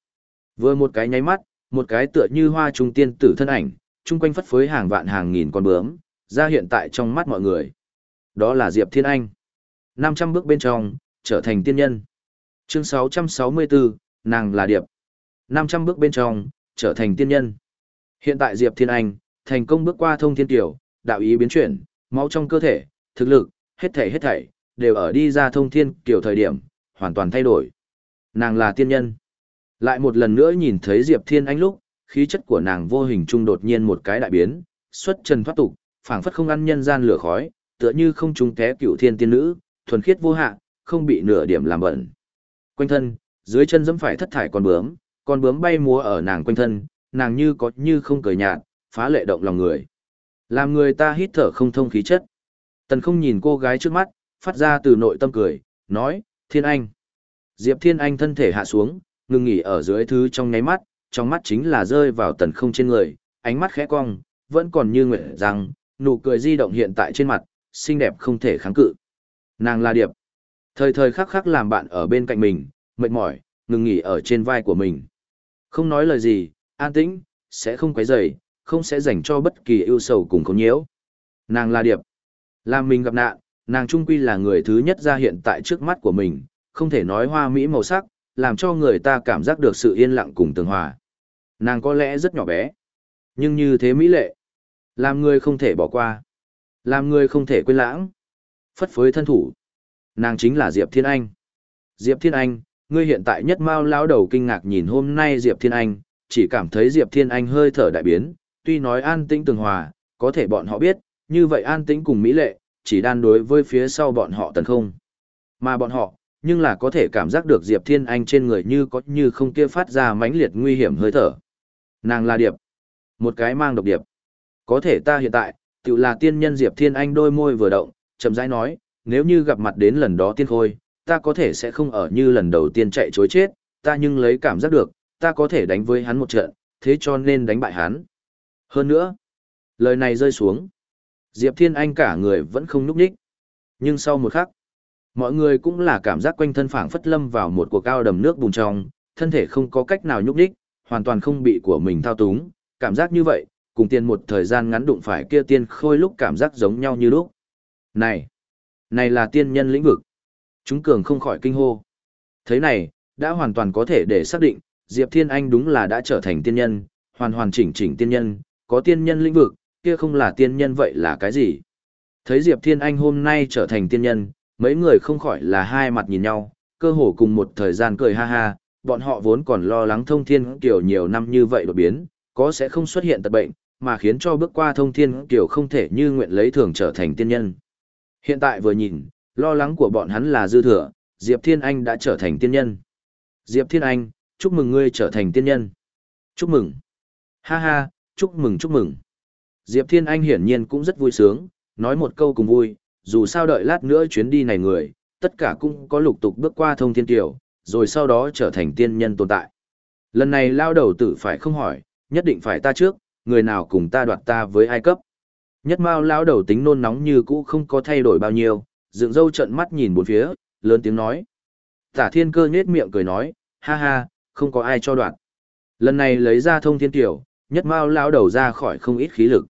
vừa một cái nháy mắt, một cái tựa như hoa trung tiên tử thân ảnh, chung quanh phất phới hàng vạn hàng nghìn con bướm, ra hiện tại trong mắt mọi người. Đó là Diệp Thiên Anh. 500 bước bên trong, trở thành tiên nhân. Chương 664, nàng là Điệp. 500 bước bên trong, trở thành tiên nhân. Hiện tại Diệp Thiên Anh, thành công bước qua thông thiên tiểu, đạo ý biến chuyển, máu trong cơ thể, thực lực, hết thảy hết thảy, đều ở đi ra thông thiên kiểu thời điểm, hoàn toàn thay đổi. Nàng là tiên nhân. Lại một lần nữa nhìn thấy Diệp Thiên Anh lúc, khí chất của nàng vô hình trung đột nhiên một cái đại biến, xuất trần thoát tục, phảng phất không ăn nhân gian lửa khói, tựa như không trúng té cựu thiên tiên nữ, thuần khiết vô hạ, không bị nửa điểm làm bẩn. Quanh thân, dưới chân dẫm phải thất thải con bướm, con bướm bay múa ở nàng quanh thân, nàng như có như không cười nhạt, phá lệ động lòng người. Làm người ta hít thở không thông khí chất. Tần không nhìn cô gái trước mắt, phát ra từ nội tâm cười, nói, Thiên Anh. Diệp Thiên Anh thân thể hạ xuống, ngừng nghỉ ở dưới thứ trong nháy mắt, trong mắt chính là rơi vào tần không trên người, ánh mắt khẽ cong, vẫn còn như nguyện rằng, nụ cười di động hiện tại trên mặt, xinh đẹp không thể kháng cự. Nàng là Điệp. Thời thời khắc khắc làm bạn ở bên cạnh mình, mệt mỏi, ngừng nghỉ ở trên vai của mình. Không nói lời gì, an tĩnh, sẽ không quấy rầy, không sẽ dành cho bất kỳ ưu sầu cùng khốn nhiễu. Nàng là Điệp. Làm mình gặp nạn, nàng trung quy là người thứ nhất ra hiện tại trước mắt của mình, không thể nói hoa mỹ màu sắc, làm cho người ta cảm giác được sự yên lặng cùng tường hòa. Nàng có lẽ rất nhỏ bé, nhưng như thế mỹ lệ, làm người không thể bỏ qua, làm người không thể quên lãng. Phất phới thân thủ, nàng chính là Diệp Thiên Anh. Diệp Thiên Anh, ngươi hiện tại nhất mao lão đầu kinh ngạc nhìn hôm nay Diệp Thiên Anh, chỉ cảm thấy Diệp Thiên Anh hơi thở đại biến, tuy nói an tĩnh tường hòa, có thể bọn họ biết, như vậy an tĩnh cùng mỹ lệ, chỉ đan đối với phía sau bọn họ tấn không. Mà bọn họ, nhưng là có thể cảm giác được Diệp Thiên Anh trên người như có như không kia phát ra mãnh liệt nguy hiểm hơi thở. Nàng là điệp. Một cái mang độc điệp. Có thể ta hiện tại, tự là tiên nhân Diệp Thiên Anh đôi môi vừa động, chậm rãi nói, nếu như gặp mặt đến lần đó tiên khôi, ta có thể sẽ không ở như lần đầu tiên chạy chối chết, ta nhưng lấy cảm giác được, ta có thể đánh với hắn một trận, thế cho nên đánh bại hắn. Hơn nữa, lời này rơi xuống. Diệp Thiên Anh cả người vẫn không núp đích. Nhưng sau một khắc, mọi người cũng là cảm giác quanh thân phảng phất lâm vào một cuộc cao đầm nước bùn trong, thân thể không có cách nào nhúc đích, hoàn toàn không bị của mình thao túng, cảm giác như vậy, cùng tiên một thời gian ngắn đụng phải kia tiên khôi lúc cảm giác giống nhau như lúc. Này, này là tiên nhân lĩnh vực. Chúng cường không khỏi kinh hô. Thế này, đã hoàn toàn có thể để xác định, Diệp Thiên Anh đúng là đã trở thành tiên nhân, hoàn hoàn chỉnh chỉnh tiên nhân, có tiên nhân lĩnh vực, kia không là tiên nhân vậy là cái gì? Thấy Diệp Thiên Anh hôm nay trở thành tiên nhân, mấy người không khỏi là hai mặt nhìn nhau, cơ hồ cùng một thời gian cười ha ha, bọn họ vốn còn lo lắng thông thiên kiểu nhiều năm như vậy đột biến, có sẽ không xuất hiện tật bệnh, mà khiến cho bước qua thông thiên kiểu không thể như nguyện lấy thường trở thành tiên nhân. Hiện tại vừa nhìn, lo lắng của bọn hắn là dư thừa, Diệp Thiên Anh đã trở thành tiên nhân. Diệp Thiên Anh, chúc mừng ngươi trở thành tiên nhân. Chúc mừng. Ha ha, chúc mừng chúc mừng. Diệp Thiên Anh hiển nhiên cũng rất vui sướng, nói một câu cùng vui, dù sao đợi lát nữa chuyến đi này người, tất cả cũng có lục tục bước qua thông thiên tiểu, rồi sau đó trở thành tiên nhân tồn tại. Lần này lao đầu tử phải không hỏi, nhất định phải ta trước, người nào cùng ta đoạt ta với ai cấp. Nhất mao lao đầu tính nôn nóng như cũ không có thay đổi bao nhiêu, dựng râu trận mắt nhìn bốn phía, lớn tiếng nói. Tả thiên cơ nhết miệng cười nói, ha ha, không có ai cho đoạt. Lần này lấy ra thông thiên tiểu, nhất mao lao đầu ra khỏi không ít khí lực.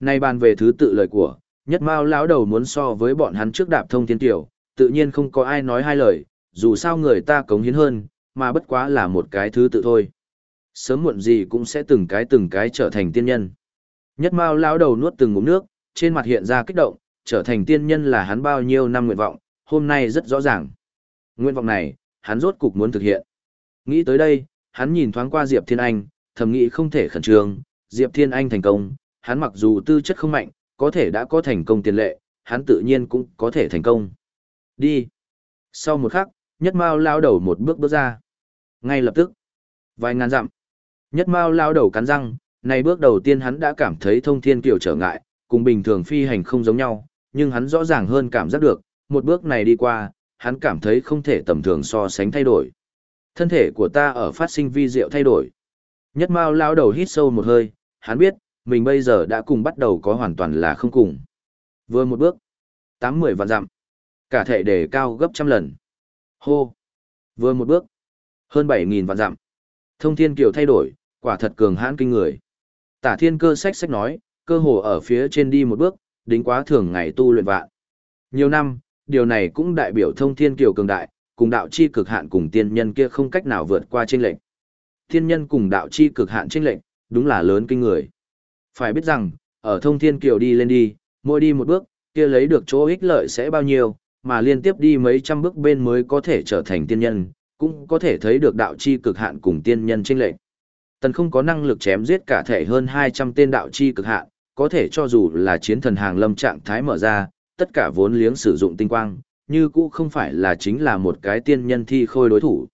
Nay bàn về thứ tự lời của, nhất mao lão đầu muốn so với bọn hắn trước đạp thông thiên tiểu, tự nhiên không có ai nói hai lời, dù sao người ta cống hiến hơn, mà bất quá là một cái thứ tự thôi. Sớm muộn gì cũng sẽ từng cái từng cái trở thành tiên nhân. Nhất mao lão đầu nuốt từng ngụm nước, trên mặt hiện ra kích động, trở thành tiên nhân là hắn bao nhiêu năm nguyện vọng, hôm nay rất rõ ràng. Nguyện vọng này, hắn rốt cục muốn thực hiện. Nghĩ tới đây, hắn nhìn thoáng qua Diệp Thiên Anh, thầm nghĩ không thể khẩn trương, Diệp Thiên Anh thành công, hắn mặc dù tư chất không mạnh, có thể đã có thành công tiền lệ, hắn tự nhiên cũng có thể thành công. Đi. Sau một khắc, nhất mao lao đầu một bước bước ra. Ngay lập tức. Vài ngàn dặm. Nhất mao lao đầu cắn răng, này bước đầu tiên hắn đã cảm thấy thông thiên kiểu trở ngại, cùng bình thường phi hành không giống nhau, nhưng hắn rõ ràng hơn cảm giác được, một bước này đi qua, hắn cảm thấy không thể tầm thường so sánh thay đổi. Thân thể của ta ở phát sinh vi diệu thay đổi. Nhất mao lao đầu hít sâu một hơi, hắn biết, mình bây giờ đã cùng bắt đầu có hoàn toàn là không cùng. Vừa một bước, tám mười vạn dặm, cả thể đề cao gấp trăm lần. Hô! Vừa một bước, hơn bảy nghìn vạn dặm. Thông thiên kiều thay đổi, quả thật cường hãn kinh người. Tả thiên cơ sách sách nói, cơ hồ ở phía trên đi một bước, đính quá thường ngày tu luyện vạn. Nhiều năm, điều này cũng đại biểu thông thiên kiều cường đại, cùng đạo chi cực hạn cùng tiên nhân kia không cách nào vượt qua chênh lệnh. Tiên nhân cùng đạo chi cực hạn chênh lệnh, đúng là lớn kinh người. Phải biết rằng, ở thông thiên kiều đi lên đi, mỗi đi một bước, kia lấy được chỗ ích lợi sẽ bao nhiêu, mà liên tiếp đi mấy trăm bước bên mới có thể trở thành tiên nhân, cũng có thể thấy được đạo chi cực hạn cùng tiên nhân chênh lệnh. Tần không có năng lực chém giết cả thể hơn 200 tên đạo chi cực hạn, có thể cho dù là chiến thần hàng lâm trạng thái mở ra, tất cả vốn liếng sử dụng tinh quang, như cũ không phải là chính là một cái tiên nhân thi khôi đối thủ.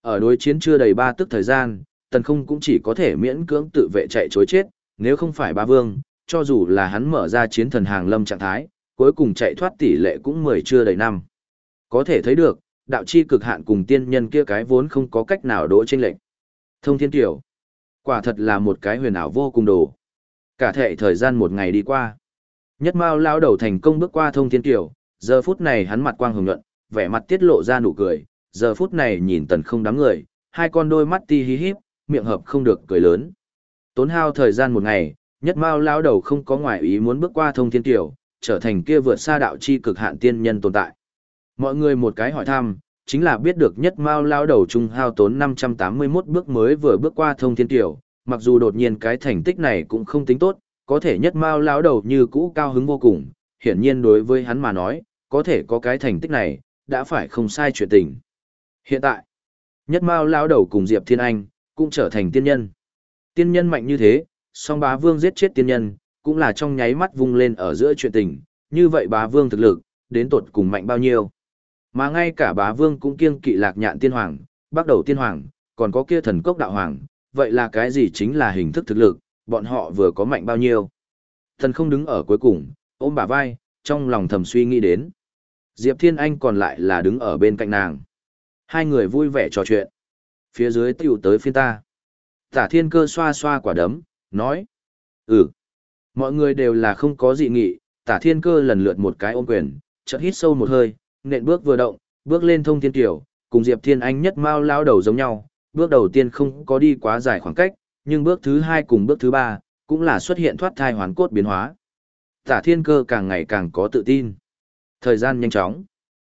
Ở đối chiến chưa đầy 3 tức thời gian, tần không cũng chỉ có thể miễn cưỡng tự vệ chạy chối chết, nếu không phải ba vương, cho dù là hắn mở ra chiến thần hàng lâm trạng thái, cuối cùng chạy thoát tỷ lệ cũng mười chưa đầy năm. Có thể thấy được, đạo chi cực hạn cùng tiên nhân kia cái vốn không có cách nào đỗ trên lệnh. Thông thiên tiểu, quả thật là một cái huyền ảo vô cùng đồ. Cả thể thời gian một ngày đi qua. Nhất Mao lao đầu thành công bước qua thông thiên tiểu, giờ phút này hắn mặt quang hồng nhuận, vẻ mặt tiết lộ ra nụ cười, giờ phút này nhìn tần không đám người, hai con đôi mắt ti hí híp, miệng hợp không được cười lớn. Tốn hao thời gian một ngày, nhất mao lao đầu không có ngoại ý muốn bước qua thông thiên tiểu, trở thành kia vượt xa đạo chi cực hạn tiên nhân tồn tại. Mọi người một cái hỏi thăm, chính là biết được nhất mao lao đầu trung hao tốn 581 bước mới vừa bước qua thông thiên tiểu, mặc dù đột nhiên cái thành tích này cũng không tính tốt, có thể nhất mao lao đầu như cũ cao hứng vô cùng, hiển nhiên đối với hắn mà nói, có thể có cái thành tích này, đã phải không sai chuyện tình. Hiện tại, nhất mao lao đầu cùng Diệp Thiên Anh, cũng trở thành tiên nhân. Tiên nhân mạnh như thế, song bá vương giết chết tiên nhân, cũng là trong nháy mắt vung lên ở giữa chuyện tình, như vậy bá vương thực lực, đến tột cùng mạnh bao nhiêu. Mà ngay cả bá vương cũng kiêng kỵ lạc nhạn tiên hoàng, bắt đầu tiên hoàng, còn có kia thần cốc đạo hoàng, vậy là cái gì chính là hình thức thực lực, bọn họ vừa có mạnh bao nhiêu. Thần không đứng ở cuối cùng, ôm bả vai, trong lòng thầm suy nghĩ đến. Diệp Thiên Anh còn lại là đứng ở bên cạnh nàng. Hai người vui vẻ trò chuyện. Phía dưới tiểu tới phiên ta. Tả thiên cơ xoa xoa quả đấm, nói. Ừ. Mọi người đều là không có dị nghị, tả thiên cơ lần lượt một cái ôm quyền, chợt hít sâu một hơi, nện bước vừa động, bước lên thông thiên tiểu, cùng Diệp Thiên Anh nhất mau lao đầu giống nhau, bước đầu tiên không có đi quá dài khoảng cách, nhưng bước thứ hai cùng bước thứ ba, cũng là xuất hiện thoát thai hoàn cốt biến hóa. Tả thiên cơ càng ngày càng có tự tin. Thời gian nhanh chóng.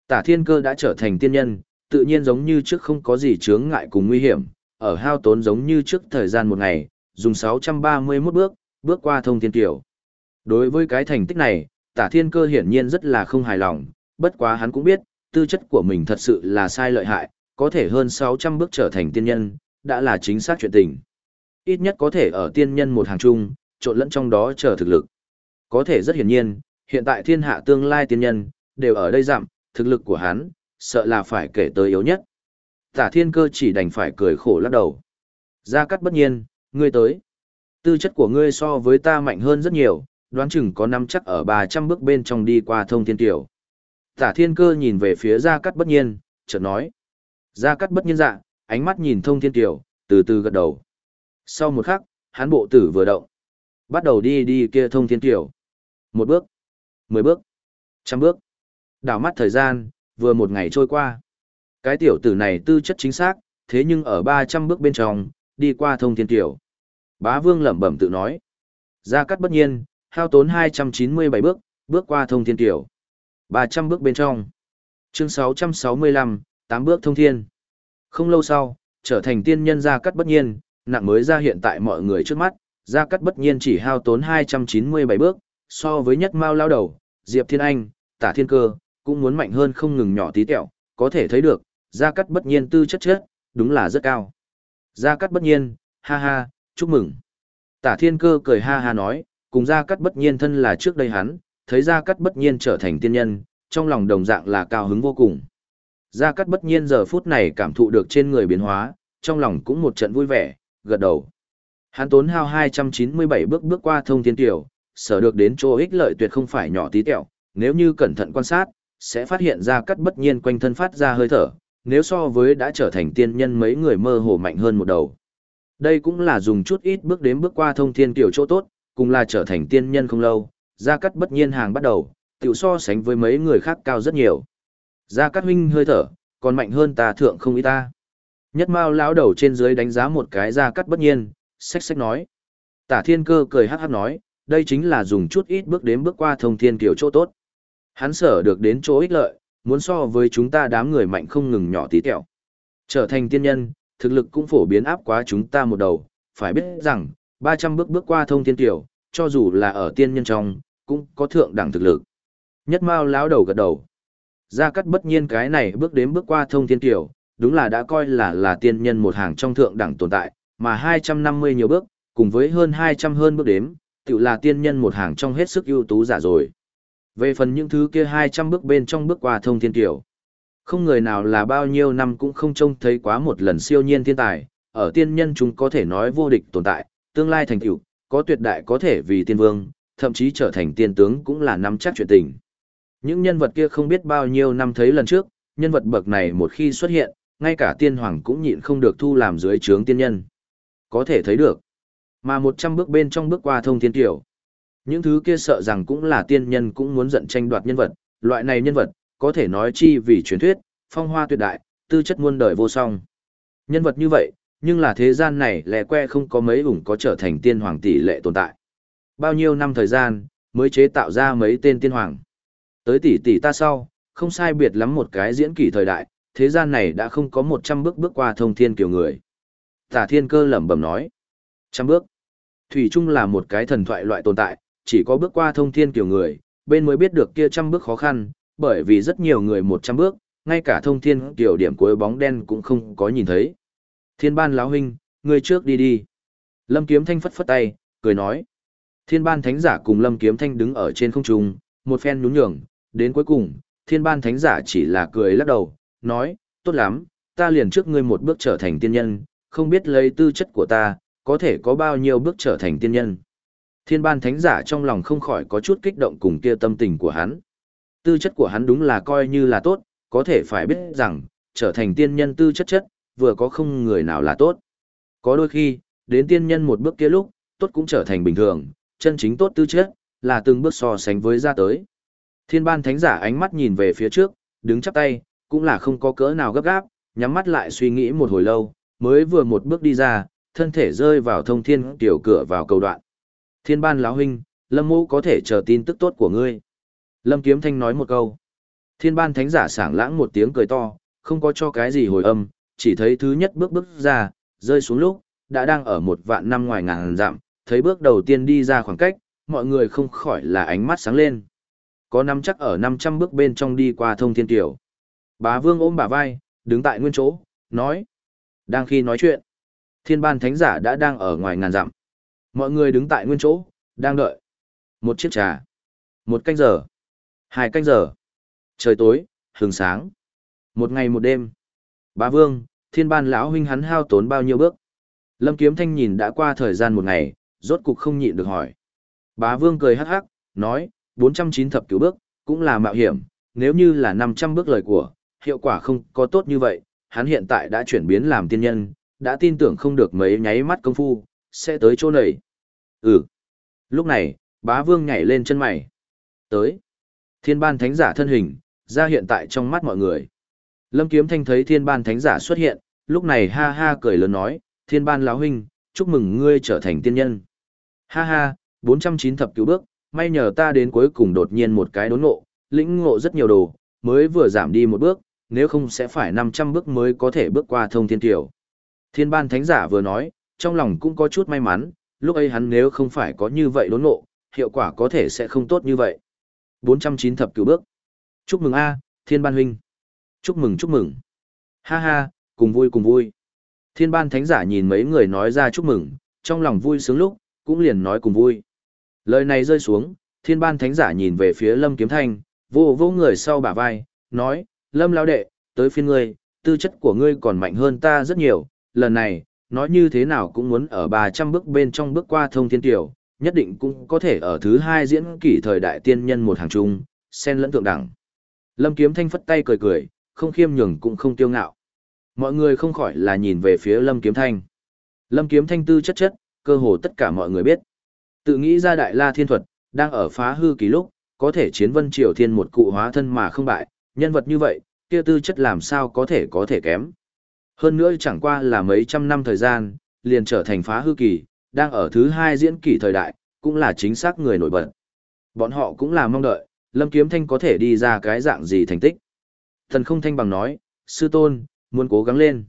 Tả thiên cơ đã trở thành tiên nhân, tự nhiên giống như trước không có gì chướng ngại cùng nguy hiểm, ở hao tốn giống như trước thời gian một ngày, dùng 631 bước, bước qua thông thiên tiểu. Đối với cái thành tích này, tả thiên cơ hiển nhiên rất là không hài lòng, bất quá hắn cũng biết, tư chất của mình thật sự là sai lợi hại, có thể hơn 600 bước trở thành tiên nhân, đã là chính xác chuyện tình. Ít nhất có thể ở tiên nhân một hàng chung, trộn lẫn trong đó chờ thực lực. Có thể rất hiển nhiên, hiện tại thiên hạ tương lai tiên nhân, đều ở đây giảm, thực lực của hắn, sợ là phải kể tới yếu nhất. Tả thiên cơ chỉ đành phải cười khổ lắc đầu. Gia cắt bất nhiên, ngươi tới. Tư chất của ngươi so với ta mạnh hơn rất nhiều, đoán chừng có năm chắc ở 300 bước bên trong đi qua thông thiên tiểu. Tả thiên cơ nhìn về phía Gia cắt bất nhiên, chợt nói. Gia cắt bất nhiên dạ, ánh mắt nhìn thông thiên tiểu, từ từ gật đầu. Sau một khắc, hắn bộ tử vừa động. Bắt đầu đi đi kia thông thiên tiểu. Một bước, mười bước, trăm bước. Đảo mắt thời gian, vừa một ngày trôi qua. Cái tiểu tử này tư chất chính xác, thế nhưng ở 300 bước bên trong, đi qua thông thiên tiểu. Bá vương lẩm bẩm tự nói. Gia cắt bất nhiên, hao tốn 297 bước, bước qua thông thiên tiểu. 300 bước bên trong. Chương 665, 8 bước thông thiên. Không lâu sau, trở thành tiên nhân gia cắt bất nhiên, nặng mới ra hiện tại mọi người trước mắt, gia cắt bất nhiên chỉ hao tốn 297 bước, so với nhất mao lao đầu, Diệp Thiên Anh, Tả Thiên Cơ, cũng muốn mạnh hơn không ngừng nhỏ tí tẹo, có thể thấy được, gia cắt bất nhiên tư chất chất, đúng là rất cao. Gia cắt bất nhiên, ha ha, chúc mừng. Tả Thiên Cơ cười ha ha nói, cùng gia cắt bất nhiên thân là trước đây hắn, thấy gia cắt bất nhiên trở thành tiên nhân, trong lòng đồng dạng là cao hứng vô cùng. Gia cắt bất nhiên giờ phút này cảm thụ được trên người biến hóa, trong lòng cũng một trận vui vẻ, gật đầu. Hắn tốn hao 297 bước bước qua thông thiên tiểu, sở được đến chỗ ích lợi tuyệt không phải nhỏ tí tẹo, nếu như cẩn thận quan sát, sẽ phát hiện ra cắt bất nhiên quanh thân phát ra hơi thở, nếu so với đã trở thành tiên nhân mấy người mơ hồ mạnh hơn một đầu. Đây cũng là dùng chút ít bước đến bước qua thông thiên tiểu chỗ tốt, cùng là trở thành tiên nhân không lâu, gia cắt bất nhiên hàng bắt đầu, tiểu so sánh với mấy người khác cao rất nhiều. gia cắt huynh hơi thở, còn mạnh hơn ta thượng không ý ta. Nhất mao lão đầu trên dưới đánh giá một cái gia cắt bất nhiên, sách sách nói. Tả thiên cơ cười hát hát nói, đây chính là dùng chút ít bước đến bước qua thông thiên kiểu chỗ tốt. Hắn sở được đến chỗ ích lợi, muốn so với chúng ta đám người mạnh không ngừng nhỏ tí tẹo. Trở thành tiên nhân, thực lực cũng phổ biến áp quá chúng ta một đầu, phải biết rằng, 300 bước bước qua thông tiên tiểu, cho dù là ở tiên nhân trong, cũng có thượng đẳng thực lực. Nhất mao lão đầu gật đầu. Gia cắt bất nhiên cái này bước đến bước qua thông tiên tiểu, đúng là đã coi là là tiên nhân một hàng trong thượng đẳng tồn tại, mà 250 nhiều bước, cùng với hơn 200 hơn bước đếm, tự là tiên nhân một hàng trong hết sức ưu tú giả rồi. Về phần những thứ kia 200 bước bên trong bước qua thông thiên tiểu, không người nào là bao nhiêu năm cũng không trông thấy quá một lần siêu nhiên thiên tài, ở tiên nhân chúng có thể nói vô địch tồn tại, tương lai thành tựu, có tuyệt đại có thể vì tiên vương, thậm chí trở thành tiên tướng cũng là nắm chắc chuyện tình. Những nhân vật kia không biết bao nhiêu năm thấy lần trước, nhân vật bậc này một khi xuất hiện, ngay cả tiên hoàng cũng nhịn không được thu làm dưới trướng tiên nhân. Có thể thấy được. Mà một trăm bước bên trong bước qua thông thiên tiểu. Những thứ kia sợ rằng cũng là tiên nhân cũng muốn giận tranh đoạt nhân vật, loại này nhân vật, có thể nói chi vì truyền thuyết, phong hoa tuyệt đại, tư chất muôn đời vô song. Nhân vật như vậy, nhưng là thế gian này lẻ que không có mấy ủng có trở thành tiên hoàng tỷ lệ tồn tại. Bao nhiêu năm thời gian, mới chế tạo ra mấy tên tiên hoàng. Tới tỷ tỷ ta sau, không sai biệt lắm một cái diễn kỷ thời đại, thế gian này đã không có một trăm bước bước qua thông thiên kiểu người. Tả thiên cơ lẩm bẩm nói. Trăm bước. Thủy Chung là một cái thần thoại loại tồn tại, chỉ có bước qua thông thiên kiểu người, bên mới biết được kia trăm bước khó khăn, bởi vì rất nhiều người một trăm bước, ngay cả thông thiên kiểu điểm cuối bóng đen cũng không có nhìn thấy. Thiên ban lão huynh, người trước đi đi. Lâm Kiếm Thanh phất phất tay, cười nói. Thiên ban thánh giả cùng Lâm Kiếm Thanh đứng ở trên không trung, một phen nhún nhường, đến cuối cùng, thiên ban thánh giả chỉ là cười lắc đầu, nói, tốt lắm, ta liền trước ngươi một bước trở thành tiên nhân, không biết lấy tư chất của ta, có thể có bao nhiêu bước trở thành tiên nhân. Thiên ban thánh giả trong lòng không khỏi có chút kích động cùng kia tâm tình của hắn. Tư chất của hắn đúng là coi như là tốt, có thể phải biết rằng, trở thành tiên nhân tư chất chất, vừa có không người nào là tốt. Có đôi khi, đến tiên nhân một bước kia lúc, tốt cũng trở thành bình thường, chân chính tốt tư chất, là từng bước so sánh với ra tới. Thiên ban thánh giả ánh mắt nhìn về phía trước, đứng chắp tay, cũng là không có cỡ nào gấp gáp, nhắm mắt lại suy nghĩ một hồi lâu, mới vừa một bước đi ra, thân thể rơi vào thông thiên tiểu cửa vào cầu đoạn. Thiên ban lão huynh, Lâm Mộ có thể chờ tin tức tốt của ngươi. Lâm Kiếm Thanh nói một câu. Thiên ban thánh giả sảng lãng một tiếng cười to, không có cho cái gì hồi âm, chỉ thấy thứ nhất bước bước ra, rơi xuống lúc, đã đang ở một vạn năm ngoài ngàn dặm, thấy bước đầu tiên đi ra khoảng cách, mọi người không khỏi là ánh mắt sáng lên. Có năm chắc ở 500 bước bên trong đi qua thông thiên tiểu. Bá vương ôm bà vai, đứng tại nguyên chỗ, nói. Đang khi nói chuyện, thiên ban thánh giả đã đang ở ngoài ngàn dặm. Mọi người đứng tại nguyên chỗ, đang đợi. Một chiếc trà. Một canh giờ. Hai canh giờ. Trời tối, hừng sáng. Một ngày một đêm. Bá vương, thiên ban lão huynh hắn hao tốn bao nhiêu bước. Lâm Kiếm Thanh nhìn đã qua thời gian một ngày, rốt cục không nhịn được hỏi. Bá vương cười hắc hắc, nói, 409 thập cứu bước, cũng là mạo hiểm, nếu như là 500 bước lời của, hiệu quả không có tốt như vậy, hắn hiện tại đã chuyển biến làm tiên nhân, đã tin tưởng không được mấy nháy mắt công phu, sẽ tới chỗ này. Ừ. Lúc này, bá vương nhảy lên chân mày. Tới. Thiên ban thánh giả thân hình, ra hiện tại trong mắt mọi người. Lâm Kiếm Thanh thấy thiên ban thánh giả xuất hiện, lúc này ha ha cười lớn nói, thiên ban lão huynh, chúc mừng ngươi trở thành tiên nhân. Ha ha, 409 thập cứu bước, may nhờ ta đến cuối cùng đột nhiên một cái đốn ngộ, lĩnh ngộ rất nhiều đồ, mới vừa giảm đi một bước, nếu không sẽ phải 500 bước mới có thể bước qua thông thiên tiểu. Thiên ban thánh giả vừa nói, trong lòng cũng có chút may mắn, lúc ấy hắn nếu không phải có như vậy đốn ngộ, hiệu quả có thể sẽ không tốt như vậy. 409 thập cửu bước. Chúc mừng A, thiên ban huynh. Chúc mừng chúc mừng. Ha ha, cùng vui cùng vui. Thiên ban thánh giả nhìn mấy người nói ra chúc mừng, trong lòng vui sướng lúc, cũng liền nói cùng vui. Lời này rơi xuống, thiên ban thánh giả nhìn về phía lâm kiếm thanh, vô vô người sau bả vai, nói, lâm lao đệ, tới phiên ngươi, tư chất của ngươi còn mạnh hơn ta rất nhiều, lần này, nói như thế nào cũng muốn ở 300 bước bên trong bước qua thông thiên tiểu, nhất định cũng có thể ở thứ hai diễn kỷ thời đại tiên nhân một hàng trung, sen lẫn thượng đẳng. Lâm kiếm thanh phất tay cười cười, không khiêm nhường cũng không tiêu ngạo. Mọi người không khỏi là nhìn về phía Lâm Kiếm Thanh. Lâm Kiếm Thanh tư chất chất, cơ hồ tất cả mọi người biết. Tự nghĩ ra Đại La Thiên Thuật, đang ở phá hư kỳ lúc, có thể chiến vân triều thiên một cụ hóa thân mà không bại, nhân vật như vậy, kia tư chất làm sao có thể có thể kém. Hơn nữa chẳng qua là mấy trăm năm thời gian, liền trở thành phá hư kỳ, đang ở thứ hai diễn kỳ thời đại, cũng là chính xác người nổi bật. Bọn họ cũng là mong đợi, Lâm Kiếm Thanh có thể đi ra cái dạng gì thành tích. Thần không thanh bằng nói, sư tôn, muốn cố gắng lên.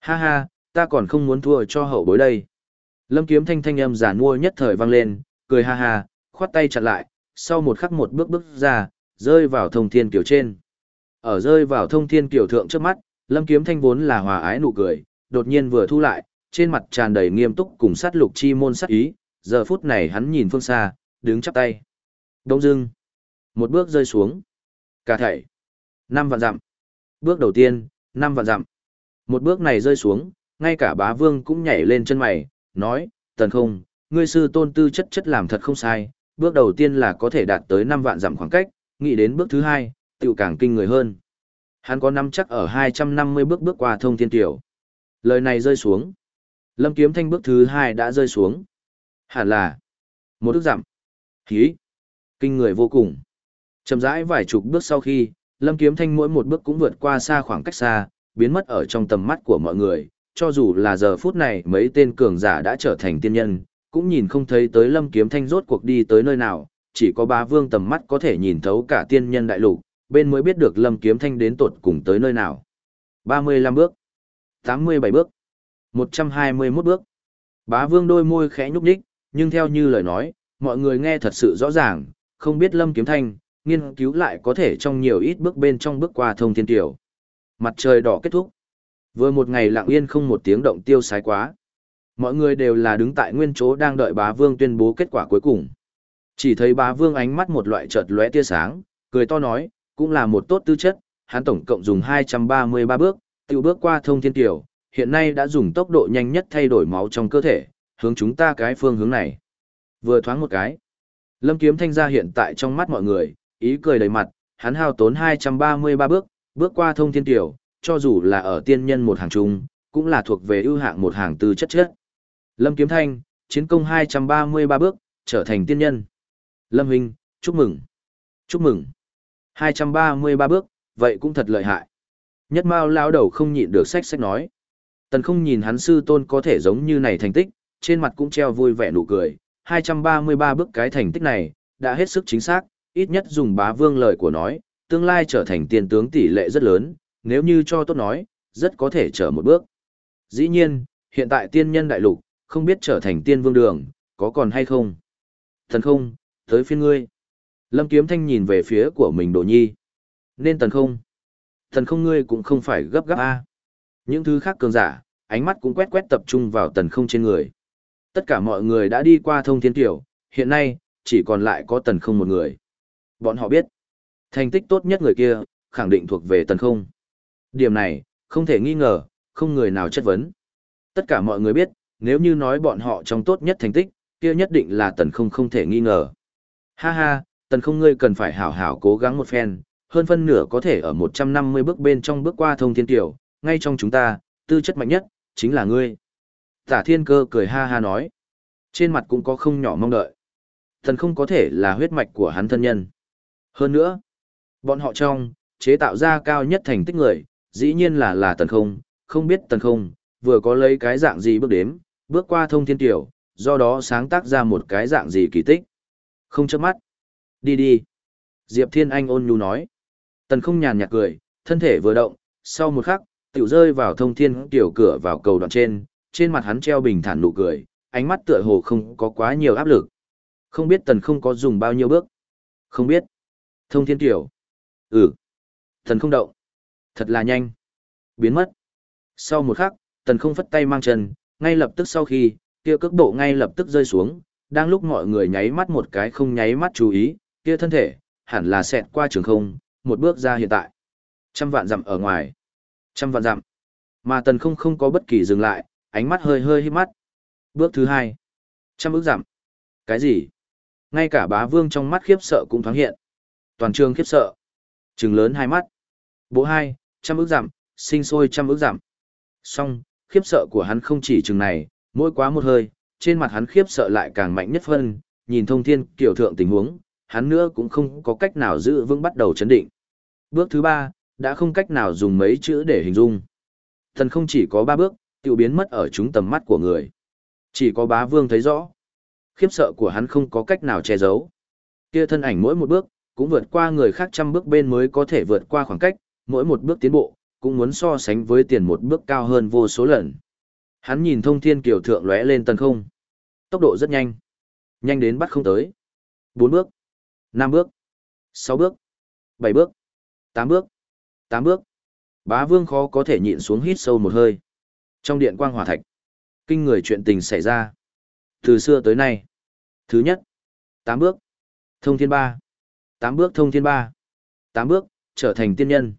Ha ha, ta còn không muốn thua cho hậu bối đây. Lâm kiếm thanh thanh âm giả mua nhất thời vang lên, cười ha ha, khoát tay chặt lại, sau một khắc một bước bước ra, rơi vào thông thiên kiểu trên. Ở rơi vào thông thiên kiểu thượng trước mắt, lâm kiếm thanh vốn là hòa ái nụ cười, đột nhiên vừa thu lại, trên mặt tràn đầy nghiêm túc cùng sát lục chi môn sát ý, giờ phút này hắn nhìn phương xa, đứng chắp tay. Đông dưng, một bước rơi xuống. Cả thảy, năm vạn dặm. Bước đầu tiên, năm vạn dặm. Một bước này rơi xuống, ngay cả bá vương cũng nhảy lên chân mày, nói, tần không, ngươi sư tôn tư chất chất làm thật không sai, bước đầu tiên là có thể đạt tới năm vạn dặm khoảng cách, nghĩ đến bước thứ hai, tiểu càng kinh người hơn. Hắn có năm chắc ở 250 bước bước qua thông thiên tiểu. Lời này rơi xuống. Lâm kiếm thanh bước thứ hai đã rơi xuống. Hẳn là một bước dặm. Hí. Kinh người vô cùng. Chậm rãi vài chục bước sau khi, Lâm Kiếm Thanh mỗi một bước cũng vượt qua xa khoảng cách xa, biến mất ở trong tầm mắt của mọi người, cho dù là giờ phút này mấy tên cường giả đã trở thành tiên nhân, cũng nhìn không thấy tới Lâm Kiếm Thanh rốt cuộc đi tới nơi nào, chỉ có bá vương tầm mắt có thể nhìn thấu cả tiên nhân đại lục, bên mới biết được Lâm Kiếm Thanh đến tột cùng tới nơi nào. 35 bước, 87 bước, 121 bước. Bá vương đôi môi khẽ nhúc nhích, nhưng theo như lời nói, mọi người nghe thật sự rõ ràng, không biết Lâm Kiếm Thanh, nghiên cứu lại có thể trong nhiều ít bước bên trong bước qua thông thiên tiểu. Mặt trời đỏ kết thúc. Vừa một ngày lặng yên không một tiếng động tiêu sái quá. Mọi người đều là đứng tại nguyên chỗ đang đợi bá vương tuyên bố kết quả cuối cùng. Chỉ thấy bá vương ánh mắt một loại chợt lóe tia sáng, cười to nói, cũng là một tốt tư chất, hắn tổng cộng dùng 233 bước, tiêu bước qua thông thiên tiểu, hiện nay đã dùng tốc độ nhanh nhất thay đổi máu trong cơ thể, hướng chúng ta cái phương hướng này. Vừa thoáng một cái, Lâm Kiếm Thanh ra hiện tại trong mắt mọi người, ý cười đầy mặt, hắn hao tốn 233 bước, bước qua thông thiên tiểu, cho dù là ở tiên nhân một hàng chung, cũng là thuộc về ưu hạng một hàng tư chất chất. Lâm Kiếm Thanh, chiến công 233 bước, trở thành tiên nhân. Lâm hình chúc mừng. Chúc mừng. 233 bước, vậy cũng thật lợi hại. Nhất Mao lão đầu không nhịn được sách sách nói. Tần không nhìn hắn sư tôn có thể giống như này thành tích, trên mặt cũng treo vui vẻ nụ cười. 233 bước cái thành tích này, đã hết sức chính xác, ít nhất dùng bá vương lời của nói, tương lai trở thành tiên tướng tỷ lệ rất lớn, nếu như cho tốt nói, rất có thể trở một bước. Dĩ nhiên, hiện tại tiên nhân đại lục, không biết trở thành tiên vương đường, có còn hay không? Thần không, tới phiên ngươi. Lâm Kiếm Thanh nhìn về phía của mình đồ nhi. Nên tần không? Tần không ngươi cũng không phải gấp gáp A. Những thứ khác cường giả, ánh mắt cũng quét quét tập trung vào tần không trên người. Tất cả mọi người đã đi qua thông thiên tiểu, hiện nay, chỉ còn lại có tần không một người. Bọn họ biết, thành tích tốt nhất người kia, khẳng định thuộc về tần không. Điểm này, không thể nghi ngờ, không người nào chất vấn. Tất cả mọi người biết, nếu như nói bọn họ trong tốt nhất thành tích, kia nhất định là tần không không thể nghi ngờ. Ha ha, tần không ngươi cần phải hảo hảo cố gắng một phen, hơn phân nửa có thể ở 150 bước bên trong bước qua thông thiên tiểu, ngay trong chúng ta, tư chất mạnh nhất, chính là ngươi. Tả thiên cơ cười ha ha nói. Trên mặt cũng có không nhỏ mong đợi. Thần không có thể là huyết mạch của hắn thân nhân. Hơn nữa, bọn họ trong, chế tạo ra cao nhất thành tích người, dĩ nhiên là là tần không, không biết tần không, vừa có lấy cái dạng gì bước đếm, bước qua thông thiên tiểu, do đó sáng tác ra một cái dạng gì kỳ tích. Không chớp mắt. Đi đi. Diệp Thiên Anh ôn nhu nói. Tần không nhàn nhạt cười, thân thể vừa động, sau một khắc, tiểu rơi vào thông thiên tiểu cửa vào cầu đoạn trên, trên mặt hắn treo bình thản nụ cười, ánh mắt tựa hồ không có quá nhiều áp lực. Không biết tần không có dùng bao nhiêu bước. Không biết. Thông thiên tiểu. Ừ. Tần không động. Thật là nhanh. Biến mất. Sau một khắc, tần không phất tay mang chân, ngay lập tức sau khi, kia cước bộ ngay lập tức rơi xuống, đang lúc mọi người nháy mắt một cái không nháy mắt chú ý, kia thân thể, hẳn là xẹt qua trường không, một bước ra hiện tại. Trăm vạn dặm ở ngoài. Trăm vạn dặm. Mà tần không không có bất kỳ dừng lại, ánh mắt hơi hơi hít mắt. Bước thứ hai. Trăm ước dặm. Cái gì? Ngay cả bá vương trong mắt khiếp sợ cũng thoáng hiện. Toàn trường khiếp sợ. Trừng lớn hai mắt. Bộ hai, trăm ước dặm, sinh sôi trăm ước dặm. Song, khiếp sợ của hắn không chỉ chừng này, mỗi quá một hơi, trên mặt hắn khiếp sợ lại càng mạnh nhất phân, nhìn thông thiên kiểu thượng tình huống, hắn nữa cũng không có cách nào giữ vững bắt đầu chấn định. Bước thứ ba, đã không cách nào dùng mấy chữ để hình dung. Thần không chỉ có ba bước, tiêu biến mất ở chúng tầm mắt của người. Chỉ có bá vương thấy rõ. Khiếp sợ của hắn không có cách nào che giấu. Kia thân ảnh mỗi một bước, cũng vượt qua người khác trăm bước bên mới có thể vượt qua khoảng cách, mỗi một bước tiến bộ, cũng muốn so sánh với tiền một bước cao hơn vô số lần. Hắn nhìn thông thiên kiều thượng lóe lên tầng không. Tốc độ rất nhanh. Nhanh đến bắt không tới. Bốn bước năm bước. sáu bước. bảy bước. tám bước. tám bước. Bá vương khó có thể nhịn xuống hít sâu một hơi. Trong điện quang hỏa thạch. Kinh người chuyện tình xảy ra. Từ xưa tới nay. Thứ nhất. tám bước. Thông thiên ba. tám bước thông thiên ba. tám bước, trở thành tiên nhân.